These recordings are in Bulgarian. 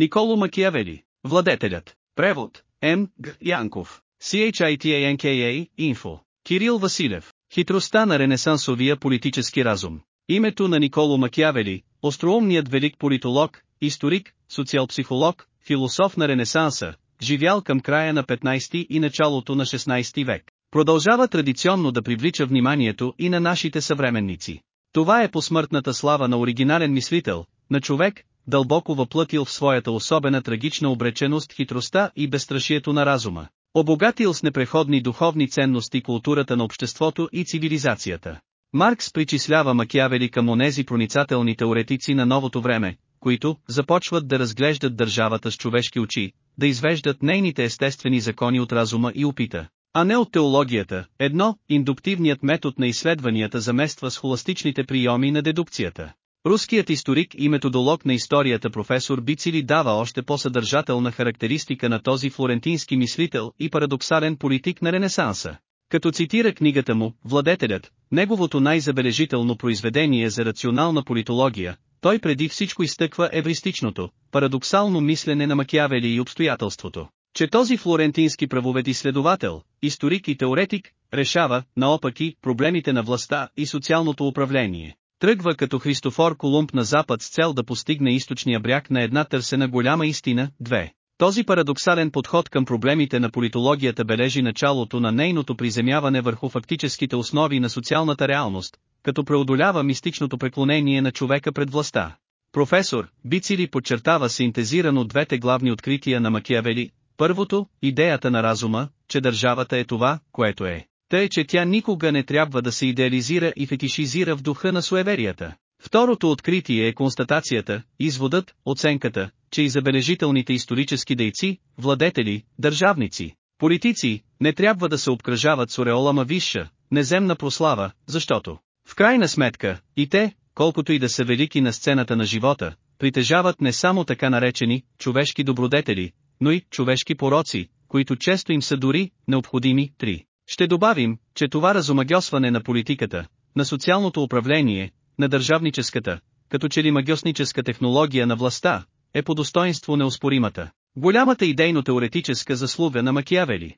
Николо Макиавели, владетелят. Превод, М. Г. Янков. CHITANKA, Info. Кирил Василев. Хитростта на ренесансовия политически разум. Името на Николо Макиавели, остроумният велик политолог, историк, социал-психолог, философ на Ренесанса, живял към края на 15 и началото на 16 век. Продължава традиционно да привлича вниманието и на нашите съвременници. Това е посмъртната слава на оригинален мислител, на човек, дълбоко въплътил в своята особена трагична обреченост хитростта и безстрашието на разума. Обогатил с непреходни духовни ценности културата на обществото и цивилизацията. Маркс причислява Макиавели към онези проницателни теоретици на новото време, които започват да разглеждат държавата с човешки очи, да извеждат нейните естествени закони от разума и опита, а не от теологията. Едно, индуктивният метод на изследванията замества с холастичните приеми на дедукцията. Руският историк и методолог на историята професор Бицили дава още по-съдържателна характеристика на този флорентински мислител и парадоксален политик на Ренесанса. Като цитира книгата му, Владетелят, неговото най-забележително произведение за рационална политология, той преди всичко изтъква евристичното, парадоксално мислене на Макиавели и обстоятелството, че този флорентински правовед изследовател, историк и теоретик, решава, наопаки, проблемите на властта и социалното управление. Тръгва като Христофор Колумб на запад с цел да постигне източния бряг на една търсена голяма истина, две. Този парадоксален подход към проблемите на политологията бележи началото на нейното приземяване върху фактическите основи на социалната реалност, като преодолява мистичното преклонение на човека пред властта. Професор Бицили подчертава синтезирано двете главни открития на Макиавели, първото, идеята на разума, че държавата е това, което е. Тъй, че тя никога не трябва да се идеализира и фетишизира в духа на суеверията. Второто откритие е констатацията, изводът, оценката, че и забележителните исторически дейци, владетели, държавници, политици, не трябва да се обкръжават с ореолама висша, неземна прослава, защото, в крайна сметка, и те, колкото и да са велики на сцената на живота, притежават не само така наречени човешки добродетели, но и човешки пороци, които често им са дори необходими. Три. Ще добавим, че това разомагьосване на политиката, на социалното управление, на държавническата, като че ли магиосническа технология на властта, е по достоинство неоспоримата. Голямата идейно-теоретическа заслуга на Макиавели.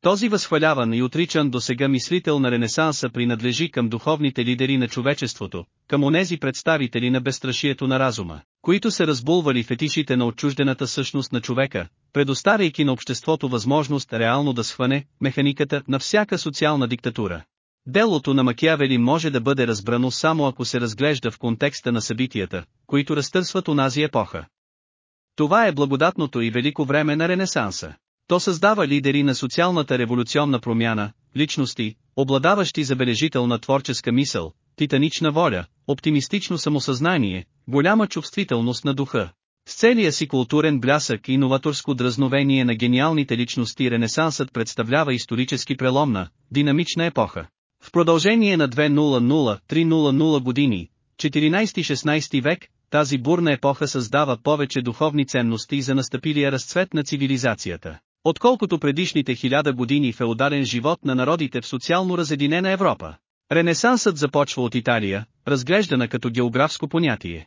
Този възхваляван и отричан до сега мислител на Ренесанса принадлежи към духовните лидери на човечеството, към онези представители на безстрашието на разума, които са разбулвали фетишите на отчуждената същност на човека, предоставяйки на обществото възможност реално да схване механиката на всяка социална диктатура. Делото на Макиавели може да бъде разбрано само ако се разглежда в контекста на събитията, които разтърсват онази епоха. Това е благодатното и велико време на Ренесанса. То създава лидери на социалната революционна промяна, личности, обладаващи забележителна творческа мисъл, титанична воля, оптимистично самосъзнание, голяма чувствителност на духа. С целия си културен блясък и новаторско дразновение на гениалните личности Ренесансът представлява исторически преломна, динамична епоха. В продължение на 200-300 години, 14-16 век, тази бурна епоха създава повече духовни ценности за настъпилия разцвет на цивилизацията, отколкото предишните хиляда години феодален живот на народите в социално разединена Европа. Ренесансът започва от Италия, разглеждана като географско понятие.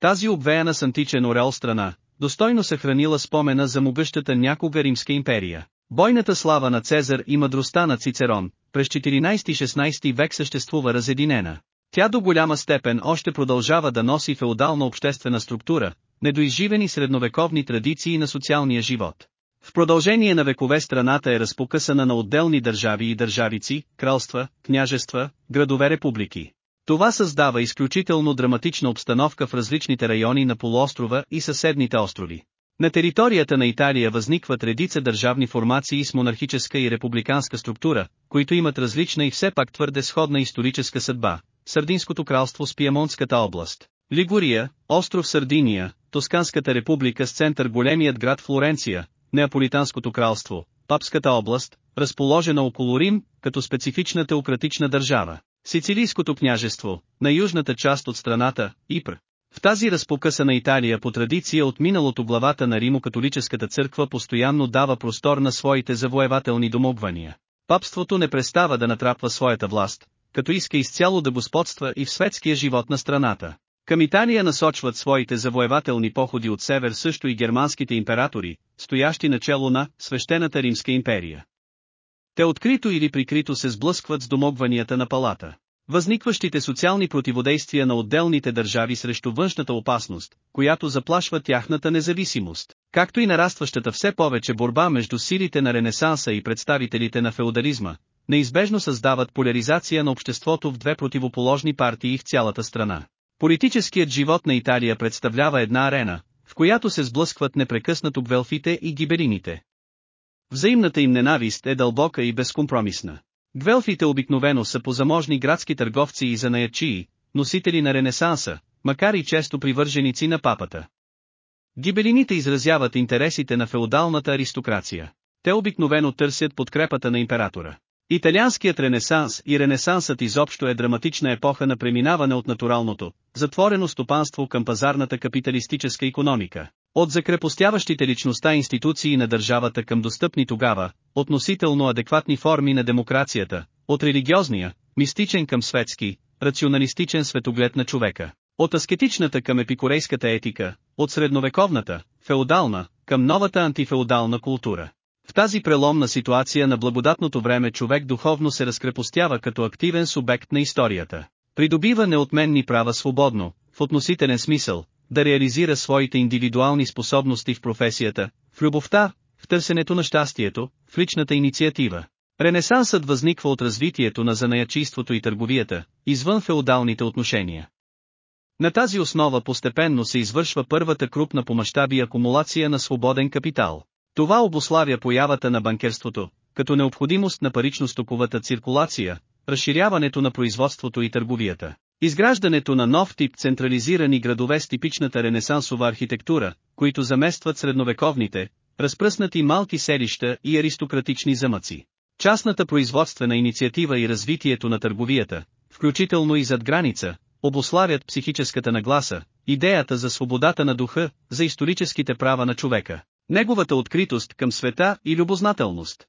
Тази обвеяна с античен орел страна, достойно съхранила спомена за могъщата някога Римска империя. Бойната слава на Цезар и мъдростта на Цицерон, през 14-16 век съществува разединена. Тя до голяма степен още продължава да носи феодална обществена структура, недоизживени средновековни традиции на социалния живот. В продължение на векове страната е разпокъсана на отделни държави и държавици, кралства, княжества, градове републики. Това създава изключително драматична обстановка в различните райони на полуострова и съседните острови. На територията на Италия възникват редица държавни формации с монархическа и републиканска структура, които имат различна и все пак твърде сходна историческа съдба. Сърдинското кралство с Пиемонтската област, Лигурия, остров Сърдиния, Тосканската република с център големият град Флоренция, Неаполитанското кралство, Папската област, разположена около Рим, като специфична теократична държава, Сицилийското княжество, на южната част от страната, Ипр. В тази разпокъсана Италия по традиция от миналото главата на Римо-католическата църква постоянно дава простор на своите завоевателни домогвания. Папството не престава да натрапва своята власт, като иска изцяло да господства и в светския живот на страната. Към Италия насочват своите завоевателни походи от север също и германските императори, стоящи начало на свещената Римска империя. Те открито или прикрито се сблъскват с домогванията на палата. Възникващите социални противодействия на отделните държави срещу външната опасност, която заплашва тяхната независимост, както и нарастващата все повече борба между силите на Ренесанса и представителите на феодализма, неизбежно създават поляризация на обществото в две противоположни партии в цялата страна. Политическият живот на Италия представлява една арена, в която се сблъскват непрекъснато гвелфите и гибелините. Взаимната им ненавист е дълбока и безкомпромисна. Гвелфите обикновено са позаможни градски търговци и занаячии, носители на Ренесанса, макар и често привърженици на папата. Гибелините изразяват интересите на феодалната аристокрация. Те обикновено търсят подкрепата на императора. Италианският ренесанс и ренесансът изобщо е драматична епоха на преминаване от натуралното, затворено стопанство към пазарната капиталистическа економика. От закрепостяващите личността институции на държавата към достъпни тогава, относително адекватни форми на демокрацията, от религиозния, мистичен към светски, рационалистичен светоглед на човека, от аскетичната към епикорейската етика, от средновековната, феодална, към новата антифеодална култура. В тази преломна ситуация на благодатното време човек духовно се разкрепостява като активен субект на историята. Придобива неотменни права свободно, в относителен смисъл, да реализира своите индивидуални способности в професията, в любовта, в търсенето на щастието, в личната инициатива. Ренесансът възниква от развитието на занаячийството и търговията, извън феодалните отношения. На тази основа постепенно се извършва първата крупна по мащаби акумулация на свободен капитал. Това обославя появата на банкерството, като необходимост на парично-стоковата циркулация, разширяването на производството и търговията. Изграждането на нов тип централизирани градове с типичната ренесансова архитектура, които заместват средновековните, разпръснати малки селища и аристократични замъци. Частната производствена инициатива и развитието на търговията, включително и зад граница, обославят психическата нагласа, идеята за свободата на духа, за историческите права на човека, неговата откритост към света и любознателност.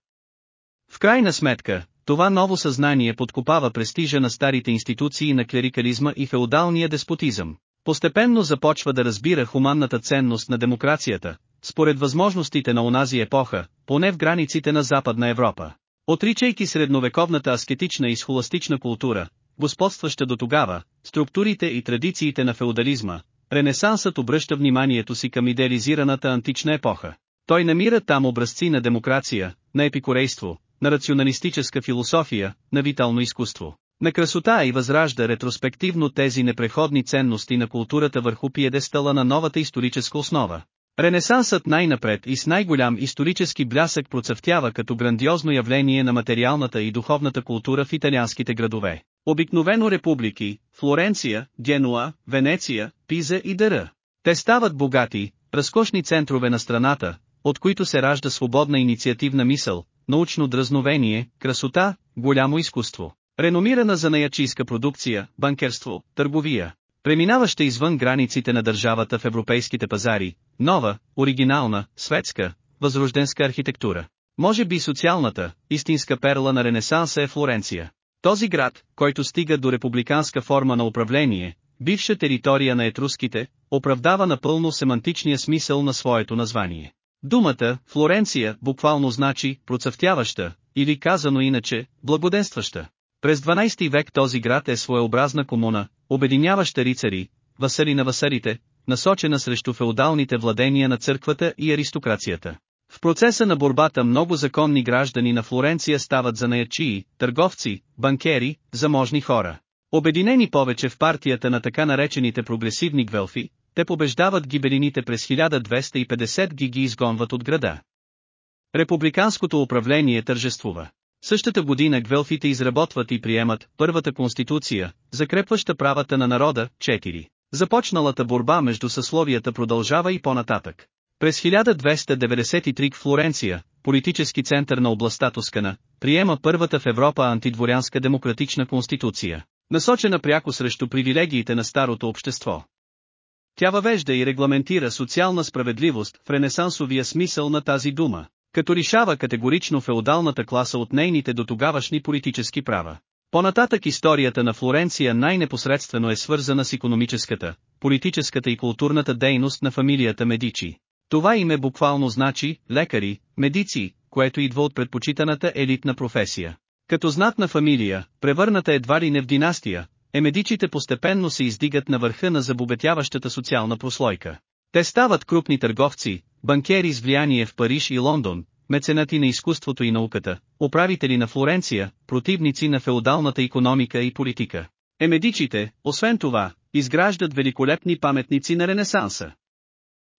В крайна сметка, това ново съзнание подкопава престижа на старите институции на клерикализма и феодалния деспотизъм. Постепенно започва да разбира хуманната ценност на демокрацията, според възможностите на онази епоха, поне в границите на Западна Европа. Отричайки средновековната аскетична и схоластична култура, господстваща до тогава, структурите и традициите на феодализма, Ренесансът обръща вниманието си към идеализираната антична епоха. Той намира там образци на демокрация, на епикорейство, на рационалистическа философия, на витално изкуство, на красота и възражда ретроспективно тези непреходни ценности на културата върху пиедестала на новата историческа основа. Ренесансът най-напред и с най-голям исторически блясък процъфтява като грандиозно явление на материалната и духовната култура в италианските градове. Обикновено републики, Флоренция, Генуа, Венеция, Пиза и Дъра. Те стават богати, разкошни центрове на страната, от които се ражда свободна инициативна мисъл, научно дразновение, красота, голямо изкуство, реномирана занаячийска продукция, банкерство, търговия, преминаваща извън границите на държавата в европейските пазари, нова, оригинална, светска, възрожденска архитектура. Може би социалната, истинска перла на Ренесанса е Флоренция. Този град, който стига до републиканска форма на управление, бивша територия на етруските, оправдава напълно семантичния смисъл на своето название. Думата «Флоренция» буквално значи «процъфтяваща», или казано иначе, благоденстваща. През 12 век този град е своеобразна комуна, обединяваща рицари, васари на васарите, насочена срещу феодалните владения на църквата и аристокрацията. В процеса на борбата много законни граждани на Флоренция стават занаячии, търговци, банкери, заможни хора. Обединени повече в партията на така наречените прогресивни гвелфи, те побеждават гибелините през 1250 ги ги изгонват от града. Републиканското управление тържествува. Същата година гвелфите изработват и приемат първата конституция, закрепваща правата на народа, 4. Започналата борба между съсловията продължава и по-нататък. През 1293 в Флоренция, политически център на областта Тоскана, приема първата в Европа антидворянска демократична конституция, насочена пряко срещу привилегиите на старото общество. Тя въвежда и регламентира социална справедливост в ренесансовия смисъл на тази дума, като решава категорично феодалната класа от нейните до тогавашни политически права. Понататък историята на Флоренция най-непосредствено е свързана с економическата, политическата и културната дейност на фамилията Медичи. Това име буквално значи лекари, медици, което идва от предпочитаната елитна професия. Като знатна фамилия, превърната едва ли не в династия, емедичите постепенно се издигат на върха на забобетяващата социална прослойка. Те стават крупни търговци, банкери с влияние в Париж и Лондон, меценати на изкуството и науката, управители на Флоренция, противници на феодалната економика и политика. Емедичите, освен това, изграждат великолепни паметници на Ренесанса.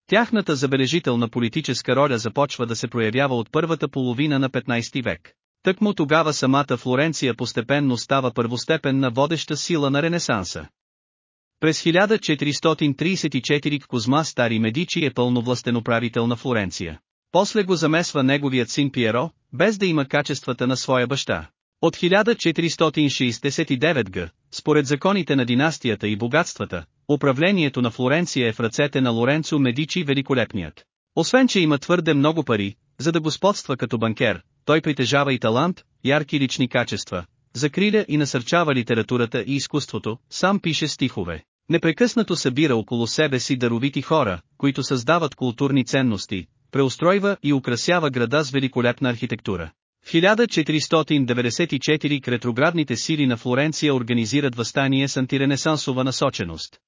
Тяхната забележителна политическа роля започва да се проявява от първата половина на 15 век. Тъкмо тогава самата Флоренция постепенно става първостепенна водеща сила на Ренесанса. През 1434 Козма Стари Медичи е пълновластен управител на Флоренция. После го замесва неговият син Пиеро, без да има качествата на своя баща. От 1469 г., според законите на династията и богатствата, управлението на Флоренция е в ръцете на Лоренцо Медичи Великолепният. Освен че има твърде много пари, за да господства като банкер, той притежава и талант, ярки лични качества, закриля и насърчава литературата и изкуството, сам пише стихове. Непрекъснато събира около себе си даровити хора, които създават културни ценности, преустройва и украсява града с великолепна архитектура. В 1494 ретроградните сили на Флоренция организират възстание с антиренесансова насоченост.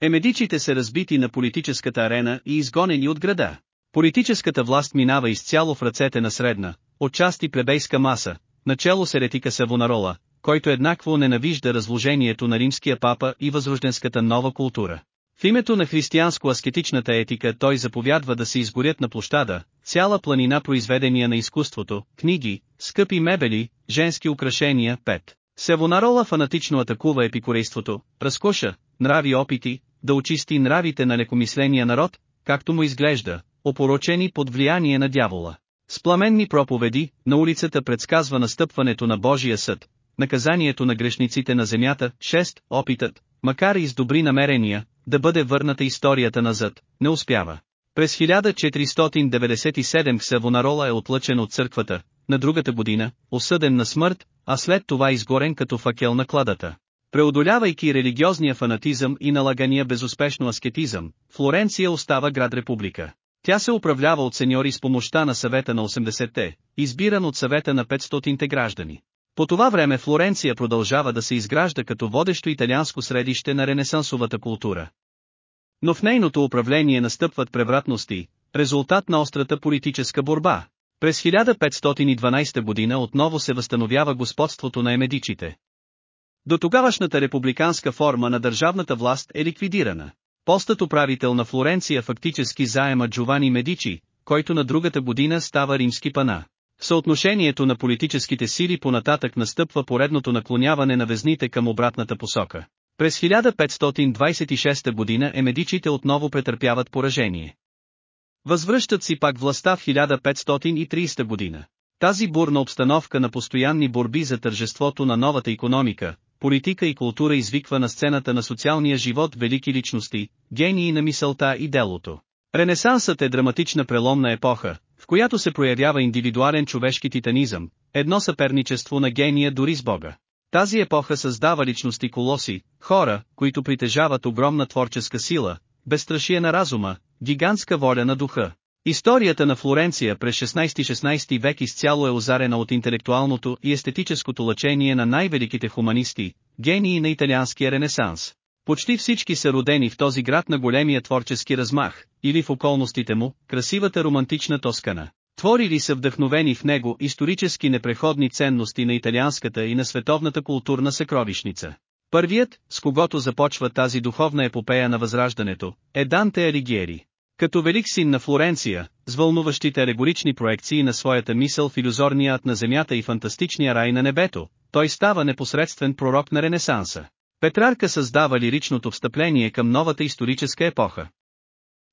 Емедичите са разбити на политическата арена и изгонени от града. Политическата власт минава изцяло в ръцете на средна, отчасти плебейска маса, начало с еретика Савонарола, който еднакво ненавижда разложението на римския папа и възрожденската нова култура. В името на християнско-аскетичната етика той заповядва да се изгорят на площада, цяла планина произведения на изкуството, книги, скъпи мебели, женски украшения, пет. Севонарола фанатично атакува епикурейството, разкоша, нрави опити, да очисти нравите на лекомисления народ, както му изглежда, опорочени под влияние на дявола. С пламенни проповеди, на улицата предсказва настъпването на Божия съд, наказанието на грешниците на земята, 6. Опитът, макар и с добри намерения, да бъде върната историята назад, не успява. През 1497 Савонарола е отлъчен от църквата, на другата година, осъден на смърт, а след това изгорен като факел на кладата. Преодолявайки религиозния фанатизъм и налагания безуспешно аскетизъм, Флоренция остава град-република. Тя се управлява от сеньори с помощта на съвета на 80-те, избиран от съвета на 500-те граждани. По това време Флоренция продължава да се изгражда като водещо италианско средище на ренесансовата култура. Но в нейното управление настъпват превратности, резултат на острата политическа борба. През 1512 година отново се възстановява господството на емедичите. До тогавашната републиканска форма на държавната власт е ликвидирана. Постът управител на Флоренция фактически заема Джовани Медичи, който на другата година става римски пана. Съотношението на политическите сили понататък настъпва поредното наклоняване на везните към обратната посока. През 1526 година емедичите отново претърпяват поражение. Възвръщат си пак властта в 1530 година. Тази бурна обстановка на постоянни борби за тържеството на новата економика, политика и култура извиква на сцената на социалния живот велики личности, гении на мисълта и делото. Ренесансът е драматична преломна епоха, в която се проявява индивидуален човешки титанизъм, едно съперничество на гения дори с Бога. Тази епоха създава личности колоси, хора, които притежават огромна творческа сила, безстрашие на разума, гигантска воля на духа. Историята на Флоренция през 16-16 век изцяло е озарена от интелектуалното и естетическото лъчение на най-великите хуманисти, гении на италианския ренесанс. Почти всички са родени в този град на големия творчески размах, или в околностите му, красивата романтична Тоскана. Творили са вдъхновени в него исторически непреходни ценности на италианската и на световната културна съкровищница. Първият, с когото започва тази духовна епопея на възраждането, е Данте Алигиери. Като велик син на Флоренция, с вълнуващите алегорични проекции на своята мисъл в иллюзорния ад на земята и фантастичния рай на небето, той става непосредствен пророк на Ренесанса. Петрарка създава лиричното встъпление към новата историческа епоха.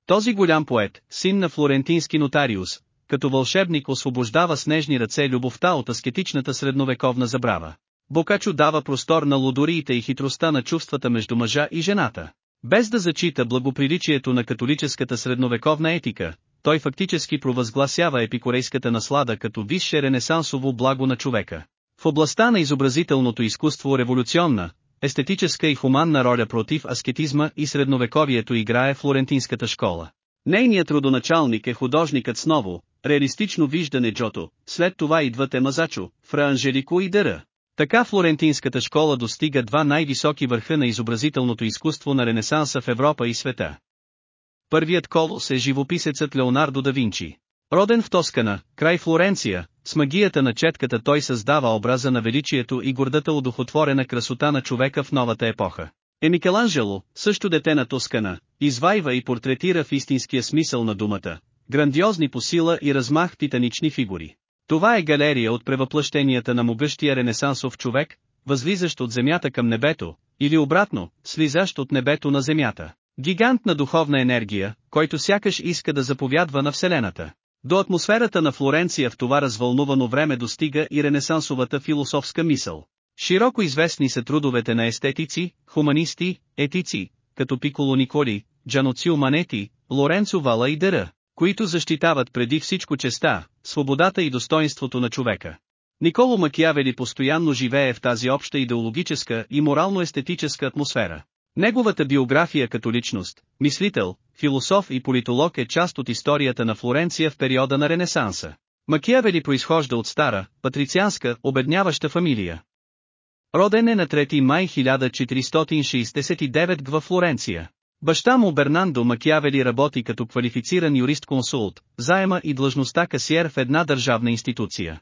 Този голям поет, син на флорентински нотариус, като вълшебник освобождава с нежни ръце любовта от аскетичната средновековна забрава. Бокачо дава простор на лудориите и хитростта на чувствата между мъжа и жената. Без да зачита благоприличието на католическата средновековна етика, той фактически провъзгласява епикорейската наслада като висше ренесансово благо на човека. В областта на изобразителното изкуство революционна, естетическа и хуманна роля против аскетизма и средновековието играе флорентинската школа. Нейният родоначалник е художникът с ново, реалистично виждане Джото, след това идват Емазачо, Фра Анжелико и Дъра. Така флорентинската школа достига два най-високи върха на изобразителното изкуство на Ренесанса в Европа и света. Първият колос е живописецът Леонардо да Винчи. Роден в Тоскана, край Флоренция, с магията на четката той създава образа на величието и гордата удохотворена красота на човека в новата епоха. Е Микеланджело, също дете на Тоскана, извайва и портретира в истинския смисъл на думата, грандиозни по сила и размах титанични фигури. Това е галерия от превъплъщенията на могъщия ренесансов човек, възлизащ от земята към небето, или обратно, слизащ от небето на земята. Гигант на духовна енергия, който сякаш иска да заповядва на Вселената. До атмосферата на Флоренция в това развълнувано време достига и ренесансовата философска мисъл. Широко известни са трудовете на естетици, хуманисти, етици, като Пиколо Николи, Джаноцио Манети, Лоренцо Вала и Дъра, които защитават преди всичко честа, свободата и достоинството на човека. Николо Макиавели постоянно живее в тази обща идеологическа и морално-естетическа атмосфера. Неговата биография като личност, мислител, философ и политолог е част от историята на Флоренция в периода на Ренесанса. Макиавели произхожда от стара, патрицианска, обедняваща фамилия. Роден е на 3 май 1469 във Флоренция. Баща му Бернандо Макиавели работи като квалифициран юрист-консулт, заема и длъжността касиер в една държавна институция.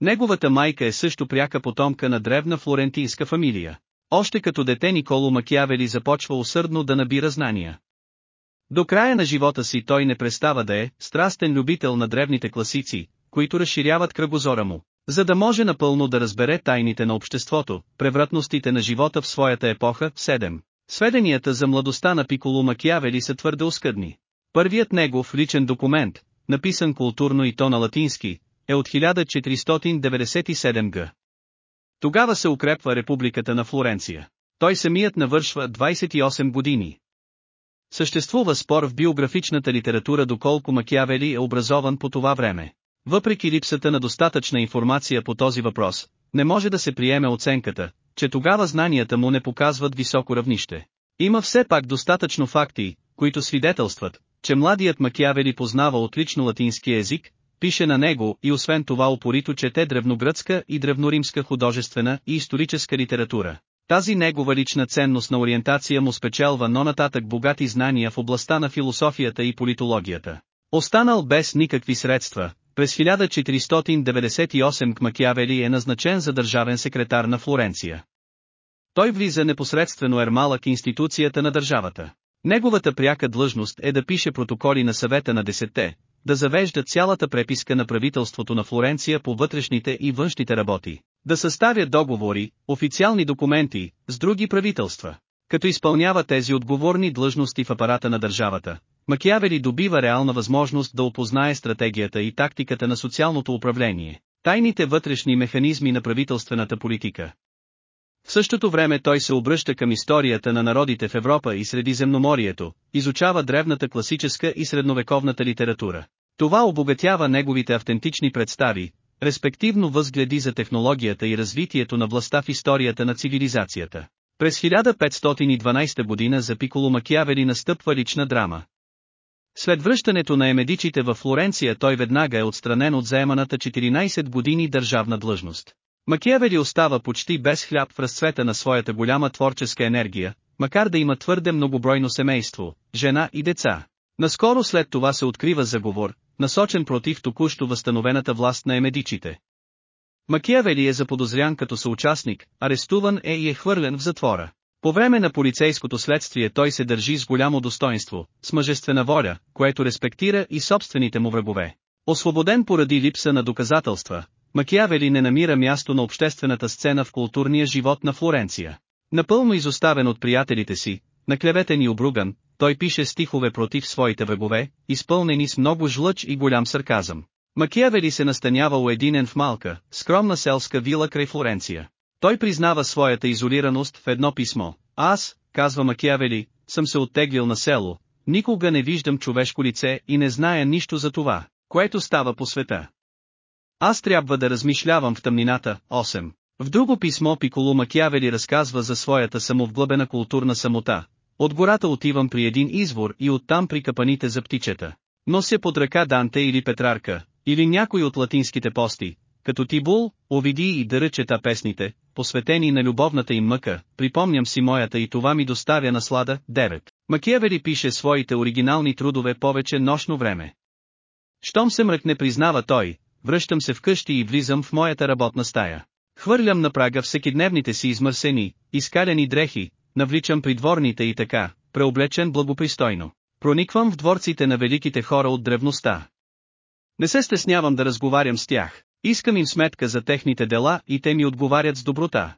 Неговата майка е също пряка потомка на древна флорентинска фамилия. Още като дете Николо Макиавели започва усърдно да набира знания. До края на живота си той не престава да е страстен любител на древните класици, които разширяват кръгозора му, за да може напълно да разбере тайните на обществото, превратностите на живота в своята епоха. 7. Сведенията за младостта на Пиколо Макиавели са твърде оскъдни. Първият негов личен документ, написан културно и то на латински, е от 1497 г. Тогава се укрепва републиката на Флоренция. Той самият навършва 28 години. Съществува спор в биографичната литература доколко Макиавели е образован по това време. Въпреки липсата на достатъчна информация по този въпрос, не може да се приеме оценката, че тогава знанията му не показват високо равнище. Има все пак достатъчно факти, които свидетелстват, че младият Макиавели познава отлично латински език, пише на него и освен това упорито чете древногръцка и древноримска художествена и историческа литература. Тази негова лична ценност на ориентация му спечелва но нататък богати знания в областта на философията и политологията. Останал без никакви средства, през 1498 к Макиавели е назначен за държавен секретар на Флоренция. Той влиза непосредствено ермалък институцията на държавата. Неговата пряка длъжност е да пише протоколи на съвета на десетте, да завежда цялата преписка на правителството на Флоренция по вътрешните и външните работи, да съставя договори, официални документи, с други правителства. Като изпълнява тези отговорни длъжности в апарата на държавата, Макиавели добива реална възможност да опознае стратегията и тактиката на социалното управление, тайните вътрешни механизми на правителствената политика. В същото време той се обръща към историята на народите в Европа и Средиземноморието, изучава древната класическа и средновековната литература. Това обогатява неговите автентични представи, респективно възгледи за технологията и развитието на властта в историята на цивилизацията. През 1512 година за Пиколо Макиавели настъпва лична драма. След връщането на емедичите в Флоренция той веднага е отстранен от заеманата 14 години държавна длъжност. Макиавели остава почти без хляб в разцвета на своята голяма творческа енергия, макар да има твърде многобройно семейство, жена и деца. Наскоро след това се открива заговор, насочен против току-що възстановената власт на емедичите. Макиавели е заподозрян като съучастник, арестуван е и е хвърлен в затвора. По време на полицейското следствие той се държи с голямо достоинство, с мъжествена воля, което респектира и собствените му врагове. Освободен поради липса на доказателства, Макиавели не намира място на обществената сцена в културния живот на Флоренция. Напълно изоставен от приятелите си, наклеветен и обруган, той пише стихове против своите врагове, изпълнени с много жлъч и голям сарказъм. Макиавели се настанява уединен в малка, скромна селска вила край Флоренция. Той признава своята изолираност в едно писмо. Аз, казва Макиавели, съм се оттеглил на село, никога не виждам човешко лице и не зная нищо за това, което става по света. Аз трябва да размишлявам в тъмнината, 8. В друго писмо Пиколо Макиавели разказва за своята самовглъбена културна самота. От гората отивам при един извор и оттам при капаните за птичета. Нося под ръка Данте или Петрарка, или някой от латинските пости, като Тибул, Овиди и да ръчета песните, посветени на любовната им мъка, припомням си моята и това ми доставя наслада, 9. Макиавели пише своите оригинални трудове повече нощно време. Щом се мръкне признава той, връщам се вкъщи и влизам в моята работна стая. Хвърлям на прага всекидневните си измърсени, изкалени дрехи, навличам придворните и така, преоблечен благопристойно. Прониквам в дворците на великите хора от древността. Не се стеснявам да разговарям с тях, искам им сметка за техните дела и те ми отговарят с доброта.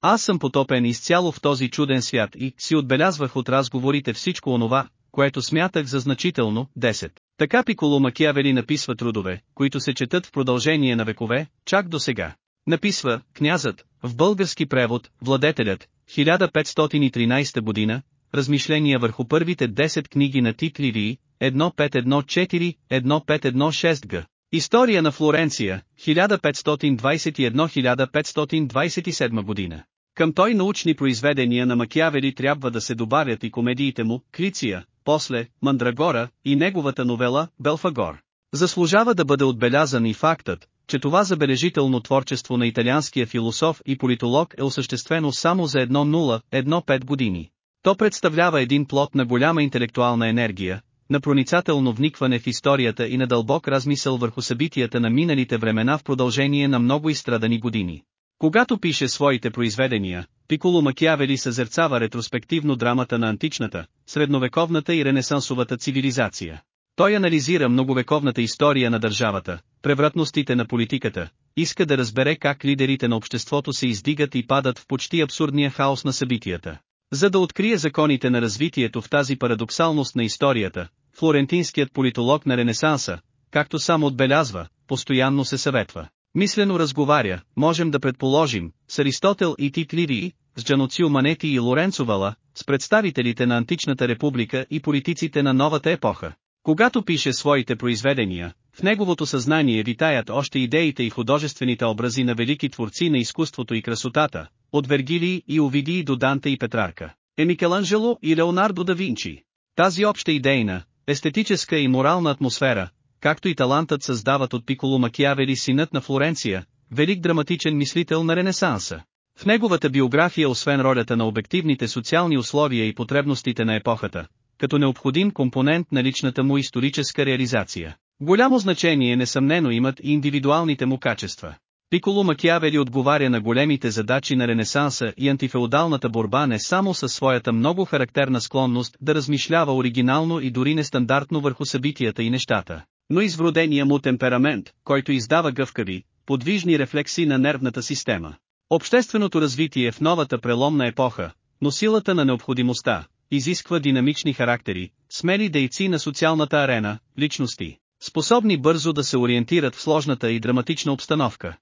Аз съм потопен изцяло в този чуден свят и си отбелязвах от разговорите всичко онова, което смятах за значително, 10. Така Пиколо Макиавели написва трудове, които се четат в продължение на векове, чак до сега. Написва, князът, в български превод, владетелят, 1513 година, размишления върху първите 10 книги на Тит Ливии, 1514, 1516 г. История на Флоренция, 1521-1527 година. Към той научни произведения на Макиавели трябва да се добавят и комедиите му, Криция, после, Мандрагора, и неговата новела, Белфагор. Заслужава да бъде отбелязан и фактът, че това забележително творчество на италианския философ и политолог е осъществено само за 1-0-1-5 години. То представлява един плод на голяма интелектуална енергия, на проницателно вникване в историята и на дълбок размисъл върху събитията на миналите времена в продължение на много изстрадани години. Когато пише своите произведения, Пиколо Макиавели съзерцава ретроспективно драмата на античната, средновековната и ренесансовата цивилизация. Той анализира многовековната история на държавата, превратностите на политиката, иска да разбере как лидерите на обществото се издигат и падат в почти абсурдния хаос на събитията. За да открие законите на развитието в тази парадоксалност на историята, флорентинският политолог на Ренесанса, както сам отбелязва, постоянно се съветва. Мислено разговаря, можем да предположим, с Аристотел и Тит Ливии, с Джаноцио Манети и Лоренцо Вала, с представителите на Античната република и политиците на новата епоха. Когато пише своите произведения, в неговото съзнание витаят още идеите и художествените образи на велики творци на изкуството и красотата, от Вергилий и Овидий до Данте и Петрарка, е Микеланджело и Леонардо да Винчи. Тази обща идейна, естетическа и морална атмосфера, както и талантът създават от Пиколо Макиавели синът на Флоренция, велик драматичен мислител на Ренесанса. В неговата биография освен ролята на обективните социални условия и потребностите на епохата, като необходим компонент на личната му историческа реализация. Голямо значение несъмнено имат и индивидуалните му качества. Пиколо Макиавели отговаря на големите задачи на Ренесанса и антифеодалната борба не само със своята много характерна склонност да размишлява оригинално и дори нестандартно върху събитията и нещата, но и с вродения му темперамент, който издава гъвкави, подвижни рефлекси на нервната система. Общественото развитие в новата преломна епоха, но силата на необходимостта, изисква динамични характери, смели дейци на социалната арена, личности, способни бързо да се ориентират в сложната и драматична обстановка.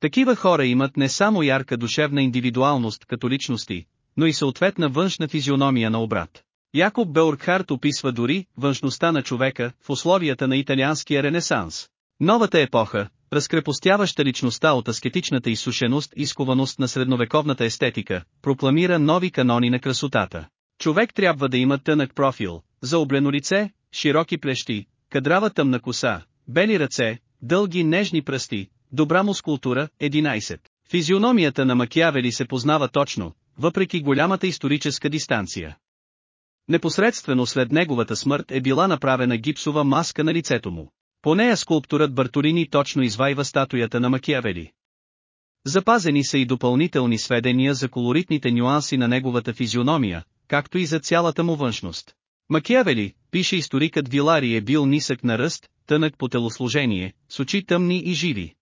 Такива хора имат не само ярка душевна индивидуалност като личности, но и съответна външна физиономия на обрат. Якоб Беуркхарт описва дори външността на човека в условията на италианския ренесанс. Новата епоха, разкрепостяваща личността от аскетичната изсушеност и скованост на средновековната естетика, прокламира нови канони на красотата. Човек трябва да има тънък профил, заоблено лице, широки плещи, кадрава тъмна коса, бели ръце, дълги нежни пръсти, добра мускултура, 11. Физиономията на Макиавели се познава точно, въпреки голямата историческа дистанция. Непосредствено след неговата смърт е била направена гипсова маска на лицето му. По нея скулптурът Бартолини точно извайва статуята на Макиавели. Запазени са и допълнителни сведения за колоритните нюанси на неговата физиономия, както и за цялата му външност. Макиавели, пише историкът Вилари е бил нисък на ръст, тънък по телосложение, с очи тъмни и живи.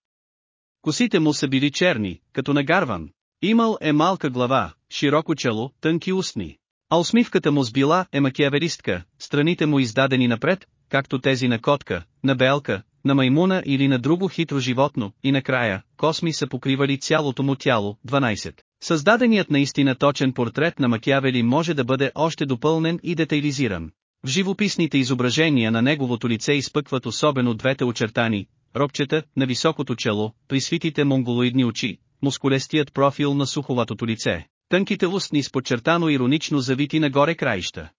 Косите му са били черни, като нагарван. Имал е малка глава, широко чело, тънки устни. А усмивката му сбила е макиаверистка, страните му издадени напред, както тези на котка, на белка, на маймуна или на друго хитро животно, и накрая, косми са покривали цялото му тяло, 12. Създаденият наистина точен портрет на Макиавели може да бъде още допълнен и детайлизиран. В живописните изображения на неговото лице изпъкват особено двете очертани, робчета, на високото чело, присвитите монголоидни очи, мускулестият профил на суховатото лице, тънките устни с подчертано иронично завити нагоре краища.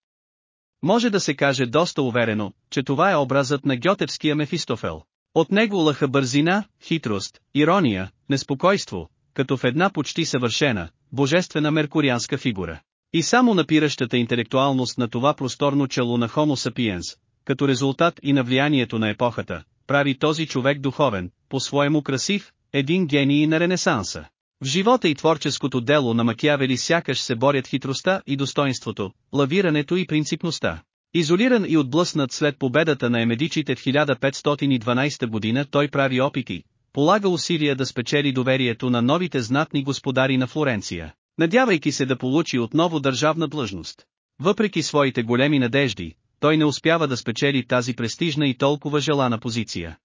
Може да се каже доста уверено, че това е образът на гьотевския Мефистофел. От него лъха бързина, хитрост, ирония, неспокойство, като в една почти съвършена, божествена меркурианска фигура. И само напиращата интелектуалност на това просторно чело на Homo sapiens, като резултат и на влиянието на епохата, прави този човек духовен, по-своему красив, един гений на Ренесанса. В живота и творческото дело на Макиавели сякаш се борят хитростта и достоинството, лавирането и принципността. Изолиран и отблъснат след победата на емедичите в 1512 година той прави опити, полага усилия да спечели доверието на новите знатни господари на Флоренция, надявайки се да получи отново държавна длъжност. Въпреки своите големи надежди, той не успява да спечели тази престижна и толкова желана позиция.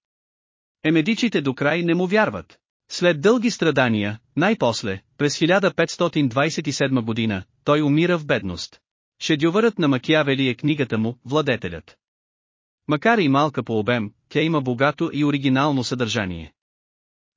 Емедичите до край не му вярват. След дълги страдания, най-после, през 1527 година, той умира в бедност. Шедювърът на Макиавели е книгата му, Владетелят. Макар и малка по обем, тя има богато и оригинално съдържание.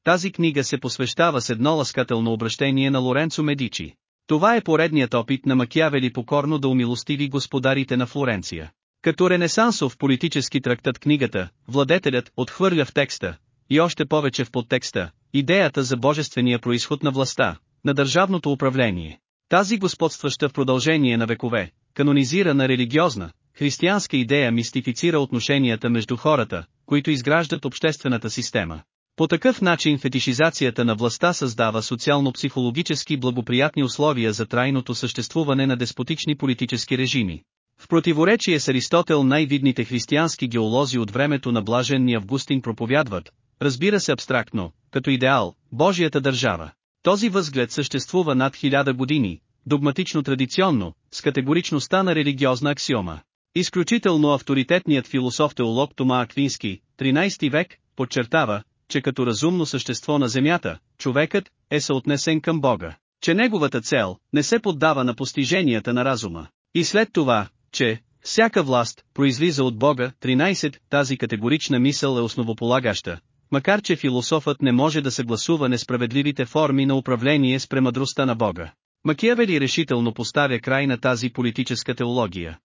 Тази книга се посвещава с едно ласкателно обращение на Лоренцо Медичи. Това е поредният опит на Макиавели покорно да умилостиви господарите на Флоренция. Като ренесансов политически трактат книгата, владетелят отхвърля в текста, и още повече в подтекста, идеята за божествения происход на властта, на държавното управление. Тази господстваща в продължение на векове, канонизирана религиозна, християнска идея мистифицира отношенията между хората, които изграждат обществената система. По такъв начин фетишизацията на властта създава социално-психологически благоприятни условия за трайното съществуване на деспотични политически режими. В противоречие с Аристотел най-видните християнски геолози от времето на блаженния Августин проповядват, разбира се абстрактно, като идеал, Божията държава. Този възглед съществува над хиляда години, догматично традиционно, с категоричността на религиозна аксиома. Изключително авторитетният философ-теолог Тома Аквински, 13 век, подчертава, че като разумно същество на Земята, човекът е съотнесен към Бога, че неговата цел не се поддава на постиженията на разума. И след това, че всяка власт произлиза от Бога, 13, тази категорична мисъл е основополагаща, макар че философът не може да съгласува несправедливите форми на управление с премъдростта на Бога. Макиавели решително поставя край на тази политическа теология.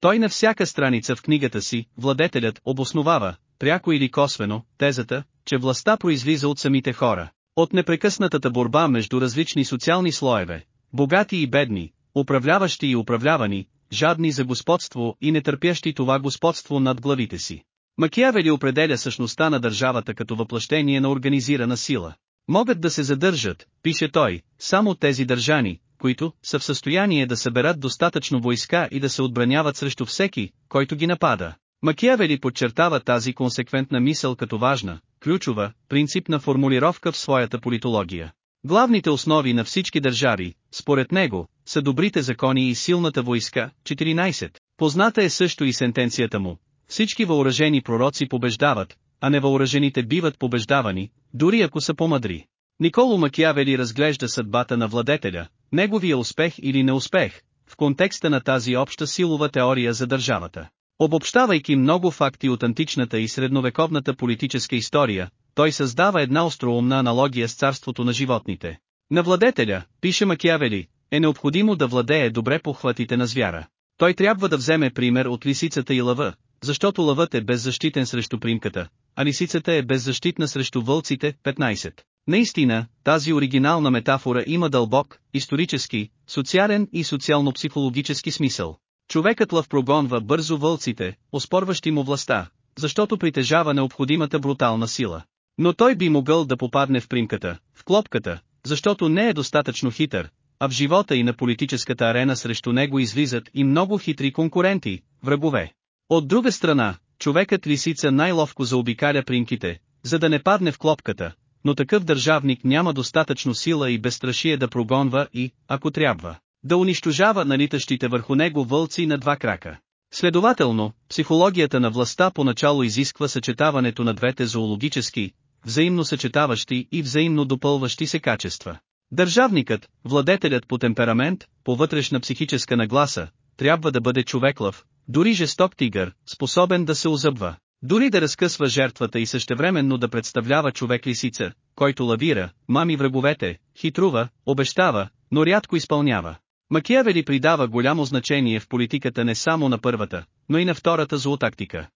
Той на всяка страница в книгата си, владетелят, обосновава, пряко или косвено, тезата, че властта произлиза от самите хора, от непрекъснатата борба между различни социални слоеве, богати и бедни, управляващи и управлявани, жадни за господство и нетърпящи това господство над главите си. Макиавели определя същността на държавата като въплъщение на организирана сила. Могат да се задържат, пише той, само тези държани, които са в състояние да съберат достатъчно войска и да се отбраняват срещу всеки, който ги напада. Макиавели подчертава тази консеквентна мисъл като важна, ключова, принципна формулировка в своята политология. Главните основи на всички държави, според него, са добрите закони и силната войска. 14. Позната е също и сентенцията му. Всички въоръжени пророци побеждават, а невъоръжените биват побеждавани, дори ако са по-мъдри. Николо Макиавели разглежда съдбата на владетеля, неговия успех или неуспех, в контекста на тази обща силова теория за държавата. Обобщавайки много факти от античната и средновековната политическа история, той създава една остроумна аналогия с царството на животните. На владетеля, пише Макиавели, е необходимо да владее добре похватите на звяра. Той трябва да вземе пример от лисицата и лъва, защото лъвът е беззащитен срещу примката, а лисицата е беззащитна срещу вълците. 15. Наистина, тази оригинална метафора има дълбок, исторически, социален и социално-психологически смисъл. Човекът лъв прогонва бързо вълците, оспорващи му властта, защото притежава необходимата брутална сила. Но той би могъл да попадне в примката, в клопката, защото не е достатъчно хитър, а в живота и на политическата арена срещу него излизат и много хитри конкуренти, врагове. От друга страна, човекът лисица най-ловко заобикаля примките, за да не падне в клопката, но такъв държавник няма достатъчно сила и безстрашие да прогонва и, ако трябва, да унищожава налитащите върху него вълци на два крака. Следователно, психологията на властта поначало изисква съчетаването на двете зоологически, взаимно съчетаващи и взаимно допълващи се качества. Държавникът, владетелят по темперамент, по вътрешна психическа нагласа, трябва да бъде човеклав, дори жесток тигър, способен да се озъбва. Дори да разкъсва жертвата и същевременно да представлява човек-лисица, който лавира, мами враговете, хитрува, обещава, но рядко изпълнява. Макиавели придава голямо значение в политиката не само на първата, но и на втората злотактика.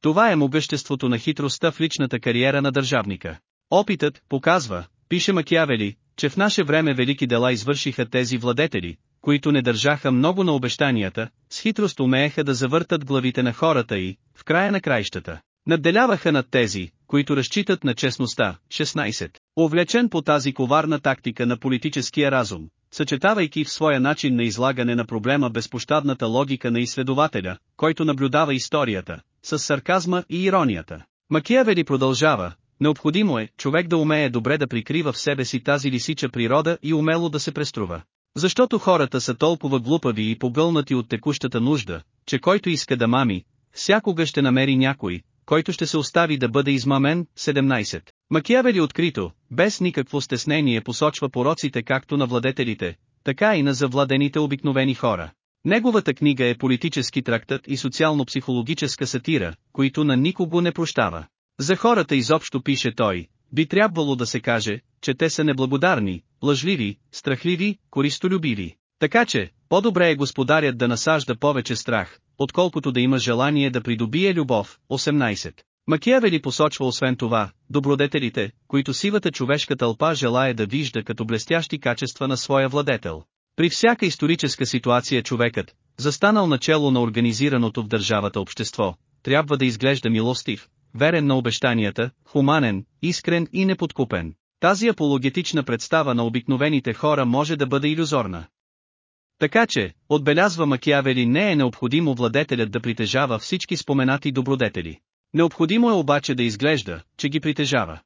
Това е могъществото на хитростта в личната кариера на държавника. Опитът показва, пише Макиавели, че в наше време велики дела извършиха тези владетели, които не държаха много на обещанията, с хитрост умееха да завъртат главите на хората и, в края на краищата, надделяваха над тези, които разчитат на честността. 16. Овлечен по тази коварна тактика на политическия разум, съчетавайки в своя начин на излагане на проблема безпощадната логика на изследователя, който наблюдава историята, с сарказма и иронията. Макиявели продължава, необходимо е човек да умее добре да прикрива в себе си тази лисича природа и умело да се преструва. Защото хората са толкова глупави и погълнати от текущата нужда, че който иска да мами, всякога ще намери някой, който ще се остави да бъде измамен. 17. Макиявели открито, без никакво стеснение посочва пороците както на владетелите, така и на завладените обикновени хора. Неговата книга е политически трактат и социално-психологическа сатира, които на никого не прощава. За хората изобщо пише той, би трябвало да се каже, че те са неблагодарни, лъжливи, страхливи, користолюбиви. Така че, по-добре е господарят да насажда повече страх, отколкото да има желание да придобие любов. 18. Макиявели посочва освен това, добродетелите, които сивата човешка тълпа желая да вижда като блестящи качества на своя владетел. При всяка историческа ситуация човекът, застанал начало на организираното в държавата общество, трябва да изглежда милостив, верен на обещанията, хуманен, искрен и неподкупен. Тази апологетична представа на обикновените хора може да бъде иллюзорна. Така че, отбелязва Макиавели не е необходимо владетелят да притежава всички споменати добродетели. Необходимо е обаче да изглежда, че ги притежава.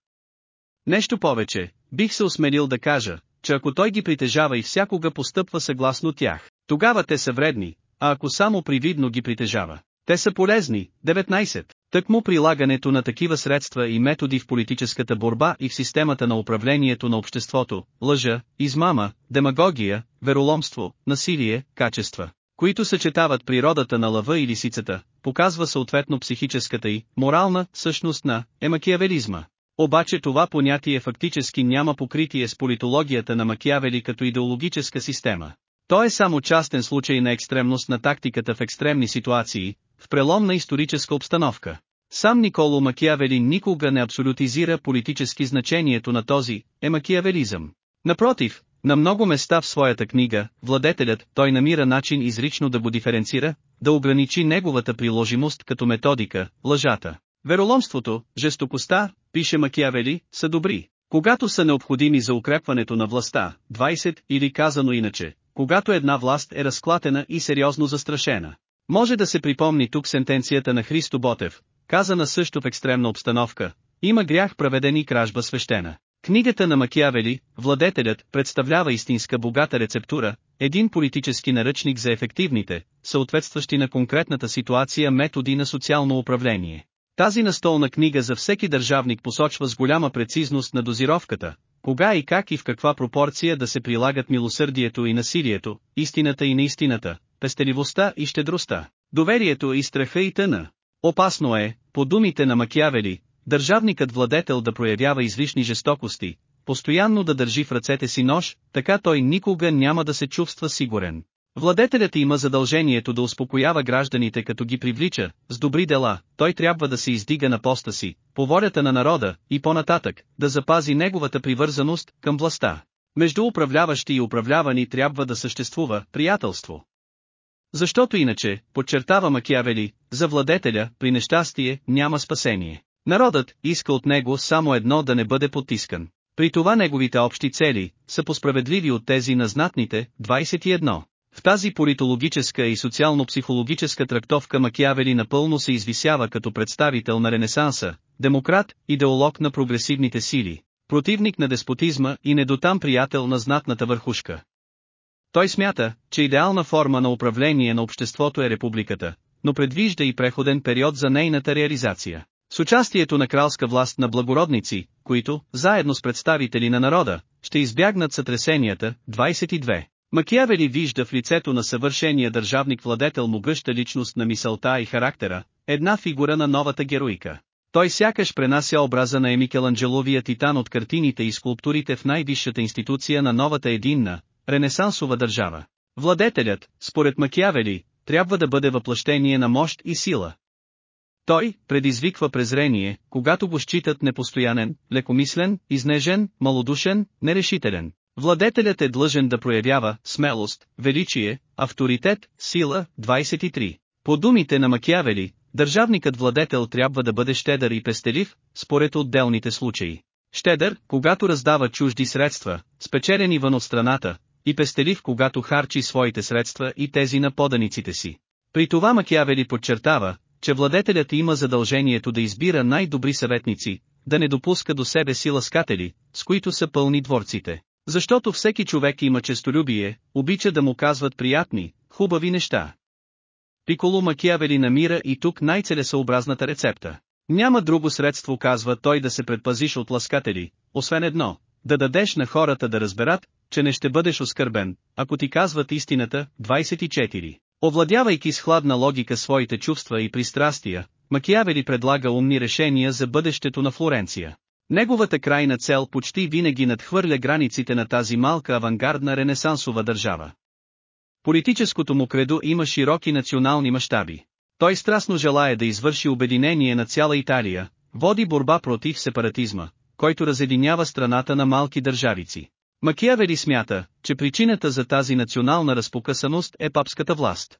Нещо повече, бих се осмелил да кажа, че ако той ги притежава и всякога постъпва съгласно тях, тогава те са вредни, а ако само привидно ги притежава, те са полезни. 19. Тъкмо прилагането на такива средства и методи в политическата борба и в системата на управлението на обществото, лъжа, измама, демагогия, вероломство, насилие, качества, които съчетават природата на лъва и лисицата, показва съответно психическата и морална същност на емакиавелизма. Обаче това понятие фактически няма покритие с политологията на Макиавели като идеологическа система. То е само частен случай на екстремност на тактиката в екстремни ситуации, в преломна историческа обстановка. Сам Николо Макиавели никога не абсолютизира политически значението на този емакиавелизъм. Напротив, на много места в своята книга, владетелят, той намира начин изрично да го диференцира, да ограничи неговата приложимост като методика, лъжата. Вероломството, жестокостта, пише Макиавели, са добри, когато са необходими за укрепването на властта, 20 или казано иначе, когато една власт е разклатена и сериозно застрашена. Може да се припомни тук сентенцията на Христо Ботев, казана също в екстремна обстановка, има грях праведен и кражба свещена. Книгата на Макиавели, Владетелят, представлява истинска богата рецептура, един политически наръчник за ефективните, съответстващи на конкретната ситуация методи на социално управление. Тази настолна книга за всеки държавник посочва с голяма прецизност на дозировката, кога и как и в каква пропорция да се прилагат милосърдието и насилието, истината и неистината, пестеливостта и щедростта, доверието и страха и тъна. Опасно е, по думите на Макиавели, държавникът владетел да проявява излишни жестокости, постоянно да държи в ръцете си нож, така той никога няма да се чувства сигурен. Владетелят има задължението да успокоява гражданите като ги привлича, с добри дела, той трябва да се издига на поста си, по волята на народа, и по-нататък, да запази неговата привързаност към властта. Между управляващи и управлявани трябва да съществува приятелство. Защото иначе, подчертава Макиавели, за владетеля, при нещастие, няма спасение. Народът иска от него само едно да не бъде потискан. При това неговите общи цели са посправедливи от тези на знатните, 21. В тази политологическа и социално-психологическа трактовка Макиавели напълно се извисява като представител на Ренесанса, демократ, идеолог на прогресивните сили, противник на деспотизма и недотам приятел на знатната върхушка. Той смята, че идеална форма на управление на обществото е републиката, но предвижда и преходен период за нейната реализация. С участието на кралска власт на благородници, които, заедно с представители на народа, ще избягнат сътресенията, 22. Макиавели вижда в лицето на съвършения държавник владетел могъща личност на мисълта и характера, една фигура на новата героика. Той сякаш пренася образа на Емикеланджеловия титан от картините и скулптурите в най-висшата институция на новата единна, ренесансова държава. Владетелят, според Макиавели, трябва да бъде въплъщение на мощ и сила. Той предизвиква презрение, когато го считат непостоянен, лекомислен, изнежен, малодушен, нерешителен. Владетелят е длъжен да проявява смелост, величие, авторитет, сила. 23. По думите на Макиавели, държавникът владетел трябва да бъде щедър и пестелив, според отделните случаи. Щедър, когато раздава чужди средства, спечелени вън от страната, и пестелив когато харчи своите средства и тези на поданиците си. При това Макиавели подчертава, че владетелят има задължението да избира най-добри съветници, да не допуска до себе си ласкатели, с които са пълни дворците. Защото всеки човек има честолюбие, обича да му казват приятни, хубави неща. Пиколо Макиавели намира и тук най-целесъобразната рецепта. Няма друго средство казва той да се предпазиш от ласкатели, освен едно, да дадеш на хората да разберат, че не ще бъдеш оскърбен, ако ти казват истината. 24. Овладявайки с хладна логика своите чувства и пристрастия, Макиавели предлага умни решения за бъдещето на Флоренция. Неговата крайна цел почти винаги надхвърля границите на тази малка авангардна ренесансова държава. Политическото му кредо има широки национални мащаби. Той страстно желая да извърши обединение на цяла Италия, води борба против сепаратизма, който разединява страната на малки държавици. Макиавели смята, че причината за тази национална разпокъсаност е папската власт.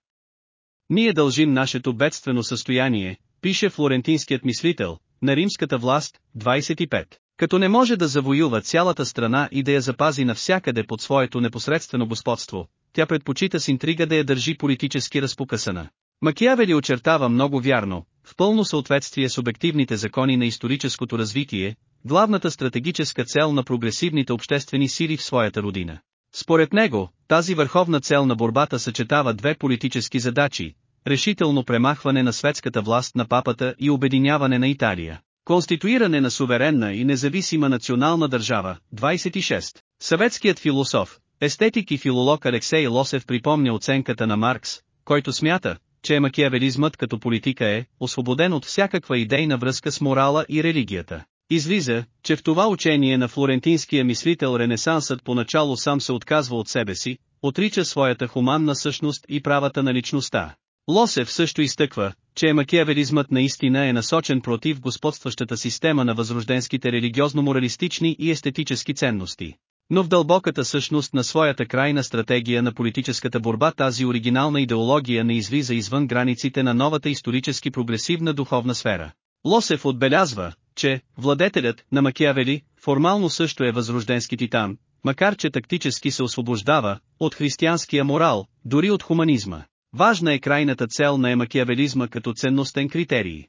Ние дължим нашето бедствено състояние, пише флорентинският мислител, на римската власт, 25. Като не може да завоюва цялата страна и да я запази навсякъде под своето непосредствено господство, тя предпочита с интрига да я държи политически разпокъсана. Макиавели очертава много вярно, в пълно съответствие с обективните закони на историческото развитие, главната стратегическа цел на прогресивните обществени сили в своята родина. Според него, тази върховна цел на борбата съчетава две политически задачи, решително премахване на светската власт на папата и обединяване на Италия. Конституиране на суверенна и независима национална държава, 26. Съветският философ, естетик и филолог Алексей Лосев припомня оценката на Маркс, който смята, че макиавелизмът като политика е освободен от всякаква идейна връзка с морала и религията. Излиза, че в това учение на флорентинския мислител Ренесансът поначало сам се отказва от себе си, отрича своята хуманна същност и правата на личността. Лосев също изтъква, че макиавелизмът наистина е насочен против господстващата система на възрожденските религиозно-моралистични и естетически ценности. Но в дълбоката същност на своята крайна стратегия на политическата борба тази оригинална идеология не излиза извън границите на новата исторически прогресивна духовна сфера. Лосев отбелязва, че владетелят на Макиавели формално също е възрожденски титан, макар че тактически се освобождава от християнския морал, дори от хуманизма. Важна е крайната цел на емакиавелизма като ценностен критерий.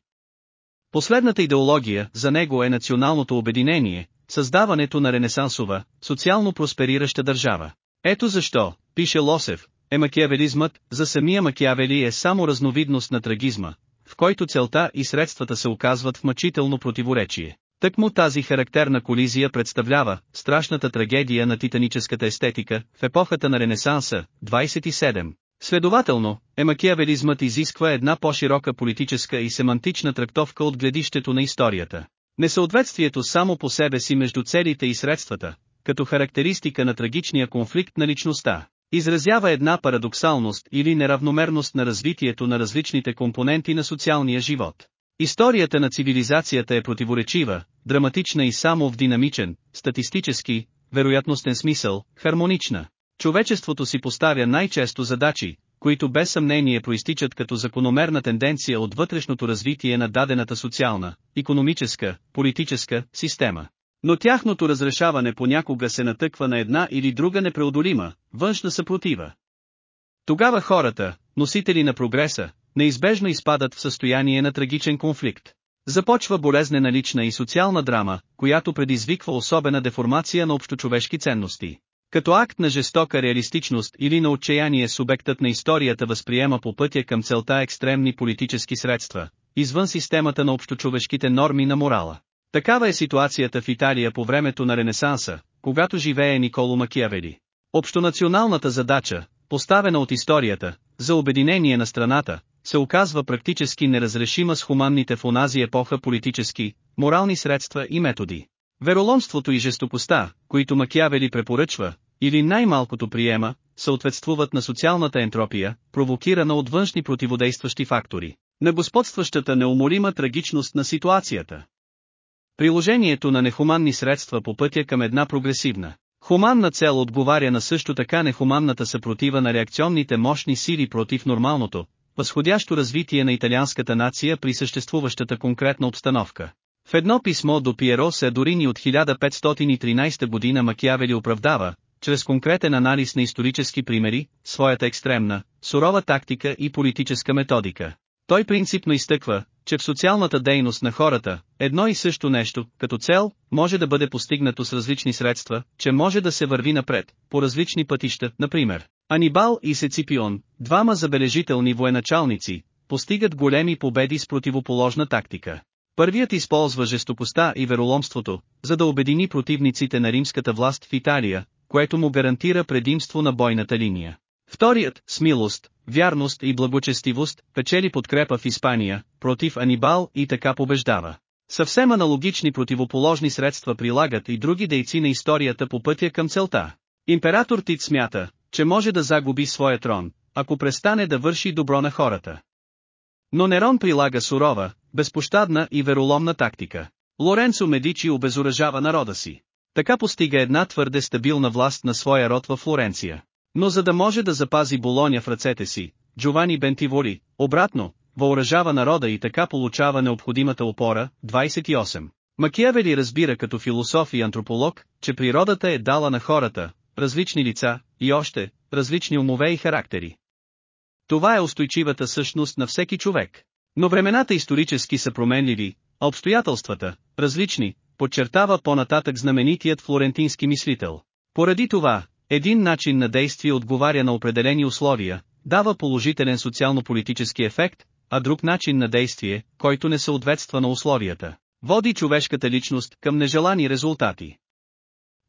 Последната идеология за него е националното обединение, създаването на ренесансова, социално просперираща държава. Ето защо, пише Лосев, емакиавелизмът за самия Макиавели е само разновидност на трагизма, в който целта и средствата се оказват в мъчително противоречие. Тъкмо тази характерна колизия представлява страшната трагедия на титаническата естетика в епохата на Ренесанса, 27. Следователно, емакиавелизмът изисква една по-широка политическа и семантична трактовка от гледището на историята. Несъответствието само по себе си между целите и средствата, като характеристика на трагичния конфликт на личността, изразява една парадоксалност или неравномерност на развитието на различните компоненти на социалния живот. Историята на цивилизацията е противоречива, драматична и само в динамичен, статистически, вероятностен смисъл, хармонична. Човечеството си поставя най-често задачи, които без съмнение проистичат като закономерна тенденция от вътрешното развитие на дадената социална, економическа, политическа система. Но тяхното разрешаване понякога се натъква на една или друга непреодолима, външна съпротива. Тогава хората, носители на прогреса, неизбежно изпадат в състояние на трагичен конфликт. Започва болезнена лична и социална драма, която предизвиква особена деформация на общочовешки ценности. Като акт на жестока реалистичност или на отчаяние субектът на историята възприема по пътя към целта екстремни политически средства, извън системата на общочовешките норми на морала. Такава е ситуацията в Италия по времето на Ренесанса, когато живее Николо Макиавели. Общонационалната задача, поставена от историята, за обединение на страната, се оказва практически неразрешима с хуманните в онази епоха политически, морални средства и методи. Вероломството и жестокостта, които Макиавели препоръчва, или най-малкото приема, съответствуват на социалната ентропия, провокирана от външни противодействащи фактори, на господстващата неуморима трагичност на ситуацията. Приложението на нехуманни средства по пътя към една прогресивна, хуманна цел отговаря на също така нехуманната съпротива на реакционните мощни сили против нормалното, възходящо развитие на италианската нация при съществуващата конкретна обстановка. В едно писмо до Пиеро Седорини от 1513 година Макиавели оправдава, чрез конкретен анализ на исторически примери, своята екстремна, сурова тактика и политическа методика. Той принципно изтъква, че в социалната дейност на хората, едно и също нещо, като цел, може да бъде постигнато с различни средства, че може да се върви напред, по различни пътища, например. Анибал и Сеципион, двама забележителни военачалници, постигат големи победи с противоположна тактика. Първият използва жестокостта и вероломството, за да обедини противниците на римската власт в Италия, което му гарантира предимство на бойната линия. Вторият, смилост, вярност и благочестивост, печели подкрепа в Испания, против Анибал и така побеждава. Съвсем аналогични противоположни средства прилагат и други дейци на историята по пътя към целта. Император Тит смята, че може да загуби своя трон, ако престане да върши добро на хората. Но Нерон прилага сурова, безпощадна и вероломна тактика. Лоренцо Медичи обезоръжава народа си. Така постига една твърде стабилна власт на своя род във Флоренция. Но за да може да запази Болоня в ръцете си, Джовани Бентиволи, обратно, въоръжава народа и така получава необходимата опора, 28. Макиавели разбира като философ и антрополог, че природата е дала на хората, различни лица, и още, различни умове и характери. Това е устойчивата същност на всеки човек. Но времената исторически са променливи, а обстоятелствата, различни, подчертава по-нататък знаменитият флорентински мислител. Поради това, един начин на действие отговаря на определени условия, дава положителен социално-политически ефект, а друг начин на действие, който не съответства на условията, води човешката личност към нежелани резултати.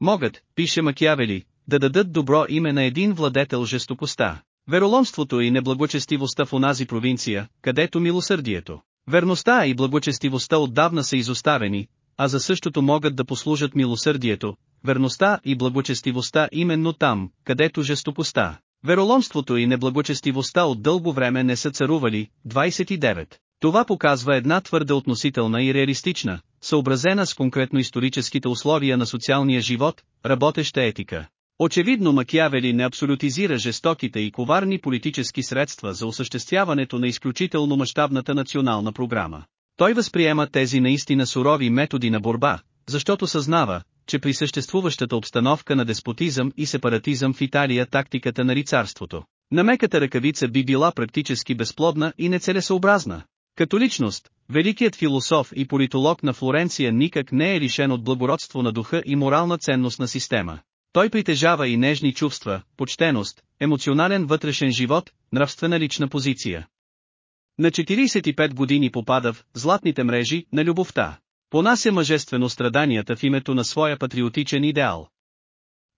Могат, пише Макиавели, да дадат добро име на един владетел жестокостта, вероломството и неблагочестивостта в онази провинция, където милосърдието, верността и благочестивостта отдавна са изоставени, а за същото могат да послужат милосърдието, верността и благочестивостта именно там, където жестокостта, вероломството и неблагочестивостта от дълго време не са царували. 29. Това показва една твърде относителна и реалистична, съобразена с конкретно историческите условия на социалния живот, работеща етика. Очевидно Макиавели не абсолютизира жестоките и коварни политически средства за осъществяването на изключително мащабната национална програма. Той възприема тези наистина сурови методи на борба, защото съзнава, че при съществуващата обстановка на деспотизъм и сепаратизъм в Италия тактиката на рицарството, на меката ръкавица би била практически безплодна и нецелесообразна. Като личност, великият философ и политолог на Флоренция никак не е лишен от благородство на духа и морална ценност на система. Той притежава и нежни чувства, почтеност, емоционален вътрешен живот, нравствена лична позиция. На 45 години попада в «златните мрежи» на любовта. Понася мъжествено страданията в името на своя патриотичен идеал.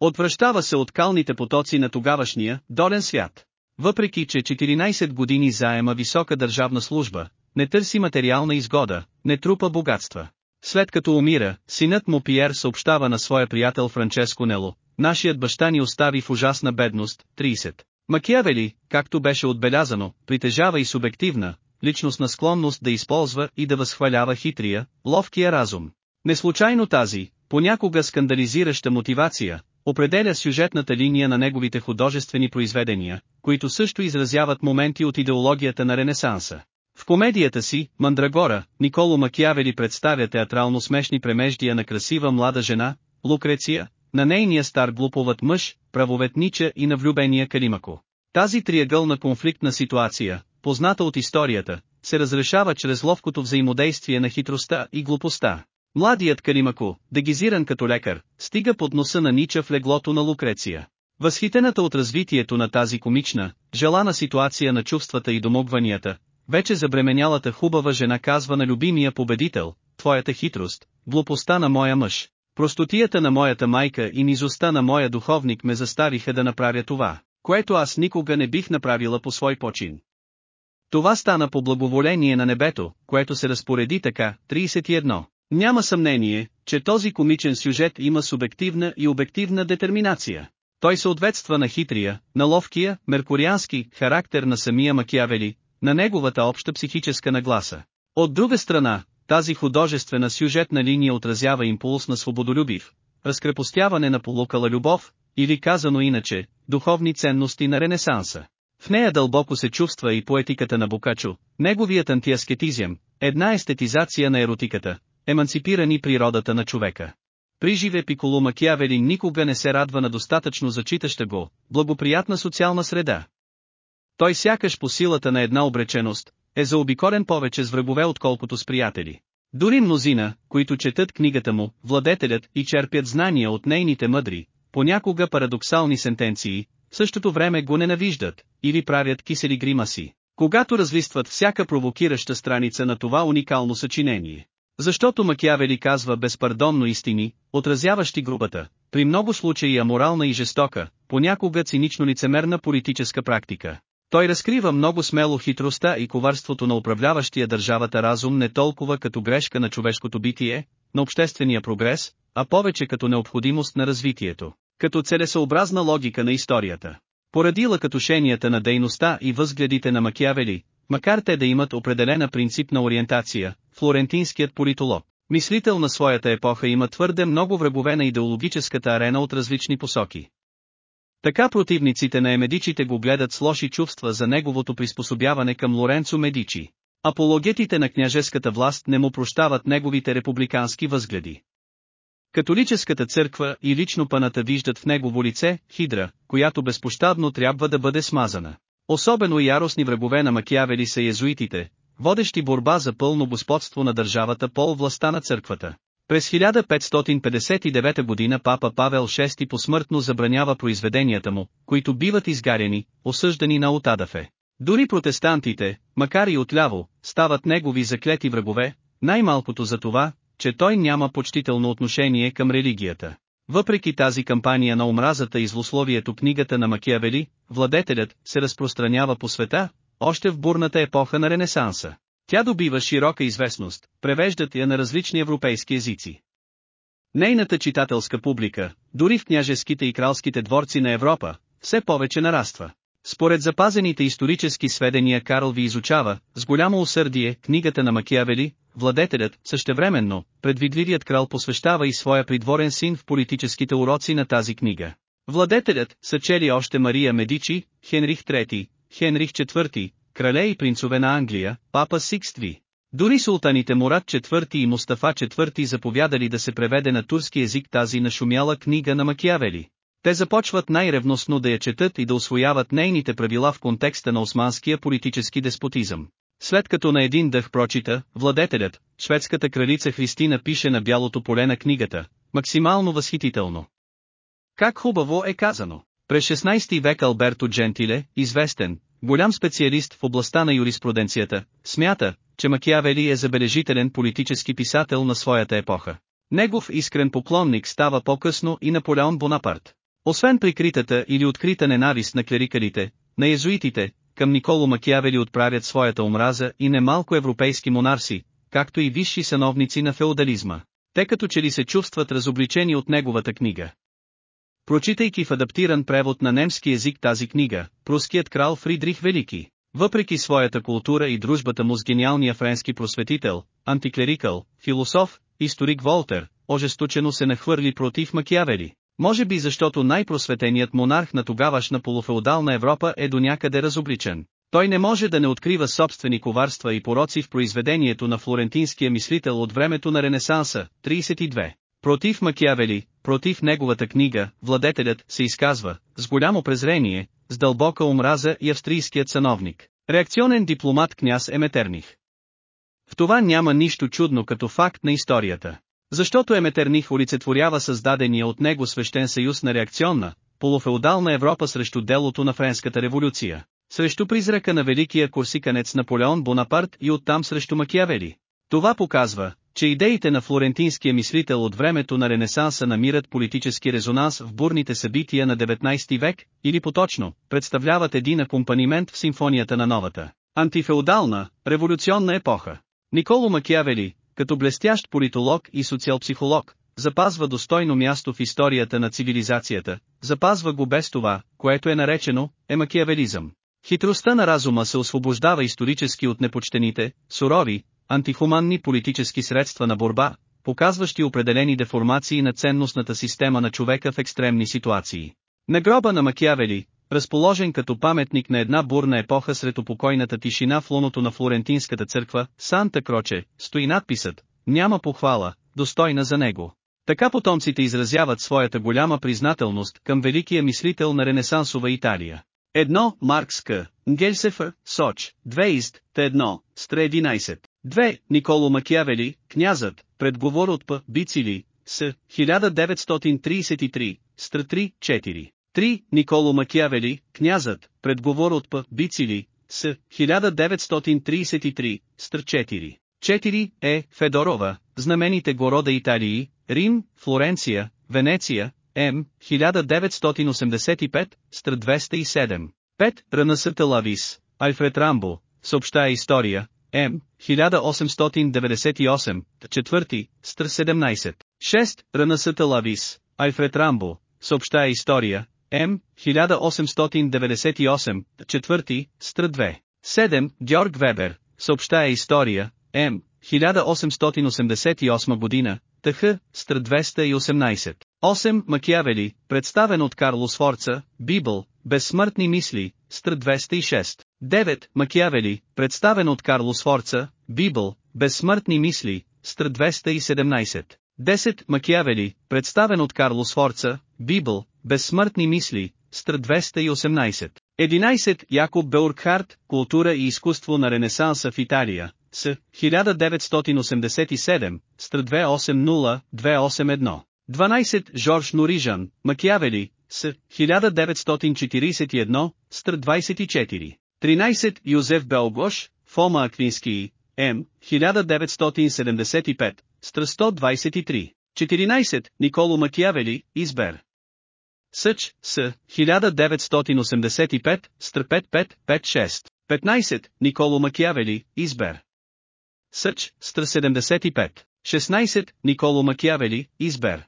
Отвръщава се от калните потоци на тогавашния, долен свят. Въпреки, че 14 години заема висока държавна служба, не търси материална изгода, не трупа богатства. След като умира, синът му Пиер съобщава на своя приятел Франческо Нело, нашият баща ни остави в ужасна бедност, 30. Макиавели, както беше отбелязано, притежава и субективна, личностна склонност да използва и да възхвалява хитрия, ловкия разум. Неслучайно тази, понякога скандализираща мотивация, определя сюжетната линия на неговите художествени произведения, които също изразяват моменти от идеологията на Ренесанса. В комедията си, Мандрагора, Николо Макиавели представя театрално смешни премеждия на красива млада жена, Лукреция, на нейния стар глуповът мъж, правоветнича и на влюбения Каримако. Тази триъгълна конфликтна ситуация, позната от историята, се разрешава чрез ловкото взаимодействие на хитростта и глупостта. Младият Каримако, дегизиран като лекар, стига под носа на Нича в леглото на Лукреция. Възхитената от развитието на тази комична, желана ситуация на чувствата и домогванията, вече забременялата хубава жена казва на любимия победител, твоята хитрост, глупостта на моя мъж, простотията на моята майка и низостта на моя духовник ме заставиха да направя това, което аз никога не бих направила по свой почин. Това стана по благоволение на небето, което се разпореди така, 31. Няма съмнение, че този комичен сюжет има субективна и обективна детерминация. Той съответства на хитрия, на ловкия, меркуриански характер на самия Макиавели, на неговата обща психическа нагласа. От друга страна, тази художествена сюжетна линия отразява импулс на свободолюбив, разкрепостяване на полукала любов, или казано иначе, духовни ценности на Ренесанса. В нея дълбоко се чувства и поетиката на Бокачо, неговият антиаскетизъм, една естетизация на еротиката, еманципирани природата на човека. Приживе Пиколо Макиавели никога не се радва на достатъчно зачитаща го, благоприятна социална среда. Той сякаш по силата на една обреченост, е заобикорен повече с врагове отколкото с приятели. Дори мнозина, които четат книгата му, владетелят и черпят знания от нейните мъдри, понякога парадоксални сентенции, в същото време го ненавиждат, или правят кисели гримаси, когато разлистват всяка провокираща страница на това уникално съчинение. Защото Макиавели казва безпардонно истини, отразяващи грубата, при много случаи аморална и жестока, понякога цинично лицемерна политическа практика. Той разкрива много смело хитростта и коварството на управляващия държавата разум не толкова като грешка на човешкото битие, на обществения прогрес, а повече като необходимост на развитието, като целесообразна логика на историята. Поради лъкатушенията на дейността и възгледите на Макиавели, макар те да имат определена принципна ориентация, флорентинският политолог, мислител на своята епоха има твърде много врагове на идеологическата арена от различни посоки. Така противниците на Емедичите го гледат с лоши чувства за неговото приспособяване към Лоренцо Медичи. Апологетите на княжеската власт не му прощават неговите републикански възгледи. Католическата църква и лично паната виждат в негово лице, хидра, която безпощадно трябва да бъде смазана. Особено яростни врагове на Макиавели са езуитите, водещи борба за пълно господство на държавата по властта на църквата. През 1559 година папа Павел VI посмъртно забранява произведенията му, които биват изгарени, осъждани на Отадафе. Дори протестантите, макар и отляво, стават негови заклети врагове, най-малкото за това, че той няма почтително отношение към религията. Въпреки тази кампания на омразата и злословието книгата на Макиавели, владетелят се разпространява по света, още в бурната епоха на Ренесанса. Тя добива широка известност, превеждат я на различни европейски езици. Нейната читателска публика, дори в княжеските и кралските дворци на Европа, все повече нараства. Според запазените исторически сведения Карл ви изучава, с голямо усърдие, книгата на Макиавели, владетелят, същевременно, предвидливият крал посвещава и своя придворен син в политическите уроци на тази книга. Владетелят, са чели още Мария Медичи, Хенрих III, Хенрих IV, крале и принцове на Англия, папа Сикстви. Дори султаните Мурат IV и Мустафа IV заповядали да се преведе на турски език тази нашумяла книга на Макиавели. Те започват най-ревностно да я четат и да освояват нейните правила в контекста на османския политически деспотизъм. След като на един дъх прочита, владетелят, шведската кралица Христина пише на бялото поле на книгата, максимално възхитително. Как хубаво е казано. През 16 век Алберто Джентиле, известен, голям специалист в областта на юриспруденцията, смята, че Макиавели е забележителен политически писател на своята епоха. Негов искрен поклонник става по-късно и Наполеон Бонапарт. Освен прикритата или открита ненавист на клерикалите, на езуитите, към Николо Макиавели отправят своята омраза и немалко европейски монарси, както и висши сановници на феодализма. Те като че ли се чувстват разобличени от неговата книга. Прочитайки в адаптиран превод на немски език тази книга, пруският крал Фридрих Велики, въпреки своята култура и дружбата му с гениалния френски просветител, антиклерикъл, философ, историк Волтер, ожесточено се нахвърли против Макиавели. Може би защото най-просветеният монарх на тогавашна полуфеодална Европа е до някъде разобличен. Той не може да не открива собствени коварства и пороци в произведението на флорентинския мислител от времето на Ренесанса, 32. Против Макиавели, против неговата книга, владетелят се изказва, с голямо презрение, с дълбока омраза и австрийският сановник. Реакционен дипломат княз Еметерних. В това няма нищо чудно като факт на историята. Защото Еметерних олицетворява създадения от него свещен съюз на реакционна, полуфеодална Европа срещу делото на Френската революция, срещу призрака на великия курсиканец Наполеон Бонапарт и оттам срещу Макиавели. Това показва, че идеите на флорентинския мислител от времето на Ренесанса намират политически резонанс в бурните събития на 19 век, или поточно, представляват един акомпанимент в симфонията на новата, Антифеодална, революционна епоха. Николо Макиавели, като блестящ политолог и социал-психолог, запазва достойно място в историята на цивилизацията, запазва го без това, което е наречено емакиавелизъм. Хитростта на разума се освобождава исторически от непочтените, сурови, антихуманни политически средства на борба, показващи определени деформации на ценностната система на човека в екстремни ситуации. На гроба на Макиавели, разположен като паметник на една бурна епоха сред упокойната тишина в луното на Флорентинската църква, Санта Кроче, стои надписът, няма похвала, достойна за него. Така потомците изразяват своята голяма признателност към великия мислител на Ренесансова Италия. Едно, Маркс К. Соч, 2 Ист, Т1, Стре 11. 2. Николо Макиавели, князът, предговор от П. Бицили, С. 1933, Стр 3, 4. 3. Николо Макиавели, князът, предговор от П. Бицили, С. 1933, Стр 4. 4. Е. Федорова, знамените города Италии, Рим, Флоренция, Венеция, М. 1985, Стр 207. 5. Рънасърта Лавис, Альфред Рамбо, съобщая история, М. 1898, 4. Стр 17. 6. Рънасърта Лавис, Альфред Рамбо, съобщая история, М. 1898, 4. Стр 2. 7. Георг Вебер, съобщая история, М. 1888 година, ТХ, Стр 218. 8. Макиавели, представен от Карлос Форца, Бибъл, Безсмъртни мисли, Стр 206. 9. Макиавели, представен от Карлос Форца, Бибъл, Безсмъртни мисли, Стр 217. 10. Макиавели, представен от Карлос Форца, Бибъл, Безсмъртни мисли, Стр 218. 11. Якоб Беуркхарт, Култура и изкуство на Ренесанса в Италия, с. 1987, Стр 280-281. 12. Жорж Норижан, Макиавели, с. 1941, Стр 24. 13. Йозеф Белгош, Фома Аквински, М. 1975, Стр 123. 14. Николо Макиавели, Избер. Съч, С. 1985, Стр 5556. 15. Николо Макиавели, Избер. Съч, Стр 75. 16. Николо Макиавели, Избер.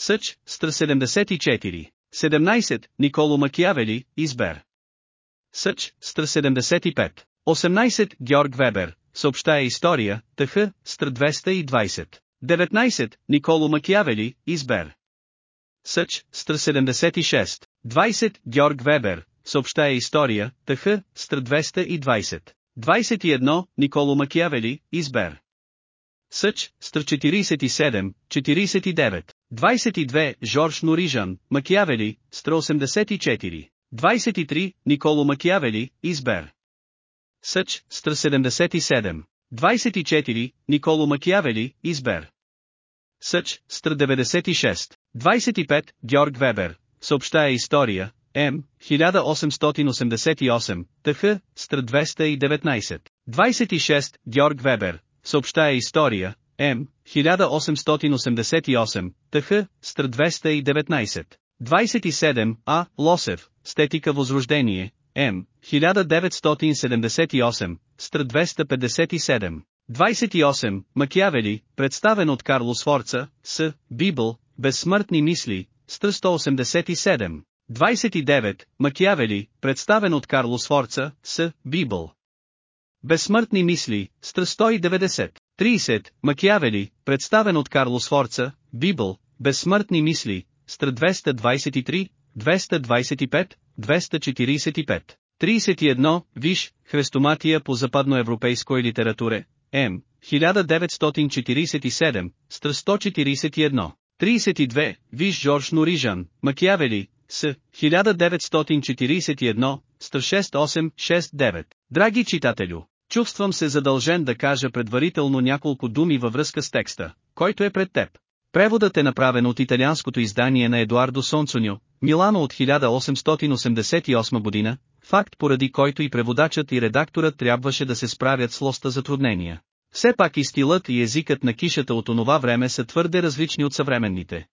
Съч, Стр 74. 17. Николо Макиавели, Избер. Съч, Стр 75. 18. Георг Вебер, съобщая история, ТХ, Стр 220. 19. Николо Макиавели, Избер. Съч, Стр 76. 20. Георг Вебер, съобщая история, ТХ, Стр 220. 21. Николо Макиавели, Избер. Съч, Стр 47, 49. 22. Жорж Норижан, Макиавели, Стр 84. 23. Николо Макиавели, Избер. Съч, Стр 77. 24. Николо Макиавели, Избер. Съч, Стр 96. 25. Георг Вебер, съобщая история, М. 1888, ТХ, Стр 219. 26. Георг Вебер, съобщая история, М. 1888, ТХ, Стр 219. 27. А. Лосев, Стетика Възрождение, М. 1978, Стр 257. 28. Макиавели, представен от Карло Сфорца, С. Бибъл, Безсмъртни мисли, Стр 187. 29. Макиавели, представен от Карло Сфорца, С. Бибъл. Безсмъртни мисли, Стр 190. 30. Макиавели, представен от Карло Сфорца, Бибъл, Безсмъртни мисли, Стр 223, 225, 245. 31. Виж, Хрестоматия по западноевропейской литературе, М. 1947, Стр 141. 32. Виж Жорж Норижан, Макиавели, с. 1941, Стр 6869. Драги читателю, чувствам се задължен да кажа предварително няколко думи във връзка с текста, който е пред теб. Преводът е направен от италианското издание на Едуардо Сонцоньо, Милано от 1888 година, факт поради който и преводачът и редакторът трябваше да се справят с лоста затруднения. Все пак и стилът и езикът на кишата от онова време са твърде различни от съвременните.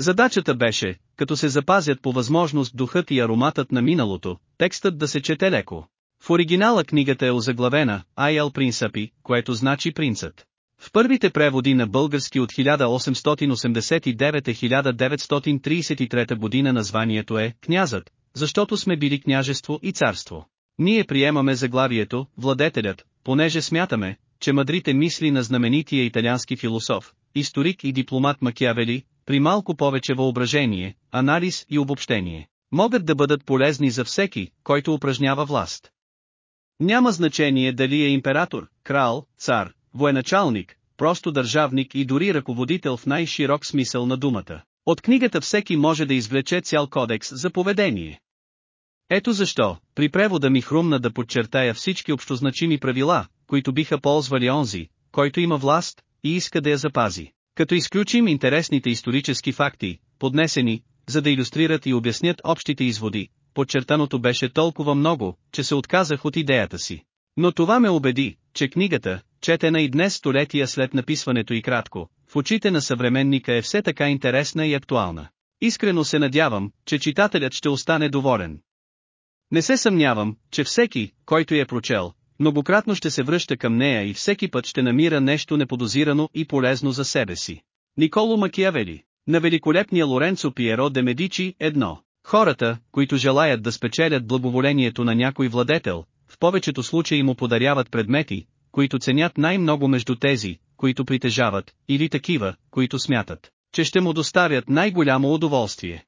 Задачата беше, като се запазят по възможност духът и ароматът на миналото, текстът да се чете леко. В оригинала книгата е озаглавена «Айел Принцапи», което значи принцът. В първите преводи на български от 1889-1933 година названието е «Князът», защото сме били княжество и царство. Ние приемаме заглавието «Владетелят», понеже смятаме, че мъдрите мисли на знаменития италиански философ, историк и дипломат Макиавели, при малко повече въображение, анализ и обобщение, могат да бъдат полезни за всеки, който упражнява власт. Няма значение дали е император, крал, цар, военачалник, просто държавник и дори ръководител в най-широк смисъл на думата. От книгата всеки може да извлече цял кодекс за поведение. Ето защо, при превода ми хрумна да подчертая всички общозначими правила, които биха ползвали онзи, който има власт и иска да я запази. Като изключим интересните исторически факти, поднесени, за да иллюстрират и обяснят общите изводи, подчертаното беше толкова много, че се отказах от идеята си. Но това ме убеди, че книгата, четена и днес столетия след написването и кратко, в очите на съвременника е все така интересна и актуална. Искрено се надявам, че читателят ще остане доволен. Не се съмнявам, че всеки, който я прочел, многократно ще се връща към нея и всеки път ще намира нещо неподозирано и полезно за себе си. Николо Макиавели, на великолепния Лоренцо Пиеро де Медичи, едно. Хората, които желаят да спечелят благоволението на някой владетел, в повечето случаи му подаряват предмети, които ценят най-много между тези, които притежават, или такива, които смятат, че ще му доставят най-голямо удоволствие.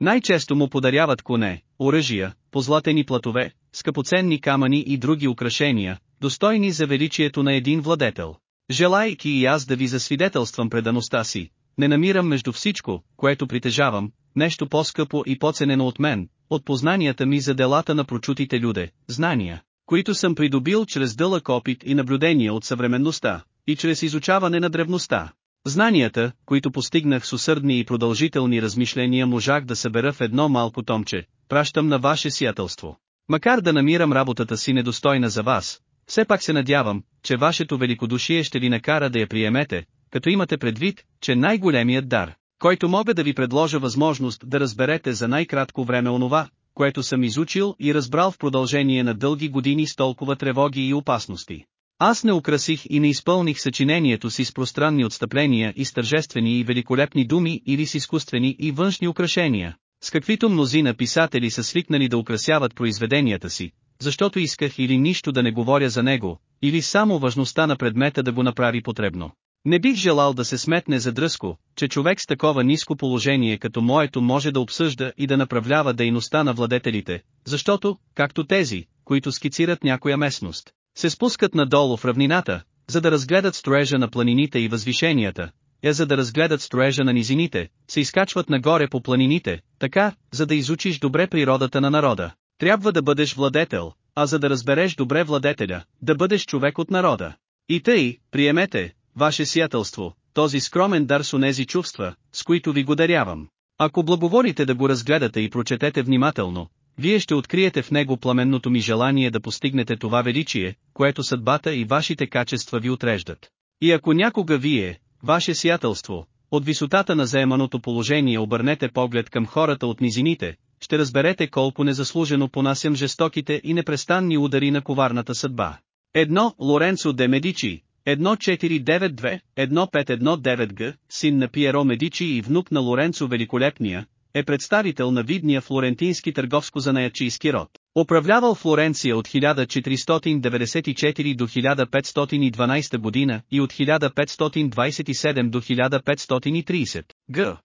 Най-често му подаряват коне, оръжия, позлатени платове, скъпоценни камъни и други украшения, достойни за величието на един владетел. Желайки и аз да ви засвидетелствам предаността си, не намирам между всичко, което притежавам, нещо по-скъпо и по-ценено от мен, от познанията ми за делата на прочутите люде, знания, които съм придобил чрез дълъг опит и наблюдение от съвременността, и чрез изучаване на древността. Знанията, които постигнах с усърдни и продължителни размишления можах да събера в едно малко томче, пращам на ваше сиятелство. Макар да намирам работата си недостойна за вас, все пак се надявам, че вашето великодушие ще ви накара да я приемете, като имате предвид, че най-големият дар, който мога да ви предложа възможност да разберете за най-кратко време онова, което съм изучил и разбрал в продължение на дълги години с толкова тревоги и опасности. Аз не украсих и не изпълних съчинението си с пространни отстъпления и с тържествени и великолепни думи или с изкуствени и външни украшения, с каквито мнозина писатели са свикнали да украсяват произведенията си, защото исках или нищо да не говоря за него, или само важността на предмета да го направи потребно. Не бих желал да се сметне за дръско, че човек с такова ниско положение като моето може да обсъжда и да направлява дейността на владетелите, защото, както тези, които скицират някоя местност, се спускат надолу в равнината, за да разгледат строежа на планините и възвишенията, е за да разгледат строежа на низините, се изкачват нагоре по планините, така, за да изучиш добре природата на народа. Трябва да бъдеш владетел, а за да разбереш добре владетеля, да бъдеш човек от народа. И тъй, приемете, ваше сиятелство, този скромен дар с онези чувства, с които ви го дарявам. Ако благоволите да го разгледате и прочетете внимателно, вие ще откриете в него пламенното ми желание да постигнете това величие, което съдбата и вашите качества ви отреждат. И ако някога вие, ваше сиятелство, от висотата на заеманото положение обърнете поглед към хората от низините, ще разберете колко незаслужено понасям жестоките и непрестанни удари на коварната съдба. Едно, Лоренцо де Медичи, 1492, 1519 г, син на Пиеро Медичи и внук на Лоренцо Великолепния, е представител на видния флорентински търговско-занаячийски род. Управлявал Флоренция от 1494 до 1512 година и от 1527 до 1530 г.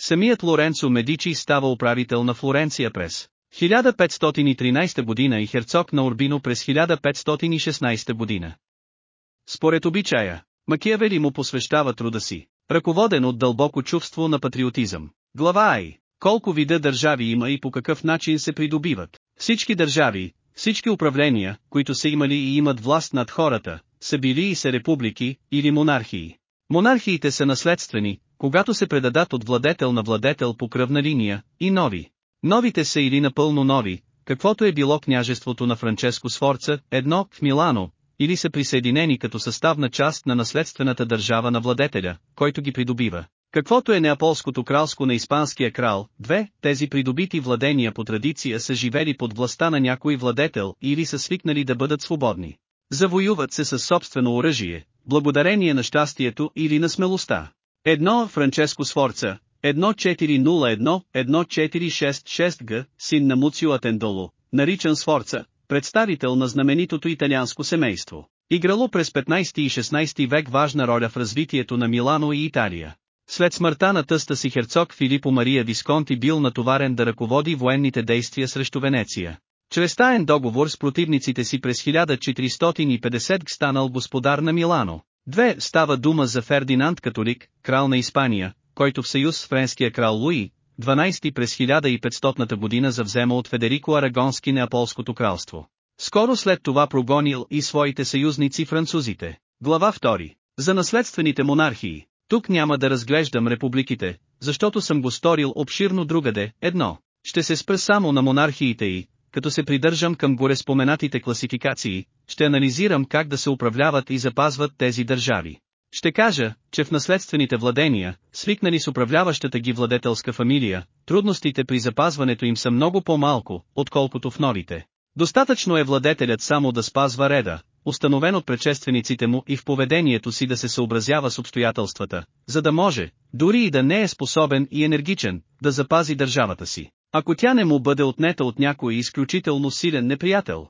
Самият Лоренцо Медичи става управител на Флоренция през 1513 година и херцог на Урбино през 1516 година. Според обичая, Макиавели му посвещава труда си, ръководен от дълбоко чувство на патриотизъм. Глава Ай. Колко вида държави има и по какъв начин се придобиват. Всички държави, всички управления, които са имали и имат власт над хората, са били и са републики, или монархии. Монархиите са наследствени, когато се предадат от владетел на владетел по кръвна линия, и нови. Новите са или напълно нови, каквото е било княжеството на Франческо Сфорца, едно, в Милано, или са присъединени като съставна част на наследствената държава на владетеля, който ги придобива. Каквото е неаполското кралско на испанския крал, две, тези придобити владения по традиция са живели под властта на някой владетел или са свикнали да бъдат свободни. Завоюват се със собствено оръжие, благодарение на щастието или на смелостта. Едно Франческо Сфорца, 1401-1466 г, син на Муцио Атендоло, наричан Сфорца, представител на знаменитото италианско семейство. Играло през 15 и 16 век важна роля в развитието на Милано и Италия. След смъртта на тъста си херцог Филипо Мария Висконти бил натоварен да ръководи военните действия срещу Венеция. Чрез таен договор с противниците си през 1450 станал господар на Милано. Две става дума за Фердинанд Католик, крал на Испания, който в съюз с френския крал Луи, 12 през 1500 година завзема от Федерико Арагонски Неаполското кралство. Скоро след това прогонил и своите съюзници французите. Глава 2. За наследствените монархии. Тук няма да разглеждам републиките, защото съм го сторил обширно другаде, едно. Ще се спра само на монархиите и, като се придържам към горе споменатите класификации, ще анализирам как да се управляват и запазват тези държави. Ще кажа, че в наследствените владения, свикнали с управляващата ги владетелска фамилия, трудностите при запазването им са много по-малко, отколкото в новите. Достатъчно е владетелят само да спазва реда, установен от предшествениците му и в поведението си да се съобразява с обстоятелствата, за да може, дори и да не е способен и енергичен, да запази държавата си, ако тя не му бъде отнета от някой изключително силен неприятел.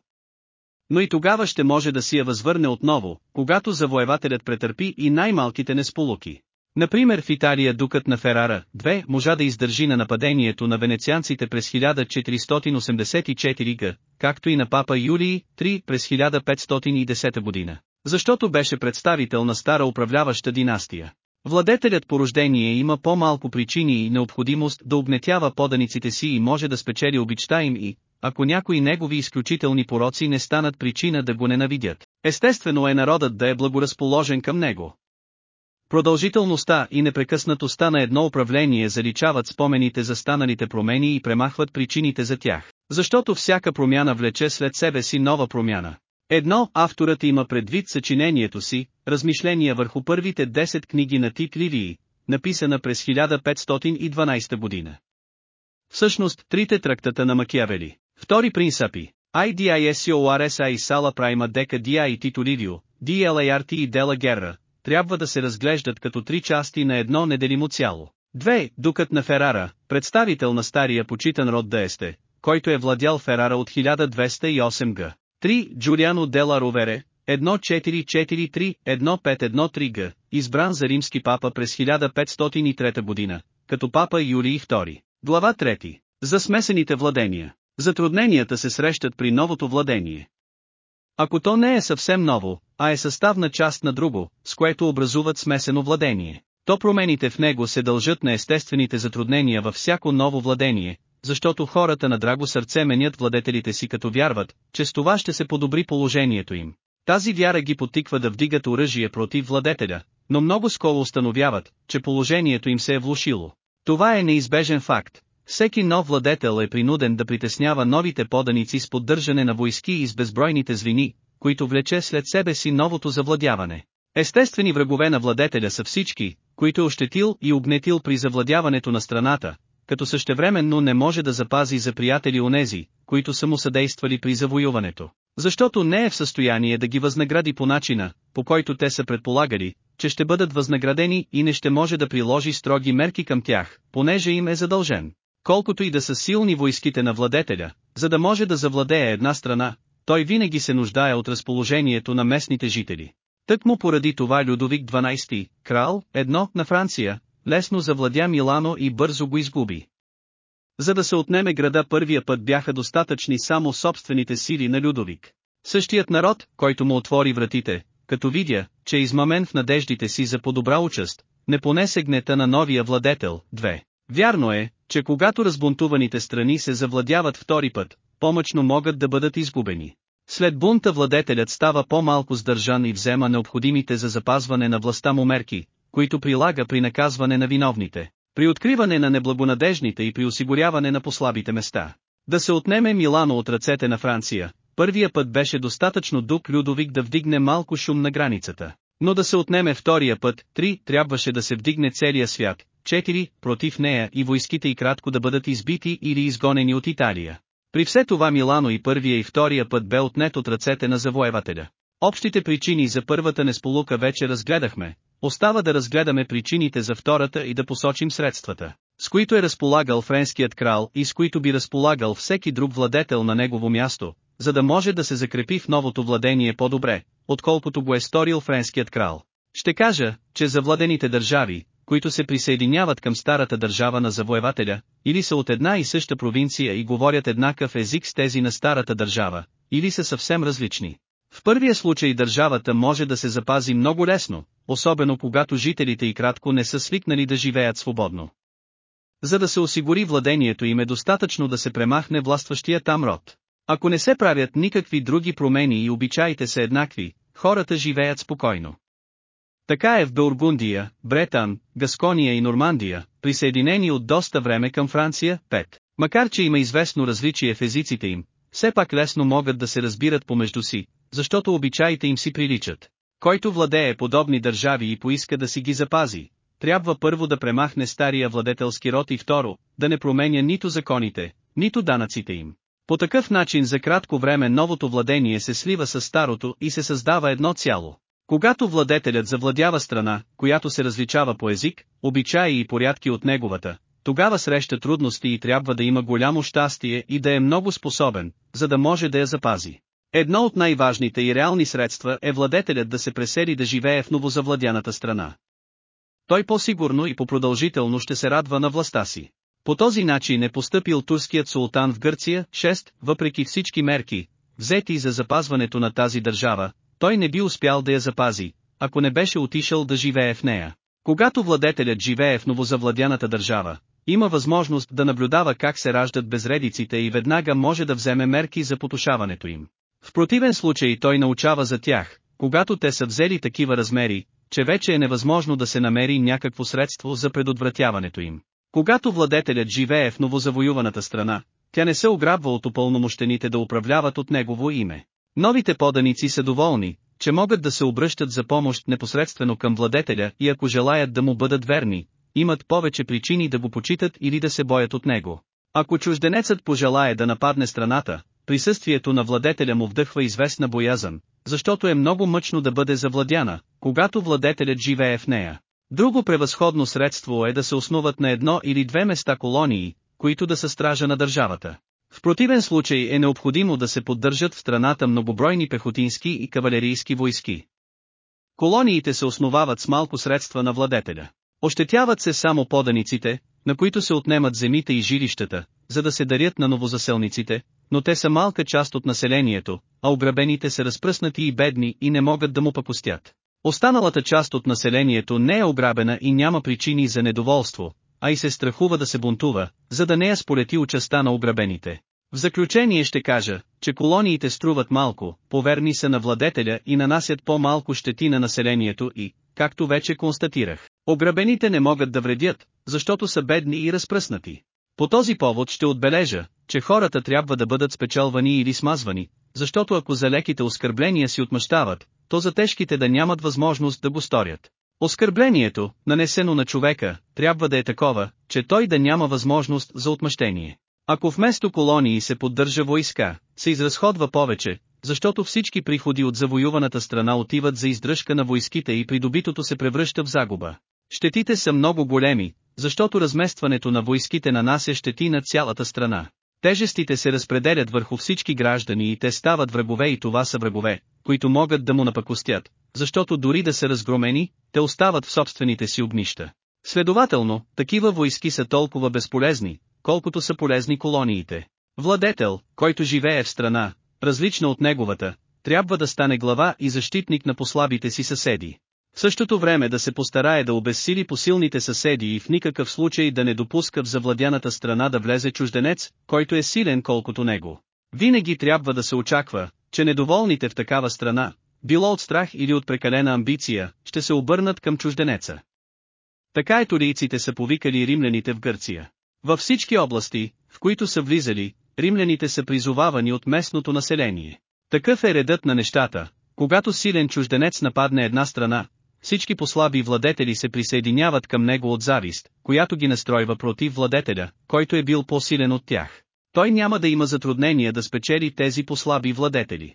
Но и тогава ще може да си я възвърне отново, когато завоевателят претърпи и най-малките несполуки. Например в Италия дукът на Ферара, 2, можа да издържи на нападението на венецианците през 1484 г, както и на папа Юлий, 3, през 1510 година, защото беше представител на стара управляваща династия. Владетелят по рождение има по-малко причини и необходимост да обнетява поданиците си и може да спечели обичта им и, ако някои негови изключителни пороци не станат причина да го ненавидят. Естествено е народът да е благоразположен към него. Продължителността и непрекъснатостта на едно управление заличават спомените за станалите промени и премахват причините за тях, защото всяка промяна влече след себе си нова промяна. Едно, авторът има предвид съчинението си, размишления върху първите 10 книги на Тит Ливии, написана през 1512 година. Всъщност, трите трактата на Макиавели. Втори принципи. IDISCORSA и Сала Прайма Дека Диа и Тито Ливио, DLART и Дела Герра, трябва да се разглеждат като три части на едно неделимо цяло. Две, дукът на Ферара, представител на стария почитан род Деесте, който е владял Ферара от 1208 г. 3. Джулиано Дела Ровере, 1443-1513 г., избран за римски папа през 1503 година, като папа Юлий II. Глава 3. За смесените владения. Затрудненията се срещат при новото владение. Ако то не е съвсем ново, а е съставна част на друго, с което образуват смесено владение, то промените в него се дължат на естествените затруднения във всяко ново владение, защото хората на драго сърце менят владетелите си като вярват, че с това ще се подобри положението им. Тази вяра ги потиква да вдигат оръжие против владетеля, но много скоро установяват, че положението им се е влушило. Това е неизбежен факт. Всеки нов владетел е принуден да притеснява новите поданици с поддържане на войски и с безбройните звени, които влече след себе си новото завладяване. Естествени врагове на владетеля са всички, които е ощетил и обнетил при завладяването на страната, като същевременно не може да запази за приятели онези, които са му съдействали при завоюването, защото не е в състояние да ги възнагради по начина, по който те са предполагали, че ще бъдат възнаградени и не ще може да приложи строги мерки към тях, понеже им е задължен. Колкото и да са силни войските на владетеля, за да може да завладее една страна, той винаги се нуждае от разположението на местните жители. Тък му поради това Людовик 12, крал, едно, на Франция, лесно завладя Милано и бързо го изгуби. За да се отнеме града първия път бяха достатъчни само собствените сили на Людовик. Същият народ, който му отвори вратите, като видя, че е измамен в надеждите си за по-добра участ, не понесе гнета на новия владетел, 2. Вярно е, че когато разбунтуваните страни се завладяват втори път, помъчно могат да бъдат изгубени. След бунта владетелят става по-малко сдържан и взема необходимите за запазване на властта му мерки, които прилага при наказване на виновните, при откриване на неблагонадежните и при осигуряване на послабите места. Да се отнеме Милано от ръцете на Франция, първия път беше достатъчно дук Людовик да вдигне малко шум на границата. Но да се отнеме втория път, три, трябваше да се вдигне целия свят, четири, против нея и войските и кратко да бъдат избити или изгонени от Италия. При все това Милано и първия и втория път бе отнет от ръцете на завоевателя. Общите причини за първата несполука вече разгледахме, остава да разгледаме причините за втората и да посочим средствата, с които е разполагал френският крал и с които би разполагал всеки друг владетел на негово място, за да може да се закрепи в новото владение по-добре, отколкото го е сторил френският крал. Ще кажа, че завладените държави, които се присъединяват към старата държава на завоевателя, или са от една и съща провинция и говорят еднакъв език с тези на старата държава, или са съвсем различни. В първия случай държавата може да се запази много лесно, особено когато жителите и кратко не са свикнали да живеят свободно. За да се осигури владението им е достатъчно да се премахне властващия там род. Ако не се правят никакви други промени и обичаите са еднакви, хората живеят спокойно. Така е в Бургундия, Бретан, Гаскония и Нормандия, присъединени от доста време към Франция, 5. Макар че има известно различие в езиците им, все пак лесно могат да се разбират помежду си, защото обичаите им си приличат. Който владее подобни държави и поиска да си ги запази, трябва първо да премахне стария владетелски род и второ, да не променя нито законите, нито данъците им. По такъв начин за кратко време новото владение се слива с старото и се създава едно цяло. Когато владетелят завладява страна, която се различава по език, обичаи и порядки от неговата, тогава среща трудности и трябва да има голямо щастие и да е много способен, за да може да я запази. Едно от най-важните и реални средства е владетелят да се пресели да живее в новозавладяната страна. Той по-сигурно и по-продължително ще се радва на властта си. По този начин е поступил турският султан в Гърция, 6, въпреки всички мерки, взети за запазването на тази държава, той не би успял да я запази, ако не беше отишъл да живее в нея. Когато владетелят живее в новозавладяната държава, има възможност да наблюдава как се раждат безредиците и веднага може да вземе мерки за потушаването им. В противен случай той научава за тях, когато те са взели такива размери, че вече е невъзможно да се намери някакво средство за предотвратяването им. Когато владетелят живее в новозавоюваната страна, тя не се ограбва от упълномощените да управляват от негово име. Новите поданици са доволни, че могат да се обръщат за помощ непосредствено към владетеля и ако желаят да му бъдат верни, имат повече причини да го почитат или да се боят от него. Ако чужденецът пожелае да нападне страната, присъствието на владетеля му вдъхва известна боязън, защото е много мъчно да бъде завладяна, когато владетелят живее в нея. Друго превъзходно средство е да се основат на едно или две места колонии, които да са стража на държавата. В противен случай е необходимо да се поддържат в страната многобройни пехотински и кавалерийски войски. Колониите се основават с малко средства на владетеля. Ощетяват се само поданиците, на които се отнемат земите и жилищата, за да се дарят на новозаселниците, но те са малка част от населението, а ограбените са разпръснати и бедни и не могат да му попустят. Останалата част от населението не е ограбена и няма причини за недоволство, а и се страхува да се бунтува, за да не я сполети участа на ограбените. В заключение ще кажа, че колониите струват малко, поверни са на владетеля и нанасят по-малко щети на населението и, както вече констатирах, ограбените не могат да вредят, защото са бедни и разпръснати. По този повод ще отбележа, че хората трябва да бъдат спечелвани или смазвани, защото ако за леките оскърбления си отмъщават, то за тежките да нямат възможност да го сторят. Оскърблението, нанесено на човека, трябва да е такова, че той да няма възможност за отмъщение. Ако вместо колонии се поддържа войска, се изразходва повече, защото всички приходи от завоюваната страна отиват за издръжка на войските и придобитото се превръща в загуба. Щетите са много големи, защото разместването на войските нанася щети на цялата страна. Тежестите се разпределят върху всички граждани и те стават врагове и това са врагове, които могат да му напакостят, защото дори да са разгромени, те остават в собствените си огнища. Следователно, такива войски са толкова безполезни, колкото са полезни колониите. Владетел, който живее в страна, различна от неговата, трябва да стане глава и защитник на послабите си съседи. В същото време да се постарае да обезсили посилните съседи и в никакъв случай да не допуска в завладяната страна да влезе чужденец, който е силен колкото него. Винаги трябва да се очаква, че недоволните в такава страна, било от страх или от прекалена амбиция, ще се обърнат към чужденеца. Така еторийците са повикали римляните в Гърция. Във всички области, в които са влизали, римляните са призовавани от местното население. Такъв е редът на нещата, Когато силен чужденец нападне една страна, всички послаби владетели се присъединяват към него от завист, която ги настройва против владетеля, който е бил по-силен от тях. Той няма да има затруднения да спечели тези послаби владетели.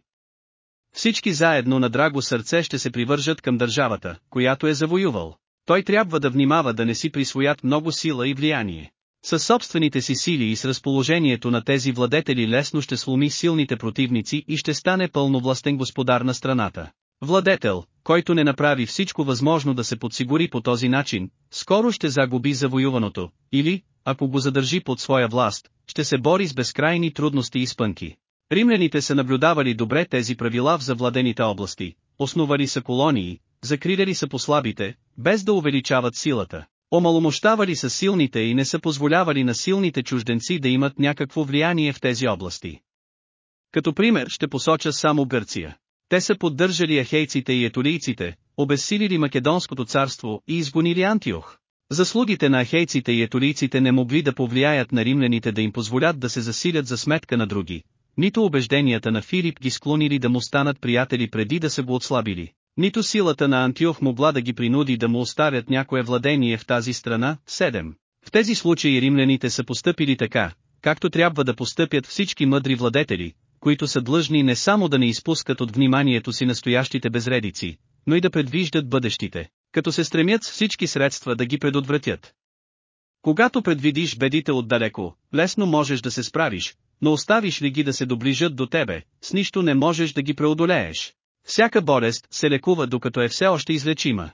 Всички заедно на драго сърце ще се привържат към държавата, която е завоювал. Той трябва да внимава да не си присвоят много сила и влияние. Със собствените си сили и с разположението на тези владетели лесно ще сломи силните противници и ще стане пълновластен господар на страната. Владетел, който не направи всичко възможно да се подсигури по този начин, скоро ще загуби завоюваното, или, ако го задържи под своя власт, ще се бори с безкрайни трудности и спънки. Римляните са наблюдавали добре тези правила в завладените области, основали са колонии, закриляли са послабите, без да увеличават силата, омаломощавали са силните и не са позволявали на силните чужденци да имат някакво влияние в тези области. Като пример ще посоча само Гърция. Те са поддържали ахейците и етолийците, обезсилили Македонското царство и изгонили Антиох. Заслугите на ахейците и етолийците не могли да повлияят на римляните да им позволят да се засилят за сметка на други, нито убежденията на Филип ги склонили да му станат приятели преди да са го отслабили, нито силата на Антиох могла да ги принуди да му оставят някое владение в тази страна. 7. В тези случаи римляните са постъпили така, както трябва да постъпят всички мъдри владетели, които са длъжни не само да не изпускат от вниманието си настоящите безредици, но и да предвиждат бъдещите, като се стремят с всички средства да ги предотвратят. Когато предвидиш бедите отдалеко, лесно можеш да се справиш, но оставиш ли ги да се доближат до тебе, с нищо не можеш да ги преодолееш. Всяка болест се лекува докато е все още излечима.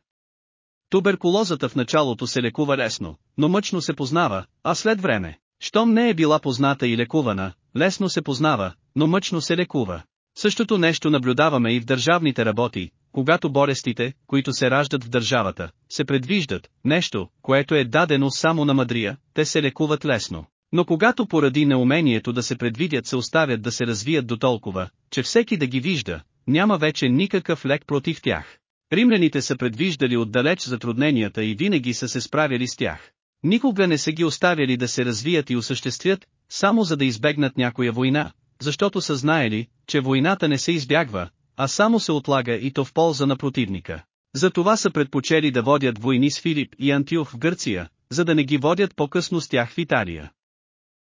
Туберкулозата в началото се лекува лесно, но мъчно се познава, а след време, щом не е била позната и лекувана, лесно се познава, но мъчно се лекува. Същото нещо наблюдаваме и в държавните работи, когато болестите, които се раждат в държавата, се предвиждат, нещо, което е дадено само на мъдрия, те се лекуват лесно. Но когато поради неумението да се предвидят се оставят да се развият до толкова, че всеки да ги вижда, няма вече никакъв лек против тях. Римляните са предвиждали отдалеч затрудненията и винаги са се справили с тях. Никога не са ги оставяли да се развият и осъществят, само за да избегнат някоя война, защото са знаели, че войната не се избягва, а само се отлага и то в полза на противника. Затова са предпочели да водят войни с Филип и Антиох в Гърция, за да не ги водят по-късно с тях в Италия.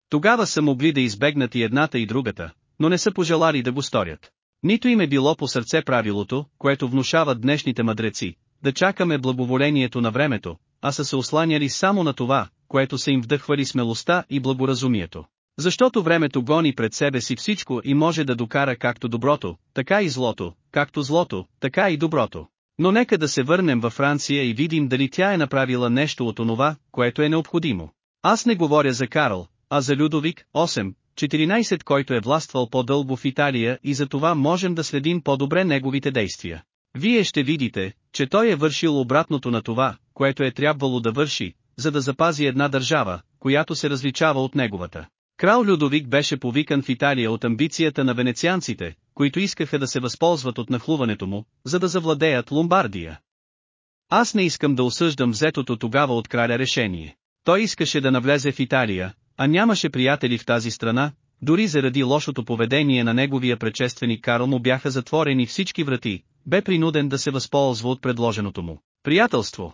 Тогава са могли да избегнат и едната и другата, но не са пожелали да го сторят. Нито им е било по сърце правилото, което внушават днешните мъдреци, да чакаме благоволението на времето, а са се осланяли само на това, което са им вдъхвали смелостта и благоразумието. Защото времето гони пред себе си всичко и може да докара както доброто, така и злото, както злото, така и доброто. Но нека да се върнем във Франция и видим дали тя е направила нещо от онова, което е необходимо. Аз не говоря за Карл, а за Людовик, 8, 14 който е властвал по-дълго в Италия и за това можем да следим по-добре неговите действия. Вие ще видите, че той е вършил обратното на това, което е трябвало да върши, за да запази една държава, която се различава от неговата. Крал Людовик беше повикан в Италия от амбицията на венецианците, които искаха да се възползват от нахлуването му, за да завладеят Ломбардия. Аз не искам да осъждам взетото тогава от краля решение. Той искаше да навлезе в Италия, а нямаше приятели в тази страна, дори заради лошото поведение на неговия предшественик Карл му бяха затворени всички врати, бе принуден да се възползва от предложеното му. Приятелство.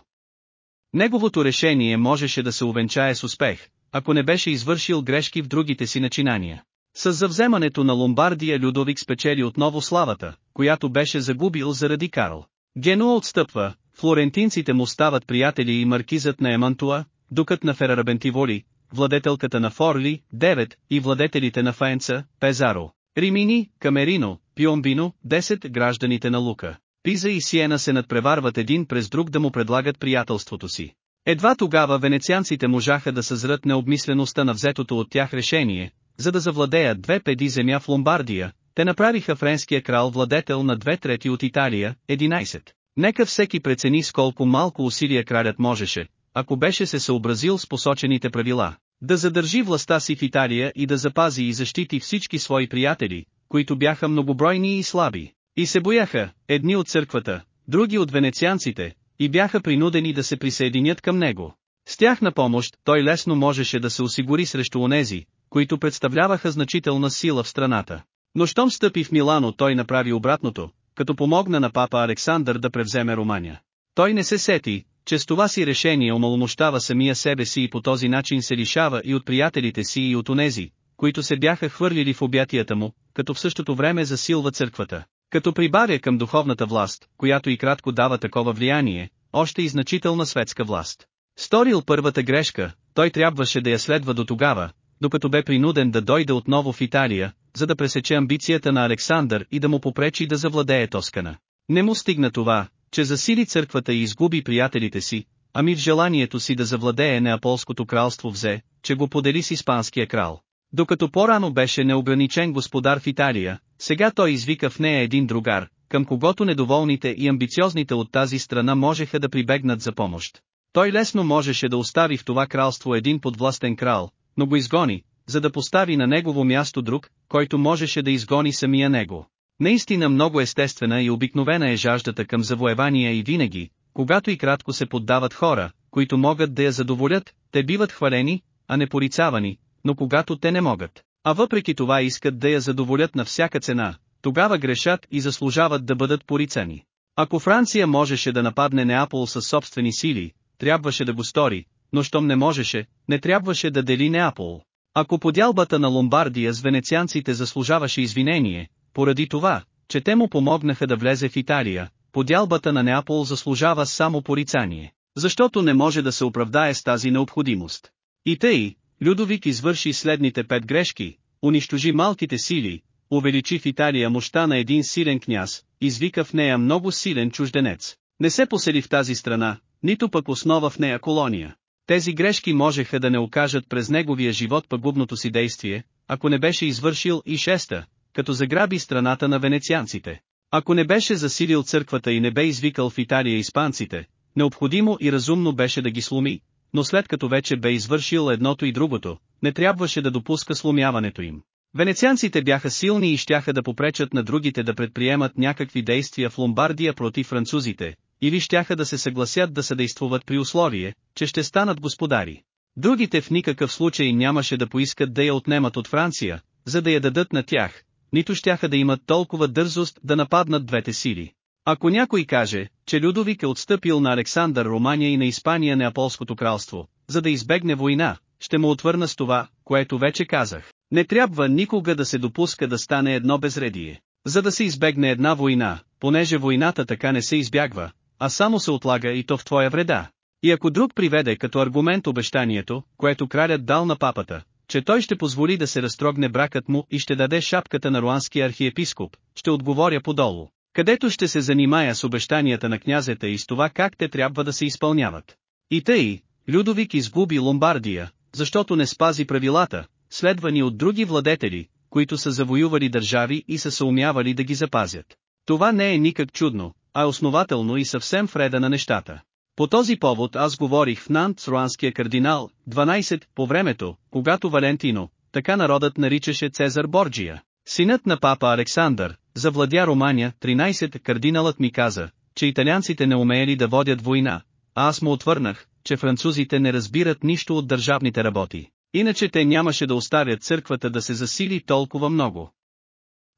Неговото решение можеше да се увенчае с успех, ако не беше извършил грешки в другите си начинания. С завземането на Ломбардия Людовик спечели отново славата, която беше загубил заради Карл. Генуа отстъпва, флорентинците му стават приятели и маркизът на Емантуа, дукът на Ферарабентиволи, владетелката на Форли, 9, и владетелите на Фаенца, Пезаро, Римини, Камерино, Пиомбино, 10 гражданите на Лука. Пиза и Сиена се надпреварват един през друг да му предлагат приятелството си. Едва тогава венецианците можаха да съзрат необмислеността на взетото от тях решение, за да завладеят две педи земя в Ломбардия, те направиха френския крал владетел на две трети от Италия, 11. Нека всеки прецени с колко малко усилия кралят можеше, ако беше се съобразил с посочените правила, да задържи властта си в Италия и да запази и защити всички свои приятели, които бяха многобройни и слаби, и се бояха, едни от църквата, други от венецианците, и бяха принудени да се присъединят към него. С тях на помощ, той лесно можеше да се осигури срещу онези, които представляваха значителна сила в страната. Но щом стъпи в Милано той направи обратното, като помогна на папа Александър да превземе Романия. Той не се сети, че с това си решение омаломощава самия себе си и по този начин се лишава и от приятелите си и от онези, които се бяха хвърлили в обятията му, като в същото време засилва църквата, като прибавя към духовната власт, която и кратко дава такова влияние, още и значителна светска власт. Сторил първата грешка, той трябваше да я следва до тогава, докато бе принуден да дойде отново в Италия, за да пресече амбицията на Александър и да му попречи да завладее Тоскана. Не му стигна това, че засили църквата и изгуби приятелите си, ами в желанието си да завладее Неаполското кралство взе, че го подели с испанския крал. Докато по-рано беше неограничен господар в Италия, сега той извика в нея един другар, към когото недоволните и амбициозните от тази страна можеха да прибегнат за помощ. Той лесно можеше да остави в това кралство един подвластен крал, но го изгони, за да постави на негово място друг, който можеше да изгони самия него. Наистина много естествена и обикновена е жаждата към завоевания и винаги, когато и кратко се поддават хора, които могат да я задоволят, те биват хвалени, а не порицавани, но когато те не могат, а въпреки това искат да я задоволят на всяка цена, тогава грешат и заслужават да бъдат порицани. Ако Франция можеше да нападне Неапол със собствени сили, трябваше да го стори, но щом не можеше, не трябваше да дели Неапол. Ако подялбата на Ломбардия с венецианците заслужаваше извинение, поради това, че те му помогнаха да влезе в Италия, подялбата на Неапол заслужава само порицание, защото не може да се оправдае с тази необходимост. И тъй, Людовик извърши следните пет грешки, унищожи малките сили, увеличи в Италия мощта на един силен княз, извика в нея много силен чужденец. Не се посели в тази страна, нито пък основа в нея колония. Тези грешки можеха да не окажат през неговия живот пагубното си действие, ако не беше извършил и шеста, като заграби страната на венецианците. Ако не беше засилил църквата и не бе извикал в Италия испанците, необходимо и разумно беше да ги сломи, но след като вече бе извършил едното и другото, не трябваше да допуска сломяването им. Венецианците бяха силни и щяха да попречат на другите да предприемат някакви действия в Ломбардия против французите, или щяха да се съгласят да съдействуват при условие, че ще станат господари. Другите в никакъв случай нямаше да поискат да я отнемат от Франция, за да я дадат на тях, нито щяха да имат толкова дързост да нападнат двете сили. Ако някой каже, че Людовик е отстъпил на Александър Романия и на Испания Неаполското кралство, за да избегне война, ще му отвърна с това, което вече казах. Не трябва никога да се допуска да стане едно безредие. За да се избегне една война, понеже войната така не се избягва, а само се отлага и то в твоя вреда. И ако друг приведе като аргумент обещанието, което кралят дал на папата, че той ще позволи да се разтрогне бракът му и ще даде шапката на руанския архиепископ, ще отговоря подолу, където ще се занимая с обещанията на князета и с това как те трябва да се изпълняват. И тъй, Людовик изгуби Ломбардия, защото не спази правилата, следвани от други владетели, които са завоювали държави и са се умявали да ги запазят. Това не е никак чудно, а основателно и съвсем вреда на нещата. По този повод аз говорих в Нант руанския кардинал, 12, по времето, когато Валентино, така народът наричаше Цезар Борджия, синът на папа Александър, завладя Романия, 13, кардиналът ми каза, че италианците не умеели да водят война, а аз му отвърнах, че французите не разбират нищо от държавните работи, иначе те нямаше да оставят църквата да се засили толкова много.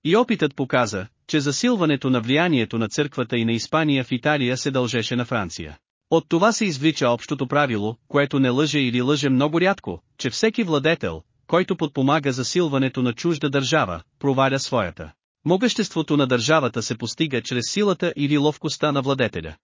И опитът показа, че засилването на влиянието на църквата и на Испания в Италия се дължеше на Франция. От това се извлича общото правило, което не лъже или лъже много рядко, че всеки владетел, който подпомага засилването на чужда държава, проваля своята. Могъществото на държавата се постига чрез силата или ловкостта на владетеля.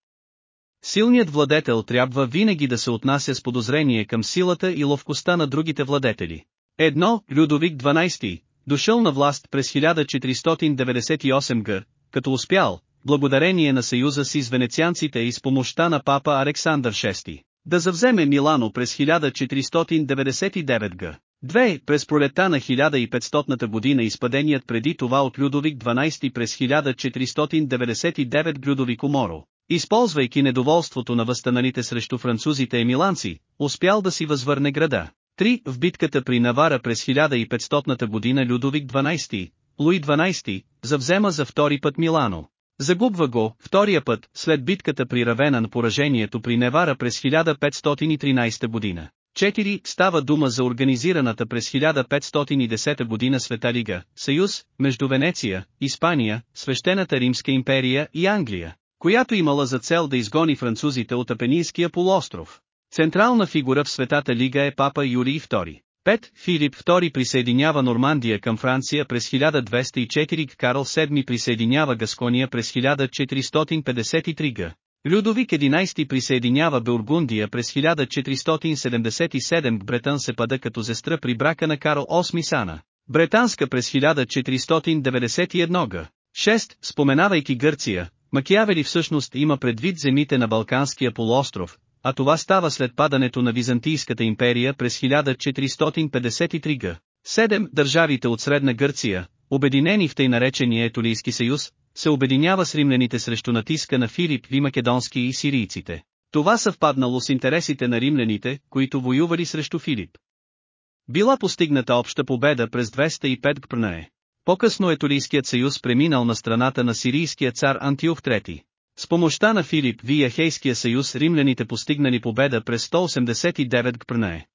Силният владетел трябва винаги да се отнася с подозрение към силата и ловкостта на другите владетели. Едно, Людовик 12, дошъл на власт през 1498 г., като успял, благодарение на съюза си с венецианците и с помощта на папа Александър VI, да завземе Милано през 1499 г. Две, през пролета на 1500 година изпаденият преди това от Людовик 12 през 1499 Людовик Моро, използвайки недоволството на възстаналите срещу французите емиланци, успял да си възвърне града. 3. В битката при Навара през 1500 година Людовик 12, Луи 12, завзема за втори път Милано. Загубва го, втория път, след битката при Равена на поражението при Невара през 1513 година. 4. Става дума за организираната през 1510 година Света Лига, съюз, между Венеция, Испания, Свещената Римска империя и Англия, която имала за цел да изгони французите от Апенийския полуостров. Централна фигура в Светата Лига е папа Юрий II. 5. Филип II присъединява Нормандия към Франция през 1204 Карл VII присъединява Гаскония през 1453 г. Людовик XI присъединява Бургундия през 1477 Бретън се пада като зестра при брака на Карл VIII Сана. Бретанска през 1491 г. 6. Споменавайки Гърция, Макиавели всъщност има предвид земите на Балканския полуостров, а това става след падането на Византийската империя през 1453 г. 7. Държавите от Средна Гърция, обединени в тъй наречения Етолийски съюз, се обединява с римляните срещу натиска на Филип и македонски и сирийците. Това съвпаднало с интересите на римляните, които воювали срещу Филип. Била постигната обща победа през 205 гпрнае. По-късно Етолийският съюз преминал на страната на сирийския цар Антиох III. С помощта на Филип вия Хейския съюз римляните постигнали победа през 189 гпрнае.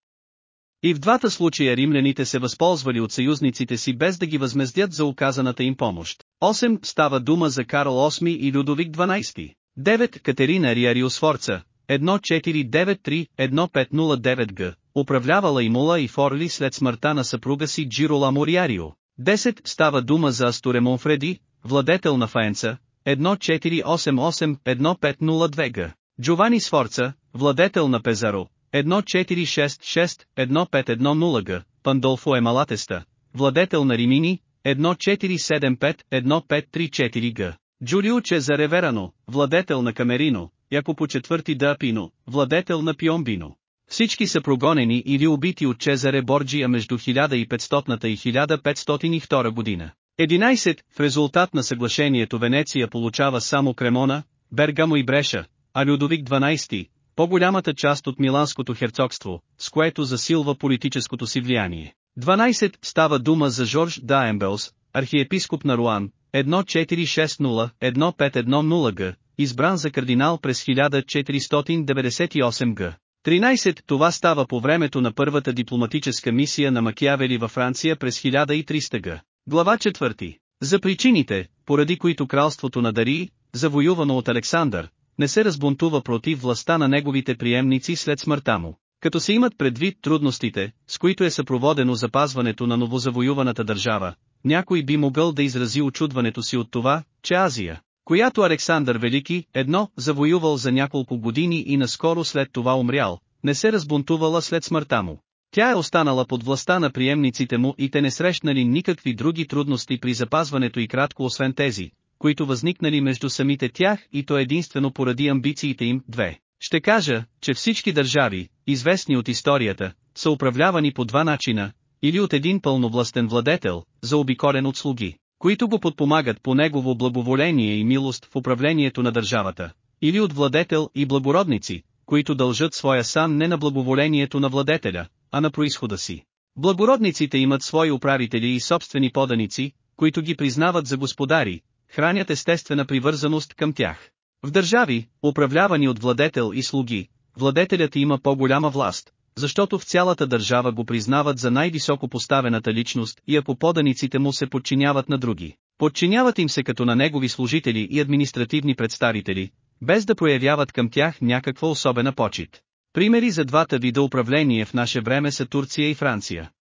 И в двата случая римляните се възползвали от съюзниците си без да ги възмездят за оказаната им помощ. 8. Става дума за Карл VIII и Людовик XII. 9. Катерина Риариосфорца, 1493-1509 г. Управлявала Имула и Форли след смъртта на съпруга си Джирола Мориарио. 10. Става дума за Астуре Монфреди, владетел на Фаенца, 1488-1502 г. Джовани Сфорца, владетел на Пезаро, 1466-1510 г. Пандолфо Емалатеста, владетел на Римини, 1475-1534 г. Джулио Чезаре Верано, владетел на Камерино, Якопо IV Дапино, владетел на Пиомбино. Всички са прогонени или убити от Чезаре Борджия между 1500 и 1502 година. 11. В резултат на съглашението Венеция получава само Кремона, Бергамо и Бреша, а Людовик 12, по-голямата част от Миланското херцогство, с което засилва политическото си влияние. 12. Става дума за Жорж Даембелс, архиепископ на Руан, 1460-1510 г., избран за кардинал през 1498 г. 13. Това става по времето на първата дипломатическа мисия на Макиавели във Франция през 1300 г. Глава 4. За причините, поради които кралството на Дари, завоювано от Александър, не се разбунтува против властта на неговите приемници след смъртта му. Като се имат предвид трудностите, с които е съпроводено запазването на новозавоюваната държава, някой би могъл да изрази очудването си от това, че Азия, която Александър Велики, едно, завоювал за няколко години и наскоро след това умрял, не се разбунтувала след смъртта му. Тя е останала под властта на приемниците му и те не срещнали никакви други трудности при запазването и кратко освен тези, които възникнали между самите тях и то единствено поради амбициите им. 2. Ще кажа, че всички държави, известни от историята, са управлявани по два начина, или от един пълновластен владетел, заобиколен от слуги, които го подпомагат по негово благоволение и милост в управлението на държавата, или от владетел и благородници, които дължат своя сан не на благоволението на владетеля, а на происхода си. Благородниците имат свои управители и собствени поданици, които ги признават за господари, хранят естествена привързаност към тях. В държави, управлявани от владетел и слуги, владетелят има по-голяма власт, защото в цялата държава го признават за най-високо поставената личност и ако поданиците му се подчиняват на други. Подчиняват им се като на негови служители и административни представители, без да проявяват към тях някаква особена почет. Примери за двата вида управление в наше време са Турция и Франция.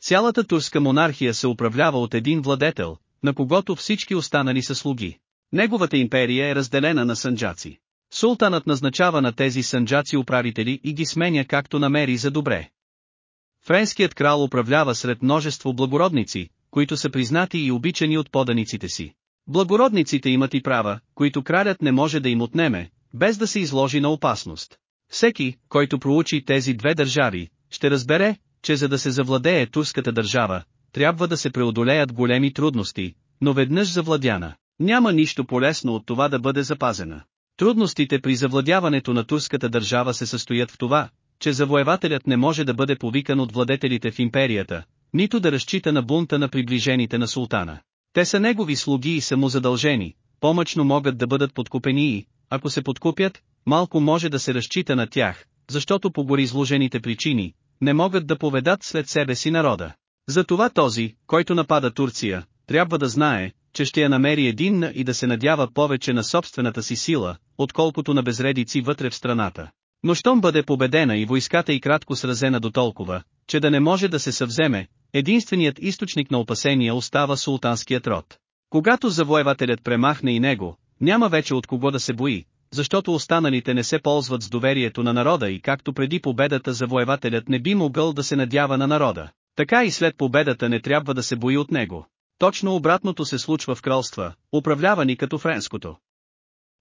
Цялата турска монархия се управлява от един владетел, на когото всички останали са слуги. Неговата империя е разделена на санджаци. Султанът назначава на тези санджаци управители и ги сменя както намери за добре. Френският крал управлява сред множество благородници, които са признати и обичани от поданиците си. Благородниците имат и права, които кралят не може да им отнеме, без да се изложи на опасност. Всеки, който проучи тези две държави, ще разбере, че за да се завладее турската държава, трябва да се преодолеят големи трудности, но веднъж завладяна, няма нищо полезно от това да бъде запазена. Трудностите при завладяването на турската държава се състоят в това, че завоевателят не може да бъде повикан от владетелите в империята, нито да разчита на бунта на приближените на султана. Те са негови слуги и са му задължени, помъчно могат да бъдат подкупени и, ако се подкупят, малко може да се разчита на тях, защото по гореизложените причини, не могат да поведат след себе си народа. Затова този, който напада Турция, трябва да знае, че ще я намери единна и да се надява повече на собствената си сила, отколкото на безредици вътре в страната. Но щом бъде победена и войската и кратко сразена до толкова, че да не може да се съвземе, единственият източник на опасения остава султанският род. Когато завоевателят премахне и него, няма вече от кого да се бои, защото останалите не се ползват с доверието на народа и както преди победата завоевателят не би могъл да се надява на народа, така и след победата не трябва да се бои от него. Точно обратното се случва в кралства, управлявани като френското.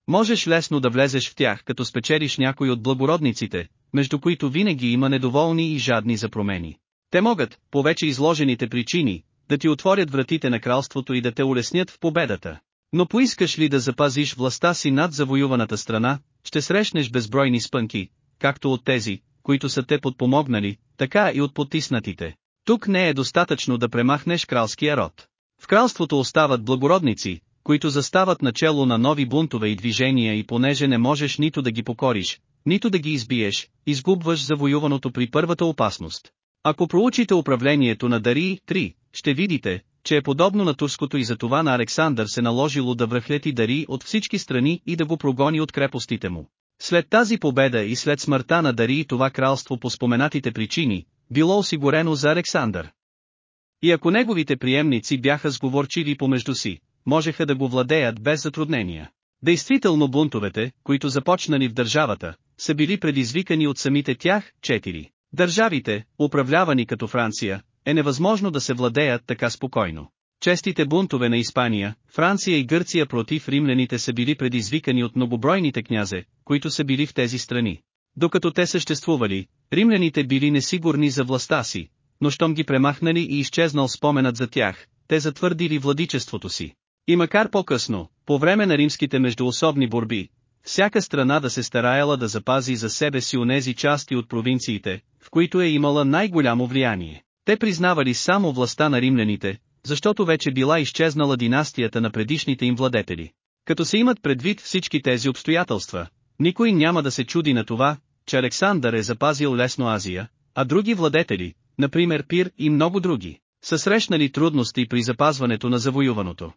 Можеш лесно да влезеш в тях като спечелиш някой от благородниците, между които винаги има недоволни и жадни за промени. Те могат, по вече изложените причини, да ти отворят вратите на кралството и да те улеснят в победата. Но поискаш ли да запазиш властта си над завоюваната страна, ще срещнеш безбройни спънки, както от тези, които са те подпомогнали, така и от потиснатите. Тук не е достатъчно да премахнеш кралския род. В кралството остават благородници, които застават начело на нови бунтове и движения и понеже не можеш нито да ги покориш, нито да ги избиеш, изгубваш завоюваното при първата опасност. Ако проучите управлението на Дари 3, ще видите, че е подобно на турското и за това на Александър се наложило да връхлети Дари от всички страни и да го прогони от крепостите му. След тази победа и след смъртта на Дари това кралство по споменатите причини, било осигурено за Александър. И ако неговите приемници бяха сговорчиви помежду си, можеха да го владеят без затруднения. Действително бунтовете, които започнали в държавата, са били предизвикани от самите тях, четири. Държавите, управлявани като Франция, е невъзможно да се владеят така спокойно. Честите бунтове на Испания, Франция и Гърция против римляните са били предизвикани от многобройните князе, които са били в тези страни. Докато те съществували, римляните били несигурни за властта си, но щом ги премахнали и изчезнал споменът за тях, те затвърдили владичеството си. И макар по-късно, по време на римските междуособни борби, всяка страна да се стараяла да запази за себе си онези части от провинциите, в които е имала най-голямо влияние. Те признавали само властта на римляните, защото вече била изчезнала династията на предишните им владетели. Като се имат предвид всички тези обстоятелства, никой няма да се чуди на това, че Александър е запазил лесно Азия, а други владетели, например Пир и много други, са срещнали трудности при запазването на завоюваното.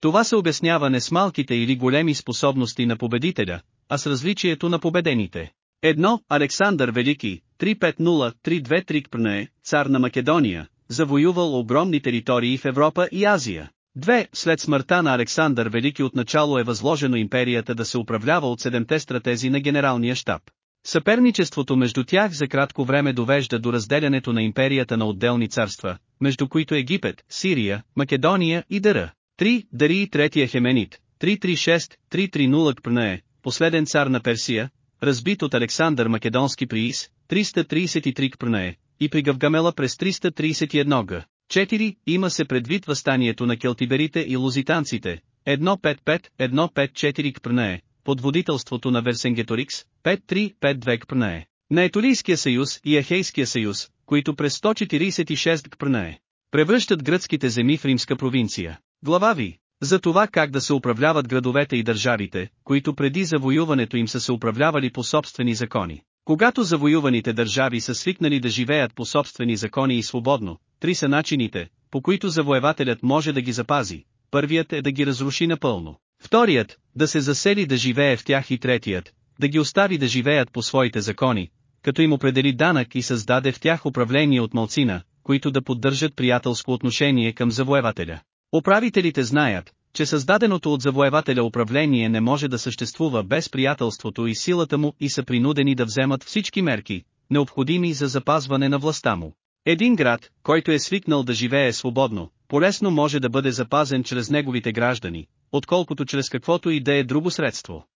Това се обяснява не с малките или големи способности на победителя, а с различието на победените. Едно, Александър Велики, 350-323 Кпрне, цар на Македония, завоювал огромни територии в Европа и Азия. Две, след смъртта на Александър Велики отначало е възложено империята да се управлява от седемте стратези на генералния щаб. Съперничеството между тях за кратко време довежда до разделянето на империята на отделни царства, между които Египет, Сирия, Македония и Дъра. 3. Дарий третия Хеменит, 336-330 Кпрнее, последен цар на Персия, разбит от Александър Македонски при Ис, 333 Кпрнее, и при Гавгамела през 331 г. 4. Има се предвид възстанието на келтиберите и лузитанците, 155-154 Кпрнее, под водителството на Версенгеторикс, 5-3-5-2 Кпрнае, на Етолийския съюз и Ехейския съюз, които през 146 Кпрнае, превръщат гръцките земи в римска провинция. Глава ви. За това как да се управляват градовете и държавите, които преди завоюването им са се управлявали по собствени закони. Когато завоюваните държави са свикнали да живеят по собствени закони и свободно, три са начините, по които завоевателят може да ги запази. Първият е да ги разруши напълно. Вторият, да се засели да живее в тях и третият, да ги остави да живеят по своите закони, като им определи данък и създаде в тях управление от малцина, които да поддържат приятелско отношение към завоевателя. Управителите знаят, че създаденото от завоевателя управление не може да съществува без приятелството и силата му и са принудени да вземат всички мерки, необходими за запазване на властта му. Един град, който е свикнал да живее свободно, полесно може да бъде запазен чрез неговите граждани, отколкото чрез каквото и да е друго средство.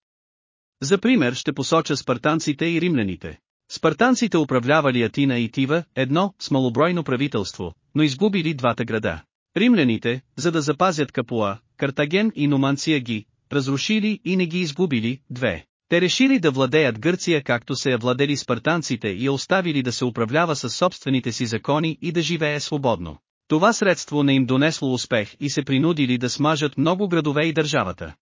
За пример ще посоча спартанците и римляните. Спартанците управлявали Атина и Тива, едно, с малобройно правителство, но изгубили двата града. Римляните, за да запазят Капуа, Картаген и Номанция ги, разрушили и не ги изгубили, две. Те решили да владеят Гърция както се я владели спартанците и я оставили да се управлява със собствените си закони и да живее свободно. Това средство не им донесло успех и се принудили да смажат много градове и държавата.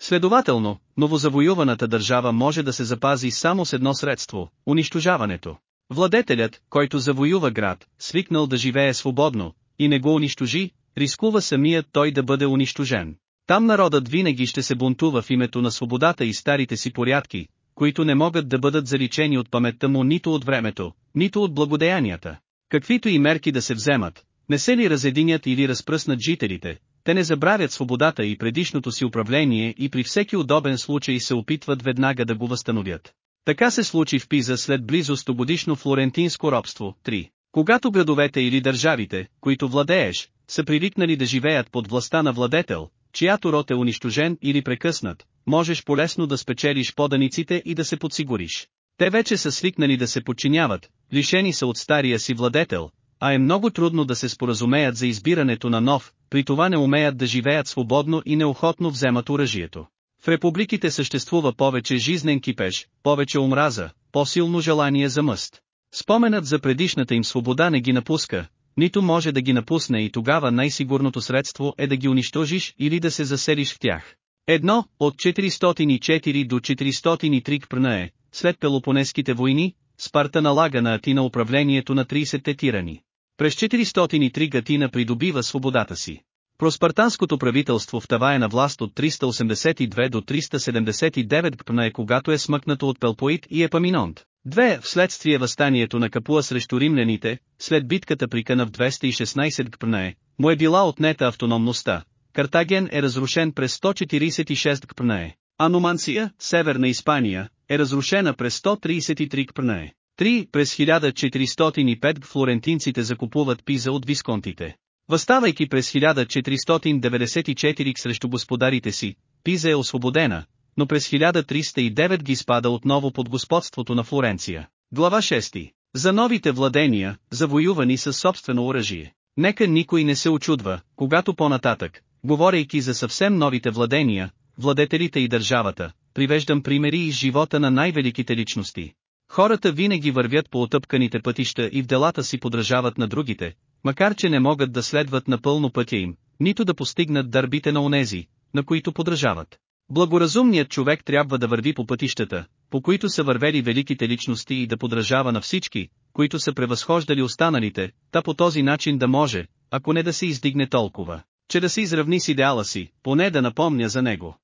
Следователно, новозавоюваната държава може да се запази само с едно средство – унищожаването. Владетелят, който завоюва град, свикнал да живее свободно, и не го унищожи, рискува самият той да бъде унищожен. Там народът винаги ще се бунтува в името на свободата и старите си порядки, които не могат да бъдат заличени от паметта му нито от времето, нито от благодеянията. Каквито и мерки да се вземат, не се ли разединят или разпръснат жителите, те не забравят свободата и предишното си управление и при всеки удобен случай се опитват веднага да го възстановят. Така се случи в Пиза след близо 100 годишно флорентинско робство. 3. Когато градовете или държавите, които владееш, са приликнали да живеят под властта на владетел, чиято род е унищожен или прекъснат, можеш полесно да спечелиш поданиците и да се подсигуриш. Те вече са свикнали да се подчиняват, лишени са от стария си владетел, а е много трудно да се споразумеят за избирането на нов, при това не умеят да живеят свободно и неохотно вземат оръжието. В републиките съществува повече жизнен кипеж, повече омраза, по-силно желание за мъст. Споменът за предишната им свобода не ги напуска, нито може да ги напусне и тогава най-сигурното средство е да ги унищожиш или да се заселиш в тях. Едно, от 404 до 403 кпрна е, след Пелопонеските войни, Спарта налага на Атина управлението на 30 тирани. През 403 Гатина придобива свободата си. Проспартанското правителство втава е на власт от 382 до 379 кпна е когато е смъкнато от Пелпоид и Епаминонт. Две, вследствие възстанието на Капуа срещу римляните, след битката при Къна в 216 кпна е, му е била отнета автономността. Картаген е разрушен през 146 кпна е. А Нумансия, северна Испания, е разрушена през 133 кпна е. 3. През 1405 флорентинците закупуват Пиза от висконтите. Възставайки през 1494 срещу господарите си, Пиза е освободена, но през 1309 ги спада отново под господството на Флоренция. Глава 6. За новите владения, завоювани със собствено оръжие. Нека никой не се очудва, когато по-нататък, говорейки за съвсем новите владения, владетелите и държавата, привеждам примери из живота на най-великите личности. Хората винаги вървят по отъпканите пътища и в делата си подражават на другите, макар че не могат да следват напълно пътя им, нито да постигнат дърбите на онези, на които подражават. Благоразумният човек трябва да върви по пътищата, по които са вървели великите личности и да подражава на всички, които са превъзхождали останалите, та по този начин да може, ако не да се издигне толкова, че да се изравни с идеала си, поне да напомня за него.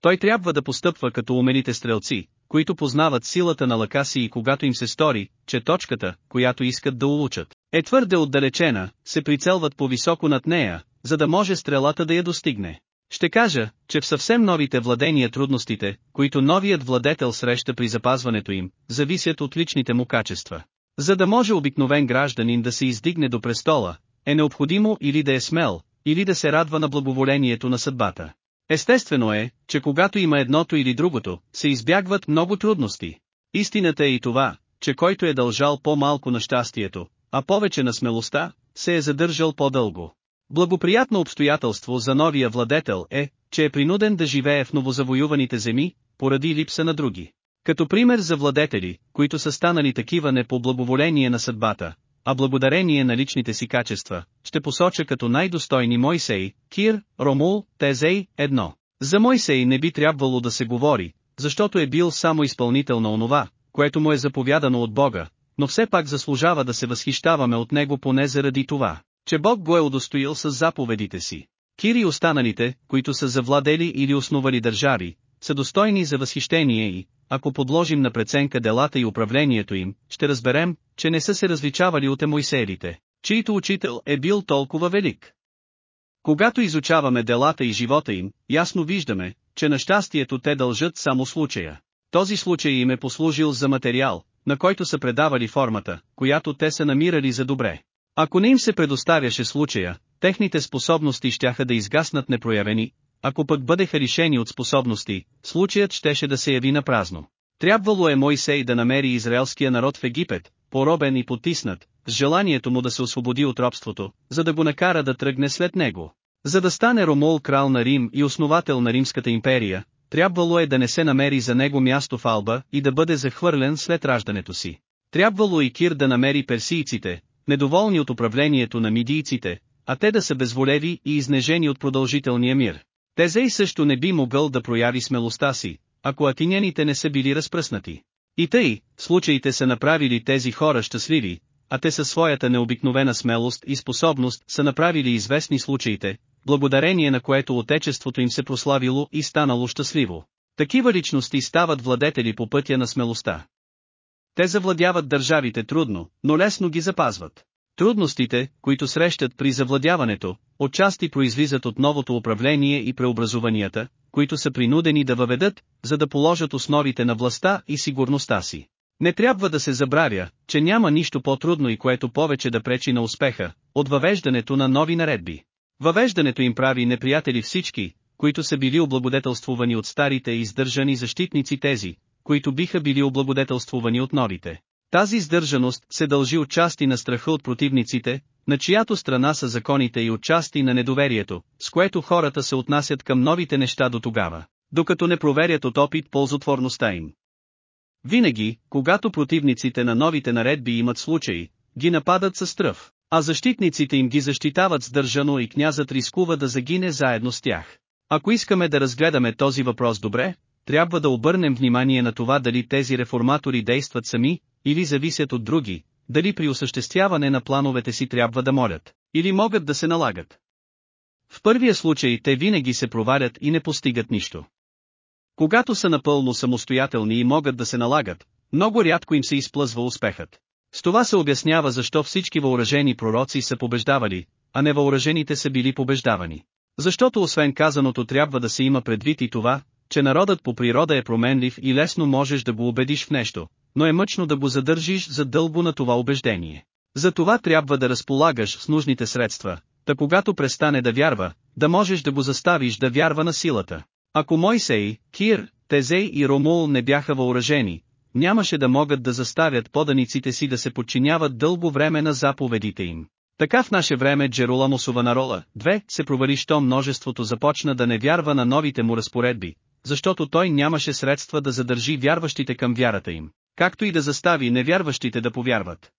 Той трябва да постъпва като умените стрелци, които познават силата на лъка си и когато им се стори, че точката, която искат да улучат, е твърде отдалечена, се прицелват по-високо над нея, за да може стрелата да я достигне. Ще кажа, че в съвсем новите владения трудностите, които новият владетел среща при запазването им, зависят от личните му качества. За да може обикновен гражданин да се издигне до престола, е необходимо или да е смел, или да се радва на благоволението на съдбата. Естествено е, че когато има едното или другото, се избягват много трудности. Истината е и това, че който е дължал по-малко на щастието, а повече на смелостта, се е задържал по-дълго. Благоприятно обстоятелство за новия владетел е, че е принуден да живее в новозавоюваните земи, поради липса на други. Като пример за владетели, които са станали такива не по благоволение на съдбата, а благодарение на личните си качества, ще посоча като най-достойни Мойсей, Кир, Ромул, Тезей, едно. За Мойсей не би трябвало да се говори, защото е бил само изпълнител на онова, което му е заповядано от Бога, но все пак заслужава да се възхищаваме от него поне заради това, че Бог го е удостоил с заповедите си. Кири останалите, които са завладели или основали държави, са достойни за възхищение и, ако подложим на преценка делата и управлението им, ще разберем, че не са се различавали от емойсеерите, чийто учител е бил толкова велик. Когато изучаваме делата и живота им, ясно виждаме, че на щастието те дължат само случая. Този случай им е послужил за материал, на който са предавали формата, която те са намирали за добре. Ако не им се предоставяше случая, техните способности щяха да изгаснат непроявени, ако пък бъдеха лишени от способности, случаят щеше да се яви на празно. Трябвало е Мойсей да намери израелския народ в Египет, поробен и потиснат, с желанието му да се освободи от робството, за да го накара да тръгне след него. За да стане Ромол крал на Рим и основател на Римската империя, трябвало е да не се намери за него място в Алба и да бъде захвърлен след раждането си. Трябвало и Кир да намери персийците, недоволни от управлението на мидийците, а те да са безволеви и изнежени от продължителния мир. Тезей също не би могъл да прояви смелостта си, ако атиняните не са били разпръснати. И тъй, случаите са направили тези хора щастливи, а те със своята необикновена смелост и способност са направили известни случаите, благодарение на което отечеството им се прославило и станало щастливо. Такива личности стават владетели по пътя на смелостта. Те завладяват държавите трудно, но лесно ги запазват. Трудностите, които срещат при завладяването, отчасти произлизат от новото управление и преобразованията, които са принудени да въведат, за да положат основите на властта и сигурността си. Не трябва да се забравя, че няма нищо по-трудно и което повече да пречи на успеха, от въвеждането на нови наредби. Въвеждането им прави неприятели всички, които са били облагодетелствувани от старите и издържани защитници тези, които биха били облагодетелствувани от новите. Тази сдържаност се дължи отчасти на страха от противниците, на чиято страна са законите и отчасти на недоверието, с което хората се отнасят към новите неща до тогава, докато не проверят от опит ползотворността им. Винаги, когато противниците на новите наредби имат случаи, ги нападат със стръв, а защитниците им ги защитават сдържано и князът рискува да загине заедно с тях. Ако искаме да разгледаме този въпрос добре, трябва да обърнем внимание на това дали тези реформатори действат сами, или зависят от други, дали при осъществяване на плановете си трябва да молят, или могат да се налагат. В първия случай те винаги се провалят и не постигат нищо. Когато са напълно самостоятелни и могат да се налагат, много рядко им се изплъзва успехът. С това се обяснява защо всички въоръжени пророци са побеждавали, а невъоръжените са били побеждавани. Защото освен казаното трябва да се има предвид и това, че народът по природа е променлив и лесно можеш да го убедиш в нещо, но е мъчно да го задържиш за дълго на това убеждение. За това трябва да разполагаш с нужните средства, да когато престане да вярва, да можеш да го заставиш да вярва на силата. Ако Мойсей, Кир, Тезей и Ромул не бяха въоръжени, нямаше да могат да заставят поданиците си да се подчиняват дълго време на заповедите им. Така в наше време Джероламосова нарола, две, се провали що множеството започна да не вярва на новите му разпоредби, защото той нямаше средства да задържи вярващите към вярата им, както и да застави невярващите да повярват.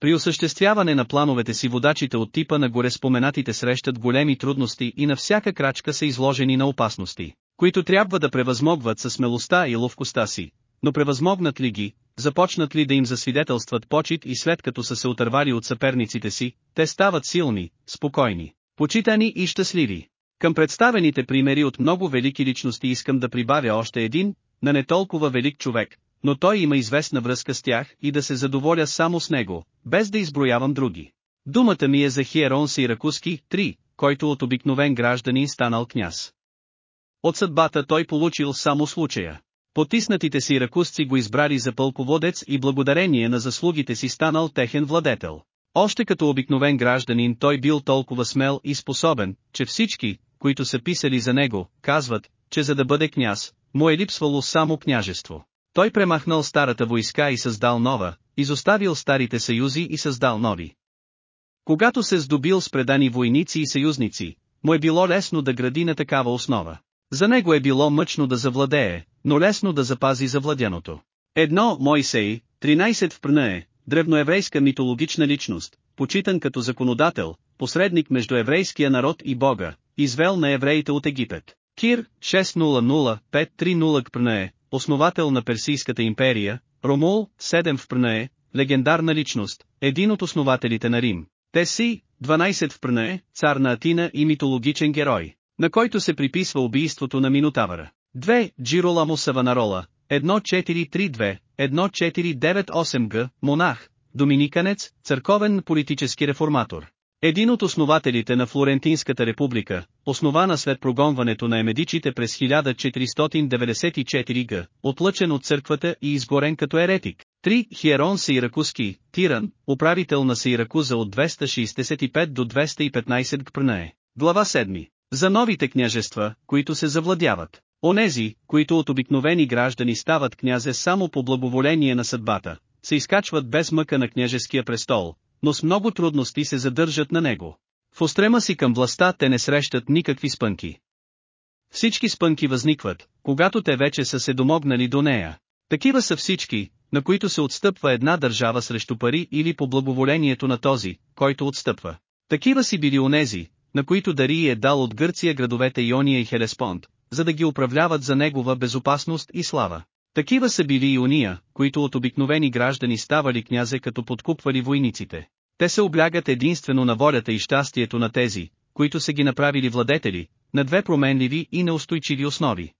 При осъществяване на плановете си водачите от типа на горе споменатите срещат големи трудности и на всяка крачка са изложени на опасности, които трябва да превъзмогват със смелостта и ловкостта си, но превъзмогнат ли ги, започнат ли да им засвидетелстват почет и след като са се отървали от съперниците си, те стават силни, спокойни, почитани и щастливи. Към представените примери от много велики личности искам да прибавя още един, на не толкова велик човек, но той има известна връзка с тях и да се задоволя само с него, без да изброявам други. Думата ми е за Хиерон Сиракуски, 3, който от обикновен гражданин станал княз. От съдбата той получил само случая. Потиснатите си ракусци го избрали за пълководец и благодарение на заслугите си станал техен владетел. Още като обикновен гражданин той бил толкова смел и способен, че всички, които са писали за него, казват, че за да бъде княз, му е липсвало само княжество. Той премахнал старата войска и създал нова, изоставил старите съюзи и създал нови. Когато се здобил с предани войници и съюзници, му е било лесно да гради на такава основа. За него е било мъчно да завладее, но лесно да запази завладяното. Едно Мойсей, 13 в Прнае, древноеврейска митологична личност, почитан като законодател, посредник между еврейския народ и Бога, извел на евреите от Египет. Кир, 600-530 Кпрнае, основател на Персийската империя, Ромул, 7 в Прнае, легендарна личност, един от основателите на Рим. Теси, 12 в Прнае, цар на Атина и митологичен герой, на който се приписва убийството на Минотавъра. 2. Джироламо Саванарола, 1432, 1498 г, монах, доминиканец, църковен политически реформатор. Един от основателите на Флорентинската република, основана след прогонването на емедичите през 1494 г., отлъчен от църквата и изгорен като еретик. 3. Хиерон Сейракуски, тиран, управител на Сейракуза от 265 до 215 гпрнае. Глава 7. За новите княжества, които се завладяват. Онези, които от обикновени граждани стават князе само по благоволение на съдбата, се изкачват без мъка на княжеския престол, но с много трудности се задържат на него. В острема си към властта те не срещат никакви спънки. Всички спънки възникват, когато те вече са се домогнали до нея. Такива са всички, на които се отстъпва една държава срещу пари или по благоволението на този, който отстъпва. Такива си били онези, на които Дарий е дал от Гърция градовете Иония и Хелеспонд, за да ги управляват за негова безопасност и слава. Такива са били и уния, които от обикновени граждани ставали князе като подкупвали войниците. Те се облягат единствено на волята и щастието на тези, които са ги направили владетели, на две променливи и неустойчиви основи.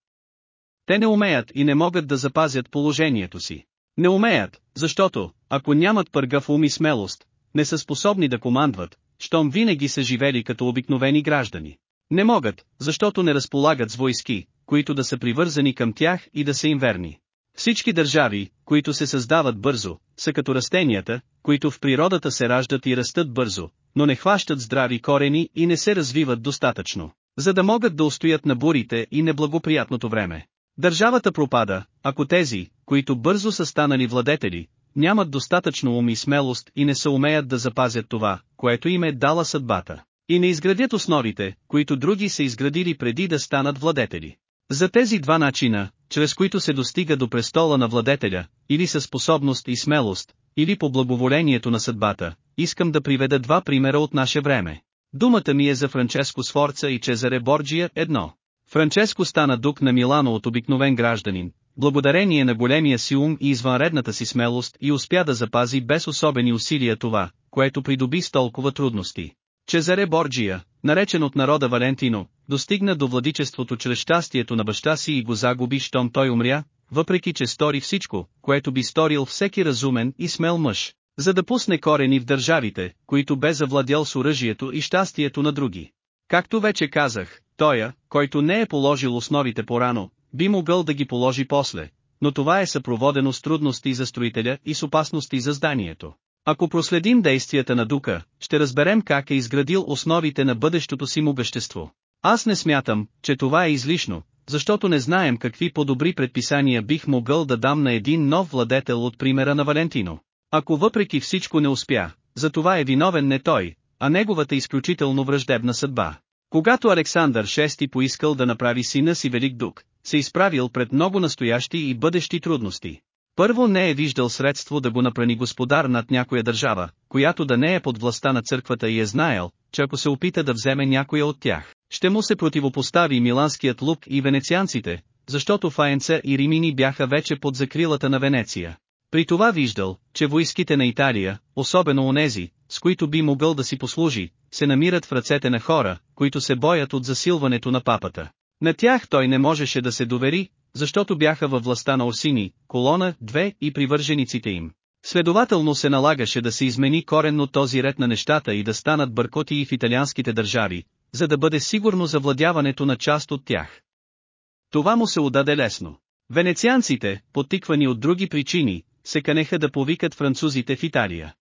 Те не умеят и не могат да запазят положението си. Не умеят, защото, ако нямат пъргав ум и смелост, не са способни да командват, щом винаги са живели като обикновени граждани. Не могат, защото не разполагат с войски, които да са привързани към тях и да са им верни. Всички държави, които се създават бързо, са като растенията, които в природата се раждат и растат бързо, но не хващат здрави корени и не се развиват достатъчно, за да могат да устоят на бурите и неблагоприятното време. Държавата пропада, ако тези, които бързо са станали владетели, нямат достатъчно ум и смелост и не се умеят да запазят това, което им е дала съдбата, и не изградят основите, които други са изградили преди да станат владетели. За тези два начина, чрез които се достига до престола на владетеля, или със способност и смелост, или по благоволението на съдбата, искам да приведа два примера от наше време. Думата ми е за Франческо Сфорца и Чезаре Борджия едно. Франческо стана дук на Милано от обикновен гражданин, благодарение на големия си ум и извънредната си смелост и успя да запази без особени усилия това, което придоби с толкова трудности. Чезаре Борджия, наречен от народа Валентино, достигна до владичеството чрез щастието на баща си и го загуби щом той умря, въпреки че стори всичко, което би сторил всеки разумен и смел мъж, за да пусне корени в държавите, които бе завладял с оръжието и щастието на други. Както вече казах, тоя, който не е положил основите порано, би могъл да ги положи после, но това е съпроводено с трудности за строителя и с опасности за зданието. Ако проследим действията на Дука, ще разберем как е изградил основите на бъдещото си му вещество. Аз не смятам, че това е излишно, защото не знаем какви по-добри предписания бих могъл да дам на един нов владетел от примера на Валентино. Ако въпреки всичко не успя, за това е виновен не той, а неговата изключително враждебна съдба. Когато Александър VI поискал да направи сина си Велик Дук, се изправил пред много настоящи и бъдещи трудности. Първо не е виждал средство да го напрани господар над някоя държава, която да не е под властта на църквата и е знаел, че ако се опита да вземе някоя от тях, ще му се противопостави миланският лук и венецианците, защото Фаенца и Римини бяха вече под закрилата на Венеция. При това виждал, че войските на Италия, особено онези, с които би могъл да си послужи, се намират в ръцете на хора, които се боят от засилването на папата. На тях той не можеше да се довери, защото бяха във властта на Орсини, колона, две и привържениците им. Следователно се налагаше да се измени коренно този ред на нещата и да станат бъркоти и в италианските държави, за да бъде сигурно завладяването на част от тях. Това му се удаде лесно. Венецианците, потиквани от други причини, се канеха да повикат французите в Италия.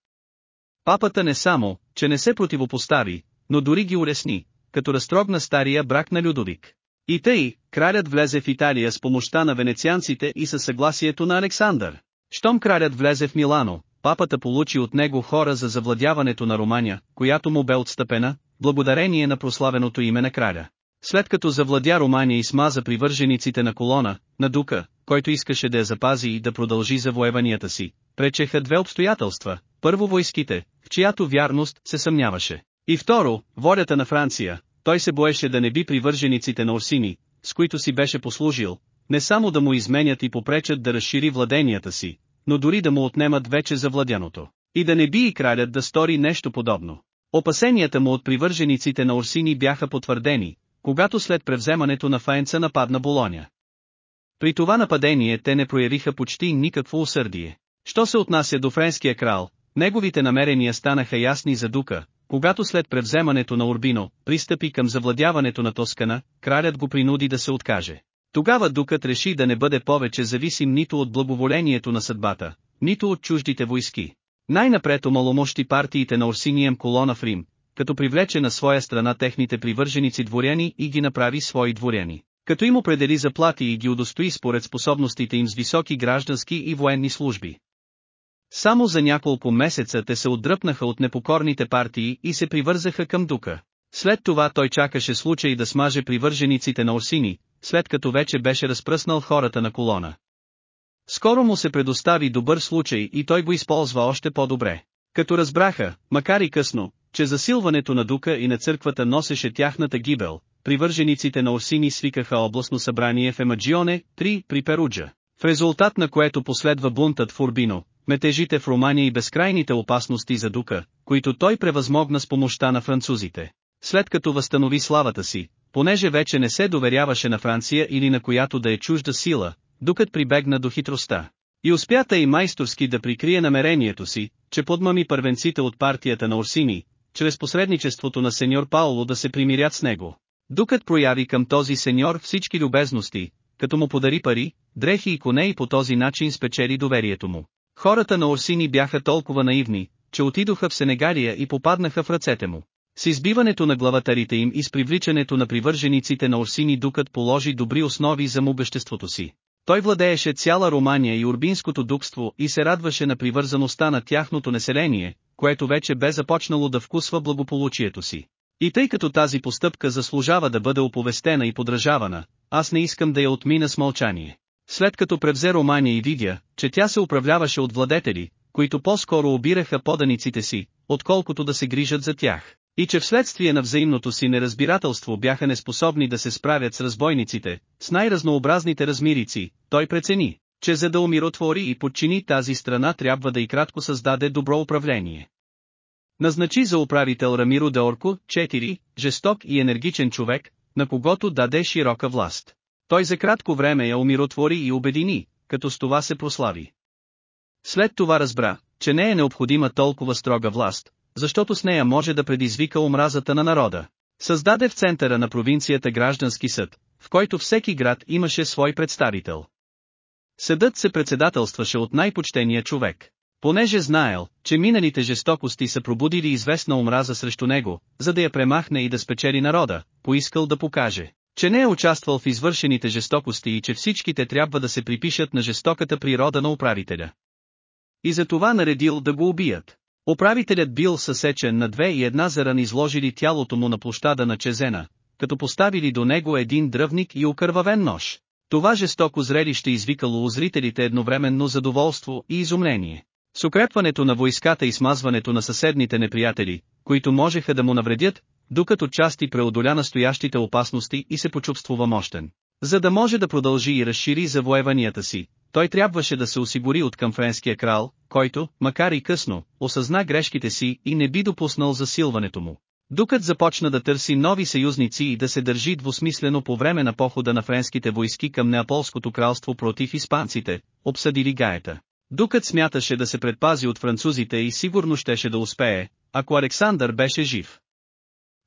Папата не само, че не се противопостави, но дори ги улесни, като разтрогна стария брак на Людовик. И тъй, кралят влезе в Италия с помощта на венецианците и със съгласието на Александър. Щом кралят влезе в Милано, папата получи от него хора за завладяването на Романя, която му бе отстъпена, благодарение на прославеното име на краля. След като завладя Романия и смаза привържениците на колона, на дука, който искаше да я запази и да продължи завоеванията си, пречеха две обстоятелства. Първо войските, в чиято вярност се съмняваше. И второ, волята на Франция, той се боеше да не би привържениците на Орсини, с които си беше послужил, не само да му изменят и попречат да разшири владенията си, но дори да му отнемат вече завладяното. И да не би и кралят да стори нещо подобно. Опасенията му от привържениците на Орсини бяха потвърдени, когато след превземането на Фаенца нападна Болоня. При това нападение те не проявиха почти никакво усърдие. Що се отнася до френския крал, неговите намерения станаха ясни за дука, когато след превземането на Урбино, пристъпи към завладяването на Тоскана, кралят го принуди да се откаже. Тогава дукът реши да не бъде повече зависим нито от благоволението на съдбата, нито от чуждите войски. Най-напред омаломощи партиите на Орсинием колона в Рим, като привлече на своя страна техните привърженици дворяни и ги направи свои дворяни. Като им определи заплати и ги удостои според способностите им с високи граждански и военни служби. Само за няколко месеца те се отдръпнаха от непокорните партии и се привързаха към дука. След това той чакаше случай да смаже привържениците на Орсини, след като вече беше разпръснал хората на колона. Скоро му се предостави добър случай и той го използва още по-добре. Като разбраха, макар и късно, че засилването на дука и на църквата носеше тяхната гибел, привържениците на Орсини свикаха областно събрание в Емаджионе, 3, при Перуджа, резултат на което последва бунтът в Урбино, метежите в Румания и безкрайните опасности за дука, които той превъзмогна с помощта на французите. След като възстанови славата си, понеже вече не се доверяваше на Франция или на която да е чужда сила, дукът прибегна до хитростта. И успята и майсторски да прикрие намерението си, че подмами първенците от партията на Орсини, чрез посредничеството на сеньор Пауло да се примирят с него. Дукът прояви към този сеньор всички любезности, като му подари пари, дрехи и коне и по този начин спечели доверието му. Хората на Орсини бяха толкова наивни, че отидоха в Сенегалия и попаднаха в ръцете му. С избиването на главатарите им и с привличането на привържениците на Орсини дукът положи добри основи за мобеществото си. Той владееше цяла Романия и урбинското дукство и се радваше на привързаността на тяхното население, което вече бе започнало да вкусва благополучието си. И тъй като тази постъпка заслужава да бъде оповестена и подражавана, аз не искам да я отмина с мълчание. След като превзе Романия и видя, че тя се управляваше от владетели, които по-скоро обираха поданиците си, отколкото да се грижат за тях, и че вследствие на взаимното си неразбирателство бяха неспособни да се справят с разбойниците, с най-разнообразните размирици, той прецени, че за да умиротвори и подчини тази страна трябва да и кратко създаде добро управление. Назначи за управител Рамиро Деорко, 4, жесток и енергичен човек, на когото даде широка власт. Той за кратко време я умиротвори и обедини, като с това се прослави. След това разбра, че не е необходима толкова строга власт, защото с нея може да предизвика омразата на народа. Създаде в центъра на провинцията граждански съд, в който всеки град имаше свой представител. Съдът се председателстваше от най-почтения човек. Понеже знаел, че миналите жестокости са пробудили известна омраза срещу него, за да я премахне и да спечели народа, поискал да покаже, че не е участвал в извършените жестокости и че всичките трябва да се припишат на жестоката природа на управителя. И за това наредил да го убият. Управителят бил съсечен на две и една заран изложили тялото му на площада на Чезена, като поставили до него един дръвник и окървавен нож. Това жестоко зрелище извикало у зрителите едновременно задоволство и изумление. С укрепването на войската и смазването на съседните неприятели, които можеха да му навредят, докато части преодоля настоящите опасности и се почувствува мощен. За да може да продължи и разшири завоеванията си, той трябваше да се осигури от към френския крал, който, макар и късно, осъзна грешките си и не би допуснал засилването му. Дукът започна да търси нови съюзници и да се държи двусмислено по време на похода на френските войски към Неаполското кралство против испанците, обсъдили гаета. Дукът смяташе да се предпази от французите и сигурно щеше да успее, ако Александър беше жив.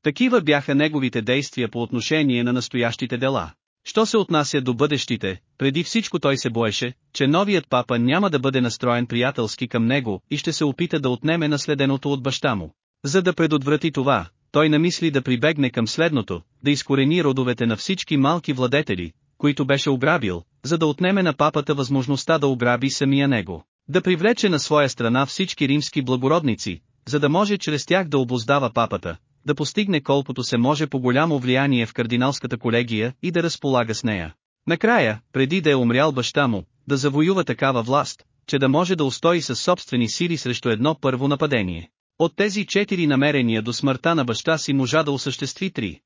Такива бяха неговите действия по отношение на настоящите дела. Що се отнася до бъдещите, преди всичко той се боеше, че новият папа няма да бъде настроен приятелски към него и ще се опита да отнеме наследеното от баща му. За да предотврати това, той намисли да прибегне към следното, да изкорени родовете на всички малки владетели, които беше ограбил, за да отнеме на папата възможността да ограби самия него. Да привлече на своя страна всички римски благородници, за да може чрез тях да обоздава папата, да постигне колкото се може по голямо влияние в кардиналската колегия и да разполага с нея. Накрая, преди да е умрял баща му, да завоюва такава власт, че да може да устои със собствени сили срещу едно първо нападение. От тези четири намерения до смъртта на баща си можа да осъществи три.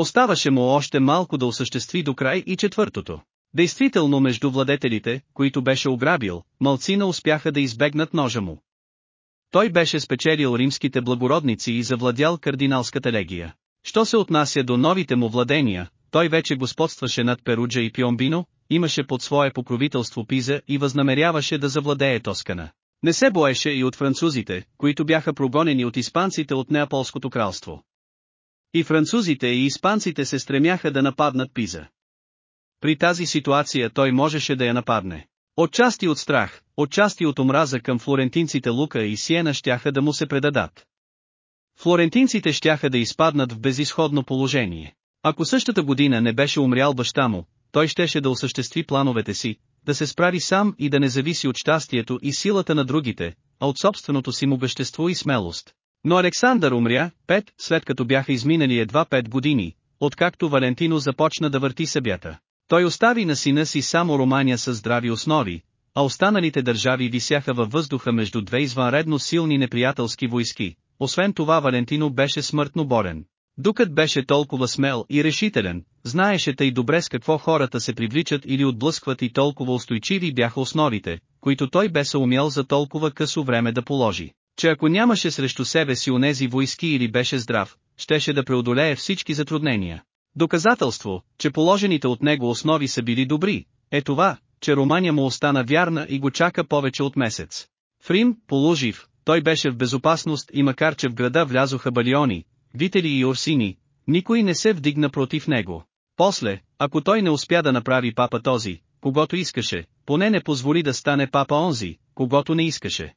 Оставаше му още малко да осъществи до край и четвъртото. Действително между владетелите, които беше ограбил, малцина успяха да избегнат ножа му. Той беше спечелил римските благородници и завладял кардиналската легия. Що се отнася до новите му владения, той вече господстваше над Перуджа и Пиомбино, имаше под свое покровителство Пиза и възнамеряваше да завладее Тоскана. Не се боеше и от французите, които бяха прогонени от испанците от Неаполското кралство. И французите и испанците се стремяха да нападнат Пиза. При тази ситуация той можеше да я нападне. Отчасти от страх, отчасти от омраза към флорентинците Лука и Сиена щяха да му се предадат. Флорентинците щяха да изпаднат в безисходно положение. Ако същата година не беше умрял баща му, той щеше да осъществи плановете си, да се справи сам и да не зависи от щастието и силата на другите, а от собственото си му бещество и смелост. Но Александър умря, пет, след като бяха изминали едва пет години, откакто Валентино започна да върти събята. Той остави на сина си само Романия с здрави основи, а останалите държави висяха във въздуха между две извънредно силни неприятелски войски, освен това Валентино беше смъртно борен. Дукът беше толкова смел и решителен, знаеше тъй добре с какво хората се привличат или отблъскват и толкова устойчиви бяха основите, които той бе се умял за толкова късо време да положи, че ако нямаше срещу себе си онези войски или беше здрав, щеше да преодолее всички затруднения. Доказателство, че положените от него основи са били добри, е това, че Романия му остана вярна и го чака повече от месец. В Рим, положив, той беше в безопасност и макар че в града влязоха балиони, вители и орсини, никой не се вдигна против него. После, ако той не успя да направи папа този, когато искаше, поне не позволи да стане папа онзи, когато не искаше.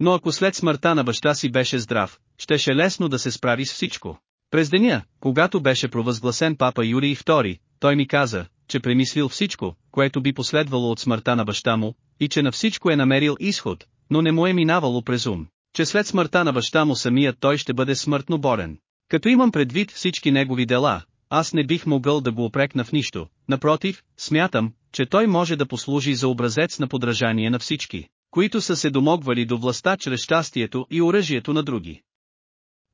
Но ако след смъртта на баща си беше здрав, щеше лесно да се справи с всичко. През деня, когато беше провъзгласен папа Юрий II, той ми каза, че премислил всичко, което би последвало от смъртта на баща му, и че на всичко е намерил изход, но не му е минавало през ум, че след смъртта на баща му самият той ще бъде смъртно борен. Като имам предвид всички негови дела, аз не бих могъл да го опрекна в нищо, напротив, смятам, че той може да послужи за образец на подражание на всички, които са се домогвали до властта чрез щастието и оръжието на други.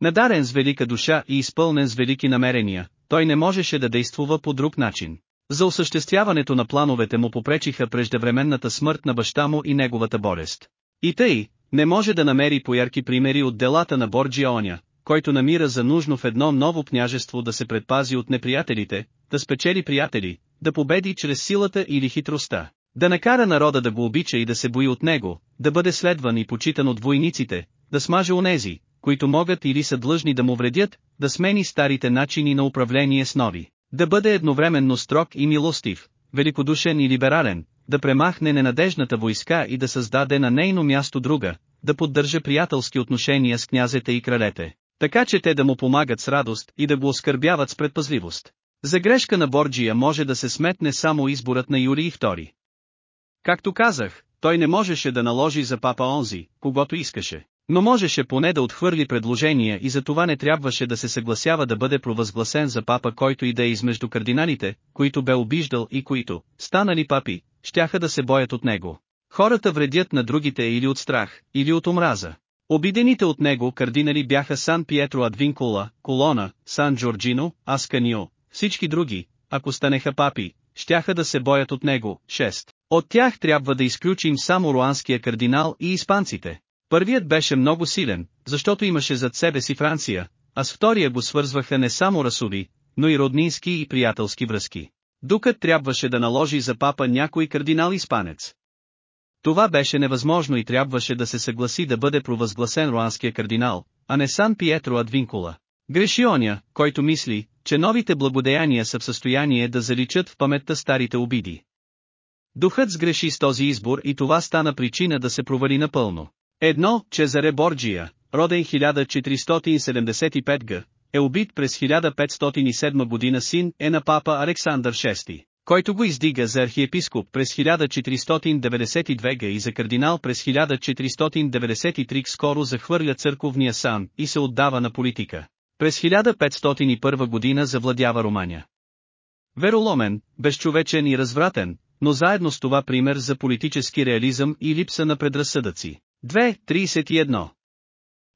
Надарен с велика душа и изпълнен с велики намерения, той не можеше да действува по друг начин. За осъществяването на плановете му попречиха преждевременната смърт на баща му и неговата болест. И тъй, не може да намери поярки примери от делата на Борджия Оня, който намира за нужно в едно ново княжество да се предпази от неприятелите, да спечели приятели, да победи чрез силата или хитростта, да накара народа да го обича и да се бои от него, да бъде следван и почитан от войниците, да смаже онези, които могат или са длъжни да му вредят, да смени старите начини на управление с нови, да бъде едновременно строг и милостив, великодушен и либерален, да премахне ненадежната войска и да създаде на нейно място друга, да поддържа приятелски отношения с князете и кралете, така че те да му помагат с радост и да го оскърбяват с предпазливост. За грешка на Борджия може да се сметне само изборът на Юрий II. Както казах, той не можеше да наложи за папа онзи, когато искаше. Но можеше поне да отхвърли предложения и за това не трябваше да се съгласява да бъде провъзгласен за папа който и да е измежду кардиналите, които бе обиждал и които, станали папи, щяха да се боят от него. Хората вредят на другите или от страх, или от омраза. Обидените от него кардинали бяха Сан Пиетро Адвинкула, Колона, Сан Джорджино, Асканио, всички други, ако станеха папи, щяха да се боят от него. 6. От тях трябва да изключим само руанския кардинал и испанците. Първият беше много силен, защото имаше зад себе си Франция, а с втория го свързваха не само расови, но и роднински и приятелски връзки. Дукът трябваше да наложи за папа някой кардинал-испанец. Това беше невъзможно и трябваше да се съгласи да бъде провъзгласен руанския кардинал, а не Сан Пиетро Адвинкула. Греши оня, който мисли, че новите благодеяния са в състояние да заличат в паметта старите обиди. Духът сгреши с този избор и това стана причина да се провали напълно. Едно, Чезаре Борджия, роден 1475 г., е убит през 1507 година син е на папа Александър VI, който го издига за архиепископ през 1492 г. и за кардинал през 1493 скоро захвърля църковния сан и се отдава на политика. През 1501 година завладява Романия. Вероломен, безчовечен и развратен, но заедно с това пример за политически реализъм и липса на предразсъдъци. 2.31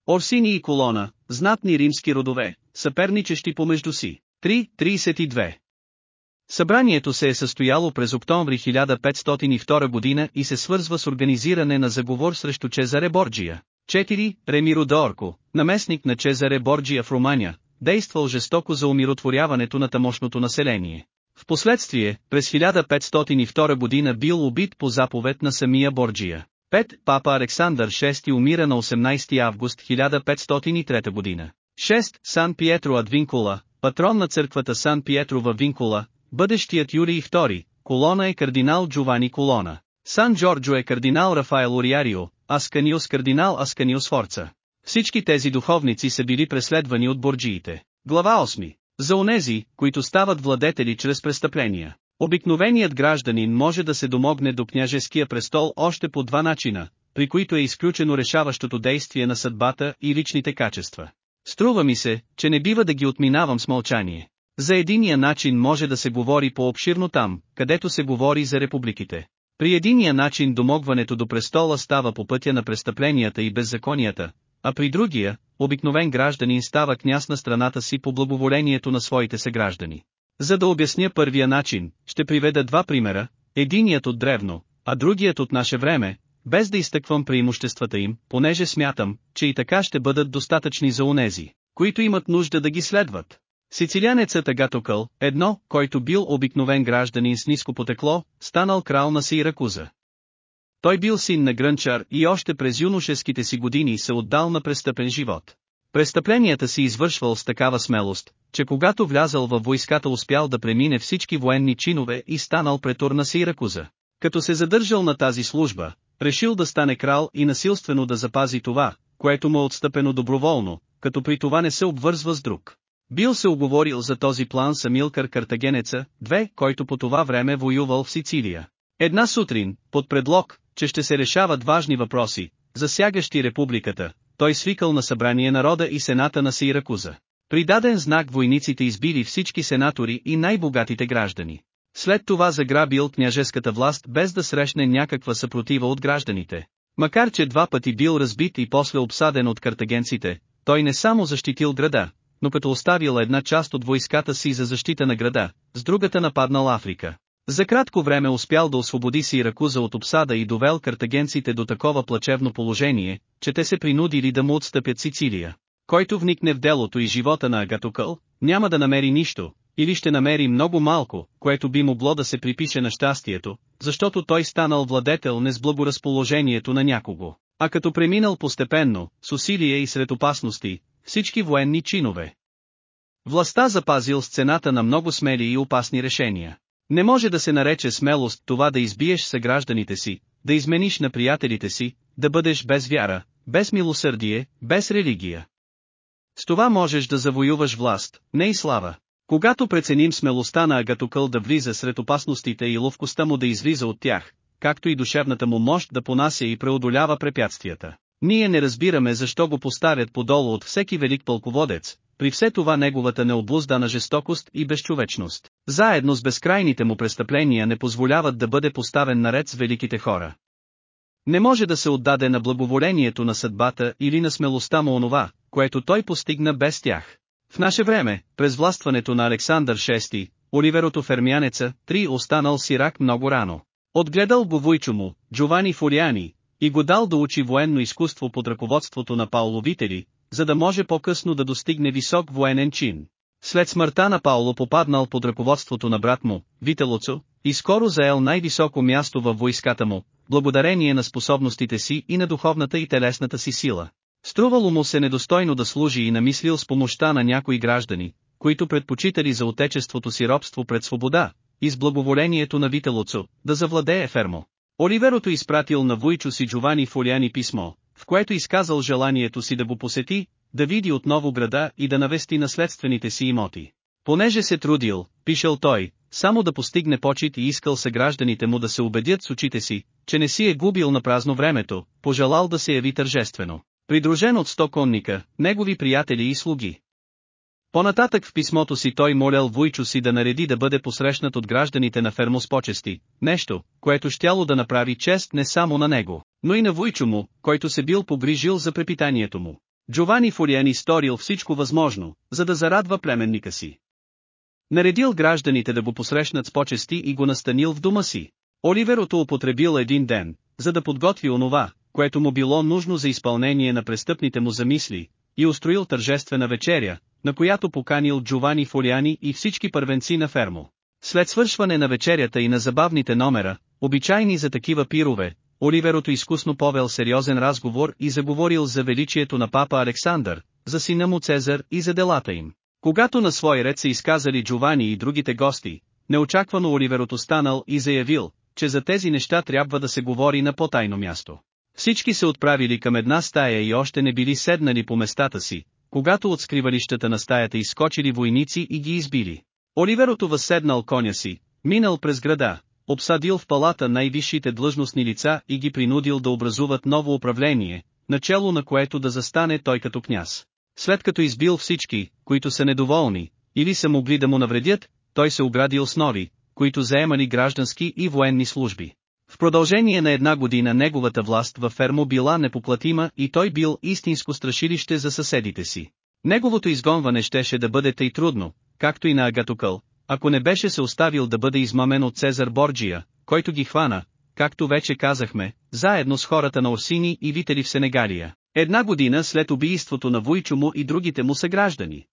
Орсини и Колона, знатни римски родове, съперничещи помежду си. 3.32 Събранието се е състояло през октомври 1502 година и се свързва с организиране на заговор срещу Чезаре Борджия. 4. Ремиро Доорко, наместник на Чезаре Борджия в Румания, действал жестоко за умиротворяването на тамошното население. Впоследствие, през 1502 година бил убит по заповед на самия Борджия. 5. Папа Александър VI умира на 18 август 1503 година. 6. Сан Пиетро Адвинкула, патрон на църквата Сан Пиетро във Винкула, бъдещият Юрий II, Колона е кардинал Джовани Колона. Сан Джорджо е кардинал Рафаел Ориарио, Асканиос кардинал Асканиос Форца. Всички тези духовници са били преследвани от борджиите. Глава 8. За онези, които стават владетели чрез престъпления. Обикновеният гражданин може да се домогне до княжеския престол още по два начина, при които е изключено решаващото действие на съдбата и личните качества. Струва ми се, че не бива да ги отминавам с мълчание. За единия начин може да се говори по-обширно там, където се говори за републиките. При единия начин домогването до престола става по пътя на престъпленията и беззаконията, а при другия, обикновен гражданин става княз на страната си по благоволението на своите съграждани. За да обясня първия начин, ще приведа два примера, единият от древно, а другият от наше време, без да изтъквам преимуществата им, понеже смятам, че и така ще бъдат достатъчни за онези, които имат нужда да ги следват. Сицилянецът Агатокъл, едно, който бил обикновен гражданин с ниско потекло, станал крал на Сиракуза. Той бил син на грънчар и още през юношеските си години се отдал на престъпен живот. Престъпленията си извършвал с такава смелост, че когато влязал във войската успял да премине всички военни чинове и станал претор на Сиракуза. Като се задържал на тази служба, решил да стане крал и насилствено да запази това, което му е отстъпено доброволно, като при това не се обвързва с друг. Бил се оговорил за този план с Амилкар Картагенеца, две, който по това време воювал в Сицилия. Една сутрин, под предлог, че ще се решават важни въпроси, засягащи републиката, той свикал на събрание народа и сената на Сиракуза. При даден знак войниците избили всички сенатори и най-богатите граждани. След това заграбил княжеската власт без да срещне някаква съпротива от гражданите. Макар че два пъти бил разбит и после обсаден от картагенците, той не само защитил града, но като оставил една част от войската си за защита на града, с другата нападнал Африка. За кратко време успял да освободи Сиракуза от обсада и довел картагенците до такова плачевно положение, че те се принудили да му отстъпят Сицилия. Който вникне в делото и живота на Агатокъл, няма да намери нищо, или ще намери много малко, което би могло да се припише на щастието, защото той станал владетел не с благоразположението на някого, а като преминал постепенно, с усилие и сред опасности, всички военни чинове. Властта запазил с цената на много смели и опасни решения. Не може да се нарече смелост това да избиеш съгражданите си, да измениш на приятелите си, да бъдеш без вяра, без милосърдие, без религия. С това можеш да завоюваш власт, не и слава. Когато преценим смелостта на Агатокъл да влиза сред опасностите и ловкостта му да излиза от тях, както и душевната му мощ да понася и преодолява препятствията, ние не разбираме защо го поставят подолу от всеки велик пълководец, при все това неговата необлуздана жестокост и безчовечност, заедно с безкрайните му престъпления не позволяват да бъде поставен наред с великите хора. Не може да се отдаде на благоволението на съдбата или на смелостта му онова, което той постигна без тях. В наше време, през властването на Александър VI, Оливерото Фермянеца, три останал сирак много рано. Отгледал го войчо му, Джовани Фориани, и го дал да учи военно изкуство под ръководството на Пауло Витери, за да може по-късно да достигне висок военен чин. След смъртта на Пауло попаднал под ръководството на брат му, Вителоцо, и скоро заел най-високо място във войската му, благодарение на способностите си и на духовната и телесната си сила. Струвало му се недостойно да служи и намислил с помощта на някои граждани, които предпочитали за отечеството си робство пред свобода, и с благоволението на Вителоцо, да завладее фермо. Оливерото изпратил на Войчо си Джовани Фоляни писмо, в което изказал желанието си да го посети, да види отново града и да навести наследствените си имоти. Понеже се трудил, пишел той, само да постигне почет и искал съгражданите му да се убедят с очите си, че не си е губил на празно времето, пожелал да се яви тържествено. Придружен от сто конника, негови приятели и слуги. Понататък в писмото си той молял Войчо си да нареди да бъде посрещнат от гражданите на фермо с почести, нещо, което щяло да направи чест не само на него, но и на Войчо му, който се бил погрижил за препитанието му. Джовани Фориани сторил всичко възможно, за да зарадва племенника си. Наредил гражданите да го посрещнат с почести и го настанил в дома си. Оливерото употребил един ден, за да подготви онова, което му било нужно за изпълнение на престъпните му замисли, и устроил тържествена вечеря, на която поканил Джовани Фолиани и всички първенци на фермо. След свършване на вечерята и на забавните номера, обичайни за такива пирове, Оливерото изкусно повел сериозен разговор и заговорил за величието на папа Александър, за сина му Цезар и за делата им. Когато на свой ред се изказали Джовани и другите гости, неочаквано Оливерото станал и заявил, че за тези неща трябва да се говори на по-тайно място. Всички се отправили към една стая и още не били седнали по местата си, когато от скривалищата на стаята изскочили войници и ги избили. Оливерото възседнал коня си, минал през града, обсадил в палата най-висшите длъжностни лица и ги принудил да образуват ново управление, начало на което да застане той като княз. След като избил всички, които са недоволни, или са могли да му навредят, той се оградил с нови, които заемали граждански и военни служби. В продължение на една година неговата власт във Фермо била непоплатима и той бил истинско страшилище за съседите си. Неговото изгонване щеше да бъде тъй трудно, както и на Агатокъл, ако не беше се оставил да бъде измамен от Цезар Борджия, който ги хвана, както вече казахме, заедно с хората на Орсини и Вители в Сенегалия, една година след убийството на Вуйчо му и другите му съграждани.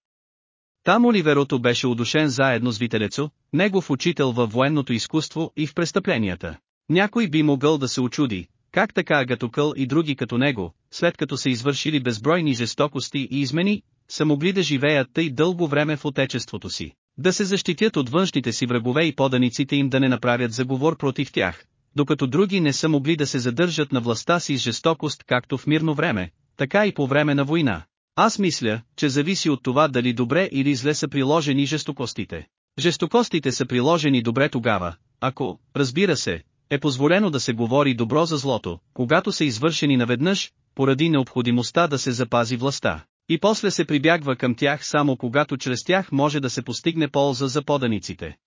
Там Оливерото беше удушен заедно с Вителецо, негов учител във военното изкуство и в престъпленията. Някой би могъл да се очуди, как така Агатокъл и други като него, след като са извършили безбройни жестокости и измени, са могли да живеят тъй дълго време в отечеството си, да се защитят от външните си врагове и поданиците им да не направят заговор против тях, докато други не са могли да се задържат на властта си с жестокост както в мирно време, така и по време на война. Аз мисля, че зависи от това дали добре или зле са приложени жестокостите. Жестокостите са приложени добре тогава, ако, разбира се, е позволено да се говори добро за злото, когато са извършени наведнъж, поради необходимостта да се запази властта. И после се прибягва към тях само когато чрез тях може да се постигне полза за поданиците.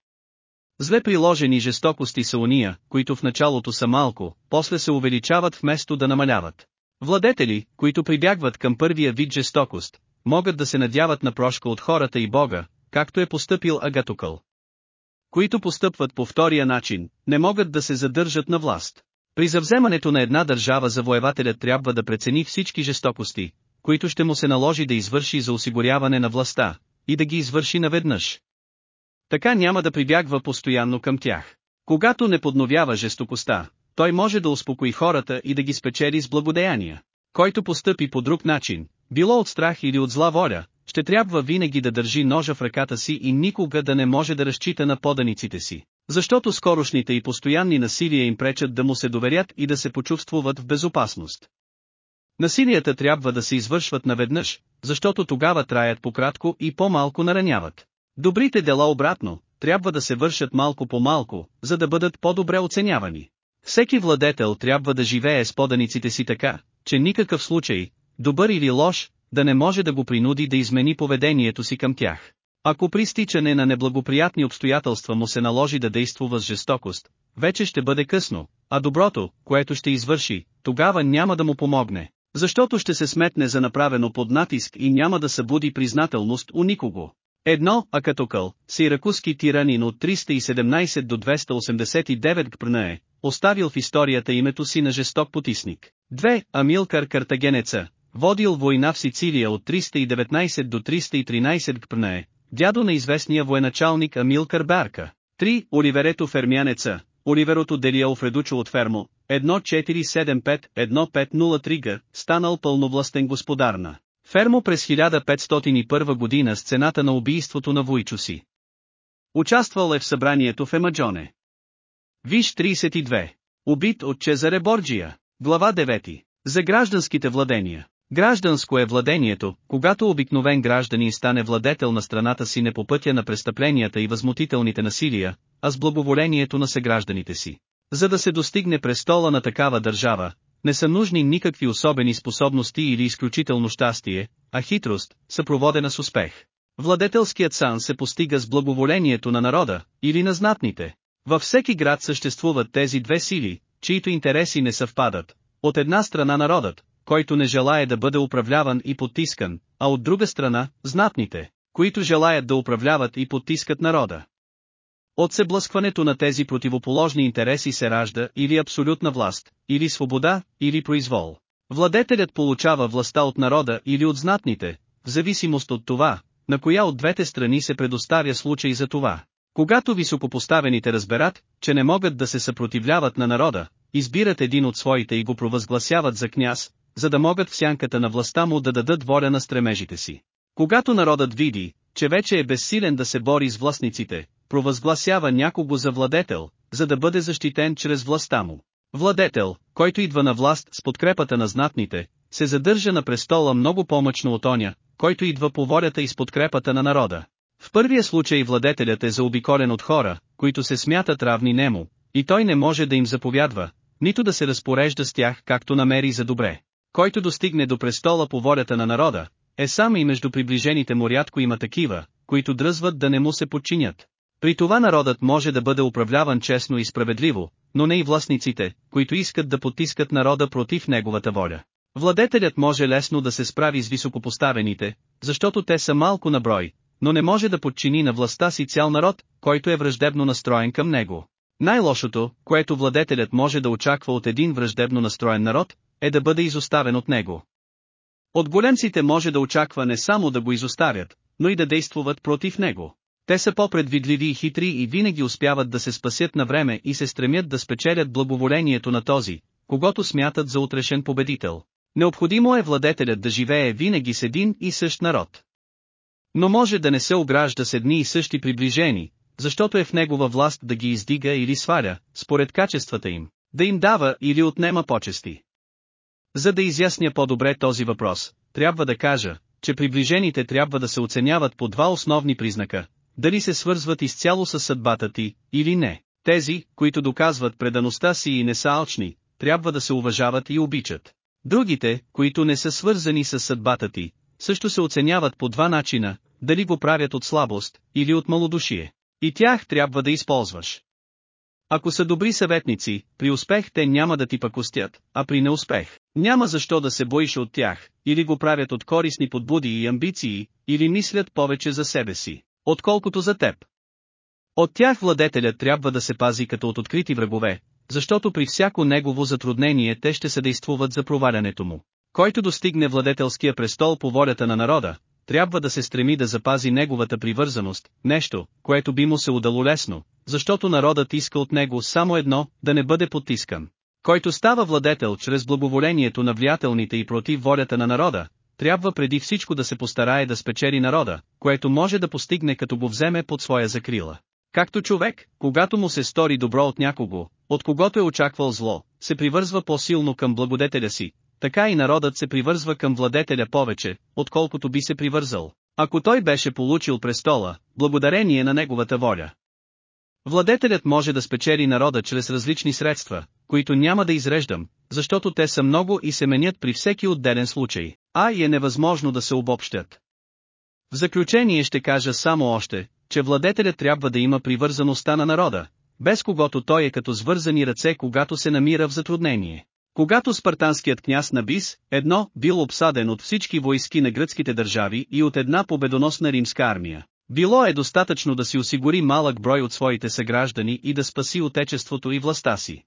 Зле приложени жестокости са уния, които в началото са малко, после се увеличават вместо да намаляват. Владетели, които прибягват към първия вид жестокост, могат да се надяват на прошка от хората и Бога, както е поступил Агатокъл. Които постъпват по втория начин, не могат да се задържат на власт. При завземането на една държава завоевателят трябва да прецени всички жестокости, които ще му се наложи да извърши за осигуряване на властта, и да ги извърши наведнъж. Така няма да прибягва постоянно към тях. Когато не подновява жестокостта, той може да успокои хората и да ги спечели с благодеяния. Който постъпи по друг начин, било от страх или от зла воля, ще трябва винаги да държи ножа в ръката си и никога да не може да разчита на поданиците си. Защото скорошните и постоянни насилия им пречат да му се доверят и да се почувствуват в безопасност. Насилията трябва да се извършват наведнъж, защото тогава траят по-кратко и по-малко нараняват. Добрите дела обратно, трябва да се вършат малко по малко, за да бъдат по-добре оценявани. Всеки владетел трябва да живее с поданиците си така, че никакъв случай, добър или лош, да не може да го принуди да измени поведението си към тях. Ако при стичане на неблагоприятни обстоятелства му се наложи да действува с жестокост, вече ще бъде късно, а доброто, което ще извърши, тогава няма да му помогне, защото ще се сметне за направено под натиск и няма да събуди признателност у никого. Едно, Акатокъл, сиракузски тиранин от 317 до 289 гпрна е, оставил в историята името си на жесток потисник. Две, Амилкар Картагенеца, водил война в Сицилия от 319 до 313 гпрна е, дядо на известния военачалник Амилкар Барка. 3. Оливерето Фермянеца, Оливерото Делиел Фредучо от Фермо, 1475-1503 г, станал пълновластен господар на Фермо през 1501 година с цената на убийството на Войчо си. Участвал е в събранието в Емаджоне. Виж 32. Убит от Чезаре Борджия. Глава 9. За гражданските владения. Гражданско е владението, когато обикновен гражданин стане владетел на страната си не по пътя на престъпленията и възмутителните насилия, а с благоволението на съгражданите си. За да се достигне престола на такава държава, не са нужни никакви особени способности или изключително щастие, а хитрост, съпроводена с успех. Владетелският сан се постига с благоволението на народа, или на знатните. Във всеки град съществуват тези две сили, чието интереси не съвпадат. От една страна народът, който не желая да бъде управляван и потискан, а от друга страна, знатните, които желаят да управляват и потискат народа. От съблъскването на тези противоположни интереси се ражда или абсолютна власт, или свобода, или произвол. Владетелят получава властта от народа или от знатните, в зависимост от това, на коя от двете страни се предоставя случай за това. Когато високопоставените разберат, че не могат да се съпротивляват на народа, избират един от своите и го провъзгласяват за княз, за да могат в сянката на властта му да дадат воля на стремежите си. Когато народът види, че вече е безсилен да се бори с властниците, провъзгласява някого за владетел, за да бъде защитен чрез властта му. Владетел, който идва на власт с подкрепата на знатните, се задържа на престола много по-мъчно от оня, който идва по волята и с подкрепата на народа. В първия случай владетелят е заобиколен от хора, които се смятат равни нему, и той не може да им заповядва, нито да се разпорежда с тях както намери за добре. Който достигне до престола по волята на народа, е сам и между приближените му рядко има такива, които дръзват да не му се подчинят. При това народът може да бъде управляван честно и справедливо, но не и властниците, които искат да потискат народа против неговата воля. Владетелят може лесно да се справи с високопоставените, защото те са малко на брой, но не може да подчини на властта си цял народ, който е враждебно настроен към него. Най-лошото, което владетелят може да очаква от един враждебно настроен народ, е да бъде изоставен от него. От големците може да очаква не само да го изоставят, но и да действуват против него. Те са по-предвидливи и хитри и винаги успяват да се спасят на време и се стремят да спечелят благоволението на този, когато смятат за утрешен победител. Необходимо е владетелят да живее винаги с един и същ народ. Но може да не се огражда с едни и същи приближени, защото е в негова власт да ги издига или сваля, според качествата им, да им дава или отнема почести. За да изясня по-добре този въпрос, трябва да кажа, че приближените трябва да се оценяват по два основни признака, дали се свързват изцяло с съдбата ти, или не. Тези, които доказват предаността си и не са алчни, трябва да се уважават и обичат. Другите, които не са свързани с съдбата ти, също се оценяват по два начина, дали го правят от слабост, или от малодушие. И тях трябва да използваш. Ако са добри съветници, при успех те няма да ти пакостят, а при неуспех, няма защо да се боиш от тях, или го правят от корисни подбуди и амбиции, или мислят повече за себе си, отколкото за теб. От тях владетелят трябва да се пази като от открити врагове, защото при всяко негово затруднение те ще съдействуват за провалянето му. Който достигне владетелския престол по волята на народа, трябва да се стреми да запази неговата привързаност, нещо, което би му се удало лесно, защото народът иска от него само едно, да не бъде потискан. Който става владетел чрез благоволението на влиятелните и против волята на народа, трябва преди всичко да се постарае да спечели народа, което може да постигне като го вземе под своя закрила. Както човек, когато му се стори добро от някого, от когото е очаквал зло, се привързва по-силно към благодетеля си, така и народът се привързва към владетеля повече, отколкото би се привързал, ако той беше получил престола, благодарение на неговата воля. Владетелят може да спечели народа чрез различни средства, които няма да изреждам, защото те са много и се менят при всеки отделен случай, а и е невъзможно да се обобщят. В заключение ще кажа само още, че владетелят трябва да има привързаността на народа, без когото той е като свързани ръце когато се намира в затруднение. Когато спартанският княз Набис, едно, бил обсаден от всички войски на гръцките държави и от една победоносна римска армия, било е достатъчно да си осигури малък брой от своите съграждани и да спаси отечеството и властта си.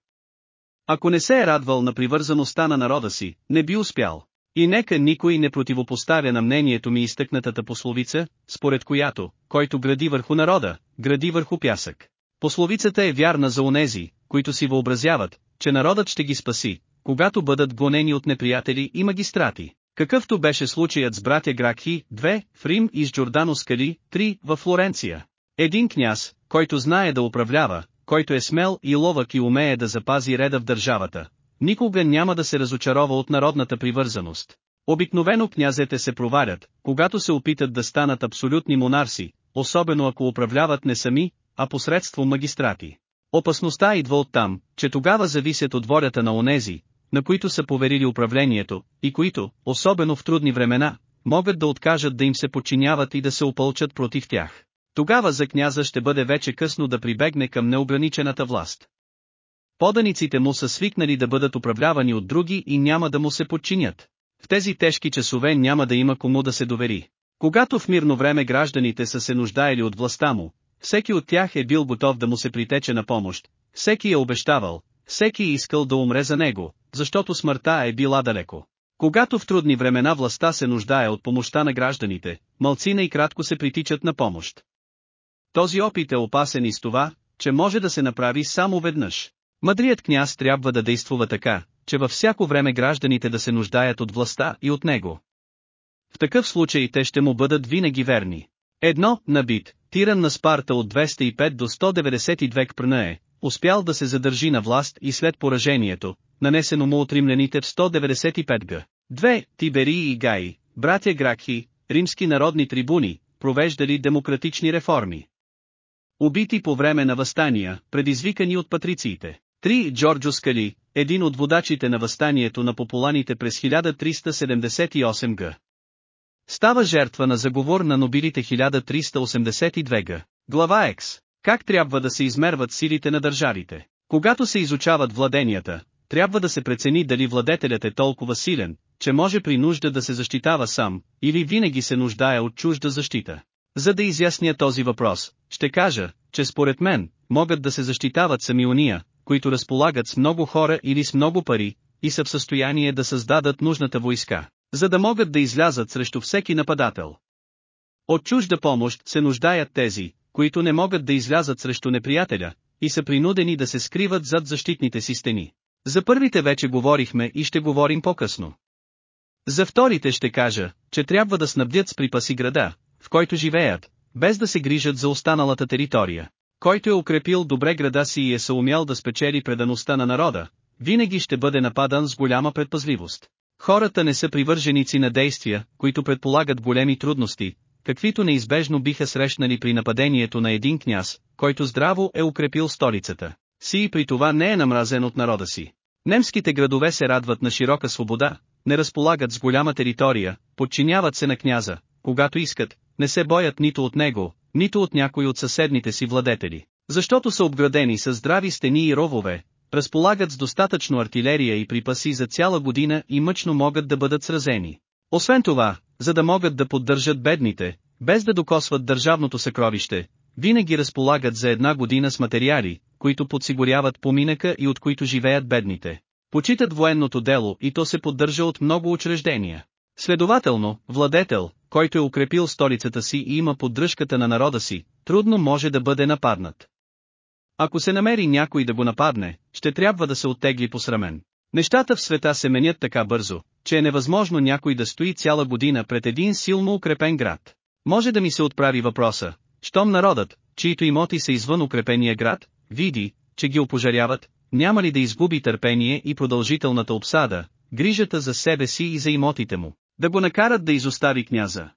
Ако не се е радвал на привързаността на народа си, не би успял. И нека никой не противопоставя на мнението ми изтъкнатата пословица, според която, който гради върху народа, гради върху пясък. Пословицата е вярна за онези, които си въобразяват, че народът ще ги спаси, когато бъдат гонени от неприятели и магистрати. Какъвто беше случаят с братя Гракхи, 2, в Рим и с Джордано Скали, 3, във Флоренция. Един княз, който знае да управлява, който е смел и ловък и умее да запази реда в държавата, никога няма да се разочарова от народната привързаност. Обикновено князете се провалят, когато се опитат да станат абсолютни монарси, особено ако управляват не сами, а посредством магистрати. Опасността идва от там, че тогава зависят от волята на онези, на които са поверили управлението, и които, особено в трудни времена, могат да откажат да им се подчиняват и да се опълчат против тях. Тогава за княза ще бъде вече късно да прибегне към неограничената власт. Поданиците му са свикнали да бъдат управлявани от други и няма да му се подчинят. В тези тежки часове няма да има кому да се довери. Когато в мирно време гражданите са се нуждаели от властта му, всеки от тях е бил готов да му се притече на помощ, всеки е обещавал, всеки е искал да умре за него, защото смъртта е била далеко. Когато в трудни времена властта се нуждае от помощта на гражданите, малцина и кратко се притичат на помощ. Този опит е опасен и с това, че може да се направи само веднъж. Мъдрият княз трябва да действува така, че във всяко време гражданите да се нуждаят от властта и от него. В такъв случай те ще му бъдат винаги верни. Едно, набит, тиран на Спарта от 205 до 192 кпрна е, успял да се задържи на власт и след поражението, нанесено му от римляните в 195 г. Две, Тиберии и Гаи, братя Гракхи, римски народни трибуни, провеждали демократични реформи. Убити по време на възстания, предизвикани от патрициите. Три Джорджо Скали, един от водачите на възстанието на популаните през 1378 г. Става жертва на заговор на нобилите 1382 г. Глава Екс. Как трябва да се измерват силите на държавите? Когато се изучават владенията, трябва да се прецени дали владетелят е толкова силен, че може при нужда да се защитава сам, или винаги се нуждае от чужда защита. За да изясня този въпрос, ще кажа, че според мен, могат да се защитават сами уния, които разполагат с много хора или с много пари, и са в състояние да създадат нужната войска, за да могат да излязат срещу всеки нападател. От чужда помощ се нуждаят тези, които не могат да излязат срещу неприятеля, и са принудени да се скриват зад защитните си стени. За първите вече говорихме и ще говорим по-късно. За вторите ще кажа, че трябва да снабдят с припаси града, в който живеят, без да се грижат за останалата територия. Който е укрепил добре града си и е съумял да спечели предаността на народа, винаги ще бъде нападан с голяма предпазливост. Хората не са привърженици на действия, които предполагат големи трудности, каквито неизбежно биха срещнали при нападението на един княз, който здраво е укрепил столицата. Си и при това не е намразен от народа си. Немските градове се радват на широка свобода, не разполагат с голяма територия, подчиняват се на княза, когато искат, не се боят нито от него, нито от някой от съседните си владетели, защото са обградени с здрави стени и ровове, разполагат с достатъчно артилерия и припаси за цяла година и мъчно могат да бъдат сразени. Освен това, за да могат да поддържат бедните, без да докосват държавното съкровище, винаги разполагат за една година с материали, които подсигуряват поминъка и от които живеят бедните. Почитат военното дело и то се поддържа от много учреждения. Следователно, владетел, който е укрепил столицата си и има поддръжката на народа си, трудно може да бъде нападнат. Ако се намери някой да го нападне, ще трябва да се оттегли посрамен. Нещата в света се менят така бързо, че е невъзможно някой да стои цяла година пред един силно укрепен град. Може да ми се отправи въпроса, щом народът, чието имоти са извън укрепения град, види, че ги опожаряват, няма ли да изгуби търпение и продължителната обсада, грижата за себе си и за имотите му, да го накарат да изостави княза.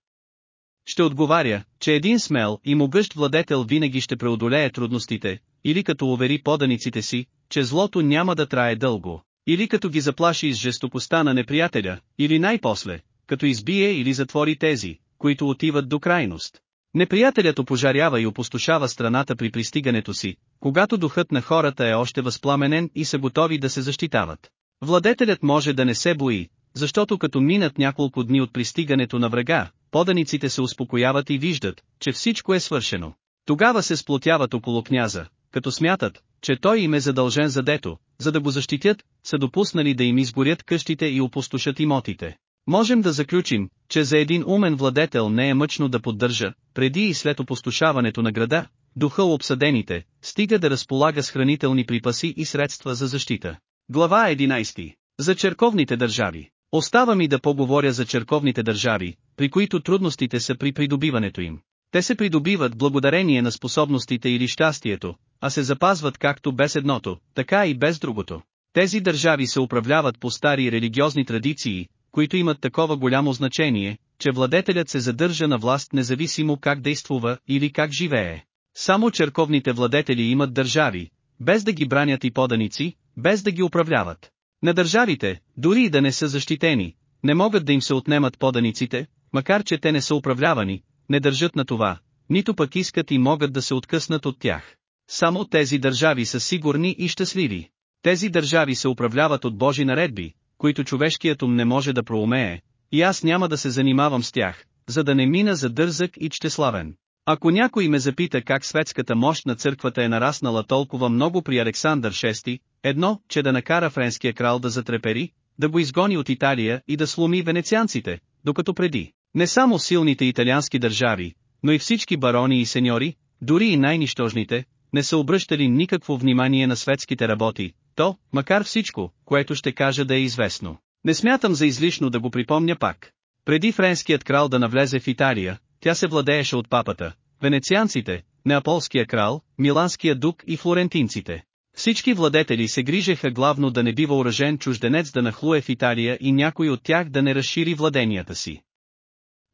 Ще отговаря, че един смел и могъщ владетел винаги ще преодолее трудностите, или като увери поданиците си, че злото няма да трае дълго, или като ги заплаши с жестокостта на неприятеля, или най-после, като избие или затвори тези, които отиват до крайност. Неприятелят опожарява и опустошава страната при пристигането си, когато духът на хората е още възпламенен и са готови да се защитават. Владетелят може да не се бои, защото като минат няколко дни от пристигането на врага, поданиците се успокояват и виждат, че всичко е свършено. Тогава се сплотяват около княза, като смятат, че той им е задължен за дето, за да го защитят, са допуснали да им изгорят къщите и опустошат имотите. Можем да заключим, че за един умен владетел не е мъчно да поддържа, преди и след опустошаването на града, духа обсъдените, стига да разполага с хранителни припаси и средства за защита. Глава 11. За черковните държави. Остава ми да поговоря за черковните държави, при които трудностите са при придобиването им. Те се придобиват благодарение на способностите или щастието, а се запазват както без едното, така и без другото. Тези държави се управляват по стари религиозни традиции, които имат такова голямо значение, че владетелят се задържа на власт независимо как действува или как живее. Само черковните владетели имат държави, без да ги бранят и поданици, без да ги управляват. На държавите, дори и да не са защитени, не могат да им се отнемат поданиците, макар че те не са управлявани, не държат на това, нито пък искат и могат да се откъснат от тях. Само тези държави са сигурни и щастливи. Тези държави се управляват от Божи наредби, които човешкият ум не може да проумее, и аз няма да се занимавам с тях, за да не мина за дързък и чтеславен. Ако някой ме запита как светската мощ на църквата е нараснала толкова много при Александър VI, едно, че да накара френския крал да затрепери, да го изгони от Италия и да сломи венецианците, докато преди. Не само силните италиански държави, но и всички барони и сеньори, дори и най-нищожните, не са обръщали никакво внимание на светските работи, то, макар всичко, което ще кажа да е известно. Не смятам за излишно да го припомня пак. Преди френският крал да навлезе в Италия, тя се владееше от папата, венецианците, неаполския крал, миланския дук и флорентинците. Всички владетели се грижеха главно да не бива уражен чужденец да нахлуе в Италия и някой от тях да не разшири владенията си.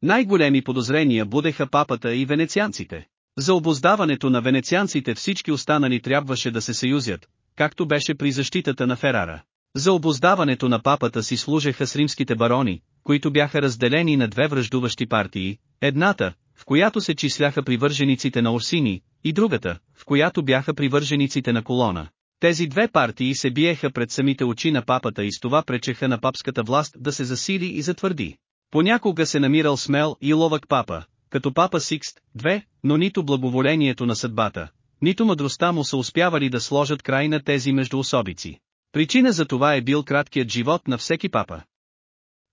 Най-големи подозрения будеха папата и венецианците. За обоздаването на венецианците всички останали трябваше да се съюзят, както беше при защитата на Ферара. За обоздаването на папата си служеха с римските барони, които бяха разделени на две връждуващи партии, едната, в която се числяха привържениците на Орсини, и другата, в която бяха привържениците на Колона. Тези две партии се биеха пред самите очи на папата и с това пречеха на папската власт да се засили и затвърди. Понякога се намирал смел и ловък папа, като папа Сикст, 2, но нито благоволението на съдбата, нито мъдростта му са успявали да сложат край на тези междуособици. Причина за това е бил краткият живот на всеки папа.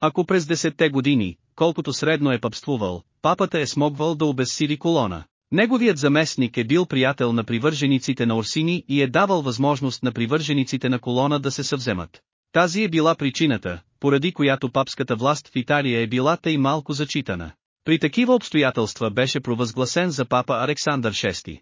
Ако през десетте години, колкото средно е пъпствувал, папата е смогвал да обезсили колона, Неговият заместник е бил приятел на привържениците на Орсини и е давал възможност на привържениците на колона да се съвземат. Тази е била причината, поради която папската власт в Италия е била тъй малко зачитана. При такива обстоятелства беше провъзгласен за папа Александър VI.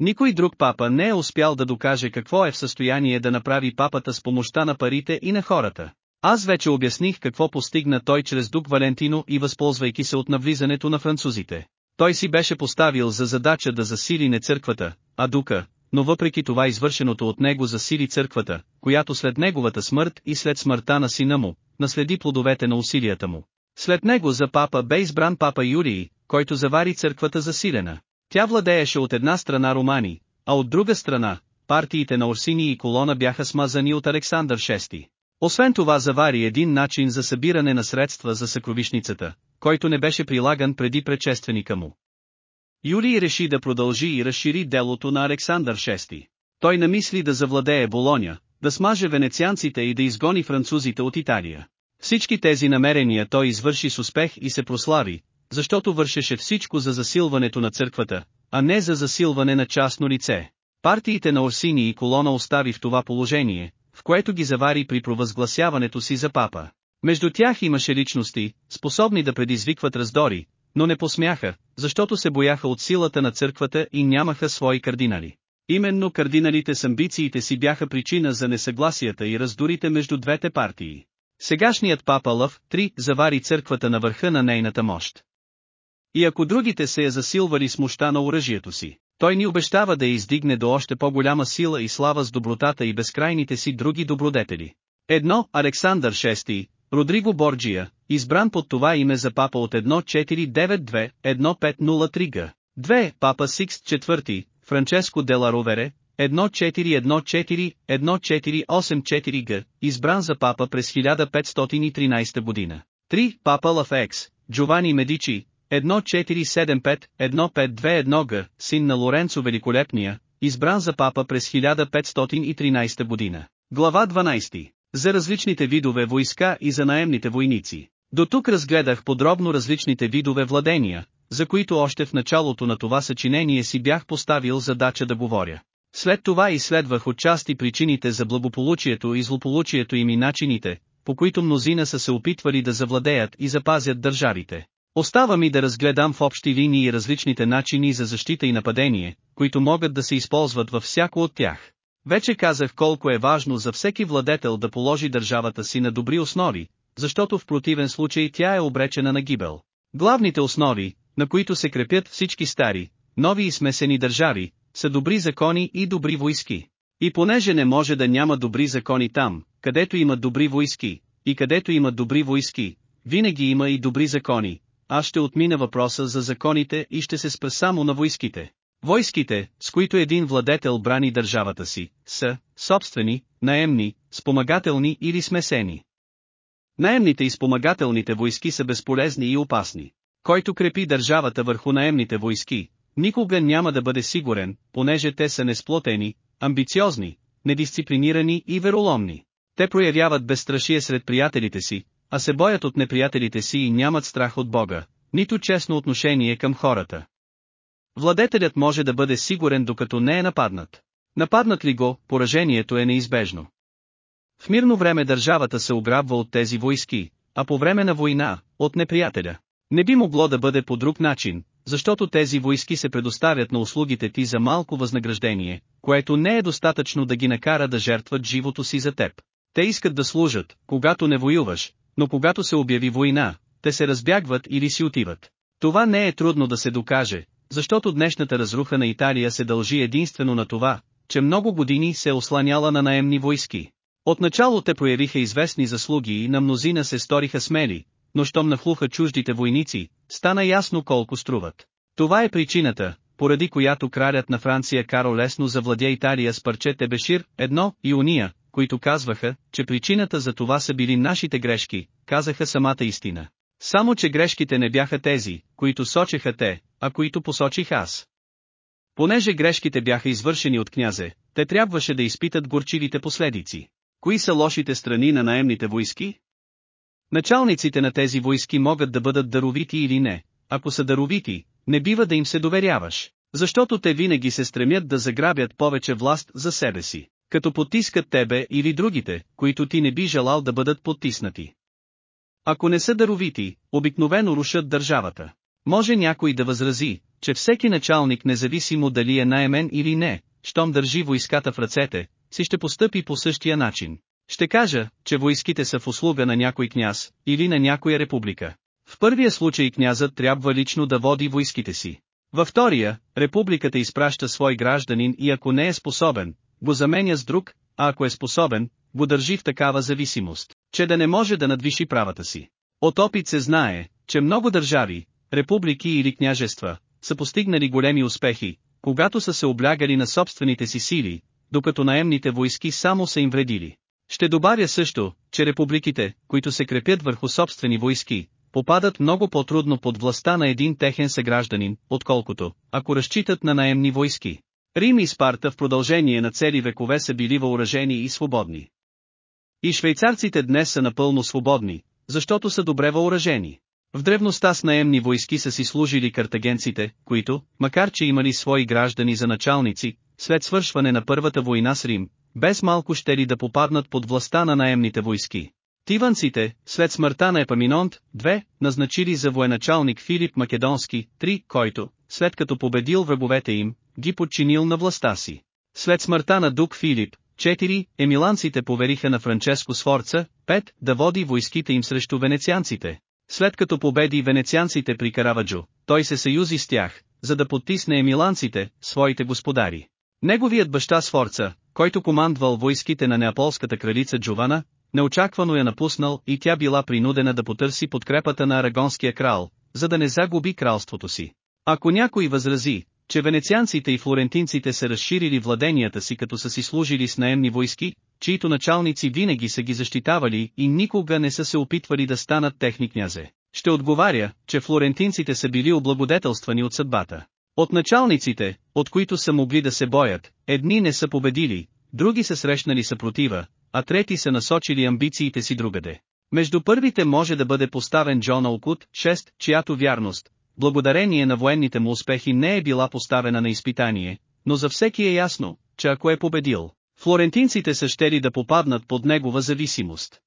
Никой друг папа не е успял да докаже какво е в състояние да направи папата с помощта на парите и на хората. Аз вече обясних какво постигна той чрез Дук Валентино и възползвайки се от навлизането на французите. Той си беше поставил за задача да засили не църквата, а дука, но въпреки това извършеното от него засили църквата, която след неговата смърт и след смъртта на сина му, наследи плодовете на усилията му. След него за папа бе избран папа Юрий, който завари църквата засилена. Тя владееше от една страна романи, а от друга страна, партиите на Орсини и Колона бяха смазани от Александър VI. Освен това завари един начин за събиране на средства за съкровишницата, който не беше прилаган преди предшественика му. Юлий реши да продължи и разшири делото на Александър VI. Той намисли да завладее Болоня, да смаже венецианците и да изгони французите от Италия. Всички тези намерения той извърши с успех и се прослави, защото вършеше всичко за засилването на църквата, а не за засилване на частно лице. Партиите на Орсини и Колона остави в това положение, в което ги завари при провъзгласяването си за папа. Между тях имаше личности, способни да предизвикват раздори, но не посмяха, защото се бояха от силата на църквата и нямаха свои кардинали. Именно кардиналите с амбициите си бяха причина за несъгласията и раздорите между двете партии. Сегашният папа Лъв, 3, завари църквата на върха на нейната мощ. И ако другите се я засилвали с мощта на оръжието си, той ни обещава да я издигне до още по-голяма сила и слава с добротата и безкрайните си други добродетели. Едно, Александър VI, Родриго Борджия, избран под това име за папа от 1492-1503 г. 2. Папа Сикс IV, Франческо Дела Ровере, 1414-1484 г. избран за папа през 1513 година. 3. Папа Лафекс, Джовани Медичи, 1475-1521 г. син на Лоренцо Великолепния, избран за папа през 1513 година. Глава 12 за различните видове войска и за наемните войници. До тук разгледах подробно различните видове владения, за които още в началото на това съчинение си бях поставил задача да говоря. След това изследвах отчасти причините за благополучието и злополучието им и начините, по които мнозина са се опитвали да завладеят и запазят държавите. Остава ми да разгледам в общи линии различните начини за защита и нападение, които могат да се използват във всяко от тях. Вече казах колко е важно за всеки владетел да положи държавата си на добри основи, защото в противен случай тя е обречена на гибел. Главните основи, на които се крепят всички стари, нови и смесени държави, са добри закони и добри войски. И понеже не може да няма добри закони там, където има добри войски, и където има добри войски, винаги има и добри закони, аз ще отмина въпроса за законите и ще се спра само на войските. Войските, с които един владетел брани държавата си, са собствени, наемни, спомагателни или смесени. Наемните и спомагателните войски са безполезни и опасни. Който крепи държавата върху наемните войски, никога няма да бъде сигурен, понеже те са несплотени, амбициозни, недисциплинирани и вероломни. Те проявяват безстрашие сред приятелите си, а се боят от неприятелите си и нямат страх от Бога, нито честно отношение към хората. Владетелят може да бъде сигурен докато не е нападнат. Нападнат ли го, поражението е неизбежно. В мирно време държавата се ограбва от тези войски, а по време на война, от неприятеля. Не би могло да бъде по друг начин, защото тези войски се предоставят на услугите ти за малко възнаграждение, което не е достатъчно да ги накара да жертват живото си за теб. Те искат да служат, когато не воюваш, но когато се обяви война, те се разбягват или си отиват. Това не е трудно да се докаже, защото днешната разруха на Италия се дължи единствено на това, че много години се е осланяла на наемни войски. Отначало те проявиха известни заслуги и на мнозина се сториха смели, но щом нахлуха чуждите войници, стана ясно колко струват. Това е причината, поради която кралят на Франция Каро лесно завладя Италия с парче Тебешир, едно, и уния, които казваха, че причината за това са били нашите грешки, казаха самата истина. Само че грешките не бяха тези, които сочеха те, а които посочих аз. Понеже грешките бяха извършени от князе, те трябваше да изпитат горчивите последици. Кои са лошите страни на наемните войски? Началниците на тези войски могат да бъдат даровити или не. Ако са даровити, не бива да им се доверяваш, защото те винаги се стремят да заграбят повече власт за себе си, като потискат тебе или другите, които ти не би желал да бъдат потиснати. Ако не са даровити, обикновено рушат държавата. Може някой да възрази, че всеки началник независимо дали е наемен или не, щом държи войската в ръцете, си ще постъпи по същия начин. Ще кажа, че войските са в услуга на някой княз, или на някоя република. В първия случай князът трябва лично да води войските си. Във втория, републиката изпраща свой гражданин и ако не е способен, го заменя с друг, а ако е способен, го държи в такава зависимост, че да не може да надвиши правата си. От опит се знае, че много държави, републики или княжества, са постигнали големи успехи, когато са се облягали на собствените си сили, докато наемните войски само са им вредили. Ще добавя също, че републиките, които се крепят върху собствени войски, попадат много по-трудно под властта на един техен съгражданин, отколкото, ако разчитат на наемни войски. Рим и Спарта в продължение на цели векове са били въоръжени и свободни. И швейцарците днес са напълно свободни, защото са добре въоръжени. В древността с наемни войски са си служили картагенците, които, макар че имали свои граждани за началници, след свършване на първата война с Рим, без малко ще ли да попаднат под властта на наемните войски. Тиванците, след смъртта на Епаминонт, 2, назначили за военачалник Филип Македонски, 3, който, след като победил враговете им, ги подчинил на властта си. След смъртта на Дук Филип, 4, емиланците повериха на Франческо Сфорца, 5, да води войските им срещу венецианците. След като победи венецианците при Караваджо, той се съюзи с тях, за да потисне емиланците, своите господари. Неговият баща Сфорца, който командвал войските на неаполската кралица Джована, неочаквано я напуснал и тя била принудена да потърси подкрепата на арагонския крал, за да не загуби кралството си. Ако някой възрази, че венецианците и флорентинците са разширили владенията си като са си служили с наемни войски, чието началници винаги са ги защитавали и никога не са се опитвали да станат техни князе. Ще отговаря, че флорентинците са били облагодетелствани от съдбата. От началниците, от които са могли да се боят, едни не са победили, други са срещнали съпротива, а трети са насочили амбициите си другаде. Между първите може да бъде поставен Джон Олкут, 6, чиято вярност, благодарение на военните му успехи не е била поставена на изпитание, но за всеки е ясно, че ако е победил, флорентинците са щели да попаднат под негова зависимост.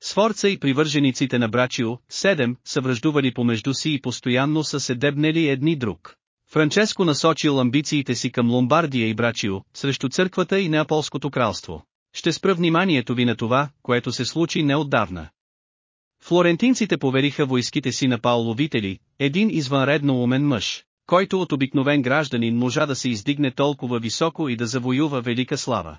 Сфорца и привържениците на Брачио, 7, са връждували помежду си и постоянно са се дебнели едни друг. Франческо насочил амбициите си към Ломбардия и Брачио, срещу църквата и Неаполското кралство. Ще спра вниманието ви на това, което се случи неотдавна. Флорентинците повериха войските си на Пауло Вители, един извънредно умен мъж, който от обикновен гражданин можа да се издигне толкова високо и да завоюва велика слава.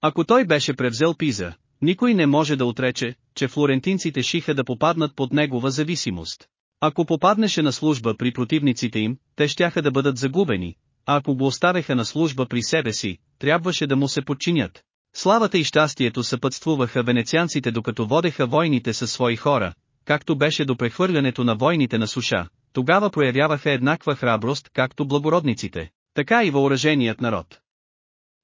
Ако той беше превзел Пиза, никой не може да отрече, че флорентинците шиха да попаднат под негова зависимост. Ако попаднеше на служба при противниците им, те щяха да бъдат загубени, а ако го оставяха на служба при себе си, трябваше да му се подчинят. Славата и щастието съпътствуваха венецианците докато водеха войните със свои хора, както беше до прехвърлянето на войните на суша, тогава проявяваха еднаква храброст както благородниците, така и въоръженият народ.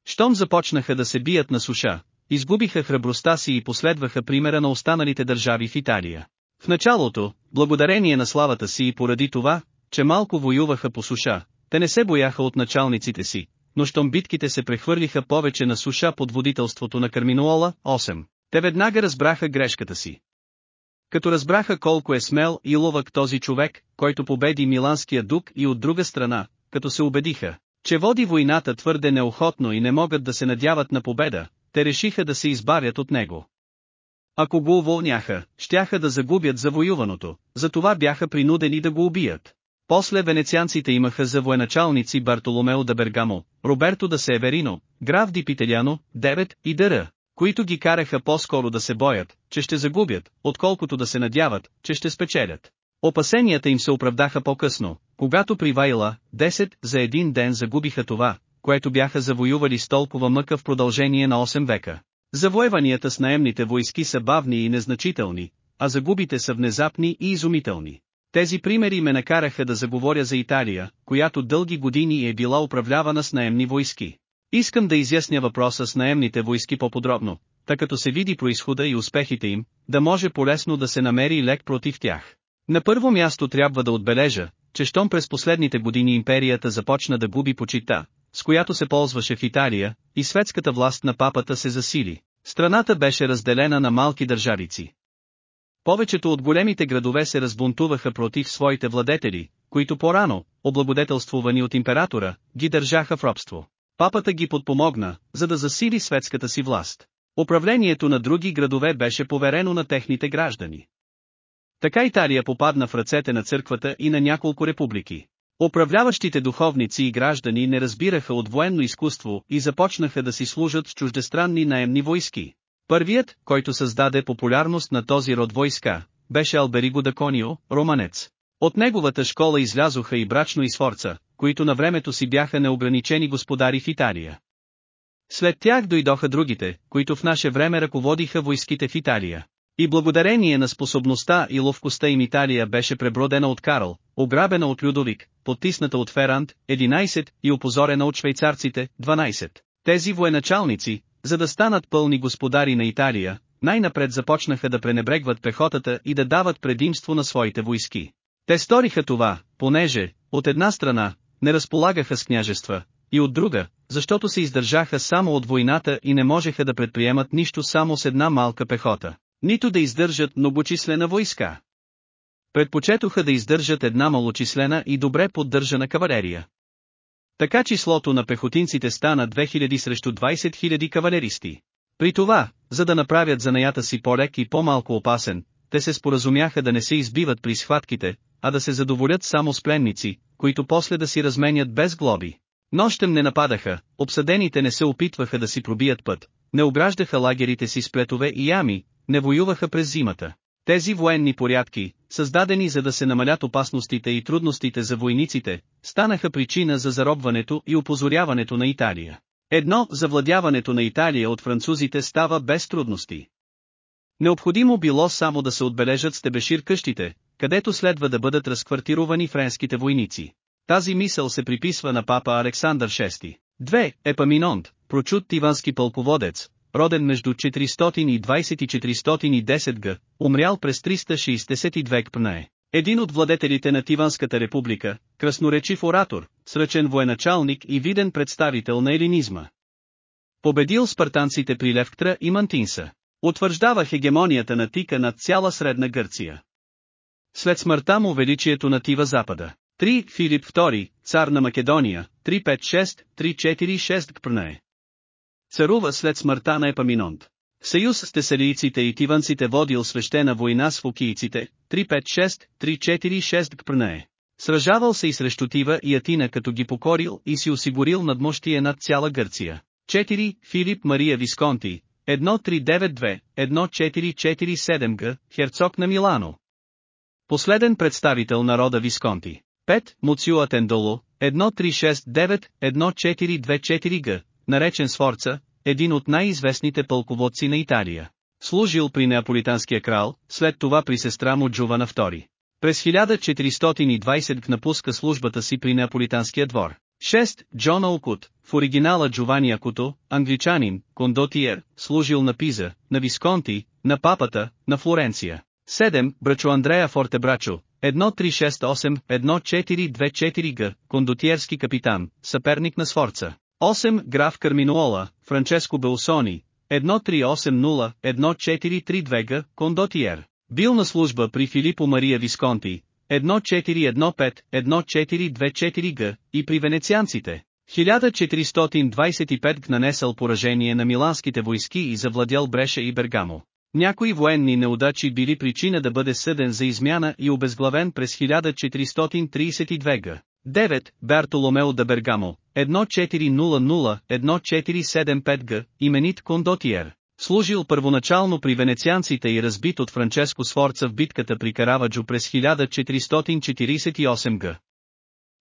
Щом започнаха да се бият на суша, изгубиха храбростта си и последваха примера на останалите държави в Италия. В началото, благодарение на славата си и поради това, че малко воюваха по суша, те не се бояха от началниците си, но щом битките се прехвърлиха повече на суша под водителството на Карминуола, 8. Те веднага разбраха грешката си. Като разбраха колко е смел и ловък този човек, който победи Миланския дук и от друга страна, като се убедиха, че води войната твърде неохотно и не могат да се надяват на победа, те решиха да се избавят от него. Ако го уволняха, щяха да загубят завоюваното, затова бяха принудени да го убият. После венецианците имаха за военачалници Бартоломео да Бергамо, Роберто да Северино, граф Ди Пителяно, 9 и Дъра, които ги караха по-скоро да се боят, че ще загубят, отколкото да се надяват, че ще спечелят. Опасенията им се оправдаха по-късно, Когато при Вайла, 10 за един ден загубиха това, което бяха завоювали с толкова мъка в продължение на 8 века. Завоеванията с наемните войски са бавни и незначителни, а загубите са внезапни и изумителни. Тези примери ме накараха да заговоря за Италия, която дълги години е била управлявана с наемни войски. Искам да изясня въпроса с наемните войски по-подробно, тъй като се види происхода и успехите им, да може полесно да се намери лек против тях. На първо място трябва да отбележа, че щом през последните години империята започна да губи почита, с която се ползваше в Италия, и светската власт на папата се засили. Страната беше разделена на малки държавици. Повечето от големите градове се разбунтуваха против своите владетели, които по-рано, облагодетелствувани от императора, ги държаха в робство. Папата ги подпомогна, за да засили светската си власт. Управлението на други градове беше поверено на техните граждани. Така Италия попадна в ръцете на църквата и на няколко републики. Управляващите духовници и граждани не разбираха от военно изкуство и започнаха да си служат с чуждестранни наемни войски. Първият, който създаде популярност на този род войска, беше Албериго Даконио, романец. От неговата школа излязоха и брачно и сфорца, които на времето си бяха неограничени господари в Италия. След тях дойдоха другите, които в наше време ръководиха войските в Италия. И благодарение на способността и ловкостта им Италия беше пребродена от Карл, ограбена от Людовик, потисната от Ферант, 11, и опозорена от швейцарците, 12. Тези военачалници, за да станат пълни господари на Италия, най-напред започнаха да пренебрегват пехотата и да дават предимство на своите войски. Те сториха това, понеже, от една страна, не разполагаха с княжества, и от друга, защото се издържаха само от войната и не можеха да предприемат нищо само с една малка пехота, нито да издържат многочислена войска. Предпочетоха да издържат една малочислена и добре поддържана кавалерия. Така числото на пехотинците стана 2000 срещу 20 000 кавалеристи. При това, за да направят занаята си по-лек и по-малко опасен, те се споразумяха да не се избиват при схватките, а да се задоволят само с пленници, които после да си разменят без глоби. Нощем не нападаха, обсъдените не се опитваха да си пробият път, не ограждаха лагерите си с плетове и ями, не воюваха през зимата. Тези военни порядки, създадени за да се намалят опасностите и трудностите за войниците, станаха причина за заробването и опозоряването на Италия. Едно, завладяването на Италия от французите става без трудности. Необходимо било само да се отбележат с тебешир къщите, където следва да бъдат разквартирувани френските войници. Тази мисъл се приписва на папа Александър VI. 2. Епаминонт, прочут тивански пълководец, роден между 420 и 410 г., умрял през 362 кпнае. Един от владетелите на Тиванската република, красноречив оратор, сръчен военачалник и виден представител на елинизма. Победил спартанците при Левктра и Мантинса. Утвърждава хегемонията на Тика над цяла Средна Гърция. След смъртта му величието на Тива Запада. 3. Филип II, цар на Македония, 356, 346 Кпрнае. Царува след смъртта на Епаминонт. Съюз с тесалийците и тиванците водил свещена война с фокийците, 356, 346 Кпрнае. Сражавал се и срещу Тива и Атина като ги покорил и си осигурил надмощие над цяла Гърция. 4. Филип Мария Висконти, 1392, 1447 г, херцог на Милано. Последен представител на рода Висконти. 5. Муцио Атендоло, 1369, 1424 г, наречен Сфорца, един от най-известните пълководци на Италия. Служил при неаполитанския крал, след това при сестра му Джувана II. През 1420 напуска службата си при неаполитанския двор. 6. Джон Олкут, в оригинала Джовани Акуто, англичанин, кондотиер, служил на Пиза, на Висконти, на Папата, на Флоренция. 7. Брачо Андрея Фортебрачо, 1388-1424 г, кондотиерски капитан, съперник на Сфорца. 8. Граф Карминуола, Франческо Белсони, 1380-1432 г, кондотиер. Бил на служба при Филипо Мария Висконти, 1415-1424 г, и при венецианците. 1425 г нанесъл поражение на миланските войски и завладял Бреша и Бергамо. Някои военни неудачи били причина да бъде съден за измяна и обезглавен през 1432 г. 9. Бертоломео да Бергамо, 1400-1475 г. именит Кондотиер. Служил първоначално при венецианците и разбит от Франческо Сфорца в битката при Караваджо през 1448 г.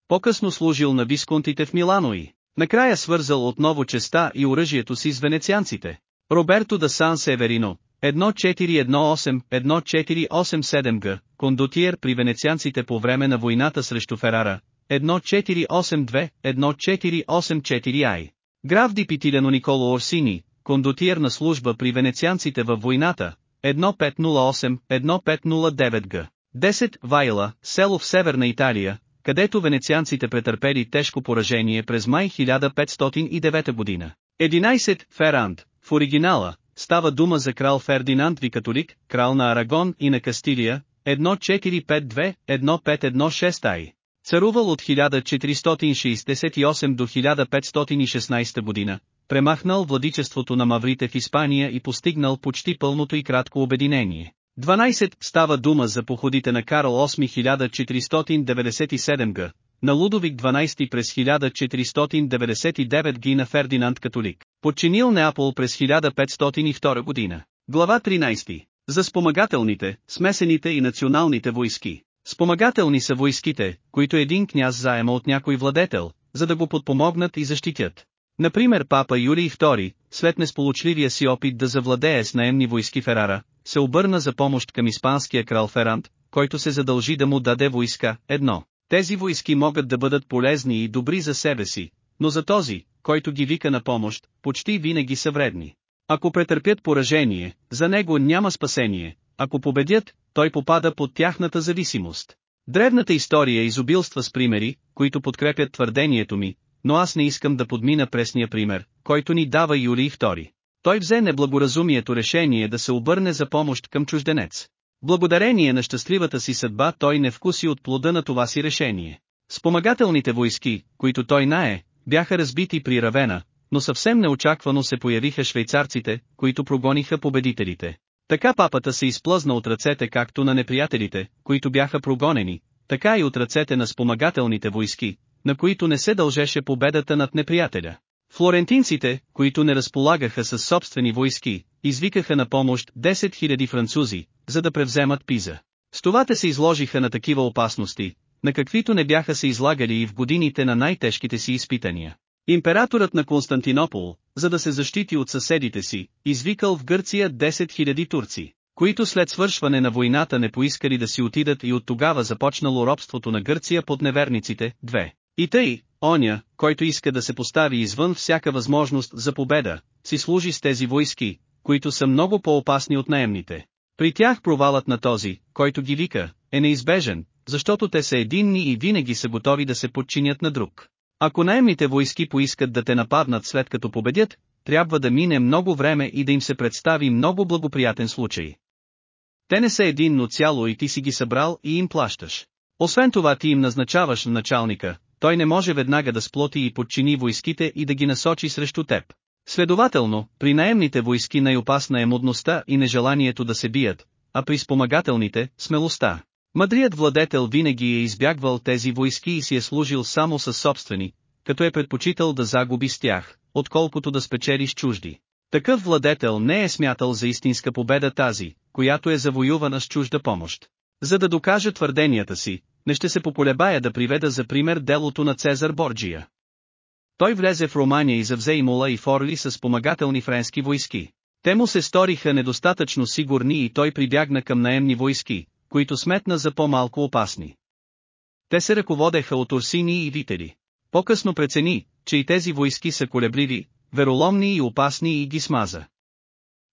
По-късно служил на висконтите в Милано и, накрая свързал отново честа и оръжието си с венецианците. Роберто да Сан Северино, 1418-1487 г, кондотиер при венецианците по време на войната срещу Ферара, 1482-1484 ай. Граф Дипитиляно Николо Орсини, кондотиер на служба при венецианците във войната, 1508-1509 г. 10. Вайла, село в северна Италия, където венецианците претърпели тежко поражение през май 1509 година. 11. Феранд, в оригинала, става дума за крал Фердинанд Ви католик, крал на Арагон и на Кастилия, 1452-1516 ай. Царувал от 1468 до 1516 година, премахнал владичеството на маврите в Испания и постигнал почти пълното и кратко обединение. 12. Става дума за походите на Карл 8 1497 г., на Лудовик 12 през 1499 г. на Фердинанд Католик, подчинил Неапол през 1502 година. Глава 13. За спомагателните, смесените и националните войски. Спомагателни са войските, които един княз заема от някой владетел, за да го подпомогнат и защитят. Например папа Юлий II, след несполучливия си опит да завладее с наемни войски Ферара, се обърна за помощ към испанския крал Ферант, който се задължи да му даде войска, едно. Тези войски могат да бъдат полезни и добри за себе си, но за този, който ги вика на помощ, почти винаги са вредни. Ако претърпят поражение, за него няма спасение, ако победят, той попада под тяхната зависимост. Древната история изобилства с примери, които подкрепят твърдението ми, но аз не искам да подмина пресния пример, който ни дава Юлий II. Той взе неблагоразумието решение да се обърне за помощ към чужденец. Благодарение на щастливата си съдба той не вкуси от плода на това си решение. Спомагателните войски, които той нае, бяха разбити при Равена, но съвсем неочаквано се появиха швейцарците, които прогониха победителите. Така папата се изплъзна от ръцете както на неприятелите, които бяха прогонени, така и от ръцете на спомагателните войски, на които не се дължеше победата над неприятеля. Флорентинците, които не разполагаха с собствени войски, извикаха на помощ 10 000 французи, за да превземат Пиза. С това те се изложиха на такива опасности, на каквито не бяха се излагали и в годините на най-тежките си изпитания. Императорът на Константинопол, за да се защити от съседите си, извикал в Гърция 10 000 турци, които след свършване на войната не поискали да си отидат и от тогава започнало робството на Гърция под неверниците. 2. И тъй, оня, който иска да се постави извън всяка възможност за победа, си служи с тези войски, които са много по-опасни от наемните. При тях провалът на този, който ги вика, е неизбежен, защото те са единни и винаги са готови да се подчинят на друг. Ако наемните войски поискат да те нападнат след като победят, трябва да мине много време и да им се представи много благоприятен случай. Те не са единно цяло и ти си ги събрал и им плащаш. Освен това ти им назначаваш началника, той не може веднага да сплоти и подчини войските и да ги насочи срещу теб. Следователно, при наемните войски най-опасна е мудността и нежеланието да се бият, а при спомагателните – смелостта. Мъдрият владетел винаги е избягвал тези войски и си е служил само със собствени, като е предпочитал да загуби с тях, отколкото да спечелиш чужди. Такъв владетел не е смятал за истинска победа тази, която е завоювана с чужда помощ. За да докаже твърденията си, не ще се поколебая да приведа за пример делото на Цезар Борджия. Той влезе в Романия и завзе Имола и Форли с спомагателни френски войски. Те му се сториха недостатъчно сигурни и той прибягна към наемни войски, които сметна за по-малко опасни. Те се ръководеха от Орсини и Витери. По-късно прецени, че и тези войски са колебливи, вероломни и опасни и ги смаза.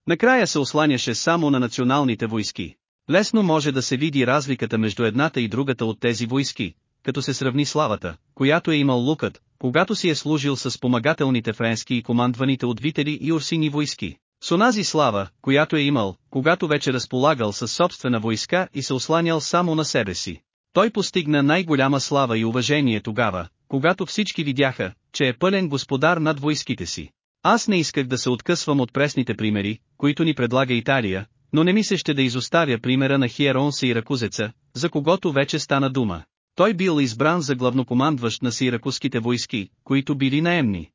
Накрая се осланяше само на националните войски. Лесно може да се види разликата между едната и другата от тези войски, като се сравни славата, която е имал Лукът, когато си е служил с помагателните френски и командваните от Витери и Орсини войски. С онази слава, която е имал, когато вече разполагал със собствена войска и се осланял само на себе си. Той постигна най-голяма слава и уважение тогава, когато всички видяха, че е пълен господар над войските си. Аз не исках да се откъсвам от пресните примери, които ни предлага Италия, но не ми се ще да изоставя примера на Хиерон Сиракузеца, за когото вече стана дума. Той бил избран за главнокомандващ на сиракузските войски, които били наемни.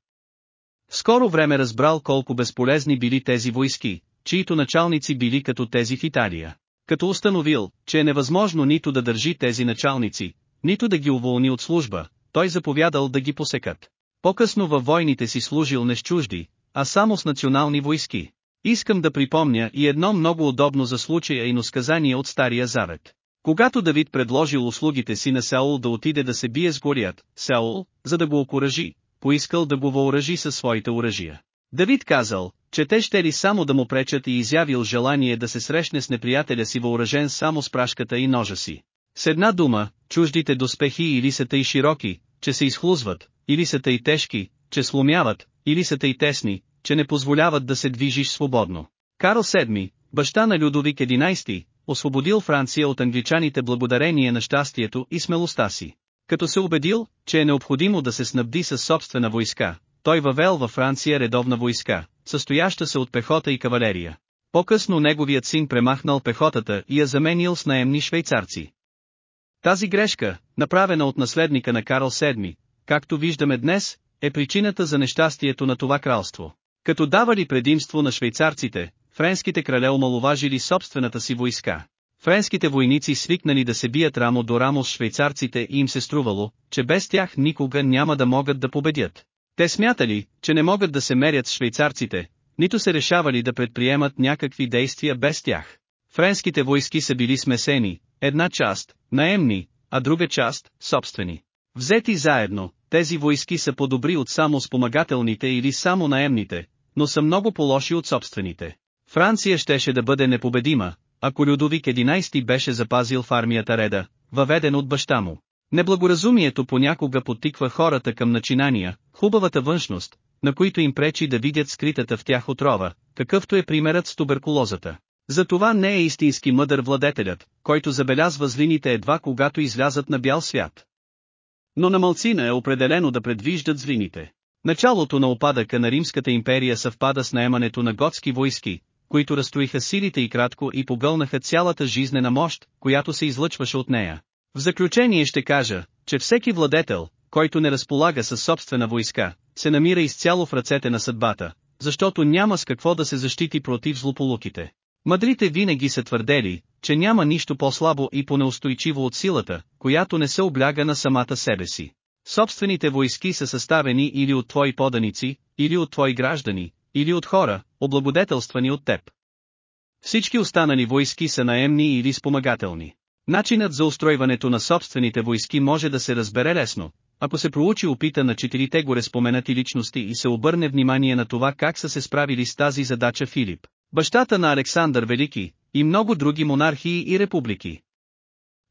Скоро време разбрал колко безполезни били тези войски, чието началници били като тези в Италия. Като установил, че е невъзможно нито да държи тези началници, нито да ги уволни от служба, той заповядал да ги посекат. По-късно във войните си служил не с чужди, а само с национални войски. Искам да припомня и едно много удобно за случая иносказание от Стария Завет. Когато Давид предложил услугите си на Саул да отиде да се бие с Горият, Саул, за да го окоръжи, поискал да го въоръжи със своите оръжия. Давид казал, че те ще ли само да му пречат и изявил желание да се срещне с неприятеля си въоръжен само с прашката и ножа си. С една дума, чуждите доспехи или са тъй широки, че се изхлузват, или са тъй тежки, че сломяват, или са тъй тесни, че не позволяват да се движиш свободно. Карл VII, баща на Людовик XI, освободил Франция от англичаните благодарение на щастието и смелостта си. Като се убедил, че е необходимо да се снабди със собствена войска, той въвел във Франция редовна войска, състояща се от пехота и кавалерия. По-късно неговият син премахнал пехотата и я заменил с наемни швейцарци. Тази грешка, направена от наследника на Карл VII, както виждаме днес, е причината за нещастието на това кралство. Като давали предимство на швейцарците, френските крале омаловажили собствената си войска. Френските войници свикнали да се бият рамо до рамо с швейцарците и им се струвало, че без тях никога няма да могат да победят. Те смятали, че не могат да се мерят с швейцарците, нито се решавали да предприемат някакви действия без тях. Френските войски са били смесени, една част, наемни, а друга част, собствени. Взети заедно, тези войски са по-добри от само спомагателните или само наемните, но са много по-лоши от собствените. Франция щеше да бъде непобедима, ако Людовик XI беше запазил в армията реда, въведен от баща му. Неблагоразумието понякога подтиква хората към начинания, хубавата външност, на които им пречи да видят скритата в тях отрова, какъвто е примерът с туберкулозата. Затова не е истински мъдър владетелят, който забелязва злините едва когато излязат на бял свят. Но на малцина е определено да предвиждат злините. Началото на опадъка на Римската империя съвпада с наемането на готски войски, които разстроиха силите и кратко и погълнаха цялата жизнена мощ, която се излъчваше от нея. В заключение ще кажа, че всеки владетел, който не разполага със собствена войска, се намира изцяло в ръцете на съдбата, защото няма с какво да се защити против злополуките. Мадрите винаги са твърдели, че няма нищо по-слабо и по-неустойчиво от силата, която не се обляга на самата себе си. Собствените войски са съставени или от твои поданици, или от твои граждани, или от хора, облагодетелствани от теб. Всички останали войски са наемни или спомагателни. Начинът за устройването на собствените войски може да се разбере лесно, ако се проучи опита на четирите горе споменати личности и се обърне внимание на това как са се справили с тази задача Филип, бащата на Александър Велики, и много други монархии и републики.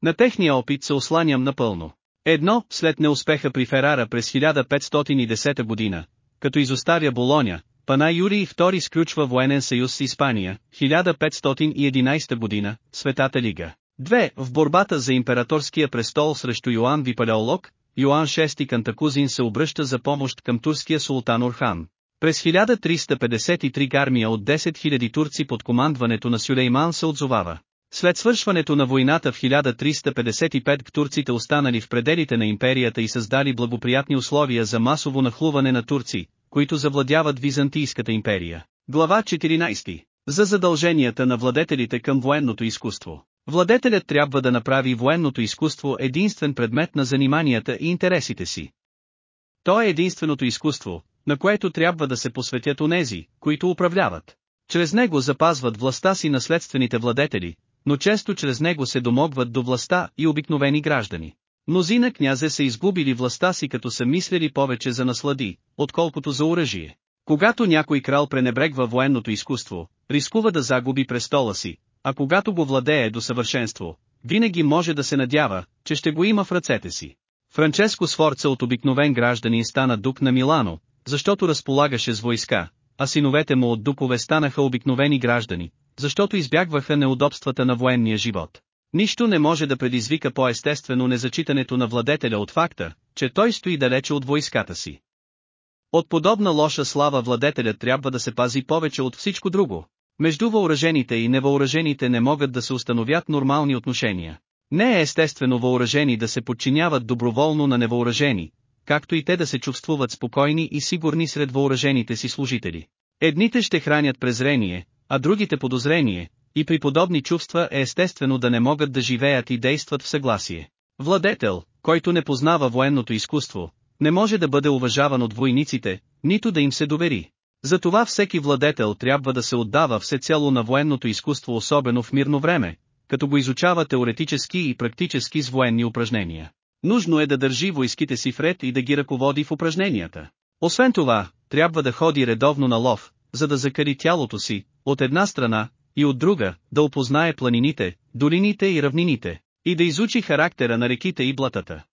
На техния опит се осланям напълно. Едно, след неуспеха при Ферара през 1510 година, като изоставя Болоня, Пана Юрий II сключва военен съюз с Испания, 1511 година, Светата лига. Две, в борбата за императорския престол срещу Йоан Випалеолог, Йоан VI Кантакузин се обръща за помощ към турския султан Орхан. През 1353 гармия от 10 000 турци под командването на Сюлейман се отзовава. След свършването на войната в 1355 турците останали в пределите на империята и създали благоприятни условия за масово нахлуване на турци, които завладяват Византийската империя. Глава 14. За задълженията на владетелите към военното изкуство. Владетелят трябва да направи военното изкуство единствен предмет на заниманията и интересите си. То е единственото изкуство, на което трябва да се посветят онези, които управляват. Чрез него запазват властта си наследствените владетели, но често чрез него се домогват до властта и обикновени граждани. Мнозина князе са изгубили властта си като са мислили повече за наслади, отколкото за оръжие. Когато някой крал пренебрегва военното изкуство, рискува да загуби престола си, а когато го владее до съвършенство, винаги може да се надява, че ще го има в ръцете си. Франческо Сфорца от обикновен гражданин стана дук на Милано, защото разполагаше с войска, а синовете му от дукове станаха обикновени граждани, защото избягваха неудобствата на военния живот. Нищо не може да предизвика по-естествено незачитането на владетеля от факта, че той стои далече от войската си. От подобна лоша слава владетелят трябва да се пази повече от всичко друго. Между въоръжените и невъоръжените не могат да се установят нормални отношения. Не е естествено въоръжени да се подчиняват доброволно на невъоръжени, както и те да се чувствуват спокойни и сигурни сред въоръжените си служители. Едните ще хранят презрение, а другите подозрение, и при подобни чувства е естествено да не могат да живеят и действат в съгласие. Владетел, който не познава военното изкуство, не може да бъде уважаван от войниците, нито да им се довери. Затова всеки владетел трябва да се отдава всецело на военното изкуство особено в мирно време, като го изучава теоретически и практически с военни упражнения. Нужно е да държи войските си в ред и да ги ръководи в упражненията. Освен това, трябва да ходи редовно на лов, за да закари тялото си, от една страна, и от друга, да опознае планините, долините и равнините, и да изучи характера на реките и блатата.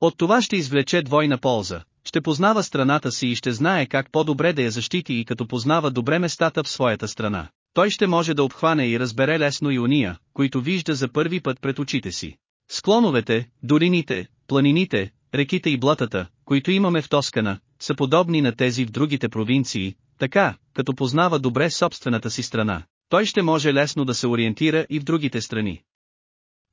От това ще извлече двойна полза, ще познава страната си и ще знае как по-добре да я защити и като познава добре местата в своята страна. Той ще може да обхване и разбере лесно и които вижда за първи път пред очите си. Склоновете, долините, планините, реките и блатата, които имаме в Тоскана, са подобни на тези в другите провинции, така, като познава добре собствената си страна, той ще може лесно да се ориентира и в другите страни.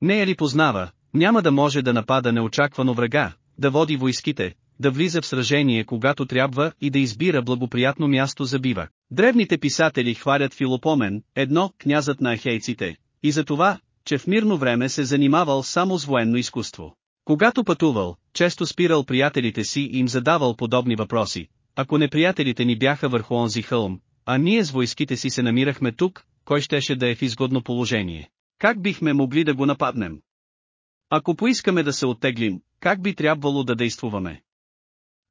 Нея ли познава, няма да може да напада неочаквано врага, да води войските, да влиза в сражение когато трябва и да избира благоприятно място за бива. Древните писатели хвалят Филопомен, едно, князът на ахейците, и за това, че в мирно време се занимавал само с военно изкуство. Когато пътувал, често спирал приятелите си и им задавал подобни въпроси. Ако неприятелите ни бяха върху онзи хълм, а ние с войските си се намирахме тук, кой щеше да е в изгодно положение? Как бихме могли да го нападнем? Ако поискаме да се оттеглим, как би трябвало да действуваме?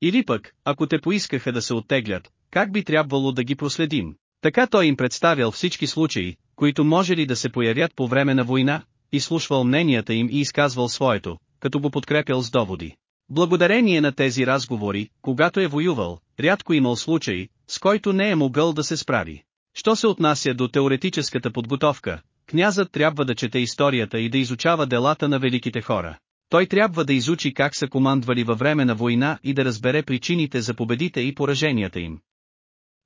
Или пък, ако те поискаха да се оттеглят, как би трябвало да ги проследим? Така той им представял всички случаи, които може ли да се появят по време на война, изслушвал мненията им и изказвал своето, като го подкрепял с доводи. Благодарение на тези разговори, когато е воювал, рядко имал случай, с който не е могъл да се справи. Що се отнася до теоретическата подготовка, князът трябва да чете историята и да изучава делата на великите хора. Той трябва да изучи как са командвали във време на война и да разбере причините за победите и пораженията им.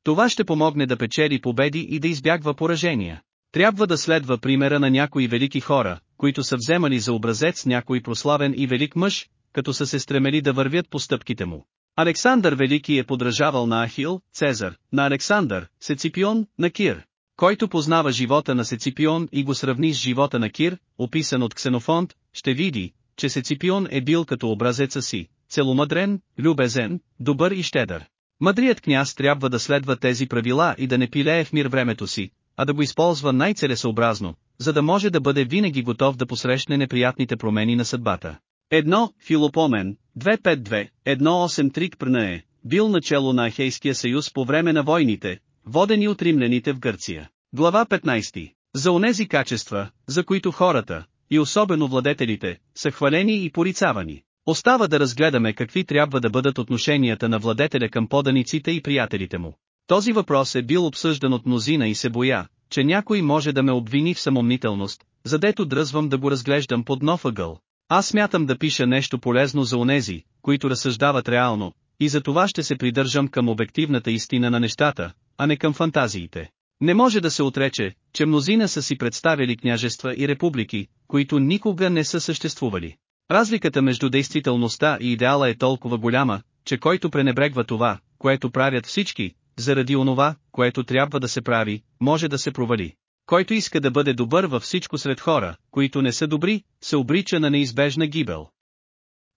Това ще помогне да печели победи и да избягва поражения. Трябва да следва примера на някои велики хора, които са вземали за образец някой прославен и велик мъж, като са се стремели да вървят по стъпките му. Александър Велики е подражавал на Ахил, Цезар, на Александър, Сеципион, на Кир. Който познава живота на Сеципион и го сравни с живота на Кир, описан от Ксенофонт, ще види, че Сеципион е бил като образеца си, целомъдрен, любезен, добър и щедър. Мъдрият княз трябва да следва тези правила и да не пилее в мир времето си, а да го използва най-целесообразно, за да може да бъде винаги готов да посрещне неприятните промени на съдбата. Едно, Филопомен, 252, 183 Прнае, бил начало на Ахейския съюз по време на войните, водени от римляните в Гърция. Глава 15. За онези качества, за които хората, и особено владетелите, са хвалени и порицавани. Остава да разгледаме какви трябва да бъдат отношенията на владетеля към поданиците и приятелите му. Този въпрос е бил обсъждан от мнозина и се боя, че някой може да ме обвини в самомнителност, задето дръзвам да го разглеждам под нов ъгъл. Аз смятам да пиша нещо полезно за онези, които разсъждават реално, и за това ще се придържам към обективната истина на нещата, а не към фантазиите. Не може да се отрече, че мнозина са си представили княжества и републики, които никога не са съществували. Разликата между действителността и идеала е толкова голяма, че който пренебрегва това, което правят всички, заради онова, което трябва да се прави, може да се провали. Който иска да бъде добър във всичко сред хора, които не са добри, се обрича на неизбежна гибел.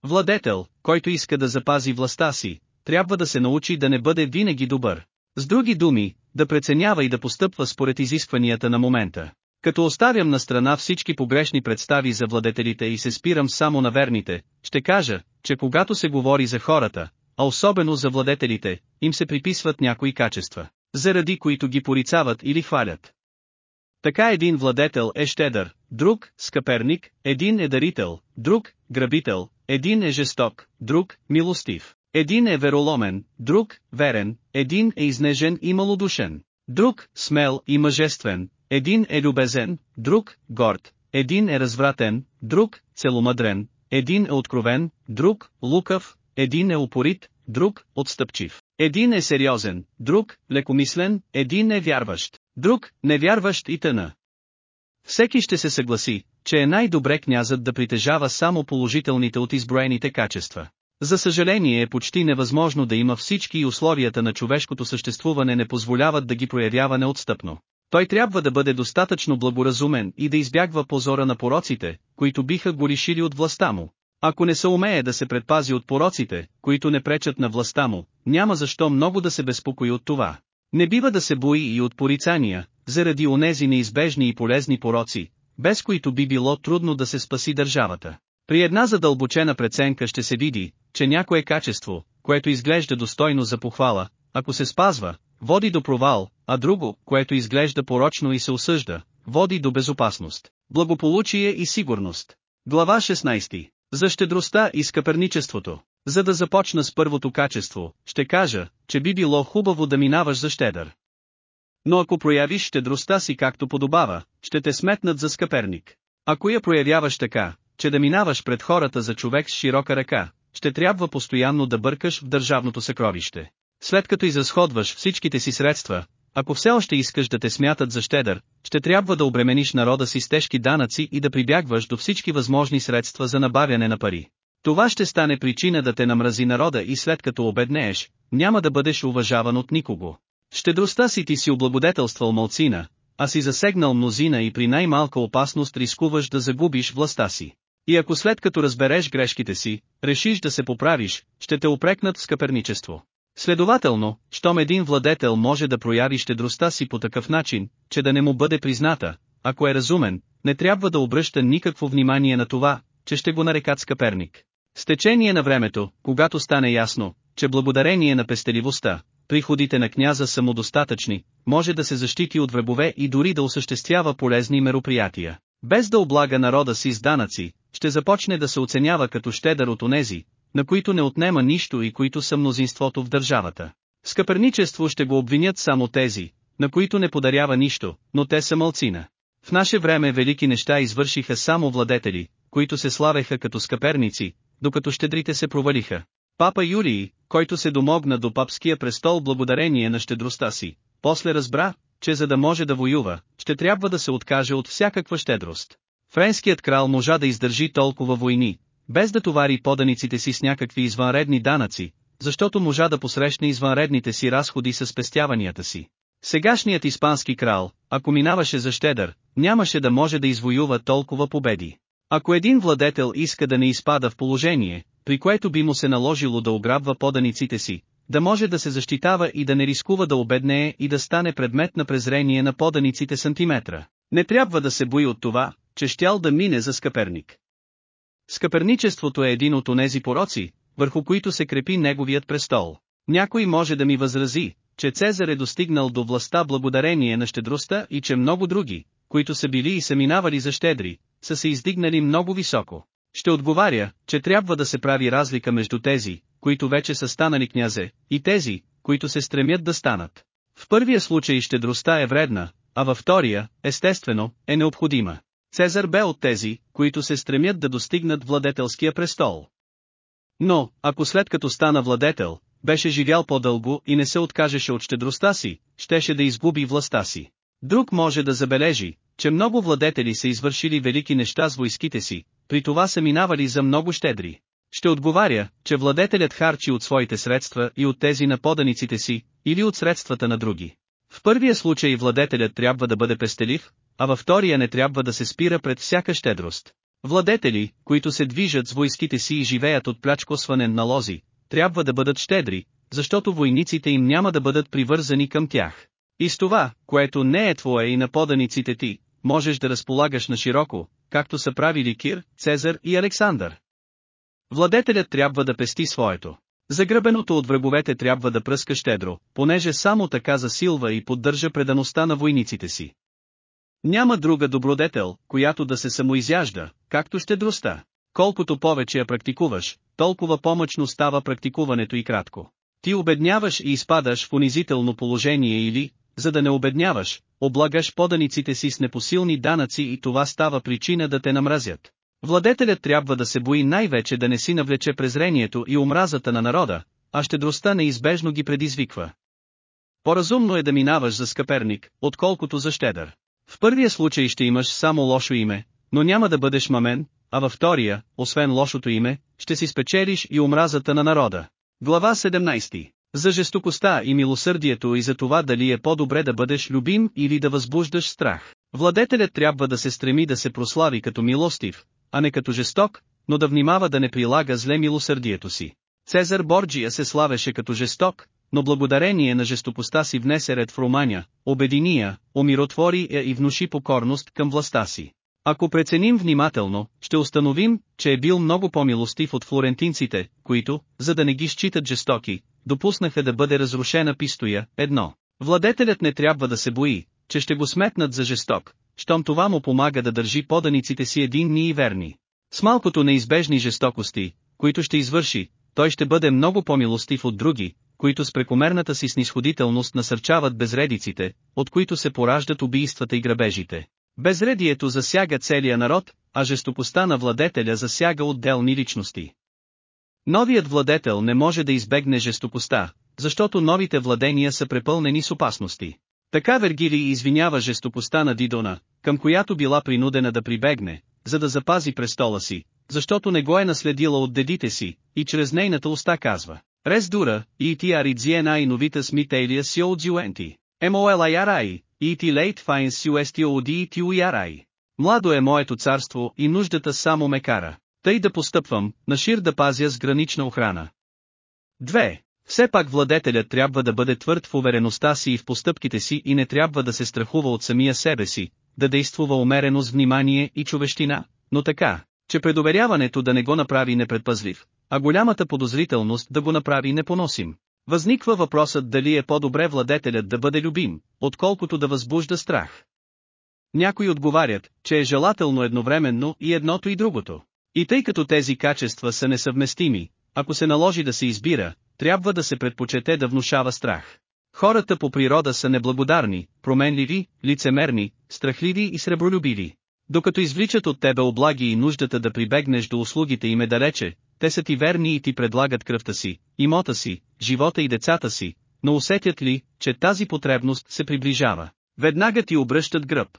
Владетел, който иска да запази властта си, трябва да се научи да не бъде винаги добър. С други думи, да преценява и да постъпва според изискванията на момента. Като оставям на страна всички погрешни представи за владетелите и се спирам само на верните, ще кажа, че когато се говори за хората, а особено за владетелите, им се приписват някои качества, заради които ги порицават или хвалят. Така един владетел е щедър, друг – скъперник, един е дарител, друг – грабител, един е жесток, друг – милостив. Един е вероломен, друг – верен, един е изнежен и малодушен, друг – смел и мъжествен, един е любезен, друг – горд, един е развратен, друг – целомъдрен, един е откровен, друг – лукав, един е упорит, друг – отстъпчив. Един е сериозен, друг – лекомислен, един е вярващ, друг – невярващ и тъна. Всеки ще се съгласи, че е най-добре князът да притежава само положителните от изброените качества. За съжаление е почти невъзможно да има всички и условията на човешкото съществуване не позволяват да ги проявява неотстъпно. Той трябва да бъде достатъчно благоразумен и да избягва позора на пороците, които биха го лишили от властта му. Ако не се умее да се предпази от пороците, които не пречат на властта му, няма защо много да се безпокои от това. Не бива да се бои и от порицания, заради онези неизбежни и полезни пороци, без които би било трудно да се спаси държавата. При една задълбочена преценка ще се види, че някое качество, което изглежда достойно за похвала, ако се спазва, води до провал, а друго, което изглежда порочно и се осъжда, води до безопасност, благополучие и сигурност. Глава 16. За щедростта и скъперничеството. За да започна с първото качество, ще кажа, че би било хубаво да минаваш за щедър. Но ако проявиш щедростта си както подобава, ще те сметнат за скъперник. Ако я проявяваш така, че да минаваш пред хората за човек с широка ръка, ще трябва постоянно да бъркаш в държавното съкровище. След като изразходваш всичките си средства, ако все още искаш да те смятат за щедър, ще трябва да обремениш народа си с тежки данъци и да прибягваш до всички възможни средства за набавяне на пари. Това ще стане причина да те намрази народа и след като обеднееш, няма да бъдеш уважаван от никого. Щедростта си ти си облагодетелствал малцина, а си засегнал мнозина и при най-малка опасност рискуваш да загубиш властта си. И ако след като разбереш грешките си, решиш да се поправиш, ще те опрекнат в скъперничество. Следователно, щом един владетел може да прояви щедростта си по такъв начин, че да не му бъде призната, ако е разумен, не трябва да обръща никакво внимание на това, че ще го нарекат скъперник. С течение на времето, когато стане ясно, че благодарение на пестеливостта, приходите на княза са му достатъчни, може да се защити от врабове и дори да осъществява полезни мероприятия. Без да облага народа си с данъци, ще започне да се оценява като щедър от онези, на които не отнема нищо и които са мнозинството в държавата. Скъперничество ще го обвинят само тези, на които не подарява нищо, но те са мълцина. В наше време велики неща извършиха само владетели, които се славеха като скъперници, докато щедрите се провалиха. Папа Юрий, който се домогна до папския престол благодарение на щедростта си, после разбра, че за да може да воюва, ще трябва да се откаже от всякаква щедрост. Френският крал можа да издържи толкова войни, без да товари поданиците си с някакви извънредни данъци, защото можа да посрещне извънредните си разходи с спестяванията си. Сегашният испански крал, ако минаваше за щедър, нямаше да може да извоюва толкова победи. Ако един владетел иска да не изпада в положение, при което би му се наложило да ограбва поданиците си, да може да се защитава и да не рискува да обеднее и да стане предмет на презрение на поданиците сантиметра, не трябва да се бои от това, че щял да мине за скъперник. Скъперничеството е един от онези пороци, върху които се крепи неговият престол. Някой може да ми възрази, че Цезар е достигнал до властта благодарение на щедростта и че много други, които са били и са минавали за щедри, са се издигнали много високо. Ще отговаря, че трябва да се прави разлика между тези, които вече са станали князе, и тези, които се стремят да станат. В първия случай щедростта е вредна, а във втория, естествено, е необходима. Цезар бе от тези, които се стремят да достигнат владетелския престол. Но, ако след като стана владетел, беше живял по-дълго и не се откажеше от щедростта си, щеше да изгуби властта си. Друг може да забележи, че много владетели са извършили велики неща с войските си, при това са минавали за много щедри. Ще отговаря, че владетелят харчи от своите средства и от тези на поданиците си, или от средствата на други. В първия случай владетелят трябва да бъде пестелив, а във втория не трябва да се спира пред всяка щедрост. Владетели, които се движат с войските си и живеят от плячкосване на лози, трябва да бъдат щедри, защото войниците им няма да бъдат привързани към тях. И с това, което не е твое и на поданиците ти, можеш да разполагаш на широко, както са правили Кир, Цезар и Александър. Владетелят трябва да пести своето. Загръбеното от враговете трябва да пръска щедро, понеже само така засилва и поддържа предаността на войниците си. Няма друга добродетел, която да се самоизяжда, както щедростта. Колкото повече я практикуваш, толкова помъчно става практикуването и кратко. Ти обедняваш и изпадаш в унизително положение или, за да не обедняваш, облагаш поданиците си с непосилни данъци и това става причина да те намразят. Владетелят трябва да се бои най-вече да не си навлече презрението и омразата на народа, а щедростта неизбежно ги предизвиква. По-разумно е да минаваш за скъперник, отколкото за щедър. В първия случай ще имаш само лошо име, но няма да бъдеш мамен, а във втория, освен лошото име, ще си спечелиш и омразата на народа. Глава 17. За жестокостта и милосърдието и за това дали е по-добре да бъдеш любим или да възбуждаш страх. Владетелят трябва да се стреми да се прослави като милостив, а не като жесток, но да внимава да не прилага зле милосърдието си. Цезар Борджия се славеше като жесток, но благодарение на жестокостта си внесе ред в Романя, обедини я, умиротвори я и внуши покорност към властта си. Ако преценим внимателно, ще установим, че е бил много по-милостив от флорентинците, които, за да не ги считат жестоки, допуснаха да бъде разрушена пистоя, едно. Владетелят не трябва да се бои, че ще го сметнат за жесток, щом това му помага да държи поданиците си единни и верни. С малкото неизбежни жестокости, които ще извърши, той ще бъде много по-милостив от други, които с прекомерната си снисходителност насърчават безредиците, от които се пораждат убийствата и грабежите. Безредието засяга целия народ, а жестокостта на владетеля засяга отделни личности. Новият владетел не може да избегне жестокостта, защото новите владения са препълнени с опасности. Така Вергили извинява жестокостта на Дидона, към която била принудена да прибегне, за да запази престола си, защото не го е наследила от дедите си, и чрез нейната уста казва. Рез дура, и ти аридзиена и новита смителия си от дзюенти. Емоела ярай, и ти лейт файн сюести оди и ти уярай. Младо е моето царство и нуждата само ме кара. Тъй да постъпвам, на шир да пазя с гранична охрана. 2. Все пак владетелят трябва да бъде твърд в увереността си и в постъпките си и не трябва да се страхува от самия себе си, да действува умерено с внимание и човещина, но така, че предоверяването да не го направи непредпазлив, а голямата подозрителност да го направи непоносим. Възниква въпросът дали е по-добре владетелят да бъде любим, отколкото да възбужда страх. Някои отговарят, че е желателно едновременно и едното и другото. И тъй като тези качества са несъвместими, ако се наложи да се избира, трябва да се предпочете да внушава страх. Хората по природа са неблагодарни, променливи, лицемерни, страхливи и сребролюбиви. Докато извличат от тебе облаги и нуждата да прибегнеш до услугите им е далече, те са ти верни и ти предлагат кръвта си, имота си, живота и децата си, но усетят ли, че тази потребност се приближава, веднага ти обръщат гръб.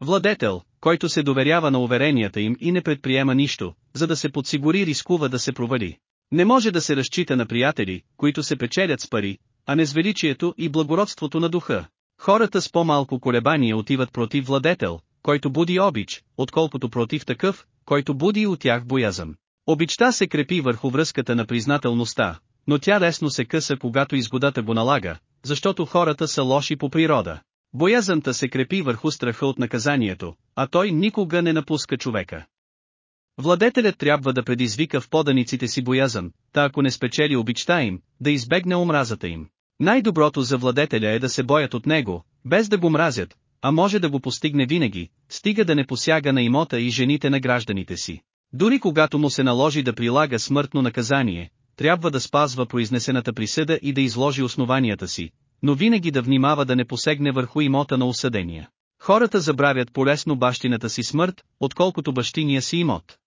Владетел, който се доверява на уверенията им и не предприема нищо, за да се подсигури рискува да се провали. Не може да се разчита на приятели, които се печелят с пари, а не с величието и благородството на духа. Хората с по-малко колебание отиват против владетел, който буди обич, отколкото против такъв, който буди от тях боязъм. Обичта се крепи върху връзката на признателността, но тя лесно се къса когато изгодата го налага, защото хората са лоши по природа. Боязънта се крепи върху страха от наказанието, а той никога не напуска човека. Владетелят трябва да предизвика в поданиците си боязън, та ако не спечели обичта им, да избегне омразата им. Най-доброто за владетеля е да се боят от него, без да го мразят, а може да го постигне винаги, стига да не посяга на имота и жените на гражданите си. Дори когато му се наложи да прилага смъртно наказание, трябва да спазва произнесената присъда и да изложи основанията си, но винаги да внимава да не посегне върху имота на осъдения. Хората забравят полесно бащината си смърт, отколкото бащиния си имот.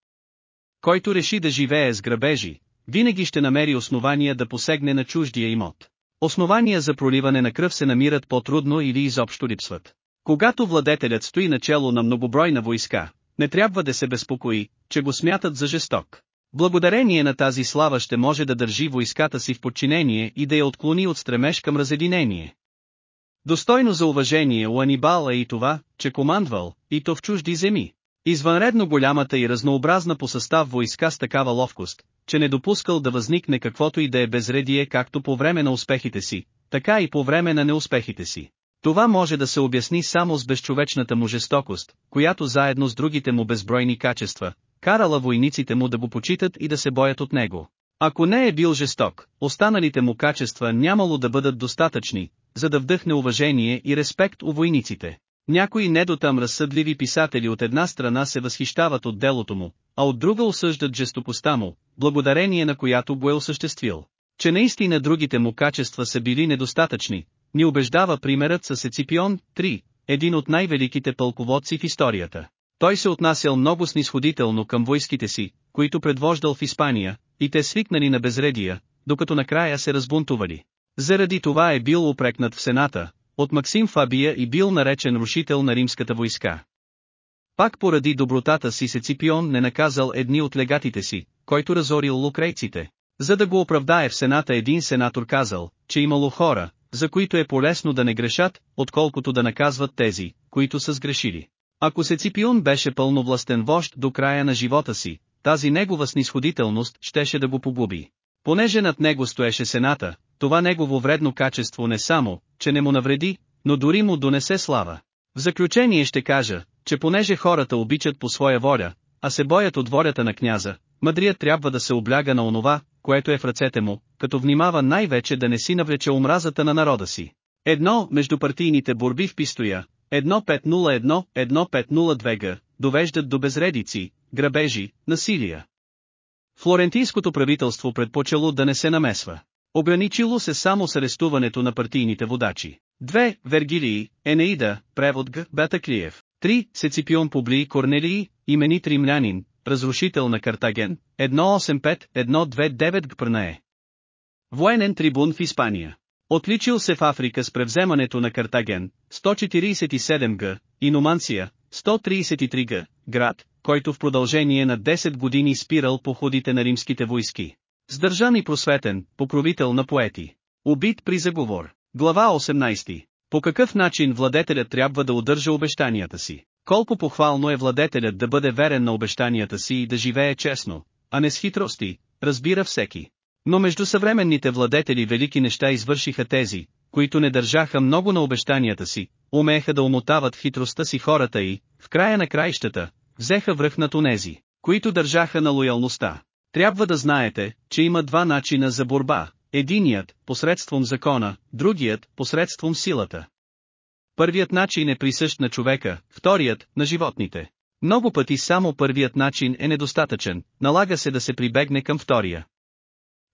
Който реши да живее с грабежи, винаги ще намери основания да посегне на чуждия имот. Основания за проливане на кръв се намират по-трудно или изобщо липсват. Когато владетелят стои начело на многобройна войска, не трябва да се безпокои, че го смятат за жесток. Благодарение на тази слава ще може да държи войската си в подчинение и да я отклони от стремеж към разединение. Достойно за уважение у Анибал е и това, че командвал, и то в чужди земи. Извънредно голямата и разнообразна по състав войска с такава ловкост, че не допускал да възникне каквото и да е безредие както по време на успехите си, така и по време на неуспехите си. Това може да се обясни само с безчовечната му жестокост, която заедно с другите му безбройни качества, карала войниците му да го почитат и да се боят от него. Ако не е бил жесток, останалите му качества нямало да бъдат достатъчни, за да вдъхне уважение и респект у войниците. Някои недотам разсъдливи писатели от една страна се възхищават от делото му, а от друга осъждат жестокостта му, благодарение на която го е осъществил. Че наистина другите му качества са били недостатъчни, ни убеждава примерът с Еципион 3, един от най-великите пълководци в историята. Той се отнасял много снисходително към войските си, които предвождал в Испания, и те свикнали на безредия, докато накрая се разбунтували. Заради това е бил упрекнат в Сената, от Максим Фабия и бил наречен рушител на римската войска. Пак поради добротата си Сеципион не наказал едни от легатите си, който разорил лукрейците. За да го оправдае в Сената един сенатор казал, че имало хора, за които е полезно да не грешат, отколкото да наказват тези, които са сгрешили. Ако Сеципион беше пълновластен вожд до края на живота си, тази негова снисходителност щеше да го погуби. Понеже над него стоеше сената, това негово вредно качество не само, че не му навреди, но дори му донесе слава. В заключение ще кажа, че понеже хората обичат по своя воля, а се боят от волята на княза, мъдрият трябва да се обляга на онова, което е в ръцете му, като внимава най-вече да не си навлече омразата на народа си. Едно, между партийните борби в Пистоя, 1501-1502 г, довеждат до безредици, грабежи, насилия. Флорентийското правителство предпочело да не се намесва. Ограничило се само с арестуването на партийните водачи. 2. Вергилии, Енеида, превод Г. Бетаклиев. 3. Сеципион Публий Корнелии, именит римлянин, разрушител на Картаген, 185-129 Гпрнае. Военен трибун в Испания. Отличил се в Африка с превземането на Картаген, 147 г, и Нуманция, 133 г, град, който в продължение на 10 години спирал походите на римските войски. Сдържан и просветен, покровител на поети. Убит при заговор. Глава 18. По какъв начин владетелят трябва да удържа обещанията си? Колко похвално е владетелят да бъде верен на обещанията си и да живее честно, а не с хитрости, разбира всеки. Но между съвременните владетели велики неща извършиха тези, които не държаха много на обещанията си, умееха да умотават хитростта си хората и, в края на краищата, взеха връх над онези, които държаха на лоялността. Трябва да знаете, че има два начина за борба, единият, посредством закона, другият, посредством силата. Първият начин е присъщ на човека, вторият, на животните. Много пъти само първият начин е недостатъчен, налага се да се прибегне към втория.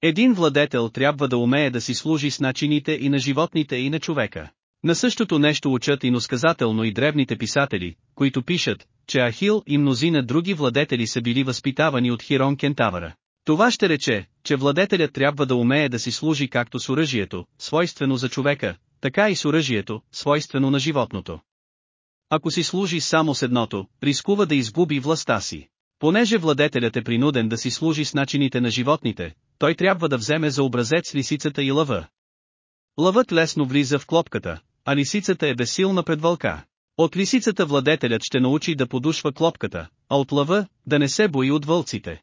Един владетел трябва да умее да си служи с начините и на животните и на човека. На същото нещо учат и носказателно и древните писатели, които пишат, че Ахил и мнозина други владетели са били възпитавани от Хирон Кентавъра. Това ще рече, че владетелят трябва да умее да си служи както с оръжието, свойствено за човека, така и с оръжието, свойствено на животното. Ако си служи само с едното, рискува да изгуби властта си. Понеже владетелят е принуден да си служи с начините на животните, той трябва да вземе за образец лисицата и лъва. Лъвът лесно влиза в клопката, а лисицата е безсилна пред вълка. От лисицата владетелят ще научи да подушва клопката, а от лъва – да не се бои от вълците.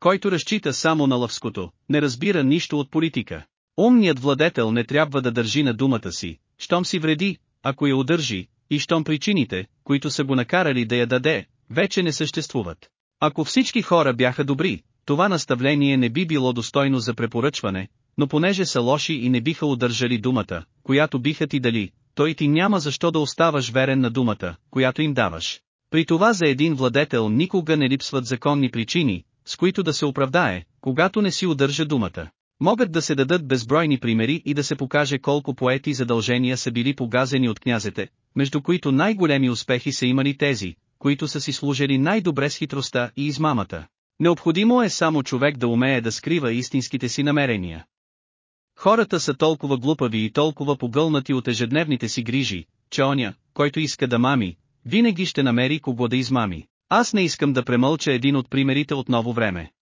Който разчита само на лъвското, не разбира нищо от политика. Умният владетел не трябва да държи на думата си, щом си вреди, ако я удържи, и щом причините, които са го накарали да я даде, вече не съществуват. Ако всички хора бяха добри, това наставление не би било достойно за препоръчване, но понеже са лоши и не биха удържали думата, която биха ти дали, той ти няма защо да оставаш верен на думата, която им даваш. При това за един владетел никога не липсват законни причини, с които да се оправдае, когато не си удържа думата. Могат да се дадат безбройни примери и да се покаже колко поети задължения са били погазени от князете, между които най-големи успехи са имали тези, които са си служили най-добре с хитростта и измамата. Необходимо е само човек да умее да скрива истинските си намерения. Хората са толкова глупави и толкова погълнати от ежедневните си грижи, че оня, който иска да мами, винаги ще намери кого да измами. Аз не искам да премълча един от примерите от ново време.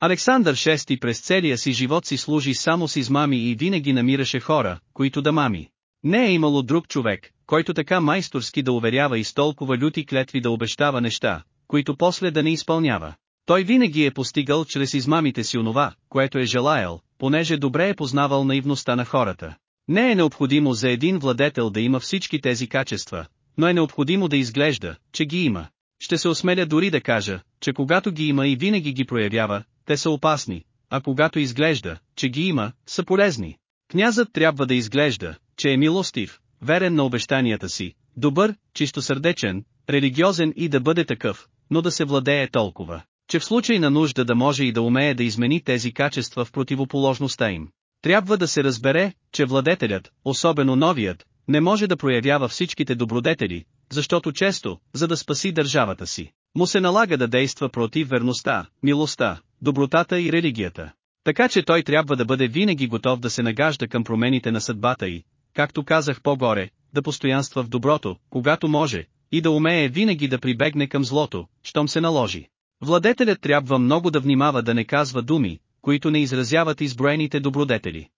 Александър VI през целия си живот си служи само с измами и винаги намираше хора, които да мами. Не е имало друг човек, който така майсторски да уверява и с толкова люти клетви да обещава неща, които после да не изпълнява. Той винаги е постигал чрез измамите си онова, което е желаял, понеже добре е познавал наивността на хората. Не е необходимо за един владетел да има всички тези качества, но е необходимо да изглежда, че ги има. Ще се осмеля дори да кажа, че когато ги има и винаги ги проявява, те са опасни, а когато изглежда, че ги има, са полезни. Князът трябва да изглежда, че е милостив, верен на обещанията си, добър, чистосърдечен, религиозен и да бъде такъв, но да се владее толкова, че в случай на нужда да може и да умее да измени тези качества в противоположността им. Трябва да се разбере, че владетелят, особено новият, не може да проявява всичките добродетели, защото често, за да спаси държавата си, му се налага да действа против верността, милостта, добротата и религията. Така че той трябва да бъде винаги готов да се нагажда към промените на съдбата и, както казах по-горе, да постоянства в доброто, когато може, и да умее винаги да прибегне към злото, щом се наложи. Владетелят трябва много да внимава да не казва думи, които не изразяват изброените добродетели.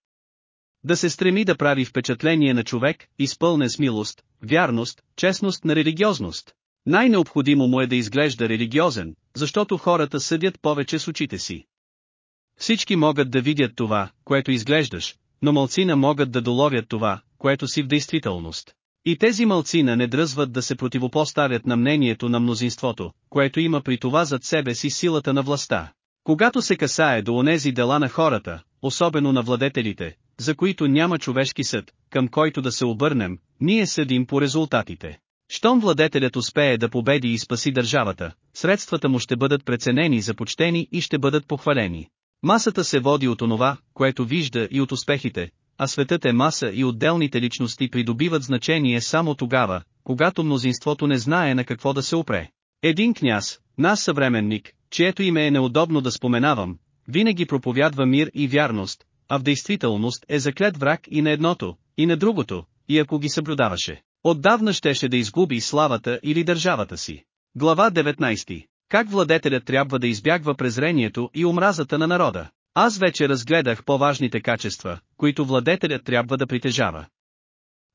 Да се стреми да прави впечатление на човек, изпълнен с милост, вярност, честност на религиозност. Най-необходимо му е да изглежда религиозен, защото хората съдят повече с очите си. Всички могат да видят това, което изглеждаш, но малцина могат да доловят това, което си в действителност. И тези малцина не дръзват да се противопоставят на мнението на мнозинството, което има при това зад себе си силата на властта. Когато се касае до онези дела на хората, особено на владетелите, за които няма човешки съд, към който да се обърнем, ние съдим по резултатите. Щом владетелят успее да победи и спаси държавата, средствата му ще бъдат преценени за почтени и ще бъдат похвалени. Масата се води от онова, което вижда и от успехите, а светът е маса и отделните личности придобиват значение само тогава, когато мнозинството не знае на какво да се опре. Един княз, наш съвременник, чието име е неудобно да споменавам, винаги проповядва мир и вярност, а в действителност е заклет враг и на едното, и на другото, и ако ги съблюдаваше, отдавна щеше да изгуби славата или държавата си. Глава 19. Как владетелят трябва да избягва презрението и омразата на народа? Аз вече разгледах по-важните качества, които владетелят трябва да притежава.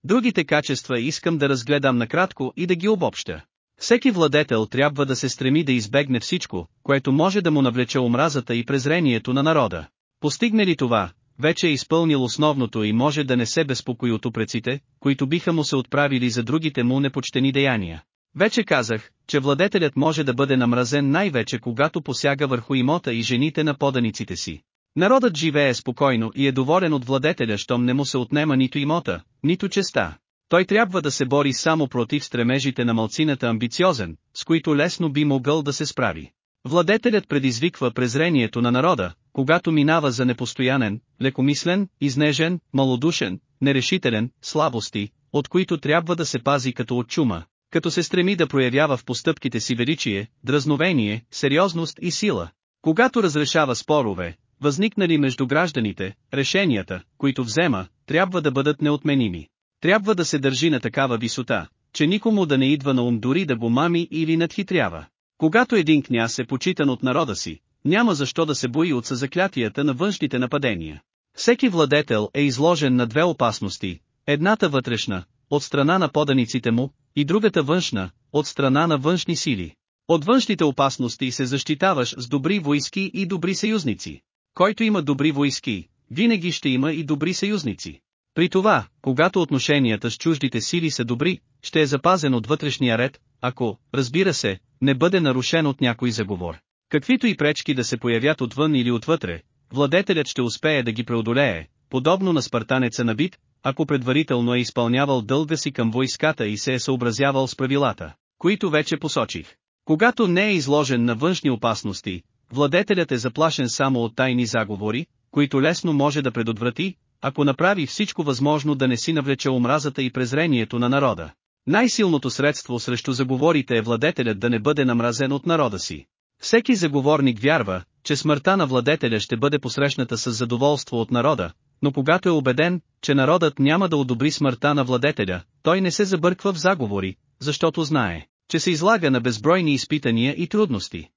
Другите качества искам да разгледам накратко и да ги обобща. Всеки владетел трябва да се стреми да избегне всичко, което може да му навлече омразата и презрението на народа. Постигне ли това, вече е изпълнил основното и може да не се безпокои от упреците, които биха му се отправили за другите му непочтени деяния. Вече казах, че владетелят може да бъде намразен най-вече когато посяга върху имота и жените на поданиците си. Народът живее спокойно и е доволен от владетеля, щом не му се отнема нито имота, нито честа. Той трябва да се бори само против стремежите на малцината амбициозен, с които лесно би могъл да се справи. Владетелят предизвиква презрението на народа, когато минава за непостоянен, лекомислен, изнежен, малодушен, нерешителен, слабости, от които трябва да се пази като от чума, като се стреми да проявява в постъпките си величие, дразновение, сериозност и сила. Когато разрешава спорове, възникнали между гражданите, решенията, които взема, трябва да бъдат неотменими. Трябва да се държи на такава висота, че никому да не идва на ум дори да го мами или надхитрява. Когато един княз е почитан от народа си, няма защо да се бои от съзаклятията на външните нападения. Всеки владетел е изложен на две опасности, едната вътрешна, от страна на поданиците му, и другата външна, от страна на външни сили. От външните опасности се защитаваш с добри войски и добри съюзници. Който има добри войски, винаги ще има и добри съюзници. При това, когато отношенията с чуждите сили са добри, ще е запазен от вътрешния ред, ако, разбира се, не бъде нарушен от някой заговор. Каквито и пречки да се появят отвън или отвътре, владетелят ще успее да ги преодолее, подобно на спартанеца на бит, ако предварително е изпълнявал дълга си към войската и се е съобразявал с правилата, които вече посочих. Когато не е изложен на външни опасности, владетелят е заплашен само от тайни заговори, които лесно може да предотврати, ако направи всичко възможно да не си навлече омразата и презрението на народа. Най-силното средство срещу заговорите е владетелят да не бъде намразен от народа си. Всеки заговорник вярва, че смъртта на владетеля ще бъде посрещната с задоволство от народа, но когато е убеден, че народът няма да одобри смъртта на владетеля, той не се забърква в заговори, защото знае, че се излага на безбройни изпитания и трудности.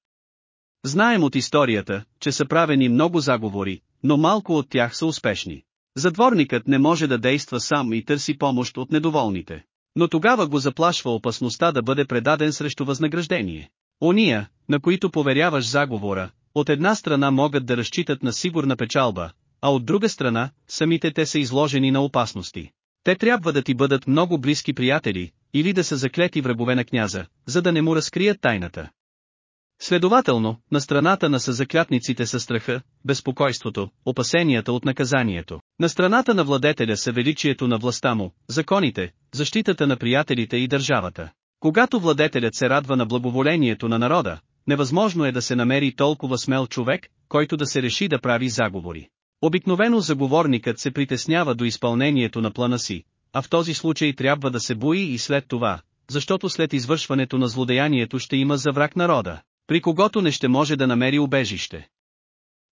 Знаем от историята, че са правени много заговори, но малко от тях са успешни. Затворникът не може да действа сам и търси помощ от недоволните. Но тогава го заплашва опасността да бъде предаден срещу възнаграждение. Ония, на които поверяваш заговора, от една страна могат да разчитат на сигурна печалба, а от друга страна, самите те са изложени на опасности. Те трябва да ти бъдат много близки приятели, или да са заклети врагове на княза, за да не му разкрият тайната. Следователно, на страната на съзаклятниците са страха, безпокойството, опасенията от наказанието. На страната на владетеля са величието на властта му, законите, защитата на приятелите и държавата. Когато владетелят се радва на благоволението на народа, невъзможно е да се намери толкова смел човек, който да се реши да прави заговори. Обикновено заговорникът се притеснява до изпълнението на плана си, а в този случай трябва да се бои и след това, защото след извършването на злодеянието ще има за враг народа при когото не ще може да намери убежище.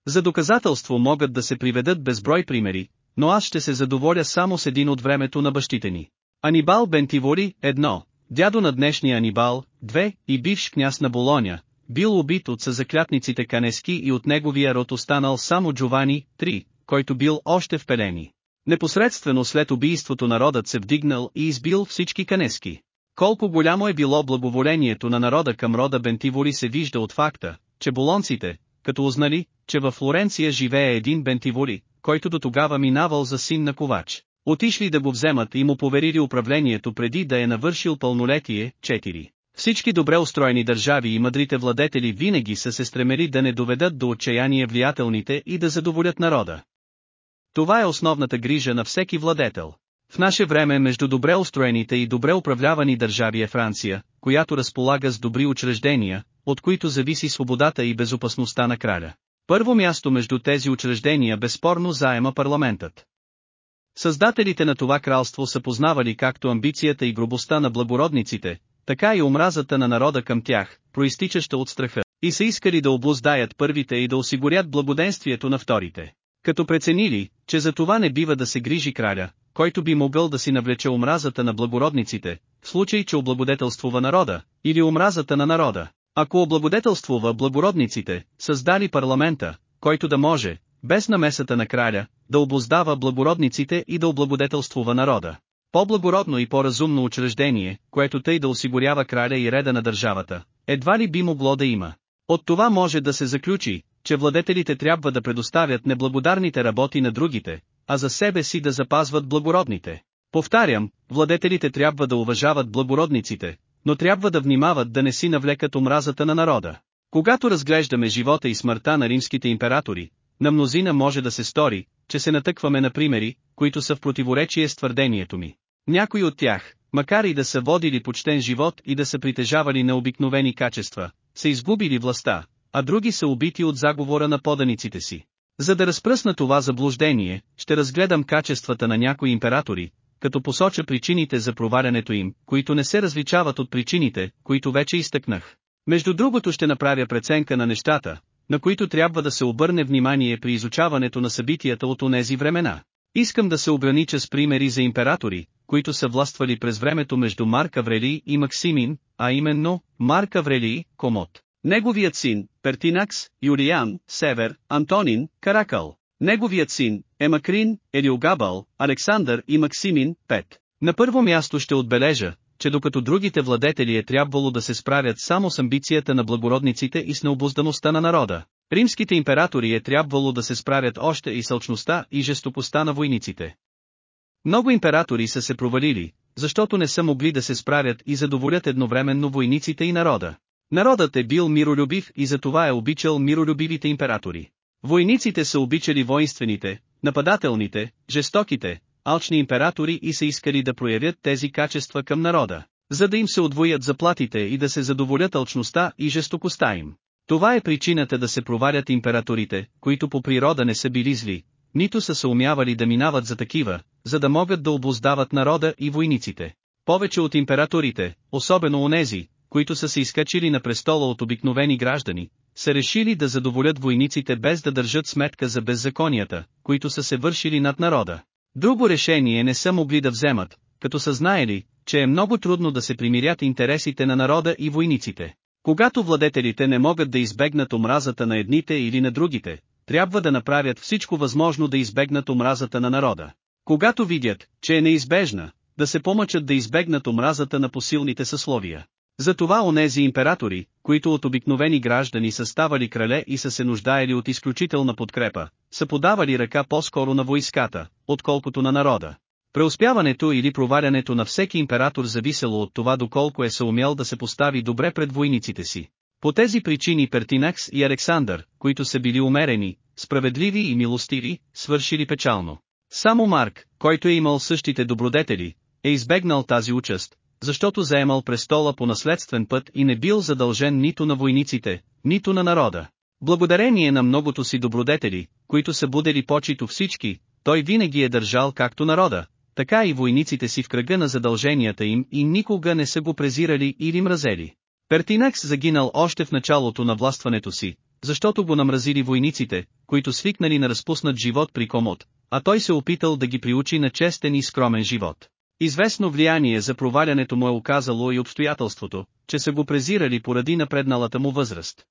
За доказателство могат да се приведат безброй примери, но аз ще се задоволя само с един от времето на бащите ни. Анибал Бентивори, едно, дядо на днешния Анибал, две, и бивш княз на Болоня, бил убит от съзаклятниците Канески и от неговия род останал само Джовани, три, който бил още в пелени. Непосредствено след убийството народът се вдигнал и избил всички Канески. Колко голямо е било благоволението на народа към рода Бентивори се вижда от факта, че болонците, като узнали, че във Флоренция живее един Бентивори, който до тогава минавал за син на ковач, отишли да го вземат и му поверили управлението преди да е навършил пълнолетие, 4. Всички добре устроени държави и мъдрите владетели винаги са се стремели да не доведат до отчаяние влиятелните и да задоволят народа. Това е основната грижа на всеки владетел. В наше време между добре устроените и добре управлявани държави е Франция, която разполага с добри учреждения, от които зависи свободата и безопасността на краля. Първо място между тези учреждения безспорно заема парламентът. Създателите на това кралство са познавали както амбицията и грубостта на благородниците, така и омразата на народа към тях, проистичаща от страха, и са искали да облуздаят първите и да осигурят благоденствието на вторите. Като преценили, че за това не бива да се грижи краля, който би могъл да си навлече омразата на благородниците, в случай че облагодетелствува народа, или омразата на народа. Ако облагодетелствува благородниците, създали парламента, който да може, без намесата на краля, да обоздава благородниците и да облагодетелствува народа. По-благородно и по-разумно учреждение, което тъй да осигурява краля и реда на държавата, едва ли би могло да има. От това може да се заключи, че владетелите трябва да предоставят неблагодарните работи на другите, а за себе си да запазват благородните. Повтарям, владетелите трябва да уважават благородниците, но трябва да внимават да не си навлекат омразата на народа. Когато разглеждаме живота и смъртта на римските императори, на мнозина може да се стори, че се натъкваме на примери, които са в противоречие с твърдението ми. Някои от тях, макар и да са водили почтен живот и да са притежавали необикновени качества, са изгубили властта, а други са убити от заговора на поданиците си. За да разпръсна това заблуждение, ще разгледам качествата на някои императори, като посоча причините за провалянето им, които не се различават от причините, които вече изтъкнах. Между другото ще направя преценка на нещата, на които трябва да се обърне внимание при изучаването на събитията от онези времена. Искам да се огранича с примери за императори, които са властвали през времето между Марк Аврелий и Максимин, а именно, Марк Аврелий, Комот. Неговият син, Пертинакс, Юлиан, Север, Антонин, Каракал. Неговият син, Емакрин, Елиогабал, Александър и Максимин, Пет. На първо място ще отбележа, че докато другите владетели е трябвало да се справят само с амбицията на благородниците и с необуздаността на народа, римските императори е трябвало да се справят още и сълчността и жестокостта на войниците. Много императори са се провалили, защото не са могли да се справят и задоволят едновременно войниците и народа. Народът е бил миролюбив и затова е обичал миролюбивите императори. Войниците са обичали воинствените, нападателните, жестоките, алчни императори и са искали да проявят тези качества към народа, за да им се отвоят заплатите и да се задоволят алчността и жестокостта им. Това е причината да се провалят императорите, които по природа не са били зли, нито са се умявали да минават за такива, за да могат да обоздават народа и войниците. Повече от императорите, особено онези, които са се изкачили на престола от обикновени граждани, са решили да задоволят войниците без да държат сметка за беззаконията, които са се вършили над народа. Друго решение не са могли да вземат, като са знаели, че е много трудно да се примирят интересите на народа и войниците. Когато владетелите не могат да избегнат омразата на едните или на другите, трябва да направят всичко възможно да избегнат омразата на народа. Когато видят, че е неизбежна, да се помъчат да избегнат омразата на посилните съсловия. Затова онези императори, които от обикновени граждани са ставали крале и са се нуждаели от изключителна подкрепа, са подавали ръка по-скоро на войската, отколкото на народа. Преуспяването или провалянето на всеки император зависело от това доколко е съумял да се постави добре пред войниците си. По тези причини Пертинакс и Александър, които са били умерени, справедливи и милостиви, свършили печално. Само Марк, който е имал същите добродетели, е избегнал тази участ, защото заемал престола по наследствен път и не бил задължен нито на войниците, нито на народа. Благодарение на многото си добродетели, които са будели почито всички, той винаги е държал както народа, така и войниците си в кръга на задълженията им и никога не са го презирали или мразели. Пертинакс загинал още в началото на властването си, защото го намразили войниците, които свикнали на разпуснат живот при комод, а той се опитал да ги приучи на честен и скромен живот. Известно влияние за провалянето му е оказало и обстоятелството, че са го презирали поради напредналата му възраст.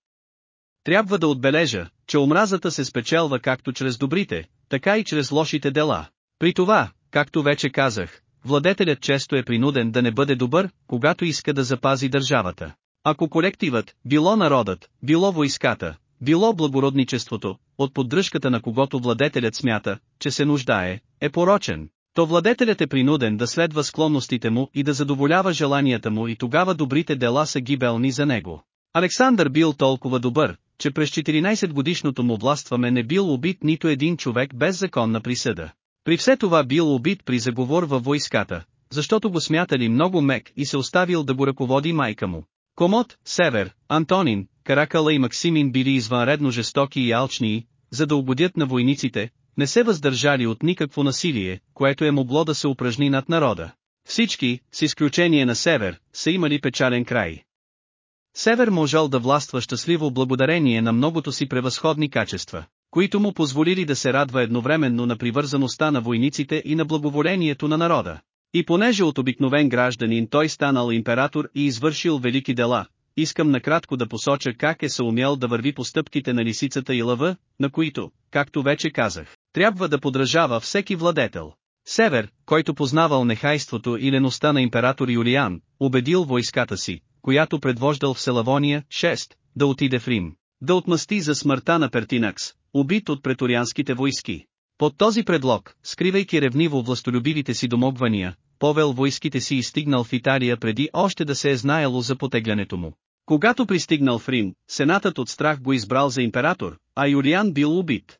Трябва да отбележа, че омразата се спечелва както чрез добрите, така и чрез лошите дела. При това, както вече казах, владетелят често е принуден да не бъде добър, когато иска да запази държавата. Ако колективът, било народът, било войската, било благородничеството, от поддръжката на когото владетелят смята, че се нуждае, е порочен, то владетелят е принуден да следва склонностите му и да задоволява желанията му и тогава добрите дела са гибелни за него. Александър бил толкова добър, че през 14 годишното му властваме не бил убит нито един човек без законна присъда. При все това бил убит при заговор във войската, защото го смятали много мек и се оставил да го ръководи майка му. Комод, Север, Антонин, Каракала и Максимин били извънредно жестоки и алчни, за да угодят на войниците, не се въздържали от никакво насилие, което е могло да се упражни над народа. Всички, с изключение на Север, са имали печален край. Север можал да властва щастливо благодарение на многото си превъзходни качества, които му позволили да се радва едновременно на привързаността на войниците и на благоволението на народа. И понеже от обикновен гражданин той станал император и извършил велики дела, искам накратко да посоча как е съумял да върви по стъпките на лисицата и лъва, на които, както вече казах, трябва да подражава всеки владетел. Север, който познавал нехайството и леността на император Юлиан, убедил войската си, която предвождал в Селавония, 6, да отиде в Рим, да отмъсти за смъртта на Пертинакс, убит от преторианските войски. Под този предлог, скривайки ревниво властолюбивите си домогвания, повел войските си и стигнал в Италия преди още да се е знаело за потеглянето му. Когато пристигнал в Рим, сенатът от страх го избрал за император, а Юлиан бил убит.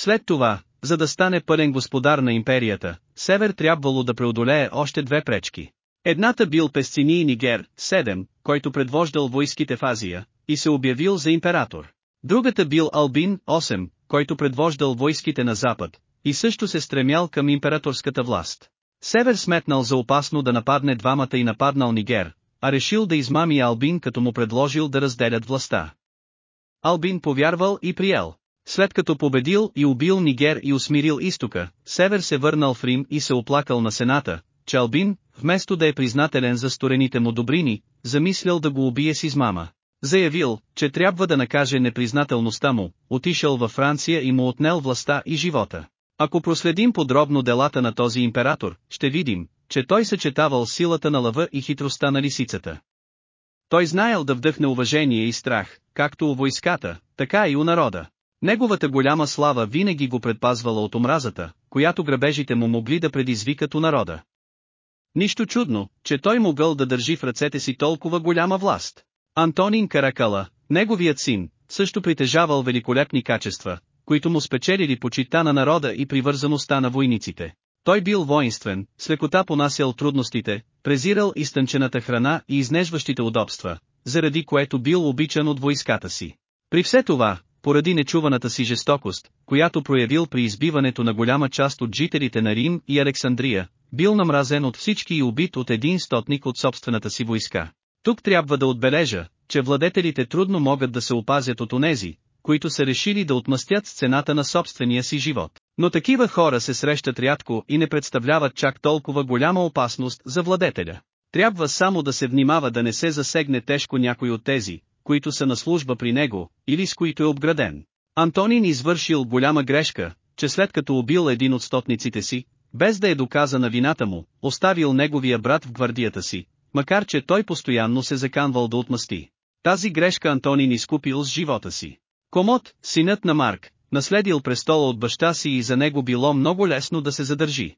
След това, за да стане пълен господар на империята, Север трябвало да преодолее още две пречки. Едната бил Песцини и Нигер, 7, който предвождал войските в Азия, и се обявил за император. Другата бил Албин, 8, който предвождал войските на запад, и също се стремял към императорската власт. Север сметнал за опасно да нападне двамата и нападнал Нигер, а решил да измами Албин като му предложил да разделят властта. Албин повярвал и приел. След като победил и убил Нигер и усмирил изтока, Север се върнал в Рим и се оплакал на Сената, че Албин, вместо да е признателен за сторените му добрини, замислял да го убие с измама. Заявил, че трябва да накаже непризнателността му, отишъл във Франция и му отнел властта и живота. Ако проследим подробно делата на този император, ще видим, че той съчетавал силата на лъва и хитростта на лисицата. Той знаел да вдъхне уважение и страх, както у войската, така и у народа. Неговата голяма слава винаги го предпазвала от омразата, която грабежите му могли да предизвикат у народа. Нищо чудно, че той могъл да държи в ръцете си толкова голяма власт. Антонин Каракала, неговият син, също притежавал великолепни качества, които му спечелили почита на народа и привързаността на войниците. Той бил воинствен, с лекота понасял трудностите, презирал изтънчената храна и изнежващите удобства, заради което бил обичан от войската си. При все това, поради нечуваната си жестокост, която проявил при избиването на голяма част от жителите на Рим и Александрия, бил намразен от всички и убит от един стотник от собствената си войска. Тук трябва да отбележа, че владетелите трудно могат да се опазят от онези, които са решили да отмъстят с цената на собствения си живот. Но такива хора се срещат рядко и не представляват чак толкова голяма опасност за владетеля. Трябва само да се внимава да не се засегне тежко някой от тези, които са на служба при него, или с които е обграден. Антонин извършил голяма грешка, че след като убил един от стотниците си, без да е доказана вината му, оставил неговия брат в гвардията си, макар че той постоянно се заканвал да отмъсти. Тази грешка Антонин изкупил с живота си. Комод, синът на Марк, наследил престола от баща си и за него било много лесно да се задържи.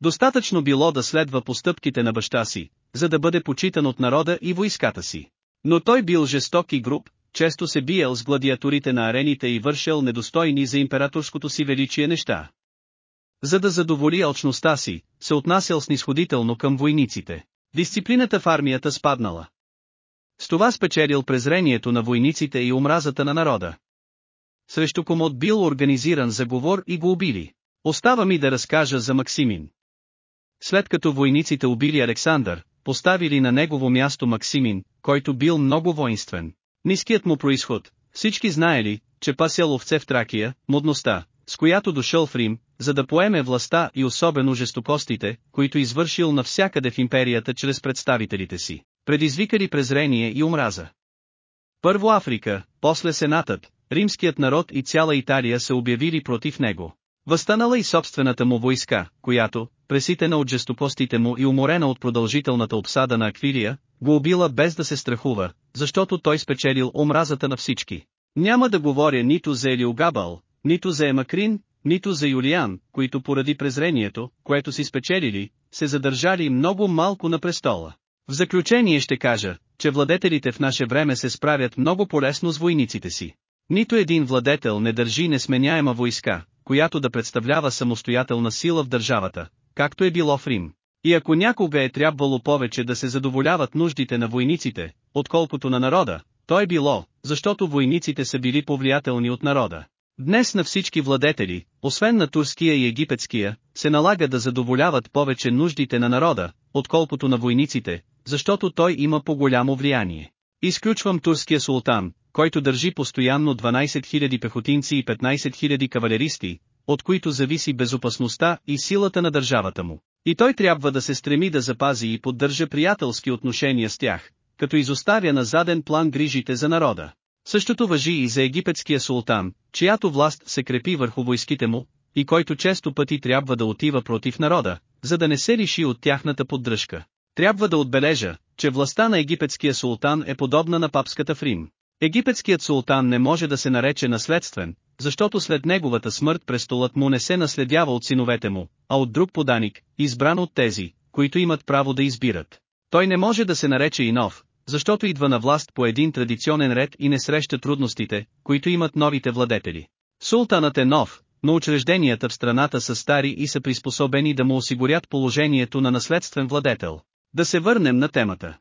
Достатъчно било да следва постъпките на баща си, за да бъде почитан от народа и войската си. Но той бил жесток и груб, често се биел с гладиаторите на арените и вършил недостойни за императорското си величие неща. За да задоволи алчността си, се отнасял снисходително към войниците. Дисциплината в армията спаднала. С това спечелил презрението на войниците и омразата на народа. Срещу комод бил организиран заговор и го убили. Остава ми да разкажа за Максимин. След като войниците убили Александър, поставили на негово място Максимин, който бил много воинствен. Ниският му происход, всички знаели, че пасял овце в Тракия, модността, с която дошъл в Рим, за да поеме властта и особено жестокостите, които извършил навсякъде в империята чрез представителите си, предизвикали презрение и омраза. Първо Африка, после Сенатът, римският народ и цяла Италия се обявили против него. Възстанала и собствената му войска, която, преситена от жестопостите му и уморена от продължителната обсада на Аквилия, го убила без да се страхува, защото той спечелил омразата на всички. Няма да говоря нито за Елиогабал, нито за Емакрин, нито за Юлиан, които поради презрението, което си спечелили, се задържали много малко на престола. В заключение ще кажа, че владетелите в наше време се справят много полезно с войниците си. Нито един владетел не държи несменяема войска, която да представлява самостоятелна сила в държавата, както е било в Рим. И ако някога е трябвало повече да се задоволяват нуждите на войниците, отколкото на народа, то е било, защото войниците са били повлиятелни от народа. Днес на всички владетели, освен на турския и египетския, се налага да задоволяват повече нуждите на народа, отколкото на войниците, защото той има по-голямо влияние. Изключвам турския султан, който държи постоянно 12 000 пехотинци и 15 000 кавалеристи, от които зависи безопасността и силата на държавата му. И той трябва да се стреми да запази и поддържа приятелски отношения с тях, като изоставя на заден план грижите за народа. Същото въжи и за египетския султан, чиято власт се крепи върху войските му, и който често пъти трябва да отива против народа, за да не се лиши от тяхната поддръжка. Трябва да отбележа, че властта на египетския султан е подобна на папската в Рим. Египетският султан не може да се нарече наследствен, защото след неговата смърт престолът му не се наследява от синовете му, а от друг поданик, избран от тези, които имат право да избират. Той не може да се нарече и нов, защото идва на власт по един традиционен ред и не среща трудностите, които имат новите владетели. Султанът е нов, но учрежденията в страната са стари и са приспособени да му осигурят положението на наследствен владетел. Да се върнем на темата.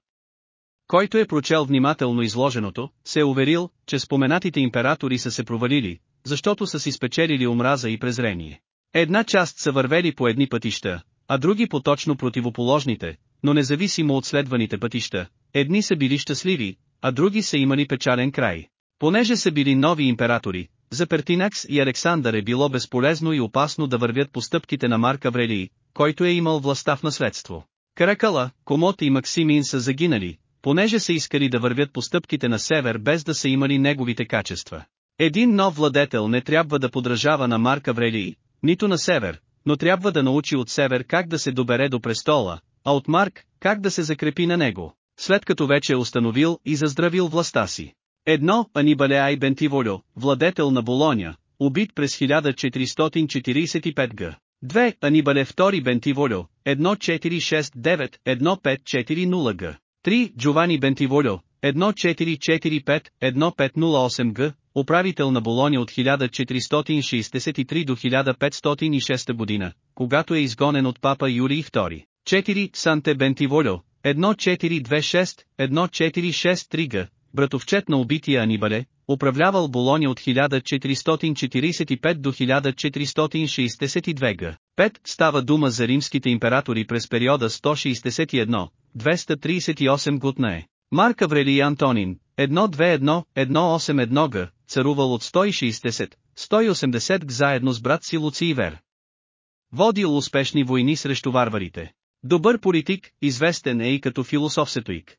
Който е прочел внимателно изложеното, се е уверил, че споменатите императори са се провалили, защото са си спечелили омраза и презрение. Една част са вървели по едни пътища, а други по точно противоположните, но независимо от следваните пътища, едни са били щастливи, а други са имали печален край. Понеже са били нови императори, за Пертинакс и Александър е било безполезно и опасно да вървят по стъпките на Марк Аврелий, който е имал властта в наследство. Каракала, Комот и Максимин са загинали, понеже са искали да вървят по стъпките на север без да са имали неговите качества. Един нов владетел не трябва да подражава на Марк Аврелий, нито на север, но трябва да научи от север как да се добере до престола, а от Марк, как да се закрепи на него, след като вече е установил и заздравил властта си. Едно, Анибале Ай Бентиволю, владетел на Болоня, убит през 1445 г. Две, Анибале II Бентиволю, 1469-1540 г. 3. Джовани Бентиволю, 1445-1508 г., управител на Болония от 1463 до 1506 година, когато е изгонен от папа Юрий II. 4. Санте Бентиволю, 1426-1463 г., братовчет на убития Анибале, управлявал Болония от 1445 до 1462 г. 5. Става дума за римските императори през периода 161-238 годна е. Марк Аврелий Антонин, 121-181 г., царувал от 160-180 г. заедно с брат си Луцивер. Водил успешни войни срещу варварите. Добър политик, известен е и като философ-сетоик.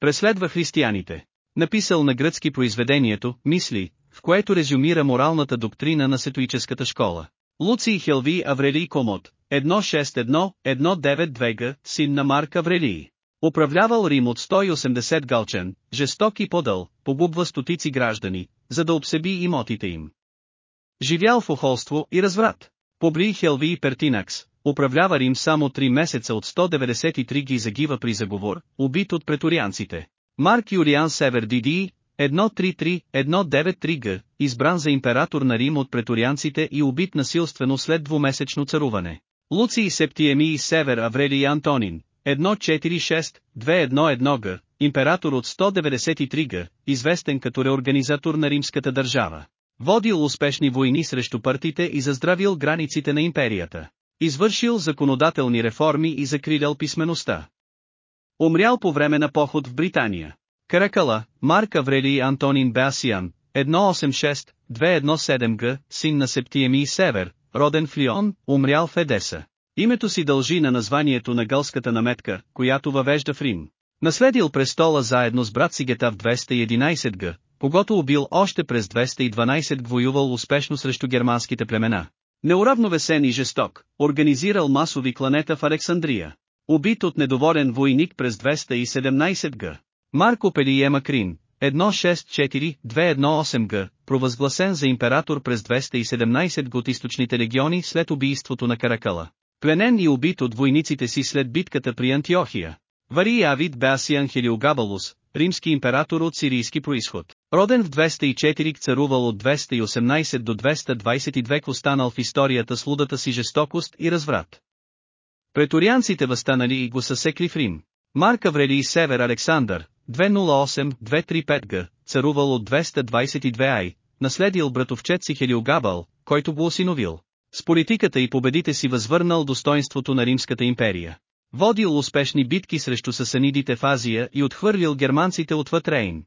Преследва християните. Написал на гръцки произведението «Мисли», в което резюмира моралната доктрина на сетоическата школа. Луций Хелви Аврелий Комод, 161-192 г, син на Марк Аврелий. Управлявал Рим от 180 галчен, жесток и подъл, погубва стотици граждани, за да обсеби имотите им. Живял в охолство и разврат. Побри Хелви и Пертинакс, управлява Рим само 3 месеца от 193 ги загива при заговор, убит от преторианците. Марк Юлиан Север Диди, 133-193 г, избран за император на Рим от преторианците и убит насилствено след двумесечно царуване. Луций Септиемий Север Аврелий Антонин, 146-211 г, император от 193 г, известен като реорганизатор на римската държава. Водил успешни войни срещу партите и заздравил границите на империята. Извършил законодателни реформи и закрилял писмеността. Умрял по време на поход в Британия. Каракала, Марк Аврелий Антонин Беасиан, 186-217 г, син на Септиемий Север, роден в Лион, умрял в Едеса. Името си дължи на названието на гълската наметка, която въвежда в Рим. Наследил престола заедно с брат си в 211 г, когато убил още през 212 г воювал успешно срещу германските племена. Неуравновесен и жесток, организирал масови кланета в Александрия. Убит от недоволен войник през 217 г. Марко Пелиема Крин, 164-218 г., провъзгласен за император през 217 г. от източните легиони след убийството на Каракала. Пленен и убит от войниците си след битката при Антиохия. Вари Авид Беасиан Хелиогабалус, римски император от сирийски происход. Роден в 204 царувал от 218 до 222 останал в историята с лудата си жестокост и разврат. Преторианците възстанали и го съсекли в Рим. Марк Аврелий Север Александър, 208-235 г, царувал от 222 ай, наследил братовчет си Хелиогабал, който го осиновил. С политиката и победите си възвърнал достоинството на Римската империя. Водил успешни битки срещу сасанидите в Азия и отхвърлил германците от Ватрейн.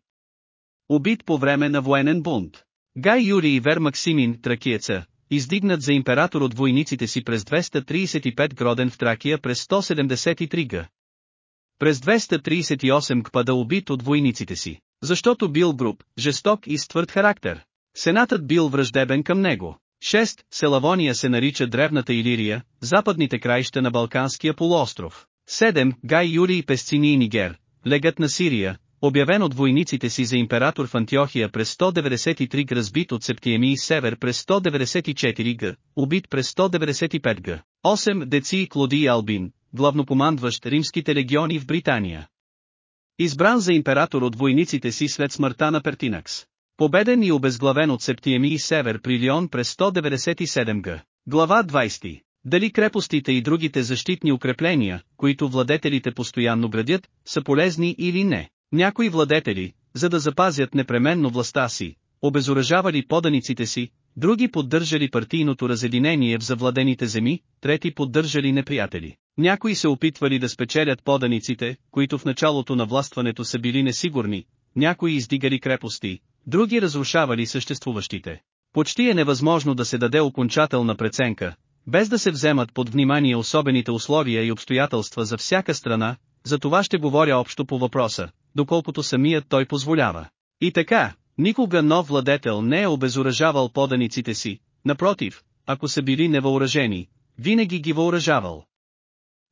Убит по време на военен бунт. Гай Юрий и Вер Максимин, тракиеца, издигнат за император от войниците си през 235 гроден в Тракия през 173 г. През 238 кпада убит от войниците си, защото бил груб, жесток и с твърд характер. Сенатът бил враждебен към него. 6. Селавония се нарича Древната Илирия, западните краища на Балканския полуостров. 7. Гай Юрий Песцини и Нигер, легът на Сирия, обявен от войниците си за император в Антиохия през 193 г. разбит от Септиемии Север през 194 г., убит през 195 г. 8. Деци Клоди Албин, главнокомандващ римските легиони в Британия. Избран за император от войниците си след смъртта на Пертинакс. Победен и обезглавен от Септиемии Север при Лион през 197 г. Глава 20. Дали крепостите и другите защитни укрепления, които владетелите постоянно градят, са полезни или не? Някои владетели, за да запазят непременно властта си, обезоръжавали поданиците си, други поддържали партийното разединение в завладените земи, трети поддържали неприятели. Някои се опитвали да спечелят поданиците, които в началото на властването са били несигурни, някои издигали крепости, други разрушавали съществуващите. Почти е невъзможно да се даде окончателна преценка, без да се вземат под внимание особените условия и обстоятелства за всяка страна, за това ще говоря общо по въпроса, доколкото самият той позволява. И така, никога нов владетел не е обезоръжавал поданиците си, напротив, ако са били невъоръжени, винаги ги въоръжавал.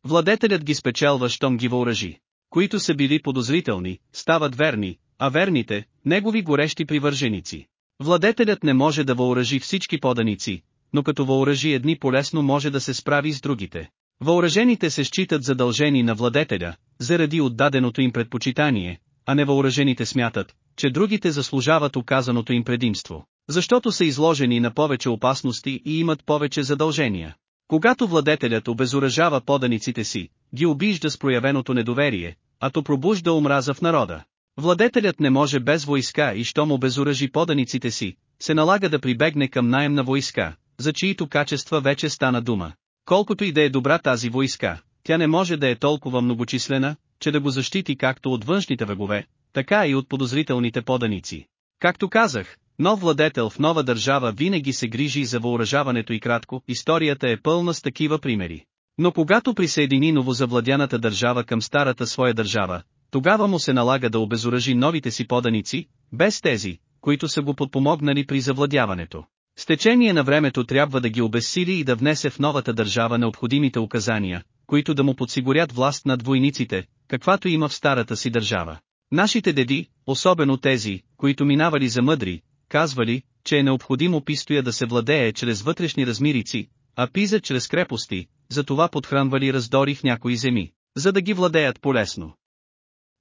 Владетелят ги спечелва, щом ги въоръжи. Които са били подозрителни, стават верни, а верните, негови горещи привърженици. Владетелят не може да въоръжи всички поданици, но като въоръжи едни полесно може да се справи с другите. Въоръжените се считат задължени на владетеля, заради отдаденото им предпочитание, а невъоръжените смятат, че другите заслужават оказаното им предимство, защото са изложени на повече опасности и имат повече задължения. Когато владетелят обезоръжава поданиците си, ги обижда с проявеното недоверие, а то пробужда омраза в народа. Владетелят не може без войска и щом обезоръжи поданиците си, се налага да прибегне към найем на войска, за чието качества вече стана дума. Колкото и да е добра тази войска, тя не може да е толкова многочислена, че да го защити както от външните врагове, така и от подозрителните поданици. Както казах, нов владетел в нова държава винаги се грижи за въоръжаването и кратко, историята е пълна с такива примери. Но когато присъедини новозавладяната държава към старата своя държава, тогава му се налага да обезоръжи новите си поданици, без тези, които са го подпомогнали при завладяването. С течение на времето трябва да ги обезсили и да внесе в новата държава необходимите указания, които да му подсигурят власт над войниците, каквато има в старата си държава. Нашите деди, особено тези, които минавали за мъдри, казвали, че е необходимо пистоя да се владее чрез вътрешни размирици, а пиза чрез крепости, затова подхранвали раздори в някои земи, за да ги владеят полесно.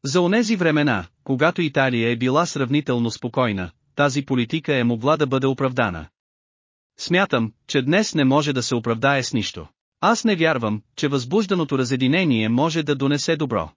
За онези времена, когато Италия е била сравнително спокойна, тази политика е могла да бъде оправдана. Смятам, че днес не може да се оправдае с нищо. Аз не вярвам, че възбужданото разединение може да донесе добро.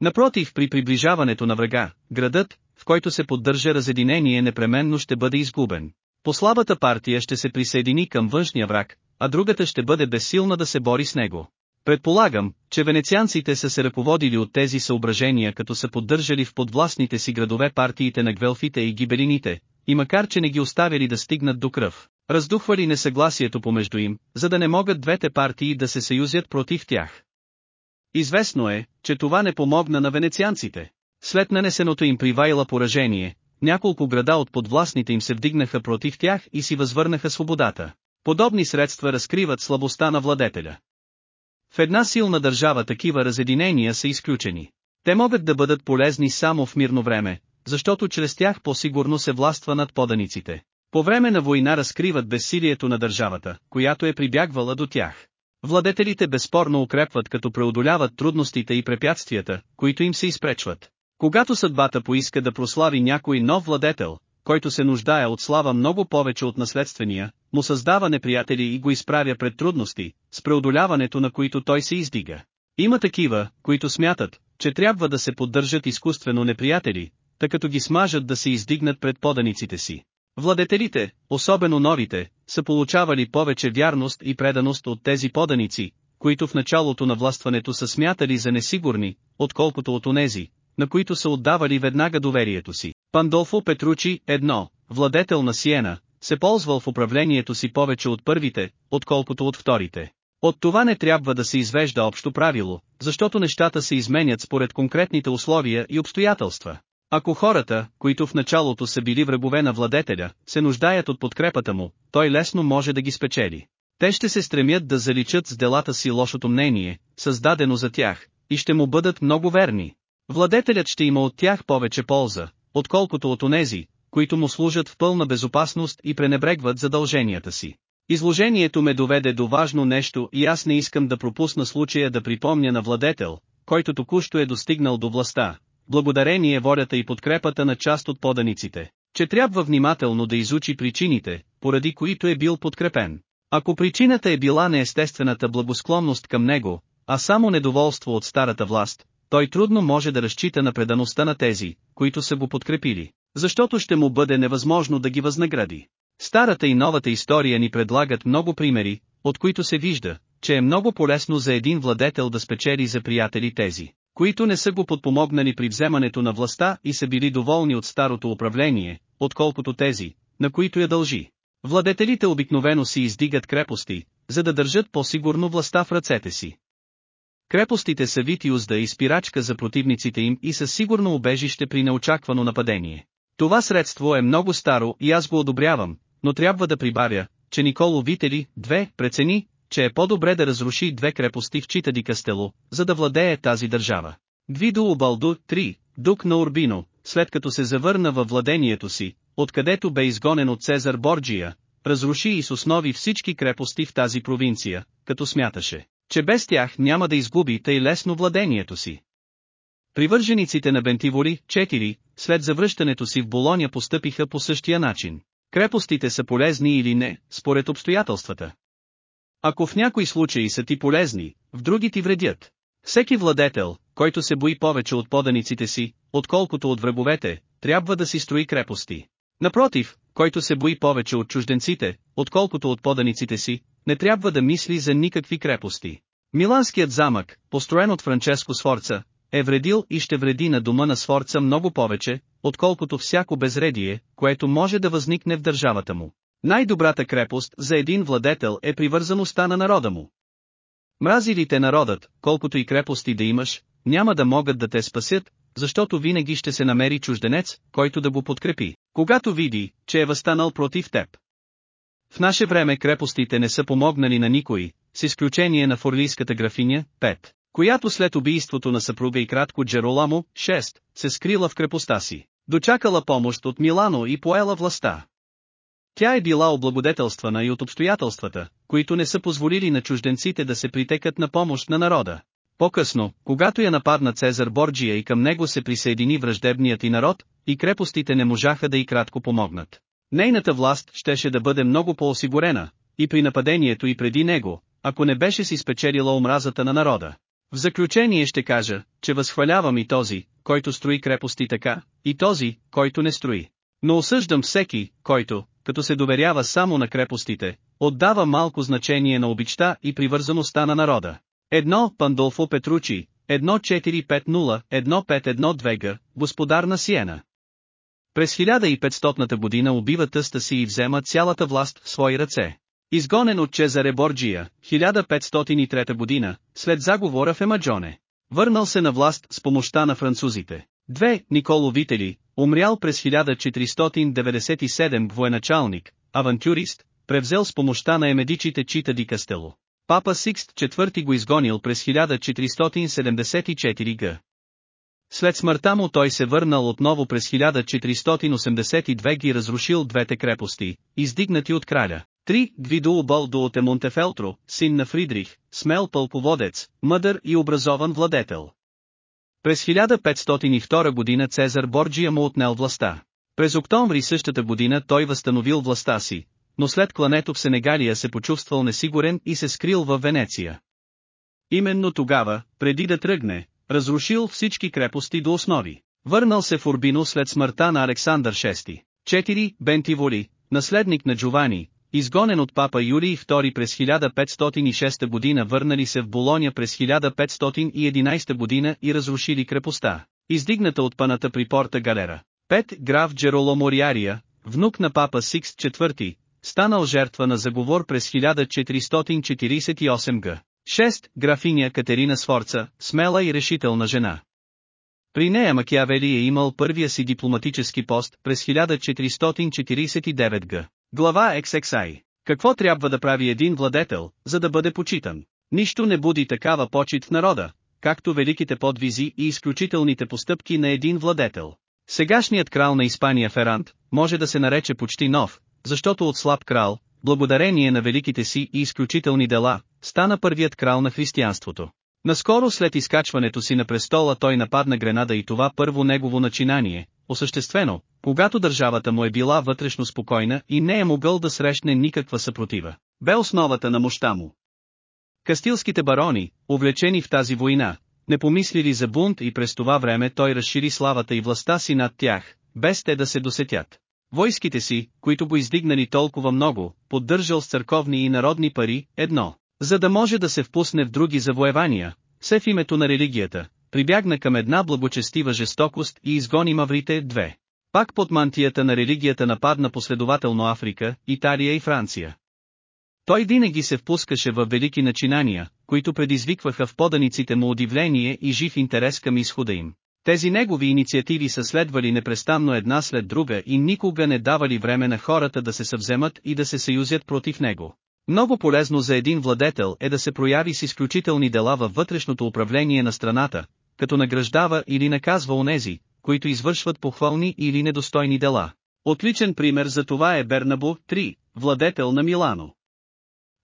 Напротив, при приближаването на врага, градът, в който се поддържа разединение непременно ще бъде изгубен. Послабата партия ще се присъедини към външния враг, а другата ще бъде безсилна да се бори с него. Предполагам, че венецианците са се ръководили от тези съображения като са поддържали в подвластните си градове партиите на гвелфите и гибелините, и макар че не ги оставили да стигнат до кръв, раздухвали несъгласието помежду им, за да не могат двете партии да се съюзят против тях. Известно е, че това не помогна на венецианците. След нанесеното им при Вайла поражение, няколко града от подвластните им се вдигнаха против тях и си възвърнаха свободата. Подобни средства разкриват слабостта на владетеля. В една силна държава такива разединения са изключени. Те могат да бъдат полезни само в мирно време, защото чрез тях по-сигурно се властва над поданиците. По време на война разкриват безсилието на държавата, която е прибягвала до тях. Владетелите безспорно укрепват като преодоляват трудностите и препятствията, които им се изпречват. Когато съдбата поиска да прослави някой нов владетел, който се нуждае от слава много повече от наследствения, му създава неприятели и го изправя пред трудности, с преодоляването на които той се издига. Има такива, които смятат, че трябва да се поддържат изкуствено неприятели, тъй като ги смажат да се издигнат пред поданиците си. Владетелите, особено новите, са получавали повече вярност и преданост от тези поданици, които в началото на властването са смятали за несигурни, отколкото от онези, на които са отдавали веднага доверието си. Пандолфо Петручи, едно, владетел на Сиена, се ползвал в управлението си повече от първите, отколкото от вторите. От това не трябва да се извежда общо правило, защото нещата се изменят според конкретните условия и обстоятелства. Ако хората, които в началото са били врагове на владетеля, се нуждаят от подкрепата му, той лесно може да ги спечели. Те ще се стремят да заличат с делата си лошото мнение, създадено за тях, и ще му бъдат много верни. Владетелят ще има от тях повече полза, отколкото от онези, които му служат в пълна безопасност и пренебрегват задълженията си. Изложението ме доведе до важно нещо и аз не искам да пропусна случая да припомня на владетел, който току-що е достигнал до властта, благодарение волята и подкрепата на част от поданиците, че трябва внимателно да изучи причините, поради които е бил подкрепен. Ако причината е била неестествената благосклонност към него, а само недоволство от старата власт, той трудно може да разчита на предаността на тези, които са го подкрепили, защото ще му бъде невъзможно да ги възнагради. Старата и новата история ни предлагат много примери, от които се вижда, че е много полезно за един владетел да спечели за приятели тези, които не са го подпомогнали при вземането на властта и са били доволни от старото управление, отколкото тези, на които я дължи. Владетелите обикновено си издигат крепости, за да държат по-сигурно властта в ръцете си. Крепостите са вид и узда и спирачка за противниците им и са сигурно убежище при неочаквано нападение. Това средство е много старо и аз го одобрявам, но трябва да прибавя, че Николо Вители, две, прецени, че е по-добре да разруши две крепости в Чита ди Кастело, за да владее тази държава. Гвидо Обалдо, 3, дук на Урбино, след като се завърна във владението си, откъдето бе изгонен от Цезар Борджия, разруши и с основи всички крепости в тази провинция, като смяташе, че без тях няма да изгуби тъй лесно владението си. Привържениците на Бентиволи, 4, след завръщането си в Болония постъпиха по същия начин. Крепостите са полезни или не, според обстоятелствата. Ако в някои случаи са ти полезни, в други ти вредят. Всеки владетел, който се бои повече от поданиците си, отколкото от враговете, трябва да си строи крепости. Напротив, който се бои повече от чужденците, отколкото от поданиците си, не трябва да мисли за никакви крепости. Миланският замък, построен от Франческо Сфорца, е вредил и ще вреди на дома на Сфорца много повече, отколкото всяко безредие, което може да възникне в държавата му. Най-добрата крепост за един владетел е привързаността на народа му. Мразилите народът, колкото и крепости да имаш, няма да могат да те спасят, защото винаги ще се намери чужденец, който да го подкрепи, когато види, че е възстанал против теб. В наше време крепостите не са помогнали на никой, с изключение на форлийската графиня, 5, която след убийството на съпруга и кратко Джероламо, 6, се скрила в крепостта си, дочакала помощ от Милано и поела властта. Тя е била облагодетелствана и от обстоятелствата, които не са позволили на чужденците да се притекат на помощ на народа. По-късно, когато я нападна Цезар Борджия и към него се присъедини враждебният и народ, и крепостите не можаха да и кратко помогнат. Нейната власт щеше да бъде много по-осигурена, и при нападението и преди него, ако не беше си спечелила омразата на народа. В заключение ще кажа, че възхвалявам и този, който строи крепости така, и този, който не строи. Но осъждам всеки, който, като се доверява само на крепостите, отдава малко значение на обичта и привързаността на народа. Едно Пандолфо Петручи, 1450-1512 г, господар на Сиена. През 1500 година убива тъста си и взема цялата власт в свои ръце. Изгонен от Чезаре Борджия, 1503 година, след заговора в Емаджоне. Върнал се на власт с помощта на французите. Две, Николо Вители, умрял през 1497 военачалник, авантюрист, превзел с помощта на емедичите Чита ди Кастело. Папа Сикст IV го изгонил през 1474 г. След смъртта му той се върнал отново през 1482 ги разрушил двете крепости, издигнати от краля. Три, Гвидо Болдо от Емонтефелтро, син на Фридрих, смел пълководец, мъдър и образован владетел. През 1502 година Цезар Борджия му отнел властта. През октомври същата година той възстановил властта си, но след клането в Сенегалия се почувствал несигурен и се скрил в Венеция. Именно тогава, преди да тръгне, разрушил всички крепости до основи. Върнал се в Урбино след смъртта на Александър VI. 4. Бентиволи, наследник на Джовани, изгонен от папа Юрий II през 1506 година върнали се в Болоня през 1511 година и разрушили крепостта, издигната от паната при порта Галера. 5. Граф Джероло Мориария, внук на папа Сикс IV, станал жертва на заговор през 1448 г. 6. Графиня Катерина Сфорца, смела и решителна жена. При нея Макиавели е имал първия си дипломатически пост през 1449 г. Глава XXI. Какво трябва да прави един владетел, за да бъде почитан? Нищо не буди такава почет в народа, както великите подвизи и изключителните постъпки на един владетел. Сегашният крал на Испания Ферант, може да се нарече почти нов, защото от слаб крал, благодарение на великите си и изключителни дела, стана първият крал на християнството. Наскоро след изкачването си на престола той нападна Гренада и това първо негово начинание, осъществено, когато държавата му е била вътрешно спокойна и не е могъл да срещне никаква съпротива, бе основата на мощта му. Кастилските барони, увлечени в тази война, не помислили за бунт и през това време той разшири славата и властта си над тях, без те да се досетят. Войските си, които го издигнали толкова много, поддържал с църковни и народни пари, едно, за да може да се впусне в други завоевания, все в името на религията, прибягна към една благочестива жестокост и изгони маврите, две. Пак под мантията на религията нападна последователно Африка, Италия и Франция. Той винаги се впускаше в велики начинания, които предизвикваха в поданиците му удивление и жив интерес към изхода им. Тези негови инициативи са следвали непрестанно една след друга и никога не давали време на хората да се съвземат и да се съюзят против него. Много полезно за един владетел е да се прояви с изключителни дела във вътрешното управление на страната, като награждава или наказва онези, които извършват похвални или недостойни дела. Отличен пример за това е Бернабо, 3, владетел на Милано.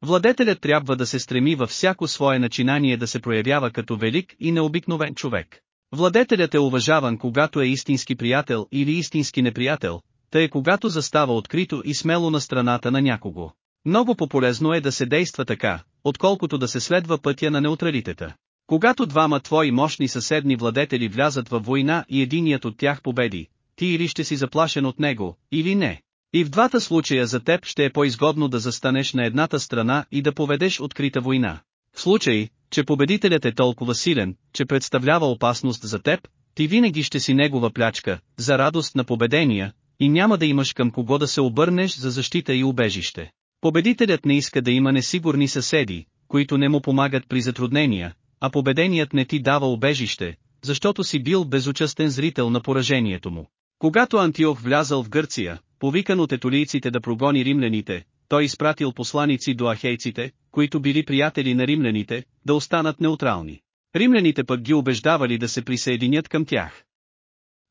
Владетелят трябва да се стреми във всяко свое начинание да се проявява като велик и необикновен човек. Владетелят е уважаван когато е истински приятел или истински неприятел, тъй когато застава открито и смело на страната на някого. Много по-полезно е да се действа така, отколкото да се следва пътя на неутралитета. Когато двама твои мощни съседни владетели влязат във война и единият от тях победи, ти или ще си заплашен от него, или не. И в двата случая за теб ще е по-изгодно да застанеш на едната страна и да поведеш открита война. В случай, че победителят е толкова силен, че представлява опасност за теб, ти винаги ще си негова плячка, за радост на победения, и няма да имаш към кого да се обърнеш за защита и убежище. Победителят не иска да има несигурни съседи, които не му помагат при затруднения, а победеният не ти дава убежище, защото си бил безучастен зрител на поражението му. Когато Антиох влязал в Гърция, повикан от етолийците да прогони римляните, той изпратил посланици до ахейците, които били приятели на римляните, да останат неутрални. Римляните пък ги убеждавали да се присъединят към тях.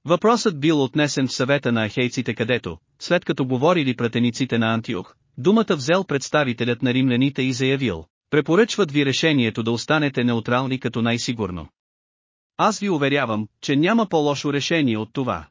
Въпросът бил отнесен в съвета на ахейците където, след като говорили пратениците на Антиох, думата взел представителят на римляните и заявил, препоръчват ви решението да останете неутрални като най-сигурно. Аз ви уверявам, че няма по-лошо решение от това.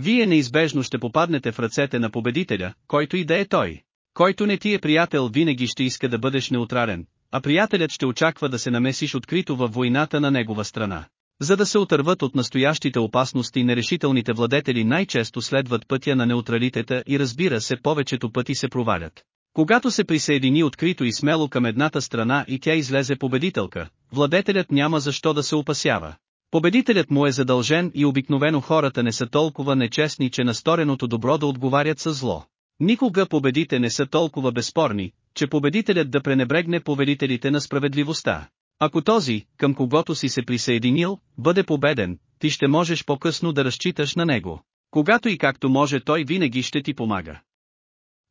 Вие неизбежно ще попаднете в ръцете на победителя, който и да е той. Който не ти е приятел винаги ще иска да бъдеш неутрален, а приятелят ще очаква да се намесиш открито във войната на негова страна. За да се отърват от настоящите опасности нерешителните владетели най-често следват пътя на неутралитета и разбира се повечето пъти се провалят. Когато се присъедини открито и смело към едната страна и тя излезе победителка, владетелят няма защо да се опасява. Победителят му е задължен и обикновено хората не са толкова нечестни, че на стореното добро да отговарят със зло. Никога победите не са толкова безспорни, че победителят да пренебрегне повелителите на справедливостта. Ако този, към когото си се присъединил, бъде победен, ти ще можеш по-късно да разчиташ на него. Когато и както може той винаги ще ти помага.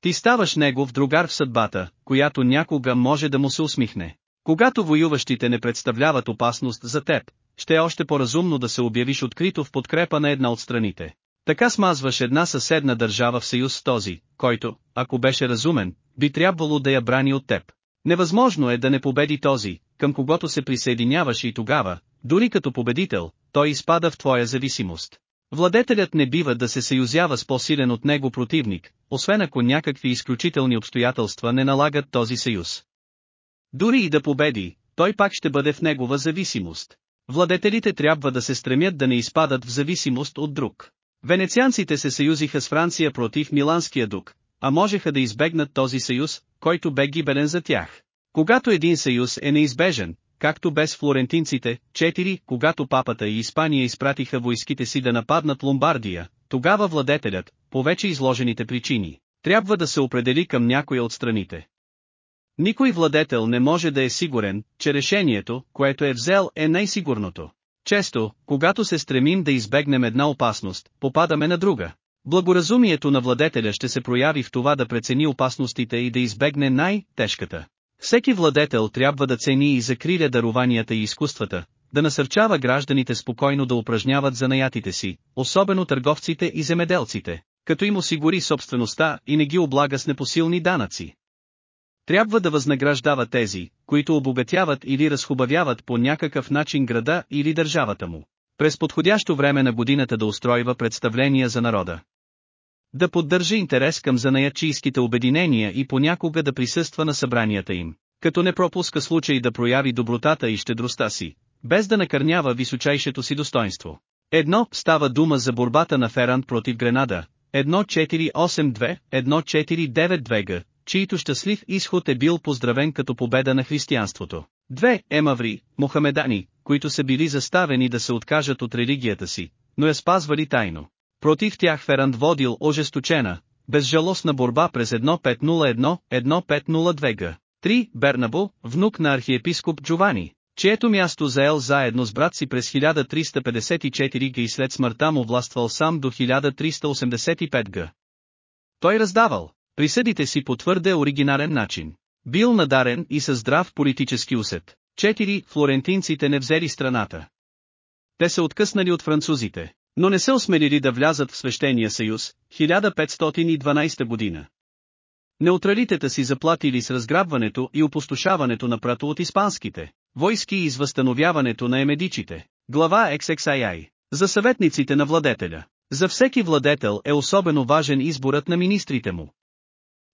Ти ставаш негов другар в съдбата, която някога може да му се усмихне. Когато воюващите не представляват опасност за теб, ще е още по-разумно да се обявиш открито в подкрепа на една от страните. Така смазваш една съседна държава в съюз с този, който, ако беше разумен, би трябвало да я брани от теб. Невъзможно е да не победи този, към когото се присъединяваш и тогава, дори като победител, той изпада в твоя зависимост. Владетелят не бива да се съюзява с по-силен от него противник, освен ако някакви изключителни обстоятелства не налагат този съюз. Дори и да победи, той пак ще бъде в негова зависимост. Владетелите трябва да се стремят да не изпадат в зависимост от друг. Венецианците се съюзиха с Франция против Миланския дук, а можеха да избегнат този съюз, който бе гибелен за тях. Когато един съюз е неизбежен, както без флорентинците, 4, когато папата и Испания изпратиха войските си да нападнат Ломбардия, тогава владетелят, по вече изложените причини, трябва да се определи към някоя от страните. Никой владетел не може да е сигурен, че решението, което е взел е най-сигурното. Често, когато се стремим да избегнем една опасност, попадаме на друга. Благоразумието на владетеля ще се прояви в това да прецени опасностите и да избегне най-тежката. Всеки владетел трябва да цени и закриля дарованията и изкуствата, да насърчава гражданите спокойно да упражняват занаятите си, особено търговците и земеделците, като им осигури собствеността и не ги облага с непосилни данъци. Трябва да възнаграждава тези, които обогатяват или разхубавяват по някакъв начин града или държавата му. През подходящо време на годината да устройва представления за народа. Да поддържа интерес към занаячийските обединения и понякога да присъства на събранията им, като не пропуска случай да прояви добротата и щедростта си, без да накърнява височайшето си достоинство. Едно, става дума за борбата на Ферант против Гренада, 1482, 1492 г, чието щастлив изход е бил поздравен като победа на християнството. Две, емаври, мохамедани, които са били заставени да се откажат от религията си, но я спазвали тайно. Против тях Феранд водил ожесточена, безжалостна борба през 1501-1502 г. 3. Бернабо, внук на архиепископ Джовани, чието място заел заедно с брат си през 1354 г. и след смъртта му властвал сам до 1385 г. Той раздавал присъдите си по твърде оригинален начин. Бил надарен и със здрав политически усет. 4. Флорентинците не взели страната. Те се откъснали от французите, но не се осмелили да влязат в свещения съюз, 1512 година. Неутралитета си заплатили с разграбването и опустошаването на прато от испанските войски и с възстановяването на емедичите. Глава XXII. За съветниците на владетеля. За всеки владетел е особено важен изборът на министрите му.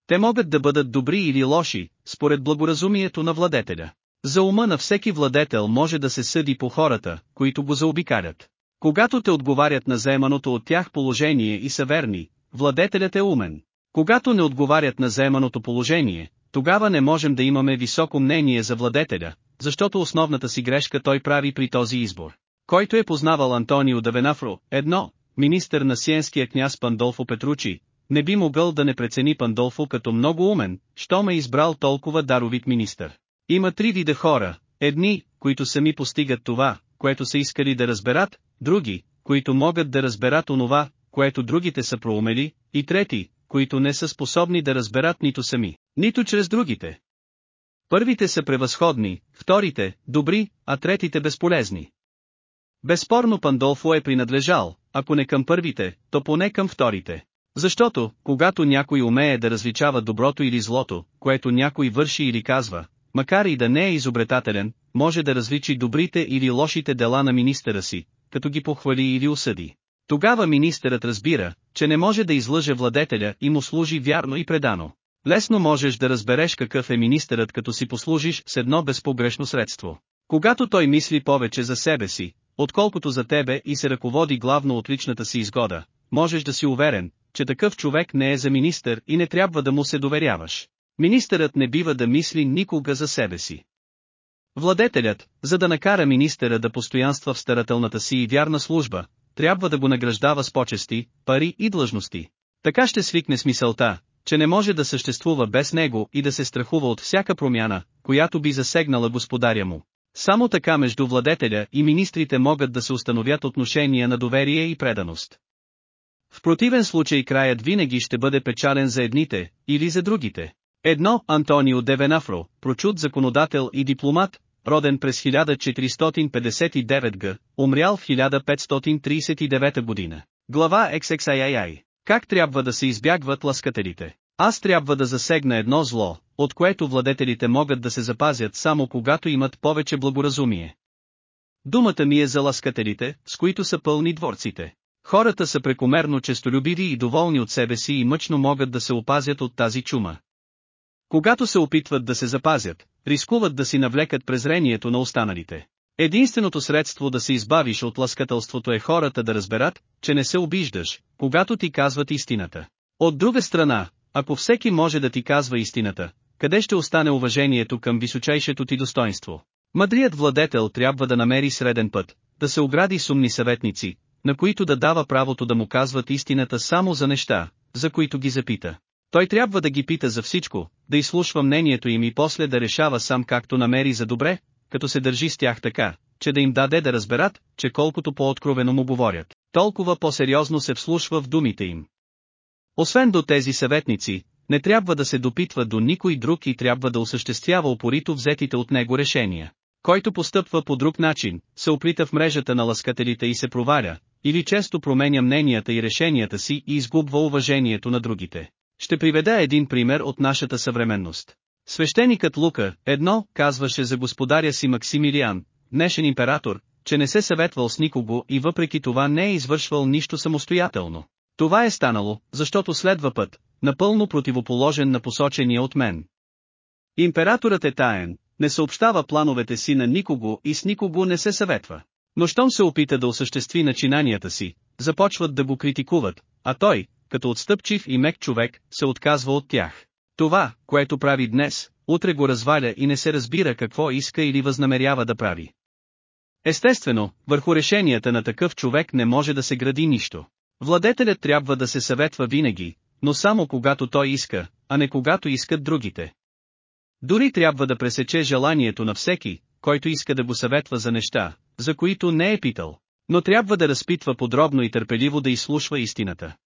Те могат да бъдат добри или лоши, според благоразумието на владетеля. За ума на всеки владетел може да се съди по хората, които го заобикалят. Когато те отговарят на заеманото от тях положение и са верни, владетелят е умен. Когато не отговарят на заеманото положение, тогава не можем да имаме високо мнение за владетеля, защото основната си грешка той прави при този избор. Който е познавал Антонио Давенафро, едно, министър на сиенския княз Пандолфо Петручи, не би могъл да не прецени Пандолфо като много умен, що ме избрал толкова даровит министър. Има три вида хора, едни, които сами постигат това, което са искали да разберат, други, които могат да разберат онова, което другите са проумели, и трети, които не са способни да разберат нито сами, нито чрез другите. Първите са превъзходни, вторите – добри, а третите безполезни. Безспорно Пандолфо е принадлежал, ако не към първите, то поне към вторите. Защото, когато някой умее да различава доброто или злото, което някой върши или казва, макар и да не е изобретателен, може да различи добрите или лошите дела на министъра си, като ги похвали или осъди. Тогава министърът разбира, че не може да излъже владетеля и му служи вярно и предано. Лесно можеш да разбереш какъв е министърът като си послужиш с едно безпогрешно средство. Когато той мисли повече за себе си, отколкото за тебе и се ръководи главно от личната си изгода, можеш да си уверен, че такъв човек не е за министър и не трябва да му се доверяваш. Министърът не бива да мисли никога за себе си. Владетелят, за да накара министъра да постоянства в старателната си и вярна служба, трябва да го награждава с почести, пари и длъжности. Така ще свикне с мисълта, че не може да съществува без него и да се страхува от всяка промяна, която би засегнала господаря му. Само така между владетеля и министрите могат да се установят отношения на доверие и преданост. противен случай краят винаги ще бъде печален за едните, или за другите. Едно, Антонио Девенафро, прочут законодател и дипломат, роден през 1459 г., умрял в 1539 година. Глава XXII. Как трябва да се избягват ласкателите? Аз трябва да засегна едно зло, от което владетелите могат да се запазят само когато имат повече благоразумие. Думата ми е за ласкателите, с които са пълни дворците. Хората са прекомерно честолюбиви и доволни от себе си и мъчно могат да се опазят от тази чума. Когато се опитват да се запазят, рискуват да си навлекат презрението на останалите. Единственото средство да се избавиш от ласкателството е хората да разберат, че не се обиждаш, когато ти казват истината. От друга страна, ако всеки може да ти казва истината, къде ще остане уважението към височайшето ти достоинство? Мъдрият владетел трябва да намери среден път, да се огради сумни съветници, на които да дава правото да му казват истината само за неща, за които ги запита. Той трябва да ги пита за всичко, да изслушва мнението им и после да решава сам както намери за добре, като се държи с тях така, че да им даде да разберат, че колкото по-откровено му говорят, толкова по-сериозно се вслушва в думите им. Освен до тези съветници, не трябва да се допитва до никой друг и трябва да осъществява упорито взетите от него решения. Който постъпва по друг начин, се оплита в мрежата на ласкателите и се проваля, или често променя мненията и решенията си и изгубва уважението на другите. Ще приведа един пример от нашата съвременност. Свещеникът Лука, едно, казваше за господаря си Максимилиан, днешен император, че не се съветвал с никого и въпреки това не е извършвал нищо самостоятелно. Това е станало, защото следва път, напълно противоположен на посочения от мен. Императорът е таен, не съобщава плановете си на никого и с никого не се съветва. Но щом се опита да осъществи начинанията си, започват да го критикуват, а той, като отстъпчив и мек човек, се отказва от тях. Това, което прави днес, утре го разваля и не се разбира какво иска или възнамерява да прави. Естествено, върху решенията на такъв човек не може да се гради нищо. Владетелят трябва да се съветва винаги, но само когато той иска, а не когато искат другите. Дори трябва да пресече желанието на всеки, който иска да го съветва за неща, за които не е питал. Но трябва да разпитва подробно и търпеливо да изслушва истината.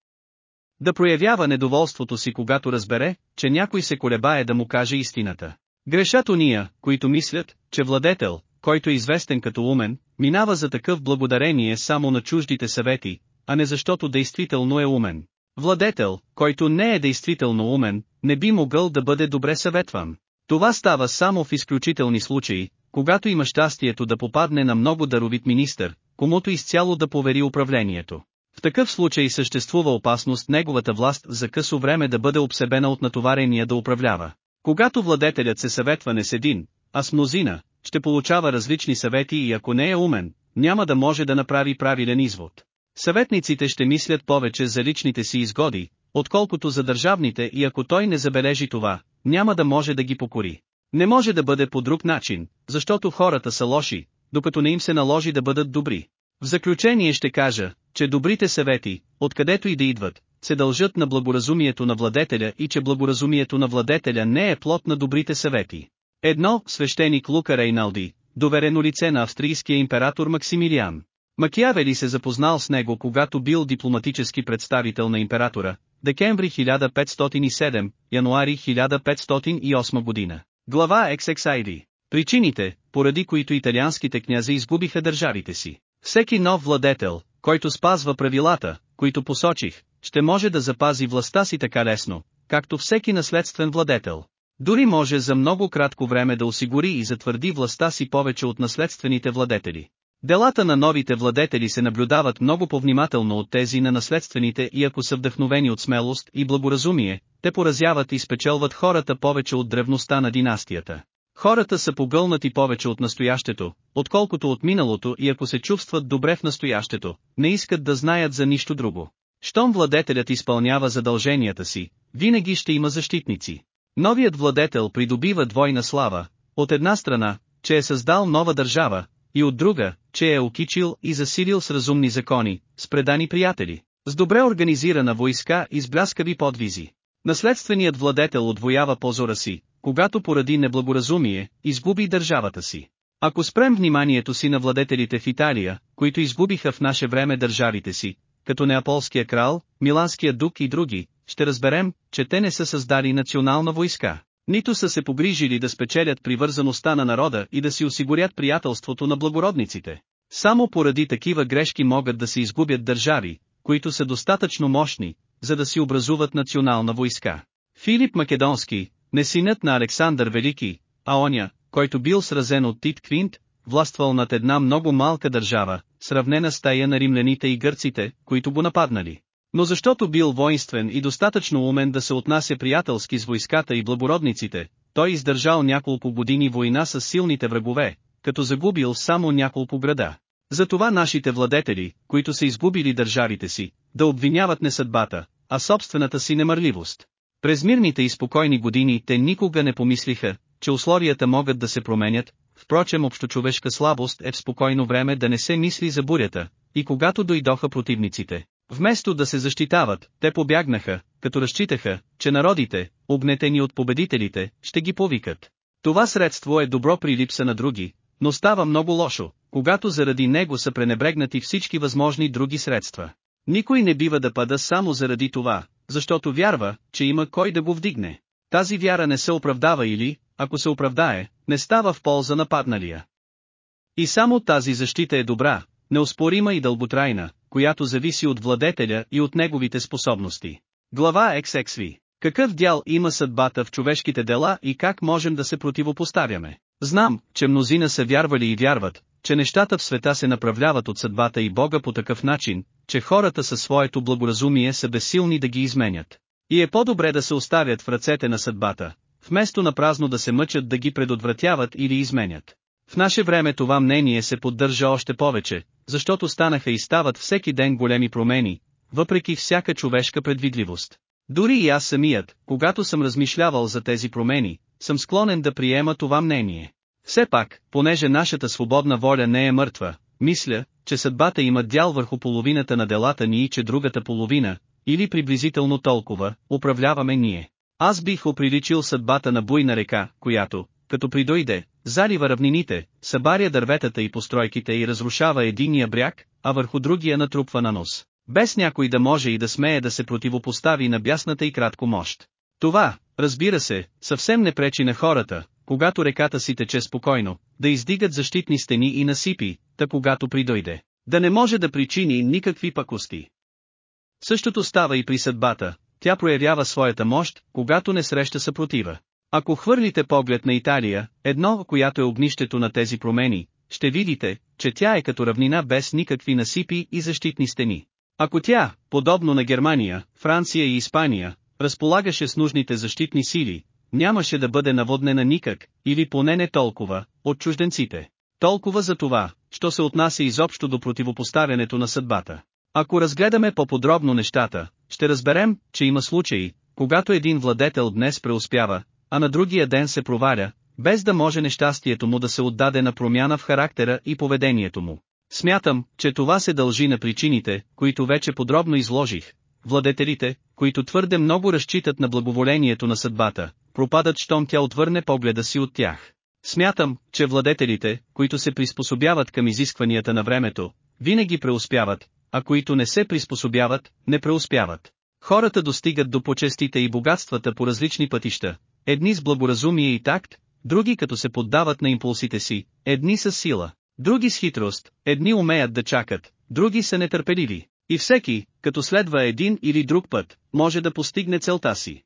Да проявява недоволството си когато разбере, че някой се колебае да му каже истината. Грешат уния, които мислят, че владетел, който е известен като умен, минава за такъв благодарение само на чуждите съвети, а не защото действително е умен. Владетел, който не е действително умен, не би могъл да бъде добре съветван. Това става само в изключителни случаи, когато има щастието да попадне на много даровит министър, комуто изцяло да повери управлението. В такъв случай съществува опасност неговата власт за късо време да бъде обсебена от натоварения да управлява. Когато владетелят се съветва не с един, а с мнозина, ще получава различни съвети и ако не е умен, няма да може да направи правилен извод. Съветниците ще мислят повече за личните си изгоди, отколкото за държавните и ако той не забележи това, няма да може да ги покори. Не може да бъде по друг начин, защото хората са лоши, докато не им се наложи да бъдат добри. В заключение ще кажа, че добрите съвети, откъдето и да идват, се дължат на благоразумието на владетеля и че благоразумието на владетеля не е плод на добрите съвети. Едно, свещеник Лука Рейналди, доверено лице на австрийския император Максимилиан. Макиавели се запознал с него когато бил дипломатически представител на императора, декември 1507, януари 1508 година. Глава XXID. Причините, поради които италианските князи изгубиха държавите си. Всеки нов владетел, който спазва правилата, които посочих, ще може да запази властта си така лесно, както всеки наследствен владетел. Дори може за много кратко време да осигури и затвърди властта си повече от наследствените владетели. Делата на новите владетели се наблюдават много повнимателно от тези на наследствените и ако са вдъхновени от смелост и благоразумие, те поразяват и спечелват хората повече от древността на династията. Хората са погълнати повече от настоящето, отколкото от миналото и ако се чувстват добре в настоящето, не искат да знаят за нищо друго. Щом владетелят изпълнява задълженията си, винаги ще има защитници. Новият владетел придобива двойна слава, от една страна, че е създал нова държава, и от друга, че е окичил и засилил с разумни закони, с предани приятели, с добре организирана войска и с бляскави подвизи. Наследственият владетел отвоява позора си, когато поради неблагоразумие, изгуби държавата си. Ако спрем вниманието си на владетелите в Италия, които изгубиха в наше време държавите си, като неаполския крал, миланския дук и други, ще разберем, че те не са създали национална войска. Нито са се погрижили да спечелят привързаността на народа и да си осигурят приятелството на благородниците. Само поради такива грешки могат да се изгубят държави, които са достатъчно мощни, за да си образуват национална войска. Филип Македонски, не синът на Александър Велики, а оня, който бил сразен от Тит Квинт, властвал над една много малка държава, сравнена с тая на римляните и гърците, които го нападнали. Но защото бил воинствен и достатъчно умен да се отнася приятелски с войската и благородниците, той издържал няколко години война с силните врагове, като загубил само няколко града. Затова нашите владетели, които са изгубили държавите си, да обвиняват не съдбата, а собствената си немърливост. През мирните и спокойни години те никога не помислиха, че условията могат да се променят, впрочем общочовешка слабост е в спокойно време да не се мисли за бурята, и когато дойдоха противниците, вместо да се защитават, те побягнаха, като разчитаха, че народите, обнетени от победителите, ще ги повикат. Това средство е добро при липса на други, но става много лошо, когато заради него са пренебрегнати всички възможни други средства. Никой не бива да пада само заради това, защото вярва, че има кой да го вдигне. Тази вяра не се оправдава или, ако се оправдае, не става в полза на падналия. И само тази защита е добра, неоспорима и дълготрайна, която зависи от владетеля и от неговите способности. Глава XXV Какъв дял има съдбата в човешките дела и как можем да се противопоставяме? Знам, че мнозина са вярвали и вярват, че нещата в света се направляват от съдбата и Бога по такъв начин, че хората със своето благоразумие са безсилни да ги изменят. И е по-добре да се оставят в ръцете на съдбата, вместо на празно да се мъчат да ги предотвратяват или изменят. В наше време това мнение се поддържа още повече, защото станаха и стават всеки ден големи промени, въпреки всяка човешка предвидливост. Дори и аз самият, когато съм размишлявал за тези промени, съм склонен да приема това мнение. Все пак, понеже нашата свободна воля не е мъртва, мисля, че съдбата има дял върху половината на делата ни и че другата половина, или приблизително толкова, управляваме ние. Аз бих оприличил съдбата на буйна река, която, като придойде, залива равнините, събаря дърветата и постройките и разрушава единия бряг, а върху другия натрупва на нос. Без някой да може и да смее да се противопостави на бясната и кратко мощ. Това, разбира се, съвсем не пречи на хората, когато реката си тече спокойно, да издигат защитни стени и насипи, та когато придойде, да не може да причини никакви пакости. Същото става и при съдбата, тя проявява своята мощ, когато не среща съпротива. Ако хвърлите поглед на Италия, едно, която е огнището на тези промени, ще видите, че тя е като равнина без никакви насипи и защитни стени. Ако тя, подобно на Германия, Франция и Испания, разполагаше с нужните защитни сили, нямаше да бъде наводнена никак, или поне не толкова, от чужденците. Толкова за това, що се отнася изобщо до противопоставянето на съдбата. Ако разгледаме по-подробно нещата, ще разберем, че има случаи, когато един владетел днес преуспява, а на другия ден се проваля, без да може нещастието му да се отдаде на промяна в характера и поведението му. Смятам, че това се дължи на причините, които вече подробно изложих. Владетелите, които твърде много разчитат на благоволението на съдбата, пропадат щом тя отвърне погледа си от тях. Смятам, че владетелите, които се приспособяват към изискванията на времето, винаги преуспяват, а които не се приспособяват, не преуспяват. Хората достигат до почестите и богатствата по различни пътища, едни с благоразумие и такт, други като се поддават на импулсите си, едни с сила, други с хитрост, едни умеят да чакат, други са нетърпеливи. И всеки, като следва един или друг път, може да постигне целта си.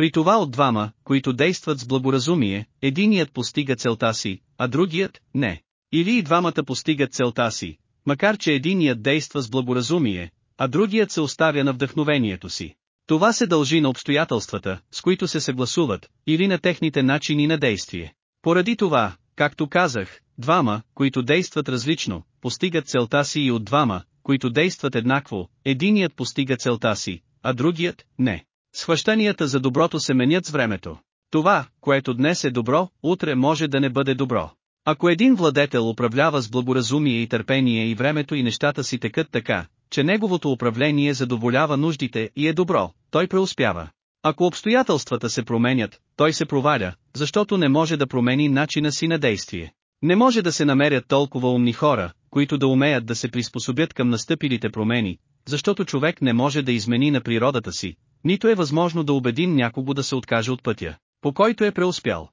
При това от двама, които действат с благоразумие, единият постига целта си, а другият – не. Или и двамата постигат целта си, макар че единият действа с благоразумие, а другият се оставя на вдъхновението си. Това се дължи на обстоятелствата, с които се съгласуват, или на техните начини на действие. Поради това, както казах, двама, които действат различно, постигат целта си и от двама, които действат еднакво, единият постига целта си, а другият – не. Схващанията за доброто се менят с времето. Това, което днес е добро, утре може да не бъде добро. Ако един владетел управлява с благоразумие и търпение и времето и нещата си текат така, че неговото управление задоволява нуждите и е добро, той преуспява. Ако обстоятелствата се променят, той се проваля, защото не може да промени начина си на действие. Не може да се намерят толкова умни хора, които да умеят да се приспособят към настъпилите промени, защото човек не може да измени на природата си, нито е възможно да убедим някого да се откаже от пътя, по който е преуспял.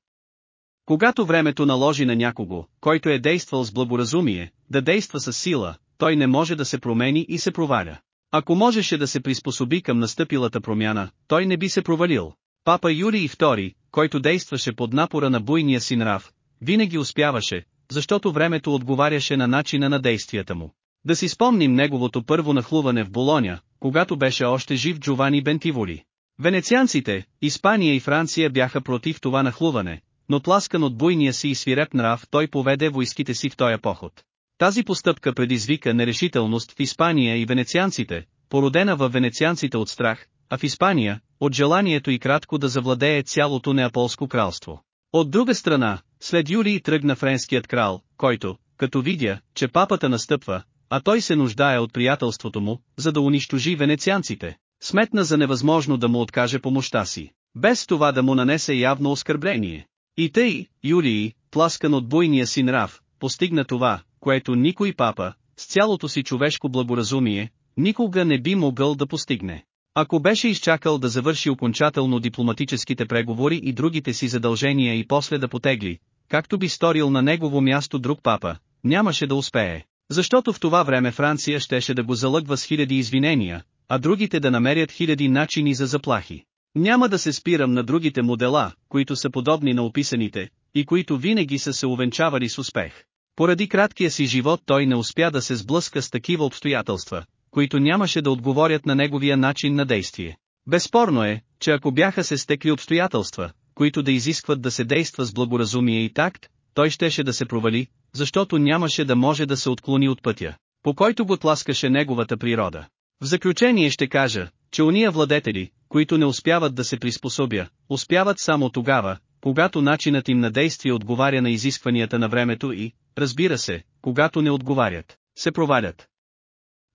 Когато времето наложи на някого, който е действал с благоразумие, да действа с сила, той не може да се промени и се проваля. Ако можеше да се приспособи към настъпилата промяна, той не би се провалил. Папа Юрий II, който действаше под напора на буйния си нрав, винаги успяваше, защото времето отговаряше на начина на действията му. Да си спомним неговото първо нахлуване в Болоня, когато беше още жив Джовани Бентиволи. Венецианците, Испания и Франция бяха против това нахлуване, но тласкан от буйния си и свиреп нрав той поведе войските си в този поход. Тази постъпка предизвика нерешителност в Испания и венецианците, породена във венецианците от страх, а в Испания, от желанието и кратко да завладее цялото Неаполско кралство. От друга страна, след Юлий тръгна френският крал, който, като видя, че папата настъпва, а той се нуждае от приятелството му, за да унищожи венецианците, сметна за невъзможно да му откаже помощта си, без това да му нанесе явно оскърбление. И тъй, Юлий, тласкан от буйния си нрав, постигна това, което никой папа, с цялото си човешко благоразумие, никога не би могъл да постигне. Ако беше изчакал да завърши окончателно дипломатическите преговори и другите си задължения и после да потегли, както би сторил на негово място друг папа, нямаше да успее. Защото в това време Франция щеше да го залъгва с хиляди извинения, а другите да намерят хиляди начини за заплахи. Няма да се спирам на другите модела, които са подобни на описаните, и които винаги са се увенчавали с успех. Поради краткия си живот той не успя да се сблъска с такива обстоятелства, които нямаше да отговорят на неговия начин на действие. Безспорно е, че ако бяха се стекли обстоятелства, които да изискват да се действа с благоразумие и такт, той щеше да се провали, защото нямаше да може да се отклони от пътя, по който го тласкаше неговата природа. В заключение ще кажа, че уния владетели, които не успяват да се приспособя, успяват само тогава, когато начинът им на действие отговаря на изискванията на времето и, разбира се, когато не отговарят, се провалят.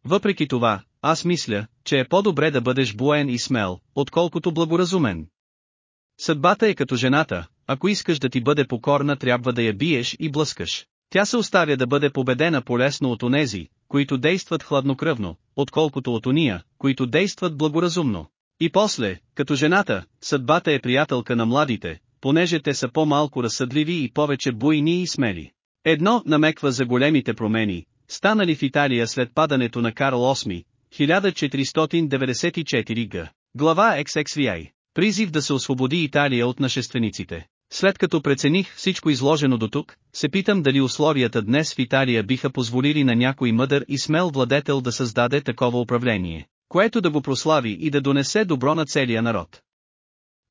Въпреки това, аз мисля, че е по-добре да бъдеш буен и смел, отколкото благоразумен. Съдбата е като жената, ако искаш да ти бъде покорна трябва да я биеш и блъскаш. Тя се оставя да бъде победена полесно от онези, които действат хладнокръвно, отколкото от ония, които действат благоразумно. И после, като жената, съдбата е приятелка на младите, понеже те са по-малко разсъдливи и повече буйни и смели. Едно намеква за големите промени, станали в Италия след падането на Карл VIII, 1494 г. Глава XXVI. Призив да се освободи Италия от нашествениците. След като прецених всичко изложено до тук, се питам дали условията днес в Италия биха позволили на някой мъдър и смел владетел да създаде такова управление, което да го прослави и да донесе добро на целия народ.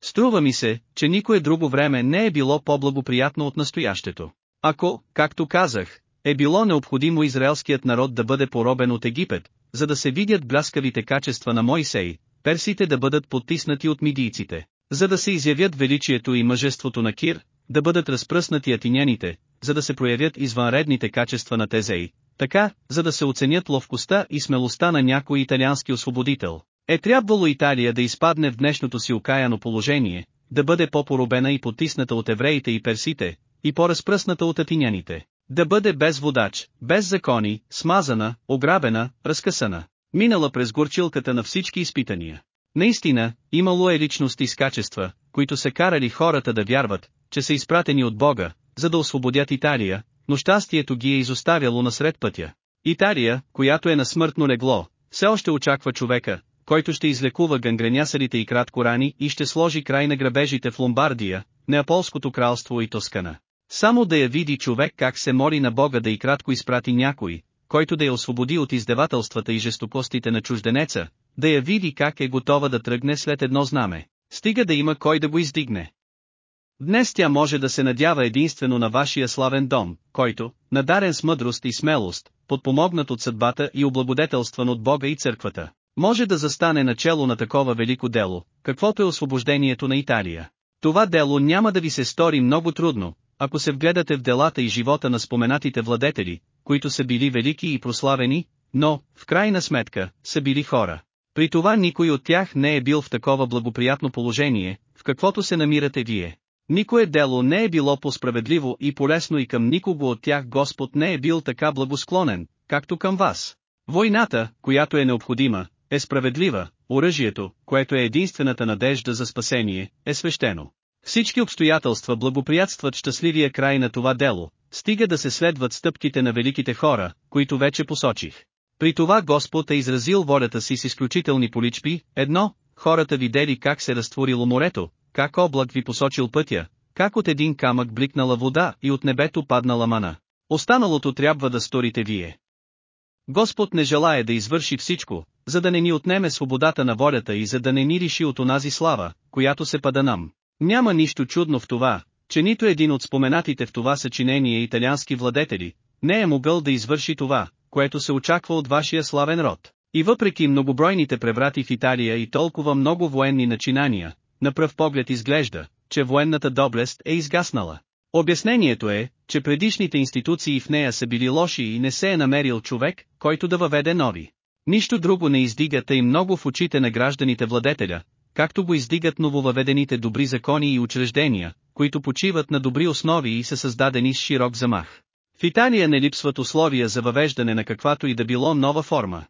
Струва ми се, че никое друго време не е било по-благоприятно от настоящето. Ако, както казах, е било необходимо израелският народ да бъде поробен от Египет, за да се видят бляскавите качества на Мойсей, персите да бъдат потиснати от мидийците, за да се изявят величието и мъжеството на Кир, да бъдат разпръснати атиняните, за да се проявят извънредните качества на Тезей, така, за да се оценят ловкостта и смелостта на някой италиански освободител. Е трябвало Италия да изпадне в днешното си окаяно положение, да бъде по-поробена и потисната от евреите и персите, и по-разпръсната от атиняните, да бъде без водач, без закони, смазана, ограбена, разкъсана, минала през горчилката на всички изпитания. Наистина, имало е личности с качества, които са карали хората да вярват, че са изпратени от Бога, за да освободят Италия, но щастието ги е изоставяло насред пътя. Италия, която е на смъртно легло, все още очаква човека, който ще излекува гангренясалите и кратко рани и ще сложи край на грабежите в Ломбардия, Неаполското кралство и Тоскана. Само да я види човек как се моли на Бога да и кратко изпрати някой, който да я освободи от издевателствата и жестокостите на чужденеца, да я види как е готова да тръгне след едно знаме, стига да има кой да го издигне. Днес тя може да се надява единствено на вашия славен дом, който, надарен с мъдрост и смелост, подпомогнат от съдбата и облагодетелстван от Бога и църквата, може да застане начало на такова велико дело, каквото е освобождението на Италия. Това дело няма да ви се стори много трудно, ако се вгледате в делата и живота на споменатите владетели, които са били велики и прославени, но, в крайна сметка, са били хора. При това никой от тях не е бил в такова благоприятно положение, в каквото се намирате вие. Никое дело не е било по-справедливо и полезно и към никого от тях Господ не е бил така благосклонен, както към вас. Войната, която е необходима, е справедлива, оръжието, което е единствената надежда за спасение, е свещено. Всички обстоятелства благоприятстват щастливия край на това дело, стига да се следват стъпките на великите хора, които вече посочих. При това Господ е изразил волята си с изключителни поличби, едно, хората видели как се разтворило морето, как облак ви посочил пътя, как от един камък бликнала вода и от небето паднала мана. Останалото трябва да сторите вие. Господ не желая да извърши всичко, за да не ни отнеме свободата на волята и за да не ни реши от онази слава, която се пада нам. Няма нищо чудно в това, че нито един от споменатите в това съчинение италиански владетели, не е могъл да извърши това, което се очаква от вашия славен род. И въпреки многобройните преврати в Италия и толкова много военни начинания, на пръв поглед изглежда, че военната доблест е изгаснала. Обяснението е, че предишните институции в нея са били лоши и не се е намерил човек, който да въведе нови. Нищо друго не издига тъй много в очите на гражданите владетеля, както го издигат нововъведените добри закони и учреждения, които почиват на добри основи и са създадени с широк замах. В Италия не липсват условия за въвеждане на каквато и да било нова форма.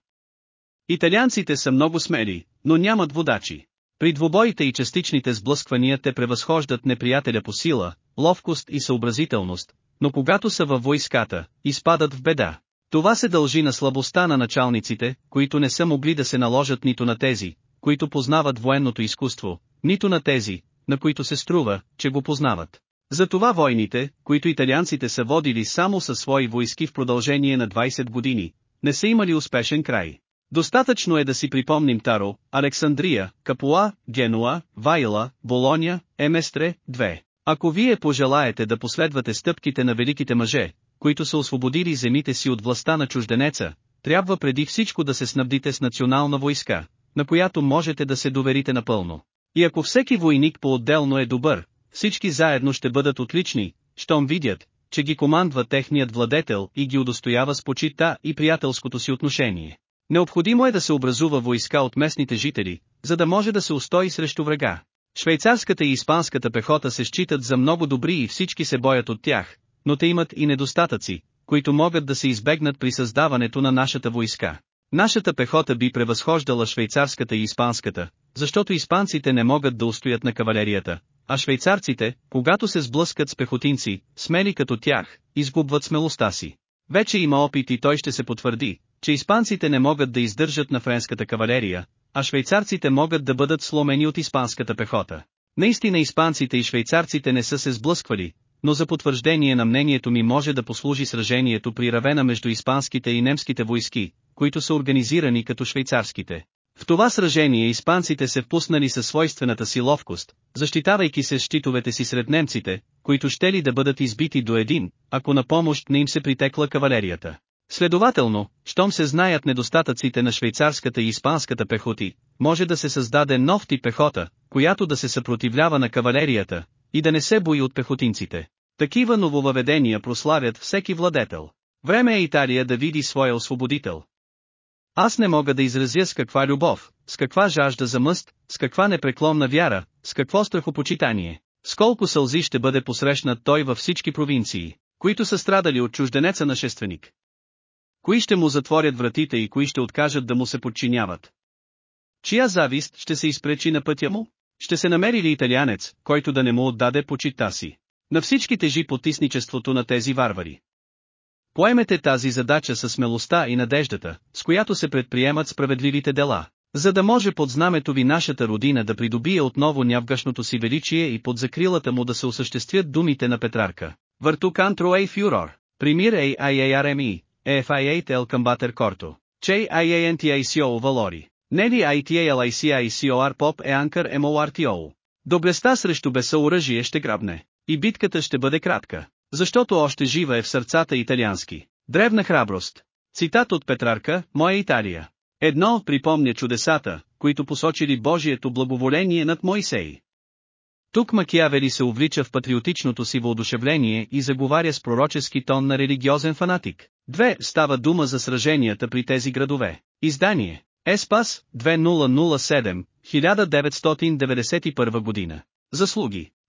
Италианците са много смели, но нямат водачи. При двубоите и частичните сблъсквания те превъзхождат неприятеля по сила, ловкост и съобразителност, но когато са във войската, изпадат в беда. Това се дължи на слабостта на началниците, които не са могли да се наложат нито на тези, които познават военното изкуство, нито на тези, на които се струва, че го познават. Затова войните, които италианците са водили само със свои войски в продължение на 20 години, не са имали успешен край. Достатъчно е да си припомним Таро, Александрия, Капуа, Генуа, Вайла, Болония, Еместре, 2. Ако вие пожелаете да последвате стъпките на великите мъже, които са освободили земите си от властта на чужденеца, трябва преди всичко да се снабдите с национална войска, на която можете да се доверите напълно. И ако всеки войник по-отделно е добър, всички заедно ще бъдат отлични, щом видят, че ги командва техният владетел и ги удостоява с почита и приятелското си отношение. Необходимо е да се образува войска от местните жители, за да може да се устои срещу врага. Швейцарската и испанската пехота се считат за много добри и всички се боят от тях, но те имат и недостатъци, които могат да се избегнат при създаването на нашата войска. Нашата пехота би превъзхождала швейцарската и испанската, защото испанците не могат да устоят на кавалерията, а швейцарците, когато се сблъскат с пехотинци, смели като тях, изгубват смелостта си. Вече има опит и той ще се потвърди, че испанците не могат да издържат на френската кавалерия, а швейцарците могат да бъдат сломени от испанската пехота. Наистина испанците и швейцарците не са се сблъсквали, но за потвърждение на мнението ми може да послужи сражението при равена между испанските и немските войски, които са организирани като швейцарските. В това сражение испанците се впуснали със свойствената си ловкост, защитавайки се с щитовете си сред немците, които ще ли да бъдат избити до един, ако на помощ не им се притекла кавалерията. Следователно, щом се знаят недостатъците на швейцарската и испанската пехоти, може да се създаде нов тип пехота, която да се съпротивлява на кавалерията, и да не се бои от пехотинците. Такива нововъведения прославят всеки владетел. Време е Италия да види своя освободител. Аз не мога да изразя с каква любов, с каква жажда за мъст, с каква непреклонна вяра, с какво страхопочитание, с колко сълзи ще бъде посрещнат той във всички провинции, които са страдали от чужденеца нашественик. Кои ще му затворят вратите и кои ще откажат да му се подчиняват? Чия завист ще се изпречи на пътя му? Ще се намери ли италианец, който да не му отдаде почита си? На всички тежи потисничеството на тези варвари. Поемете тази задача със смелостта и надеждата, с която се предприемат справедливите дела, за да може под знамето ви нашата родина да придобие отново нявгашното си величие и под закрилата му да се осъществят думите на Петрарка. Върту кантро ей фюрор, примир ей IARME, EFIA tel combater corto, че IANTICO valori. Нели ITALICICOR поп е анкър MORTO. Доблестта срещу беса оръжие ще грабне. И битката ще бъде кратка. Защото още жива е в сърцата италиански. Древна храброст. Цитат от Петрарка, Моя Италия. Едно припомня чудесата, които посочили Божието благоволение над Моисей. Тук Макиавели се увлича в патриотичното си въодушевление и заговаря с пророчески тон на религиозен фанатик. Две става дума за сраженията при тези градове. Издание. Еспас, 2007, 1991 година. Заслуги.